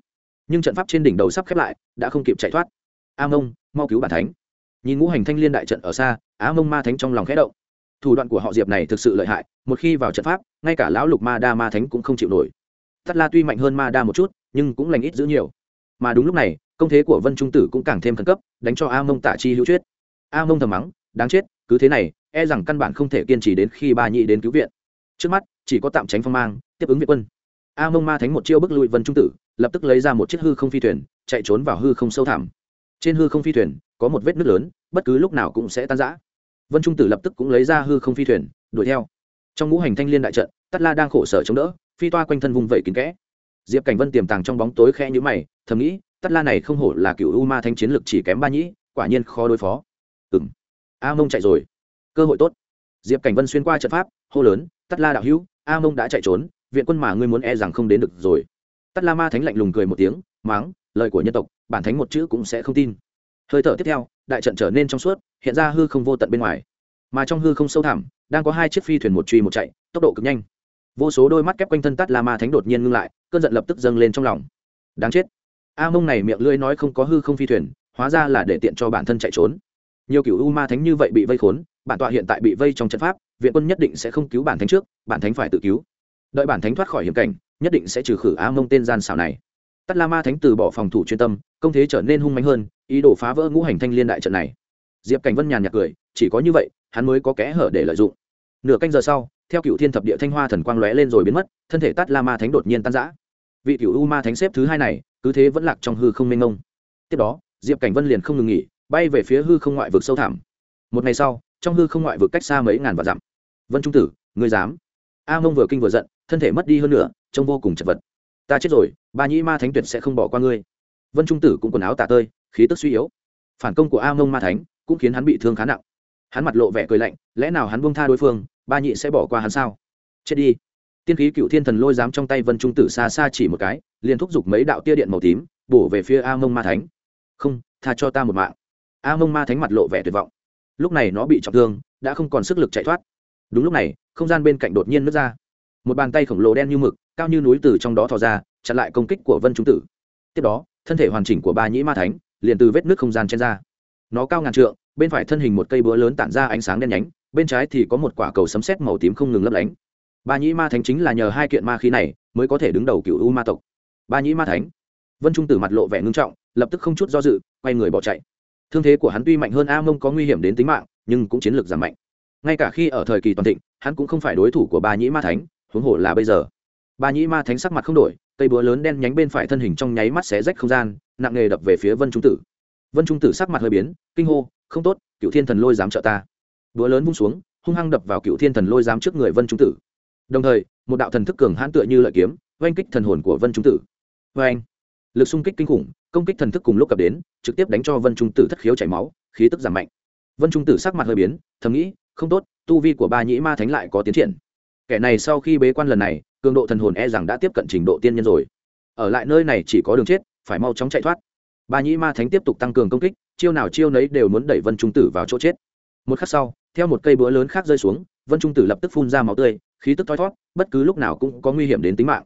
nhưng trận pháp trên đỉnh đầu sắp khép lại đã không kịp chạy thoát a mông mau cứu bản thánh nhìn ngũ hành thanh liên đại trận ở xa á mông ma thánh trong lòng khẽ động thủ đoạn của họ diệp này thực sự lợi hại một khi vào trận pháp ngay cả lão lục ma đa ma thánh cũng không chịu nổi Tát la tuy mạnh hơn ma đa một chút, nhưng cũng lành ít giữ nhiều. Mà đúng lúc này, công thế của vân trung tử cũng càng thêm khẩn cấp, đánh cho a mông tả chi hữu chết. a mông thầm mắng, đáng chết, cứ thế này e rằng căn bản không thể kiên trì đến khi ba nhị đến cứu viện. Trước mắt, chỉ có tạm tránh phong mang, tiếp ứng viện quân. A mông ma thánh một chiêu bức lùi vân trung tử, lập tức lấy ra một chiếc hư không phi thuyền, chạy trốn vào hư không sâu thẳm. Trên hư không phi thuyền, có một vết nứt lớn, bất cứ lúc nào cũng sẽ tan rã. Vân trung tử lập tức cũng lấy ra hư không phi thuyền, đuổi theo. Trong ngũ hành thanh liên đại trận, Tát la đang khổ sở chống đỡ phi toa quanh thân vùng vẩy kín kẽ. Diệp cảnh vân tiềm tàng trong bóng tối khe nhữ mày, thầm nghĩ tắt la này không hổ là cựu u ma thanh chiến lực chỉ kém ba nhĩ, quả nhiên khó đối phó. Ừng a mông chạy rồi. Cơ hội tốt. Diệp cảnh vân xuyên qua trận pháp, hô lớn tắt la đạo hữu, a mông đã chạy trốn, viện quân mà ngươi muốn e rằng không đến được rồi. Tắt la ma thánh lạnh lùng cười một tiếng, máng, lời của nhân tộc, bản thánh một chữ cũng sẽ không tin. Hơi thở tiếp theo, đại trận trở nên trong suốt, hiện ra hư không vô tận bên ngoài. Mà trong hư không sâu thẳm, đang có hai chiếc phi thuyền một truy một chạy, tốc độ cực nhanh vô số đôi mắt kép quanh thân tắt la ma thánh đột nhiên ngưng lại, cơn giận lập tức dâng lên trong lòng. Đáng chết. A mông này miệng lưỡi nói không có hư không phi thuyền, hóa ra là để tiện cho bản thân chạy trốn. Nhiều cựu u ma thánh như vậy bị vây khốn, bản tọa hiện tại bị vây trong trận pháp, viện quân nhất định sẽ không cứu bản thánh trước, bản thánh phải tự cứu. Đợi bản thánh thoát khỏi hiểm cảnh, nhất định sẽ trừ khử a mông tên gian xảo này. Tắt la ma thánh từ bỏ phòng thủ chuyên tâm, công thế trở nên hung mạnh hơn, ý đồ phá vỡ ngũ hành thanh liên đại trận này. Diệp cảnh vân nhàn nhạt cười, chỉ có như vậy, hắn mới có kẽ hở để lợi dụng. Nửa canh giờ sau theo cựu thiên thập địa thanh hoa thần quang lóe lên rồi biến mất, thân thể tát la ma thánh đột nhiên tan giã vị cựu u ma thánh xếp thứ hai này, cứ thế vẫn lạc trong hư không mênh mông. Tiếp đó, diệp cảnh vân liền không ngừng nghỉ, bay về phía hư không ngoại vực sâu thẳm. Một ngày sau, trong hư không ngoại vực cách xa mấy ngàn và dặm. Vân trung tử, ngươi dám? A mông vừa kinh vừa giận, thân thể mất đi hơn nữa trông vô cùng chật vật. Ta chết rồi, ba nhĩ ma thánh tuyệt sẽ không bỏ qua ngươi. Vân trung tử cũng quần áo tả tơi, khí tức suy yếu. Phản công của a mông ma thánh cũng khiến hắn bị thương khá nặng. Hắn mặt lộ vẻ cười lạnh, lẽ nào hắn buông tha đối phương ba nhị sẽ bỏ qua hắn sao? Chết đi. Tiên khí cựu thiên thần lôi dám trong tay vân trung tử xa xa chỉ một cái, liền thúc giục mấy đạo tia điện màu tím, bổ về phía a mông ma thánh. Không, tha cho ta một mạng. A mông ma thánh mặt lộ vẻ tuyệt vọng. Lúc này nó bị trọng thương, đã không còn sức lực chạy thoát. Đúng lúc này, không gian bên cạnh đột nhiên nứt ra. Một bàn tay khổng lồ đen như mực, cao như núi từ trong đó thò ra, chặn lại công kích của vân trung tử. Tiếp đó, thân thể hoàn chỉnh của ba nhĩ ma thánh liền từ vết nước không gian trên ra. Nó cao ngàn trượng, bên phải thân hình một cây búa lớn tản ra ánh sáng đen nhánh bên trái thì có một quả cầu sấm sét màu tím không ngừng lấp lánh. Ba nhĩ ma thánh chính là nhờ hai kiện ma khí này mới có thể đứng đầu cựu u ma tộc. Ba nhĩ ma thánh. Vân trung tử mặt lộ vẻ ngưng trọng, lập tức không chút do dự, quay người bỏ chạy. Thương thế của hắn tuy mạnh hơn a mông có nguy hiểm đến tính mạng, nhưng cũng chiến lược giảm mạnh. Ngay cả khi ở thời kỳ toàn thịnh, hắn cũng không phải đối thủ của ba nhĩ ma thánh, huống hồ là bây giờ. Ba nhĩ ma thánh sắc mặt không đổi, cây búa lớn đen nhánh bên phải thân hình trong nháy mắt xé rách không gian, nặng nề đập về phía vân trung tử. Vân trung tử sắc mặt hơi biến, kinh hô, không tốt cựu thiên thần lôi dám trợ ta búa lớn vung xuống, hung hăng đập vào cựu thiên thần lôi dám trước người vân trung tử. Đồng thời, một đạo thần thức cường hãn tựa như lợi kiếm, oanh kích thần hồn của vân trung tử. Vê anh lực xung kích kinh khủng, công kích thần thức cùng lúc cập đến, trực tiếp đánh cho vân trung tử thất khiếu chảy máu, khí tức giảm mạnh. Vân trung tử sắc mặt hơi biến, thầm nghĩ, không tốt, tu vi của ba nhĩ ma thánh lại có tiến triển. Kẻ này sau khi bế quan lần này, cường độ thần hồn e rằng đã tiếp cận trình độ tiên nhân rồi. Ở lại nơi này chỉ có đường chết, phải mau chóng chạy thoát. Ba nhĩ ma thánh tiếp tục tăng cường công kích, chiêu nào chiêu nấy đều muốn đẩy vân trung tử vào chỗ chết. Một khắc sau theo một cây búa lớn khác rơi xuống, vân trung tử lập tức phun ra máu tươi, khí tức thoi thót bất cứ lúc nào cũng có nguy hiểm đến tính mạng.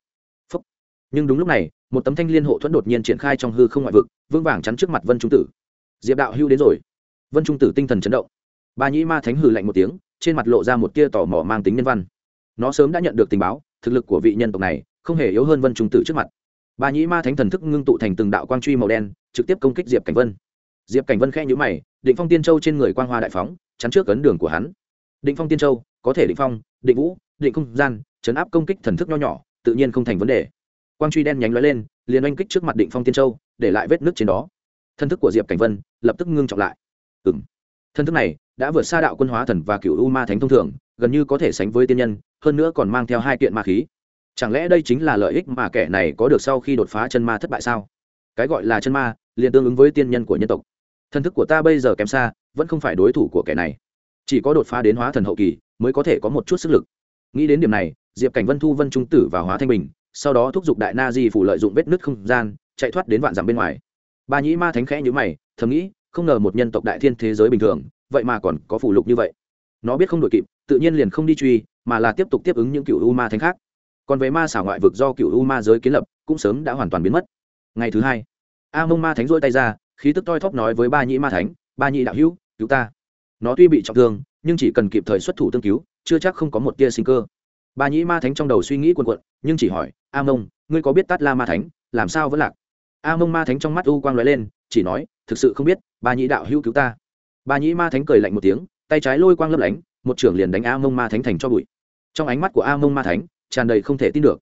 Phúc. nhưng đúng lúc này, một tấm thanh liên hộ thuẫn đột nhiên triển khai trong hư không ngoại vực, vững vàng chắn trước mặt vân trung tử. Diệp đạo hưu đến rồi. Vân trung tử tinh thần chấn động. Ba nhĩ ma thánh hừ lạnh một tiếng, trên mặt lộ ra một tia tò mò mang tính nhân văn. Nó sớm đã nhận được tình báo, thực lực của vị nhân tộc này không hề yếu hơn vân trung tử trước mặt. Ba nhĩ ma thánh thần thức ngưng tụ thành từng đạo quang truy màu đen, trực tiếp công kích diệp cảnh vân. Diệp cảnh vân khe nhữ mày, định phong tiên châu trên người quang hoa đại phóng chắn trước ấn đường của hắn. Định phong tiên châu, có thể định phong, định vũ, định không gian, chấn áp công kích thần thức nho nhỏ, tự nhiên không thành vấn đề. Quang truy đen nhánh lóe lên, liền oanh kích trước mặt định phong tiên châu, để lại vết nước trên đó. Thân thức của diệp cảnh vân lập tức ngưng trọng lại. Ừng thân thức này đã vượt xa đạo quân hóa thần và cựu u ma thánh thông thường, gần như có thể sánh với tiên nhân, hơn nữa còn mang theo hai kiện ma khí. Chẳng lẽ đây chính là lợi ích mà kẻ này có được sau khi đột phá chân ma thất bại sao? Cái gọi là chân ma, liền tương ứng với tiên nhân của nhân tộc. Thần thức của ta bây giờ kém xa, vẫn không phải đối thủ của kẻ này. Chỉ có đột phá đến hóa thần hậu kỳ mới có thể có một chút sức lực. Nghĩ đến điểm này, diệp cảnh vân thu vân trung tử và hóa thanh bình, sau đó thúc giục đại na di phủ lợi dụng vết nứt không gian, chạy thoát đến vạn dặm bên ngoài. Ba nhĩ ma thánh khẽ nhữ mày, thầm nghĩ, không ngờ một nhân tộc đại thiên thế giới bình thường, vậy mà còn có phủ lục như vậy. Nó biết không đội kịp, tự nhiên liền không đi truy, mà là tiếp tục tiếp ứng những cựu u ma thánh khác. Còn về ma xảo ngoại vực do cựu u ma giới kiến lập, cũng sớm đã hoàn toàn biến mất. Ngày thứ hai, a mông ma thánh dỗi tay ra khí tức toi thóp nói với ba nhĩ ma thánh, ba nhĩ đạo hữu, cứu ta. Nó tuy bị trọng thương, nhưng chỉ cần kịp thời xuất thủ tương cứu, chưa chắc không có một tia sinh cơ. Ba nhĩ ma thánh trong đầu suy nghĩ quần quận nhưng chỉ hỏi, a mông, ngươi có biết tát la ma thánh, làm sao vẫn lạc? A mông ma thánh trong mắt u quang lóe lên, chỉ nói, thực sự không biết, ba nhĩ đạo hữu cứu ta. Ba nhĩ ma thánh cười lạnh một tiếng, tay trái lôi quang lấp lánh, một trưởng liền đánh a mông ma thánh thành cho bụi. Trong ánh mắt của a mông ma thánh, tràn đầy không thể tin được.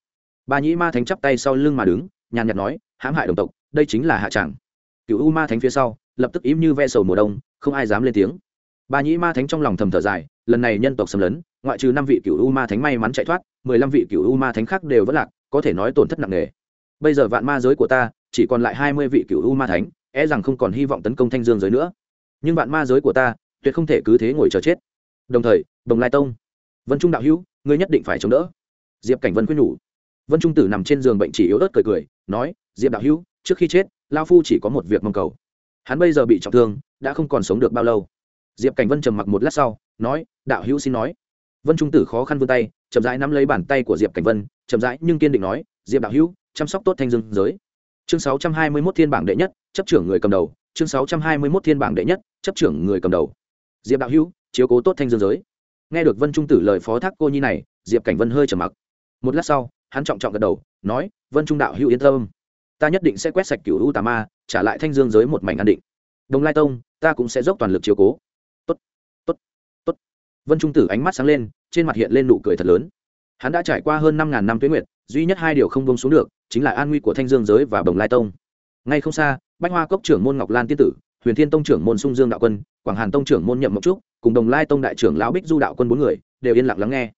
Ba nhĩ ma thánh chắp tay sau lưng mà đứng, nhàn nhạt nói, hãm hại đồng tộc, đây chính là hạ tràng cựu u ma thánh phía sau, lập tức im như ve sầu mùa đông, không ai dám lên tiếng. Ba nhĩ ma thánh trong lòng thầm thở dài, lần này nhân tộc xâm lấn, ngoại trừ năm vị cựu u ma thánh may mắn chạy thoát, mười lăm vị cựu u ma thánh khác đều vất lạc, có thể nói tổn thất nặng nề. Bây giờ vạn ma giới của ta, chỉ còn lại hai mươi vị cựu u ma thánh e rằng không còn hy vọng tấn công thanh dương giới nữa. Nhưng vạn ma giới của ta, tuyệt không thể cứ thế ngồi chờ chết. Đồng thời, đồng lai tông, vân trung đạo hữu, ngươi nhất định phải chống đỡ. Diệp cảnh vân quyết nhủ. Vân trung tử nằm trên giường bệnh chỉ yếu ớt cười cười, nói, diệp đạo hữu, trước khi chết lao phu chỉ có một việc mong cầu. Hắn bây giờ bị trọng thương, đã không còn sống được bao lâu. Diệp cảnh vân trầm mặc một lát sau, nói, đạo hữu xin nói. Vân trung tử khó khăn vươn tay, chậm rãi nắm lấy bàn tay của diệp cảnh vân, chậm rãi nhưng kiên định nói, diệp đạo hữu, chăm sóc tốt thanh dương giới. Chương sáu trăm hai mươi 621 thiên bảng đệ nhất, chấp trưởng người cầm đầu. Chương sáu trăm hai mươi 621 thiên bảng đệ nhất, chấp trưởng người cầm đầu. Diệp đạo hữu, chiếu cố tốt thanh dương giới. Nghe được vân trung tử lời phó thác cô nhi này, diệp cảnh vân hơi trầm mặc. Một lát sau, hắn trọng trọng gật đầu, nói, vân trung đạo hữu yên tâm ta nhất định sẽ quét sạch cửu u tà ma, trả lại thanh dương giới một mảnh an định. Đồng lai tông, ta cũng sẽ dốc toàn lực chiếu cố. Tốt tốt tốt. Vân trung tử ánh mắt sáng lên, trên mặt hiện lên nụ cười thật lớn. Hắn đã trải qua hơn năm ngàn năm tuế nguyệt, duy nhất hai điều không bông xuống được, chính là an nguy của thanh dương giới và đồng lai tông. Ngay không xa, bách hoa cốc trưởng môn ngọc lan tiên tử, huyền thiên tông trưởng môn sung dương đạo quân, quảng hàn tông trưởng môn nhậm mộc trúc, cùng đồng lai tông đại trưởng lão bích du đạo quân bốn người, đều yên lặng lắng nghe.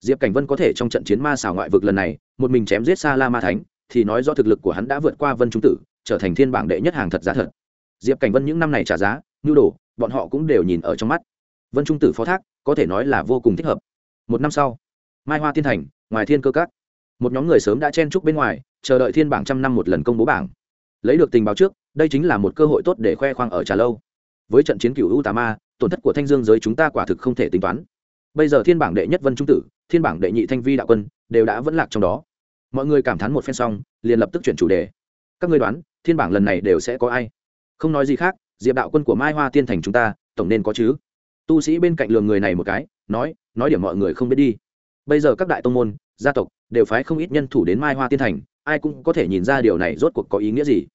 Diệp cảnh vân có thể trong trận chiến ma xảo ngoại vực lần này, một mình chém giết xa la ma thánh thì nói do thực lực của hắn đã vượt qua vân trung tử, trở thành thiên bảng đệ nhất hàng thật giá thật. Diệp cảnh vân những năm này trả giá, nhu đồ, bọn họ cũng đều nhìn ở trong mắt. Vân trung tử phó thác, có thể nói là vô cùng thích hợp. Một năm sau, mai hoa thiên thành, ngoài thiên cơ cát một nhóm người sớm đã chen chúc bên ngoài, chờ đợi thiên bảng trăm năm một lần công bố bảng. Lấy được tình báo trước, đây chính là một cơ hội tốt để khoe khoang ở trà lâu. Với trận chiến cựu u tà ma, tổn thất của thanh dương giới chúng ta quả thực không thể tính toán. Bây giờ thiên bảng đệ nhất vân trung tử, thiên bảng đệ nhị thanh vi đạo quân, đều đã vẫn lạc trong đó mọi người cảm thán một phen xong, liền lập tức chuyển chủ đề. Các ngươi đoán, thiên bảng lần này đều sẽ có ai? Không nói gì khác, diệp đạo quân của mai hoa tiên thành chúng ta, tổng nên có chứ? Tu sĩ bên cạnh lường người này một cái, nói nói điểm mọi người không biết đi. Bây giờ các đại tông môn, gia tộc, đều phái không ít nhân thủ đến mai hoa tiên thành, ai cũng có thể nhìn ra điều này rốt cuộc có ý nghĩa gì.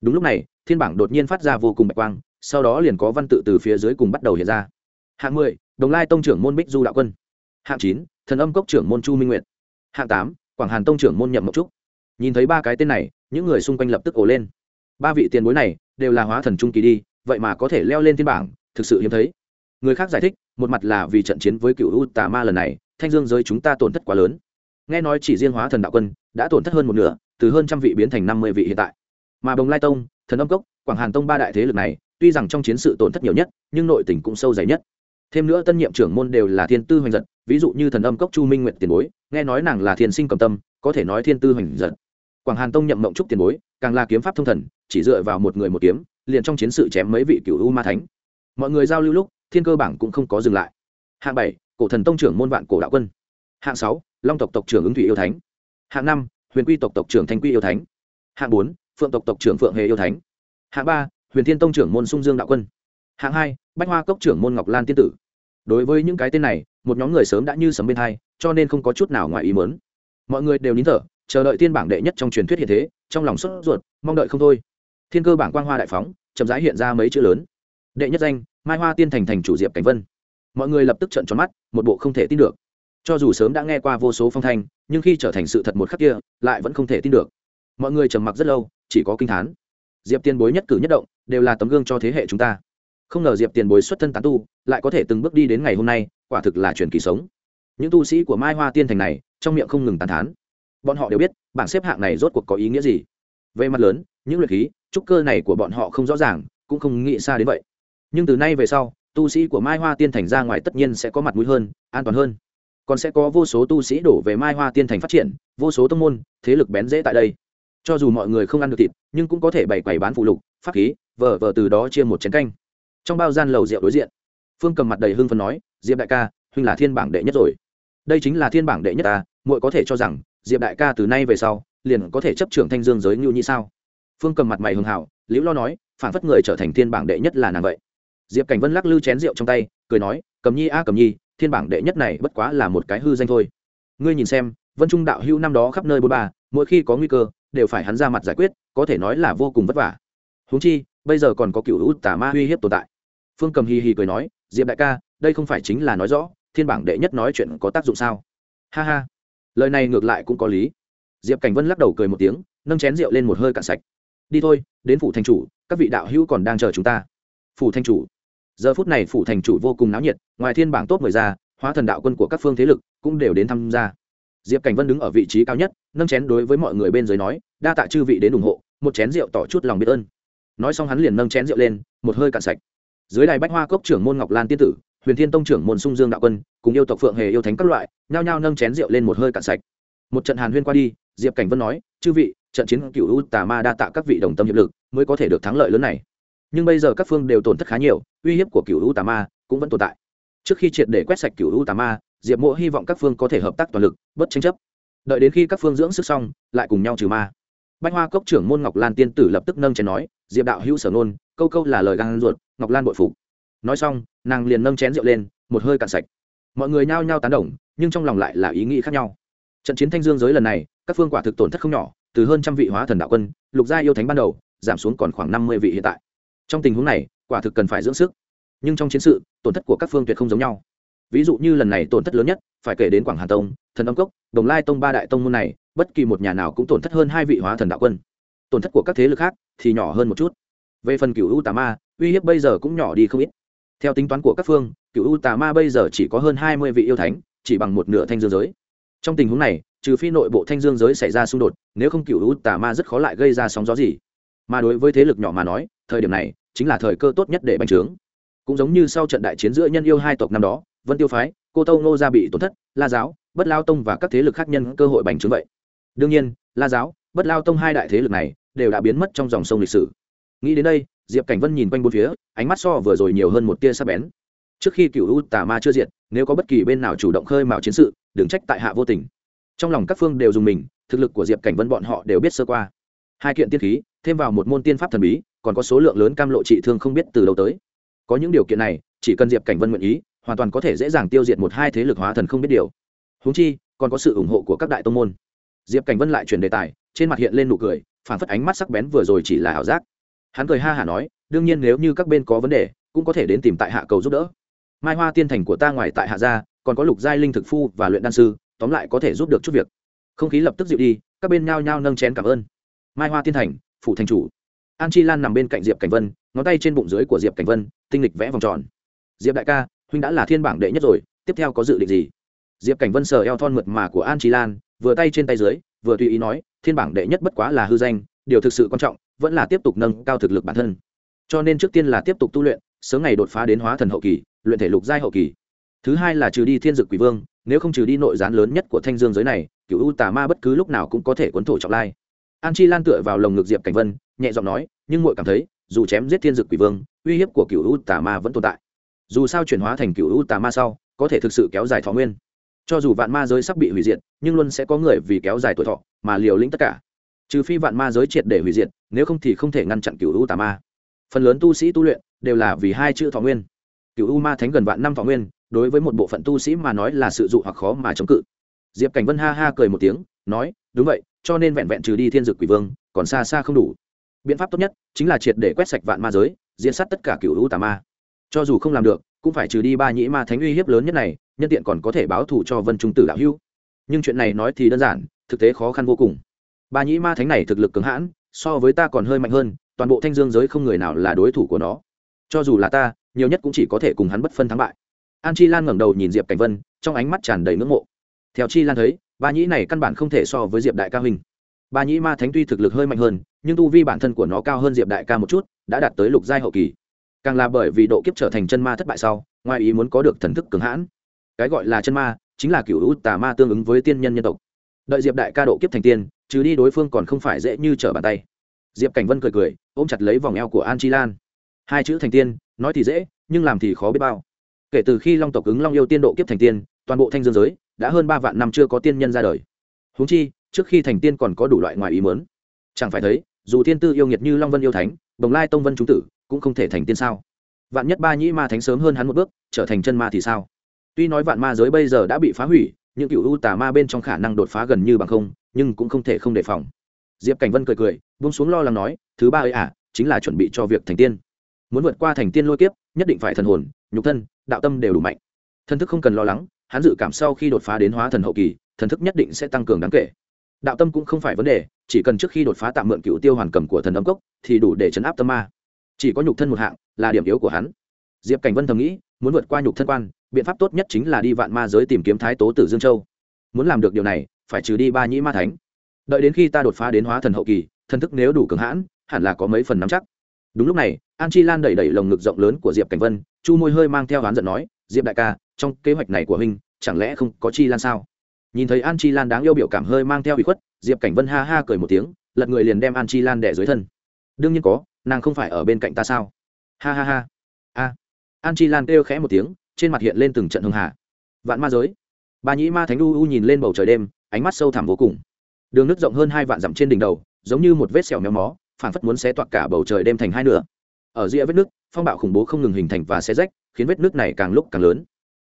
Đúng lúc này, thiên bảng đột nhiên phát ra vô cùng bạch quang, sau đó liền có văn tự từ phía dưới cùng bắt đầu hiện ra. Hạng mười, đồng lai tông trưởng môn bích du đạo quân. Hạng chín, thần âm cốc trưởng môn chu minh nguyệt. Hạng tám quảng hàn tông trưởng môn nhậm mộc trúc nhìn thấy ba cái tên này những người xung quanh lập tức ồ lên ba vị tiền bối này đều là hóa thần trung kỳ đi vậy mà có thể leo lên thiên bảng thực sự hiếm thấy người khác giải thích một mặt là vì trận chiến với cựu u tà ma lần này thanh dương giới chúng ta tổn thất quá lớn nghe nói chỉ riêng hóa thần đạo quân đã tổn thất hơn một nửa từ hơn trăm vị biến thành năm mươi vị hiện tại mà bồng lai tông thần âm cốc quảng hàn tông ba đại thế lực này tuy rằng trong chiến sự tổn thất nhiều nhất nhưng nội tình cũng sâu dày nhất thêm nữa tân nhiệm trưởng môn đều là thiên tư hoành giật ví dụ như thần âm cốc chu minh nguyện tiền bối, nghe nói nàng là thiên sinh cầm tâm, có thể nói thiên tư hoành giật quảng hàn tông nhậm mộng trúc tiền bối, càng là kiếm pháp thông thần, chỉ dựa vào một người một kiếm, liền trong chiến sự chém mấy vị cựu u ma thánh. Mọi người giao lưu lúc, thiên cơ bảng cũng không có dừng lại. Hạng bảy, cổ thần tông trưởng môn vạn cổ đạo quân. Hạng sáu, long tộc tộc trưởng ứng thủy yêu thánh. Hạng năm, huyền quy tộc tộc trưởng thanh quy yêu thánh. Hạng bốn, phượng tộc tộc trưởng phượng hề yêu thánh. Hạng ba, huyền thiên tông trưởng môn sung dương đạo quân. Hạng hai, bách hoa cốc trưởng môn ngọc lan tiên tử đối với những cái tên này, một nhóm người sớm đã như sấm bên hai, cho nên không có chút nào ngoài ý mớn mọi người đều nín thở, chờ đợi tiên bảng đệ nhất trong truyền thuyết hiện thế, trong lòng sốt ruột, mong đợi không thôi. Thiên cơ bảng quang hoa đại phóng, chậm rãi hiện ra mấy chữ lớn. Đệ nhất danh, mai hoa tiên thành thành chủ diệp cảnh vân. Mọi người lập tức trận tròn mắt, một bộ không thể tin được. Cho dù sớm đã nghe qua vô số phong thanh, nhưng khi trở thành sự thật một khắc kia, lại vẫn không thể tin được. Mọi người trầm mặc rất lâu, chỉ có kinh thán. Diệp tiên bối nhất cử nhất động, đều là tấm gương cho thế hệ chúng ta không ngờ diệp tiền bối xuất thân tán tu, lại có thể từng bước đi đến ngày hôm nay, quả thực là truyền kỳ sống. Những tu sĩ của mai hoa tiên thành này, trong miệng không ngừng tàn thán. Bọn họ đều biết, bảng xếp hạng này rốt cuộc có ý nghĩa gì. Về mặt lớn, những luyện khí, trúc cơ này của bọn họ không rõ ràng, cũng không nghĩ xa đến vậy. Nhưng từ nay về sau, tu sĩ của mai hoa tiên thành ra ngoài tất nhiên sẽ có mặt mũi hơn, an toàn hơn. Còn sẽ có vô số tu sĩ đổ về mai hoa tiên thành phát triển, vô số tông môn, thế lực bén dễ tại đây. Cho dù mọi người không ăn được thịt, nhưng cũng có thể bày quầy bán phụ lục, pháp khí, vờ vờ từ đó chia một chén canh trong bao gian lầu rượu đối diện, phương cầm mặt đầy hưng phần nói, diệp đại ca, huynh là thiên bảng đệ nhất rồi. Đây chính là thiên bảng đệ nhất ta, muội có thể cho rằng, diệp đại ca từ nay về sau, liền có thể chấp trưởng thanh dương giới ngưu như sao? Phương cầm mặt mày hưng hảo liễu lo nói, phản phất người trở thành thiên bảng đệ nhất là nàng vậy. Diệp cảnh vân lắc lư chén rượu trong tay, cười nói, cầm nhi a, cầm nhi, thiên bảng đệ nhất này bất quá là một cái hư danh thôi. Ngươi nhìn xem, vân trung đạo hưu năm đó khắp nơi bôn ba, mỗi khi có nguy cơ, đều phải hắn ra mặt giải quyết, có thể nói là vô cùng vất vả. Huống chi, bây giờ còn có cựu hữu tà ma uy hiếp tồn tại phương cầm hì hì cười nói, diệp đại ca, đây không phải chính là nói rõ, thiên bảng đệ nhất nói chuyện có tác dụng sao? Ha ha. Lời này ngược lại cũng có lý. Diệp cảnh vân lắc đầu cười một tiếng, nâng chén rượu lên một hơi cạn sạch. Đi thôi, đến phủ thành chủ, các vị đạo hữu còn đang chờ chúng ta. Phủ thành chủ? Giờ phút này phủ thành chủ vô cùng náo nhiệt, ngoài thiên bảng tốt mười ra, hóa thần đạo quân của các phương thế lực cũng đều đến tham gia. Diệp cảnh vân đứng ở vị trí cao nhất, nâng chén đối với mọi người bên dưới nói, đa tạ chư vị đến ủng hộ, một chén rượu tỏ chút lòng biết ơn. Nói xong hắn liền nâng chén rượu lên, một hơi cạn sạch dưới đài bách hoa cốc trưởng môn ngọc lan tiên tử, huyền thiên tông trưởng môn sung dương đạo quân, cùng yêu tộc phượng hề yêu thánh các loại, nhao nhao nâng chén rượu lên một hơi cạn sạch. Một trận hàn huyên qua đi, diệp cảnh vân nói, chư vị, trận chiến cựu u tà ma đa tạ các vị đồng tâm hiệp lực, mới có thể được thắng lợi lớn này. Nhưng bây giờ các phương đều tổn thất khá nhiều, uy hiếp của cựu u tà ma cũng vẫn tồn tại. Trước khi triệt để quét sạch cựu u tà ma, diệp mộ hy vọng các phương có thể hợp tác toàn lực, bất tranh chấp. Đợi đến khi các phương dưỡng sức xong, lại cùng nhau trừ ma. Bách hoa cốc trưởng môn ngọc lan tiên tử lập tức nâng chén nói, diệp đạo hữu sở nôn câu câu là lời gan ruột, ngọc lan bội phục. Nói xong, nàng liền nâng chén rượu lên, một hơi cạn sạch. Mọi người nhao nhao tán đồng, nhưng trong lòng lại là ý nghĩ khác nhau. Trận chiến thanh dương giới lần này, các phương quả thực tổn thất không nhỏ, từ hơn trăm vị hóa thần đạo quân, lục gia yêu thánh ban đầu, giảm xuống còn khoảng năm mươi vị hiện tại. Trong tình huống này, quả thực cần phải dưỡng sức. Nhưng trong chiến sự, tổn thất của các phương tuyệt không giống nhau. Ví dụ như lần này tổn thất lớn nhất, phải kể đến quảng hà tông, thần âm cốc, đồng lai tông ba đại tông môn này, bất kỳ một nhà nào cũng tổn thất hơn hai vị hóa thần đạo quân. Tổn thất của các thế lực khác thì nhỏ hơn một chút về phần cựu u tà ma, uy hiếp bây giờ cũng nhỏ đi không ít. Theo tính toán của các phương cựu u tà ma bây giờ chỉ có hơn hai mươi vị yêu thánh, chỉ bằng một nửa thanh dương giới. Trong tình huống này, trừ phi nội bộ thanh dương giới xảy ra xung đột, nếu không cựu u tà ma rất khó lại gây ra sóng gió gì. Mà đối với thế lực nhỏ mà nói, thời điểm này chính là thời cơ tốt nhất để bành trướng. Cũng giống như sau trận đại chiến giữa nhân yêu hai tộc năm đó, vân tiêu phái, cô tâu nô gia bị tổn thất, la giáo, bất lao tông và các thế lực khác nhân cơ hội bành trướng vậy. Đương nhiên, la giáo, bất lao tông hai đại thế lực này đều đã biến mất trong dòng sông lịch sử nghĩ đến đây, diệp cảnh vân nhìn quanh bốn phía, ánh mắt so vừa rồi nhiều hơn một tia sắc bén. Trước khi cựu u tà ma chưa diệt, nếu có bất kỳ bên nào chủ động khơi mào chiến sự, đừng trách tại hạ vô tình. Trong lòng các phương đều dùng mình, thực lực của diệp cảnh vân bọn họ đều biết sơ qua. Hai kiện tiên khí, thêm vào một môn tiên pháp thần bí, còn có số lượng lớn cam lộ trị thương không biết từ đâu tới. Có những điều kiện này, chỉ cần diệp cảnh vân nguyện ý, hoàn toàn có thể dễ dàng tiêu diệt một hai thế lực hóa thần không biết điều. Húng chi, còn có sự ủng hộ của các đại tông môn. Diệp cảnh vân lại chuyển đề tài, trên mặt hiện lên nụ cười phản phất ánh mắt sắc bén vừa rồi chỉ là ảo giác hắn cười ha hả nói, đương nhiên nếu như các bên có vấn đề, cũng có thể đến tìm tại hạ cầu giúp đỡ. Mai hoa tiên thành của ta ngoài tại hạ gia, còn có lục giai linh thực phu và luyện đan sư, tóm lại có thể giúp được chút việc. Không khí lập tức dịu đi, các bên nhao nhao nâng chén cảm ơn. Mai hoa tiên thành, phủ thành chủ. An chi lan nằm bên cạnh diệp cảnh vân, ngón tay trên bụng dưới của diệp cảnh vân, tinh lịch vẽ vòng tròn. Diệp đại ca, huynh đã là thiên bảng đệ nhất rồi, tiếp theo có dự định gì? Diệp cảnh vân sờ eo thon mượt mà của an chi lan, vừa tay trên tay dưới, vừa tùy ý nói, thiên bảng đệ nhất bất quá là hư danh, điều thực sự quan trọng vẫn là tiếp tục nâng cao thực lực bản thân. Cho nên trước tiên là tiếp tục tu luyện, sớm ngày đột phá đến hóa thần hậu kỳ, luyện thể lục giai hậu kỳ. Thứ hai là trừ đi thiên dực quỷ vương, nếu không trừ đi nội gián lớn nhất của thanh dương giới này cựu u tà ma bất cứ lúc nào cũng có thể cuốn thổ trọng lai. An chi lan tựa vào lồng ngực diệp cảnh vân, nhẹ giọng nói, nhưng muội cảm thấy, dù chém giết thiên dực quỷ vương, uy hiếp của cựu u tà ma vẫn tồn tại. Dù sao chuyển hóa thành cựu u tà ma sau, có thể thực sự kéo dài thọ nguyên. Cho dù vạn ma giới sắp bị hủy diệt, nhưng luôn sẽ có người vì kéo dài tuổi thọ mà liều lĩnh tất cả trừ phi vạn ma giới triệt để hủy diệt, nếu không thì không thể ngăn chặn cựu u tà ma. Phần lớn tu sĩ tu luyện đều là vì hai chữ thọ nguyên. Cựu u ma thánh gần vạn năm thọ nguyên, đối với một bộ phận tu sĩ mà nói là sự dụ hoặc khó mà chống cự. Diệp cảnh vân ha ha cười một tiếng, nói, đúng vậy, cho nên vẹn vẹn trừ đi thiên dược quỷ vương, còn xa xa không đủ. Biện pháp tốt nhất chính là triệt để quét sạch vạn ma giới diễn sát tất cả cựu u tà ma. Cho dù không làm được, cũng phải trừ đi ba nhĩ ma thánh uy hiếp lớn nhất này, nhân tiện còn có thể báo thù cho vân trung tử đạo hữu. Nhưng chuyện này nói thì đơn giản, thực tế khó khăn vô cùng ba nhĩ ma thánh này thực lực cứng hãn, so với ta còn hơi mạnh hơn, toàn bộ thanh dương giới không người nào là đối thủ của nó. Cho dù là ta, nhiều nhất cũng chỉ có thể cùng hắn bất phân thắng bại. An chi lan ngẩng đầu nhìn diệp cảnh vân, trong ánh mắt tràn đầy ngưỡng mộ. Theo chi lan thấy, ba nhĩ này căn bản không thể so với diệp đại ca huynh. Ba nhĩ ma thánh tuy thực lực hơi mạnh hơn, nhưng tu vi bản thân của nó cao hơn diệp đại ca một chút, đã đạt tới lục giai hậu kỳ. Càng là bởi vì độ kiếp trở thành chân ma thất bại sau, ngoài ý muốn có được thần thức cường hãn. Cái gọi là chân ma, chính là cựu hữu tà ma tương ứng với tiên nhân nhân tộc đợi diệp đại ca độ kiếp thành tiên, chứ đi đối phương còn không phải dễ như trở bàn tay. Diệp cảnh vân cười cười, ôm chặt lấy vòng eo của an chi lan. Hai chữ thành tiên, nói thì dễ, nhưng làm thì khó biết bao. Kể từ khi long tộc ứng long yêu tiên độ kiếp thành tiên, toàn bộ thanh dương giới đã hơn ba vạn năm chưa có tiên nhân ra đời. Húng chi, trước khi thành tiên còn có đủ loại ngoài ý mớn chẳng phải thấy, dù tiên tư yêu nghiệt như long vân yêu thánh, đồng lai tông vân chúng tử cũng không thể thành tiên sao? Vạn nhất ba nhĩ ma thánh sớm hơn hắn một bước, trở thành chân ma thì sao? Tuy nói vạn ma giới bây giờ đã bị phá hủy những cựu u tà ma bên trong khả năng đột phá gần như bằng không, nhưng cũng không thể không đề phòng. Diệp cảnh vân cười cười, buông xuống lo lắng nói, thứ ba ấy à chính là chuẩn bị cho việc thành tiên. Muốn vượt qua thành tiên lôi kiếp, nhất định phải thần hồn, nhục thân, đạo tâm đều đủ mạnh. Thân thức không cần lo lắng, hắn dự cảm sau khi đột phá đến hóa thần hậu kỳ, thần thức nhất định sẽ tăng cường đáng kể. Đạo tâm cũng không phải vấn đề, chỉ cần trước khi đột phá tạm mượn cựu tiêu hoàn cầm của thần âm cốc, thì đủ để chấn áp tâm ma. Chỉ có nhục thân một hạng là điểm yếu của hắn. Diệp cảnh vân thầm nghĩ, muốn vượt qua nhục thân quan biện pháp tốt nhất chính là đi vạn ma giới tìm kiếm thái tố tử dương châu. Muốn làm được điều này, phải trừ đi ba nhĩ ma thánh. Đợi đến khi ta đột phá đến hóa thần hậu kỳ, thần thức nếu đủ cường hãn, hẳn là có mấy phần nắm chắc. Đúng lúc này, an chi lan đẩy đẩy lồng ngực rộng lớn của diệp cảnh vân, chu môi hơi mang theo oán giận nói, diệp đại ca, trong kế hoạch này của huynh, chẳng lẽ không có chi lan sao? Nhìn thấy an chi lan đáng yêu biểu cảm hơi mang theo bị khuất, diệp cảnh vân ha ha cười một tiếng, lật người liền đem an chi lan đẻ dưới thân. Đương nhiên có, nàng không phải ở bên cạnh ta sao? Ha ha ha. A. An chi lan kêu khẽ một tiếng trên mặt hiện lên từng trận hưng hạ vạn ma giới. Bà nhĩ ma thánh u u nhìn lên bầu trời đêm, ánh mắt sâu thẳm vô cùng. Đường nước rộng hơn hai vạn dặm trên đỉnh đầu, giống như một vết sẹo méo mó phản phất muốn xé toạc cả bầu trời đêm thành hai nửa. Ở rìa vết nước phong bạo khủng bố không ngừng hình thành và xé rách, khiến vết nước này càng lúc càng lớn.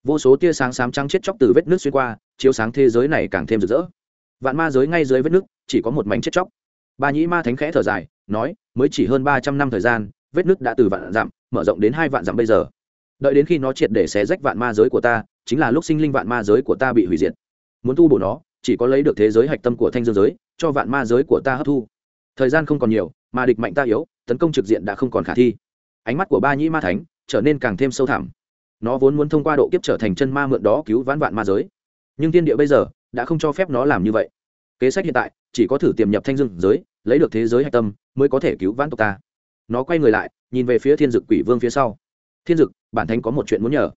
Vô số tia sáng xám trắng chết chóc từ vết nước xuyên qua, chiếu sáng thế giới này càng thêm rực rỡ. Vạn ma giới ngay dưới vết nước chỉ có một mảnh chết chóc. Bà nhĩ ma thánh khẽ thở dài, nói, mới chỉ hơn ba trăm năm thời gian, vết nước đã từ vạn dặm, mở rộng đến hai vạn dặm bây giờ đợi đến khi nó triệt để xé rách vạn ma giới của ta, chính là lúc sinh linh vạn ma giới của ta bị hủy diệt. Muốn tu bổ nó, chỉ có lấy được thế giới hạch tâm của thanh dương giới, cho vạn ma giới của ta hấp thu. Thời gian không còn nhiều, mà địch mạnh ta yếu, tấn công trực diện đã không còn khả thi. Ánh mắt của ba nhĩ ma thánh trở nên càng thêm sâu thẳm. Nó vốn muốn thông qua độ kiếp trở thành chân ma mượn đó cứu vãn vạn ma giới. Nhưng tiên địa bây giờ đã không cho phép nó làm như vậy. Kế sách hiện tại, chỉ có thử tiềm nhập thanh dương giới, lấy được thế giới hạch tâm, mới có thể cứu vãn tộc ta. Nó quay người lại, nhìn về phía thiên dực quỷ vương phía sau. Thiên dực bản thánh có một chuyện muốn nhờ.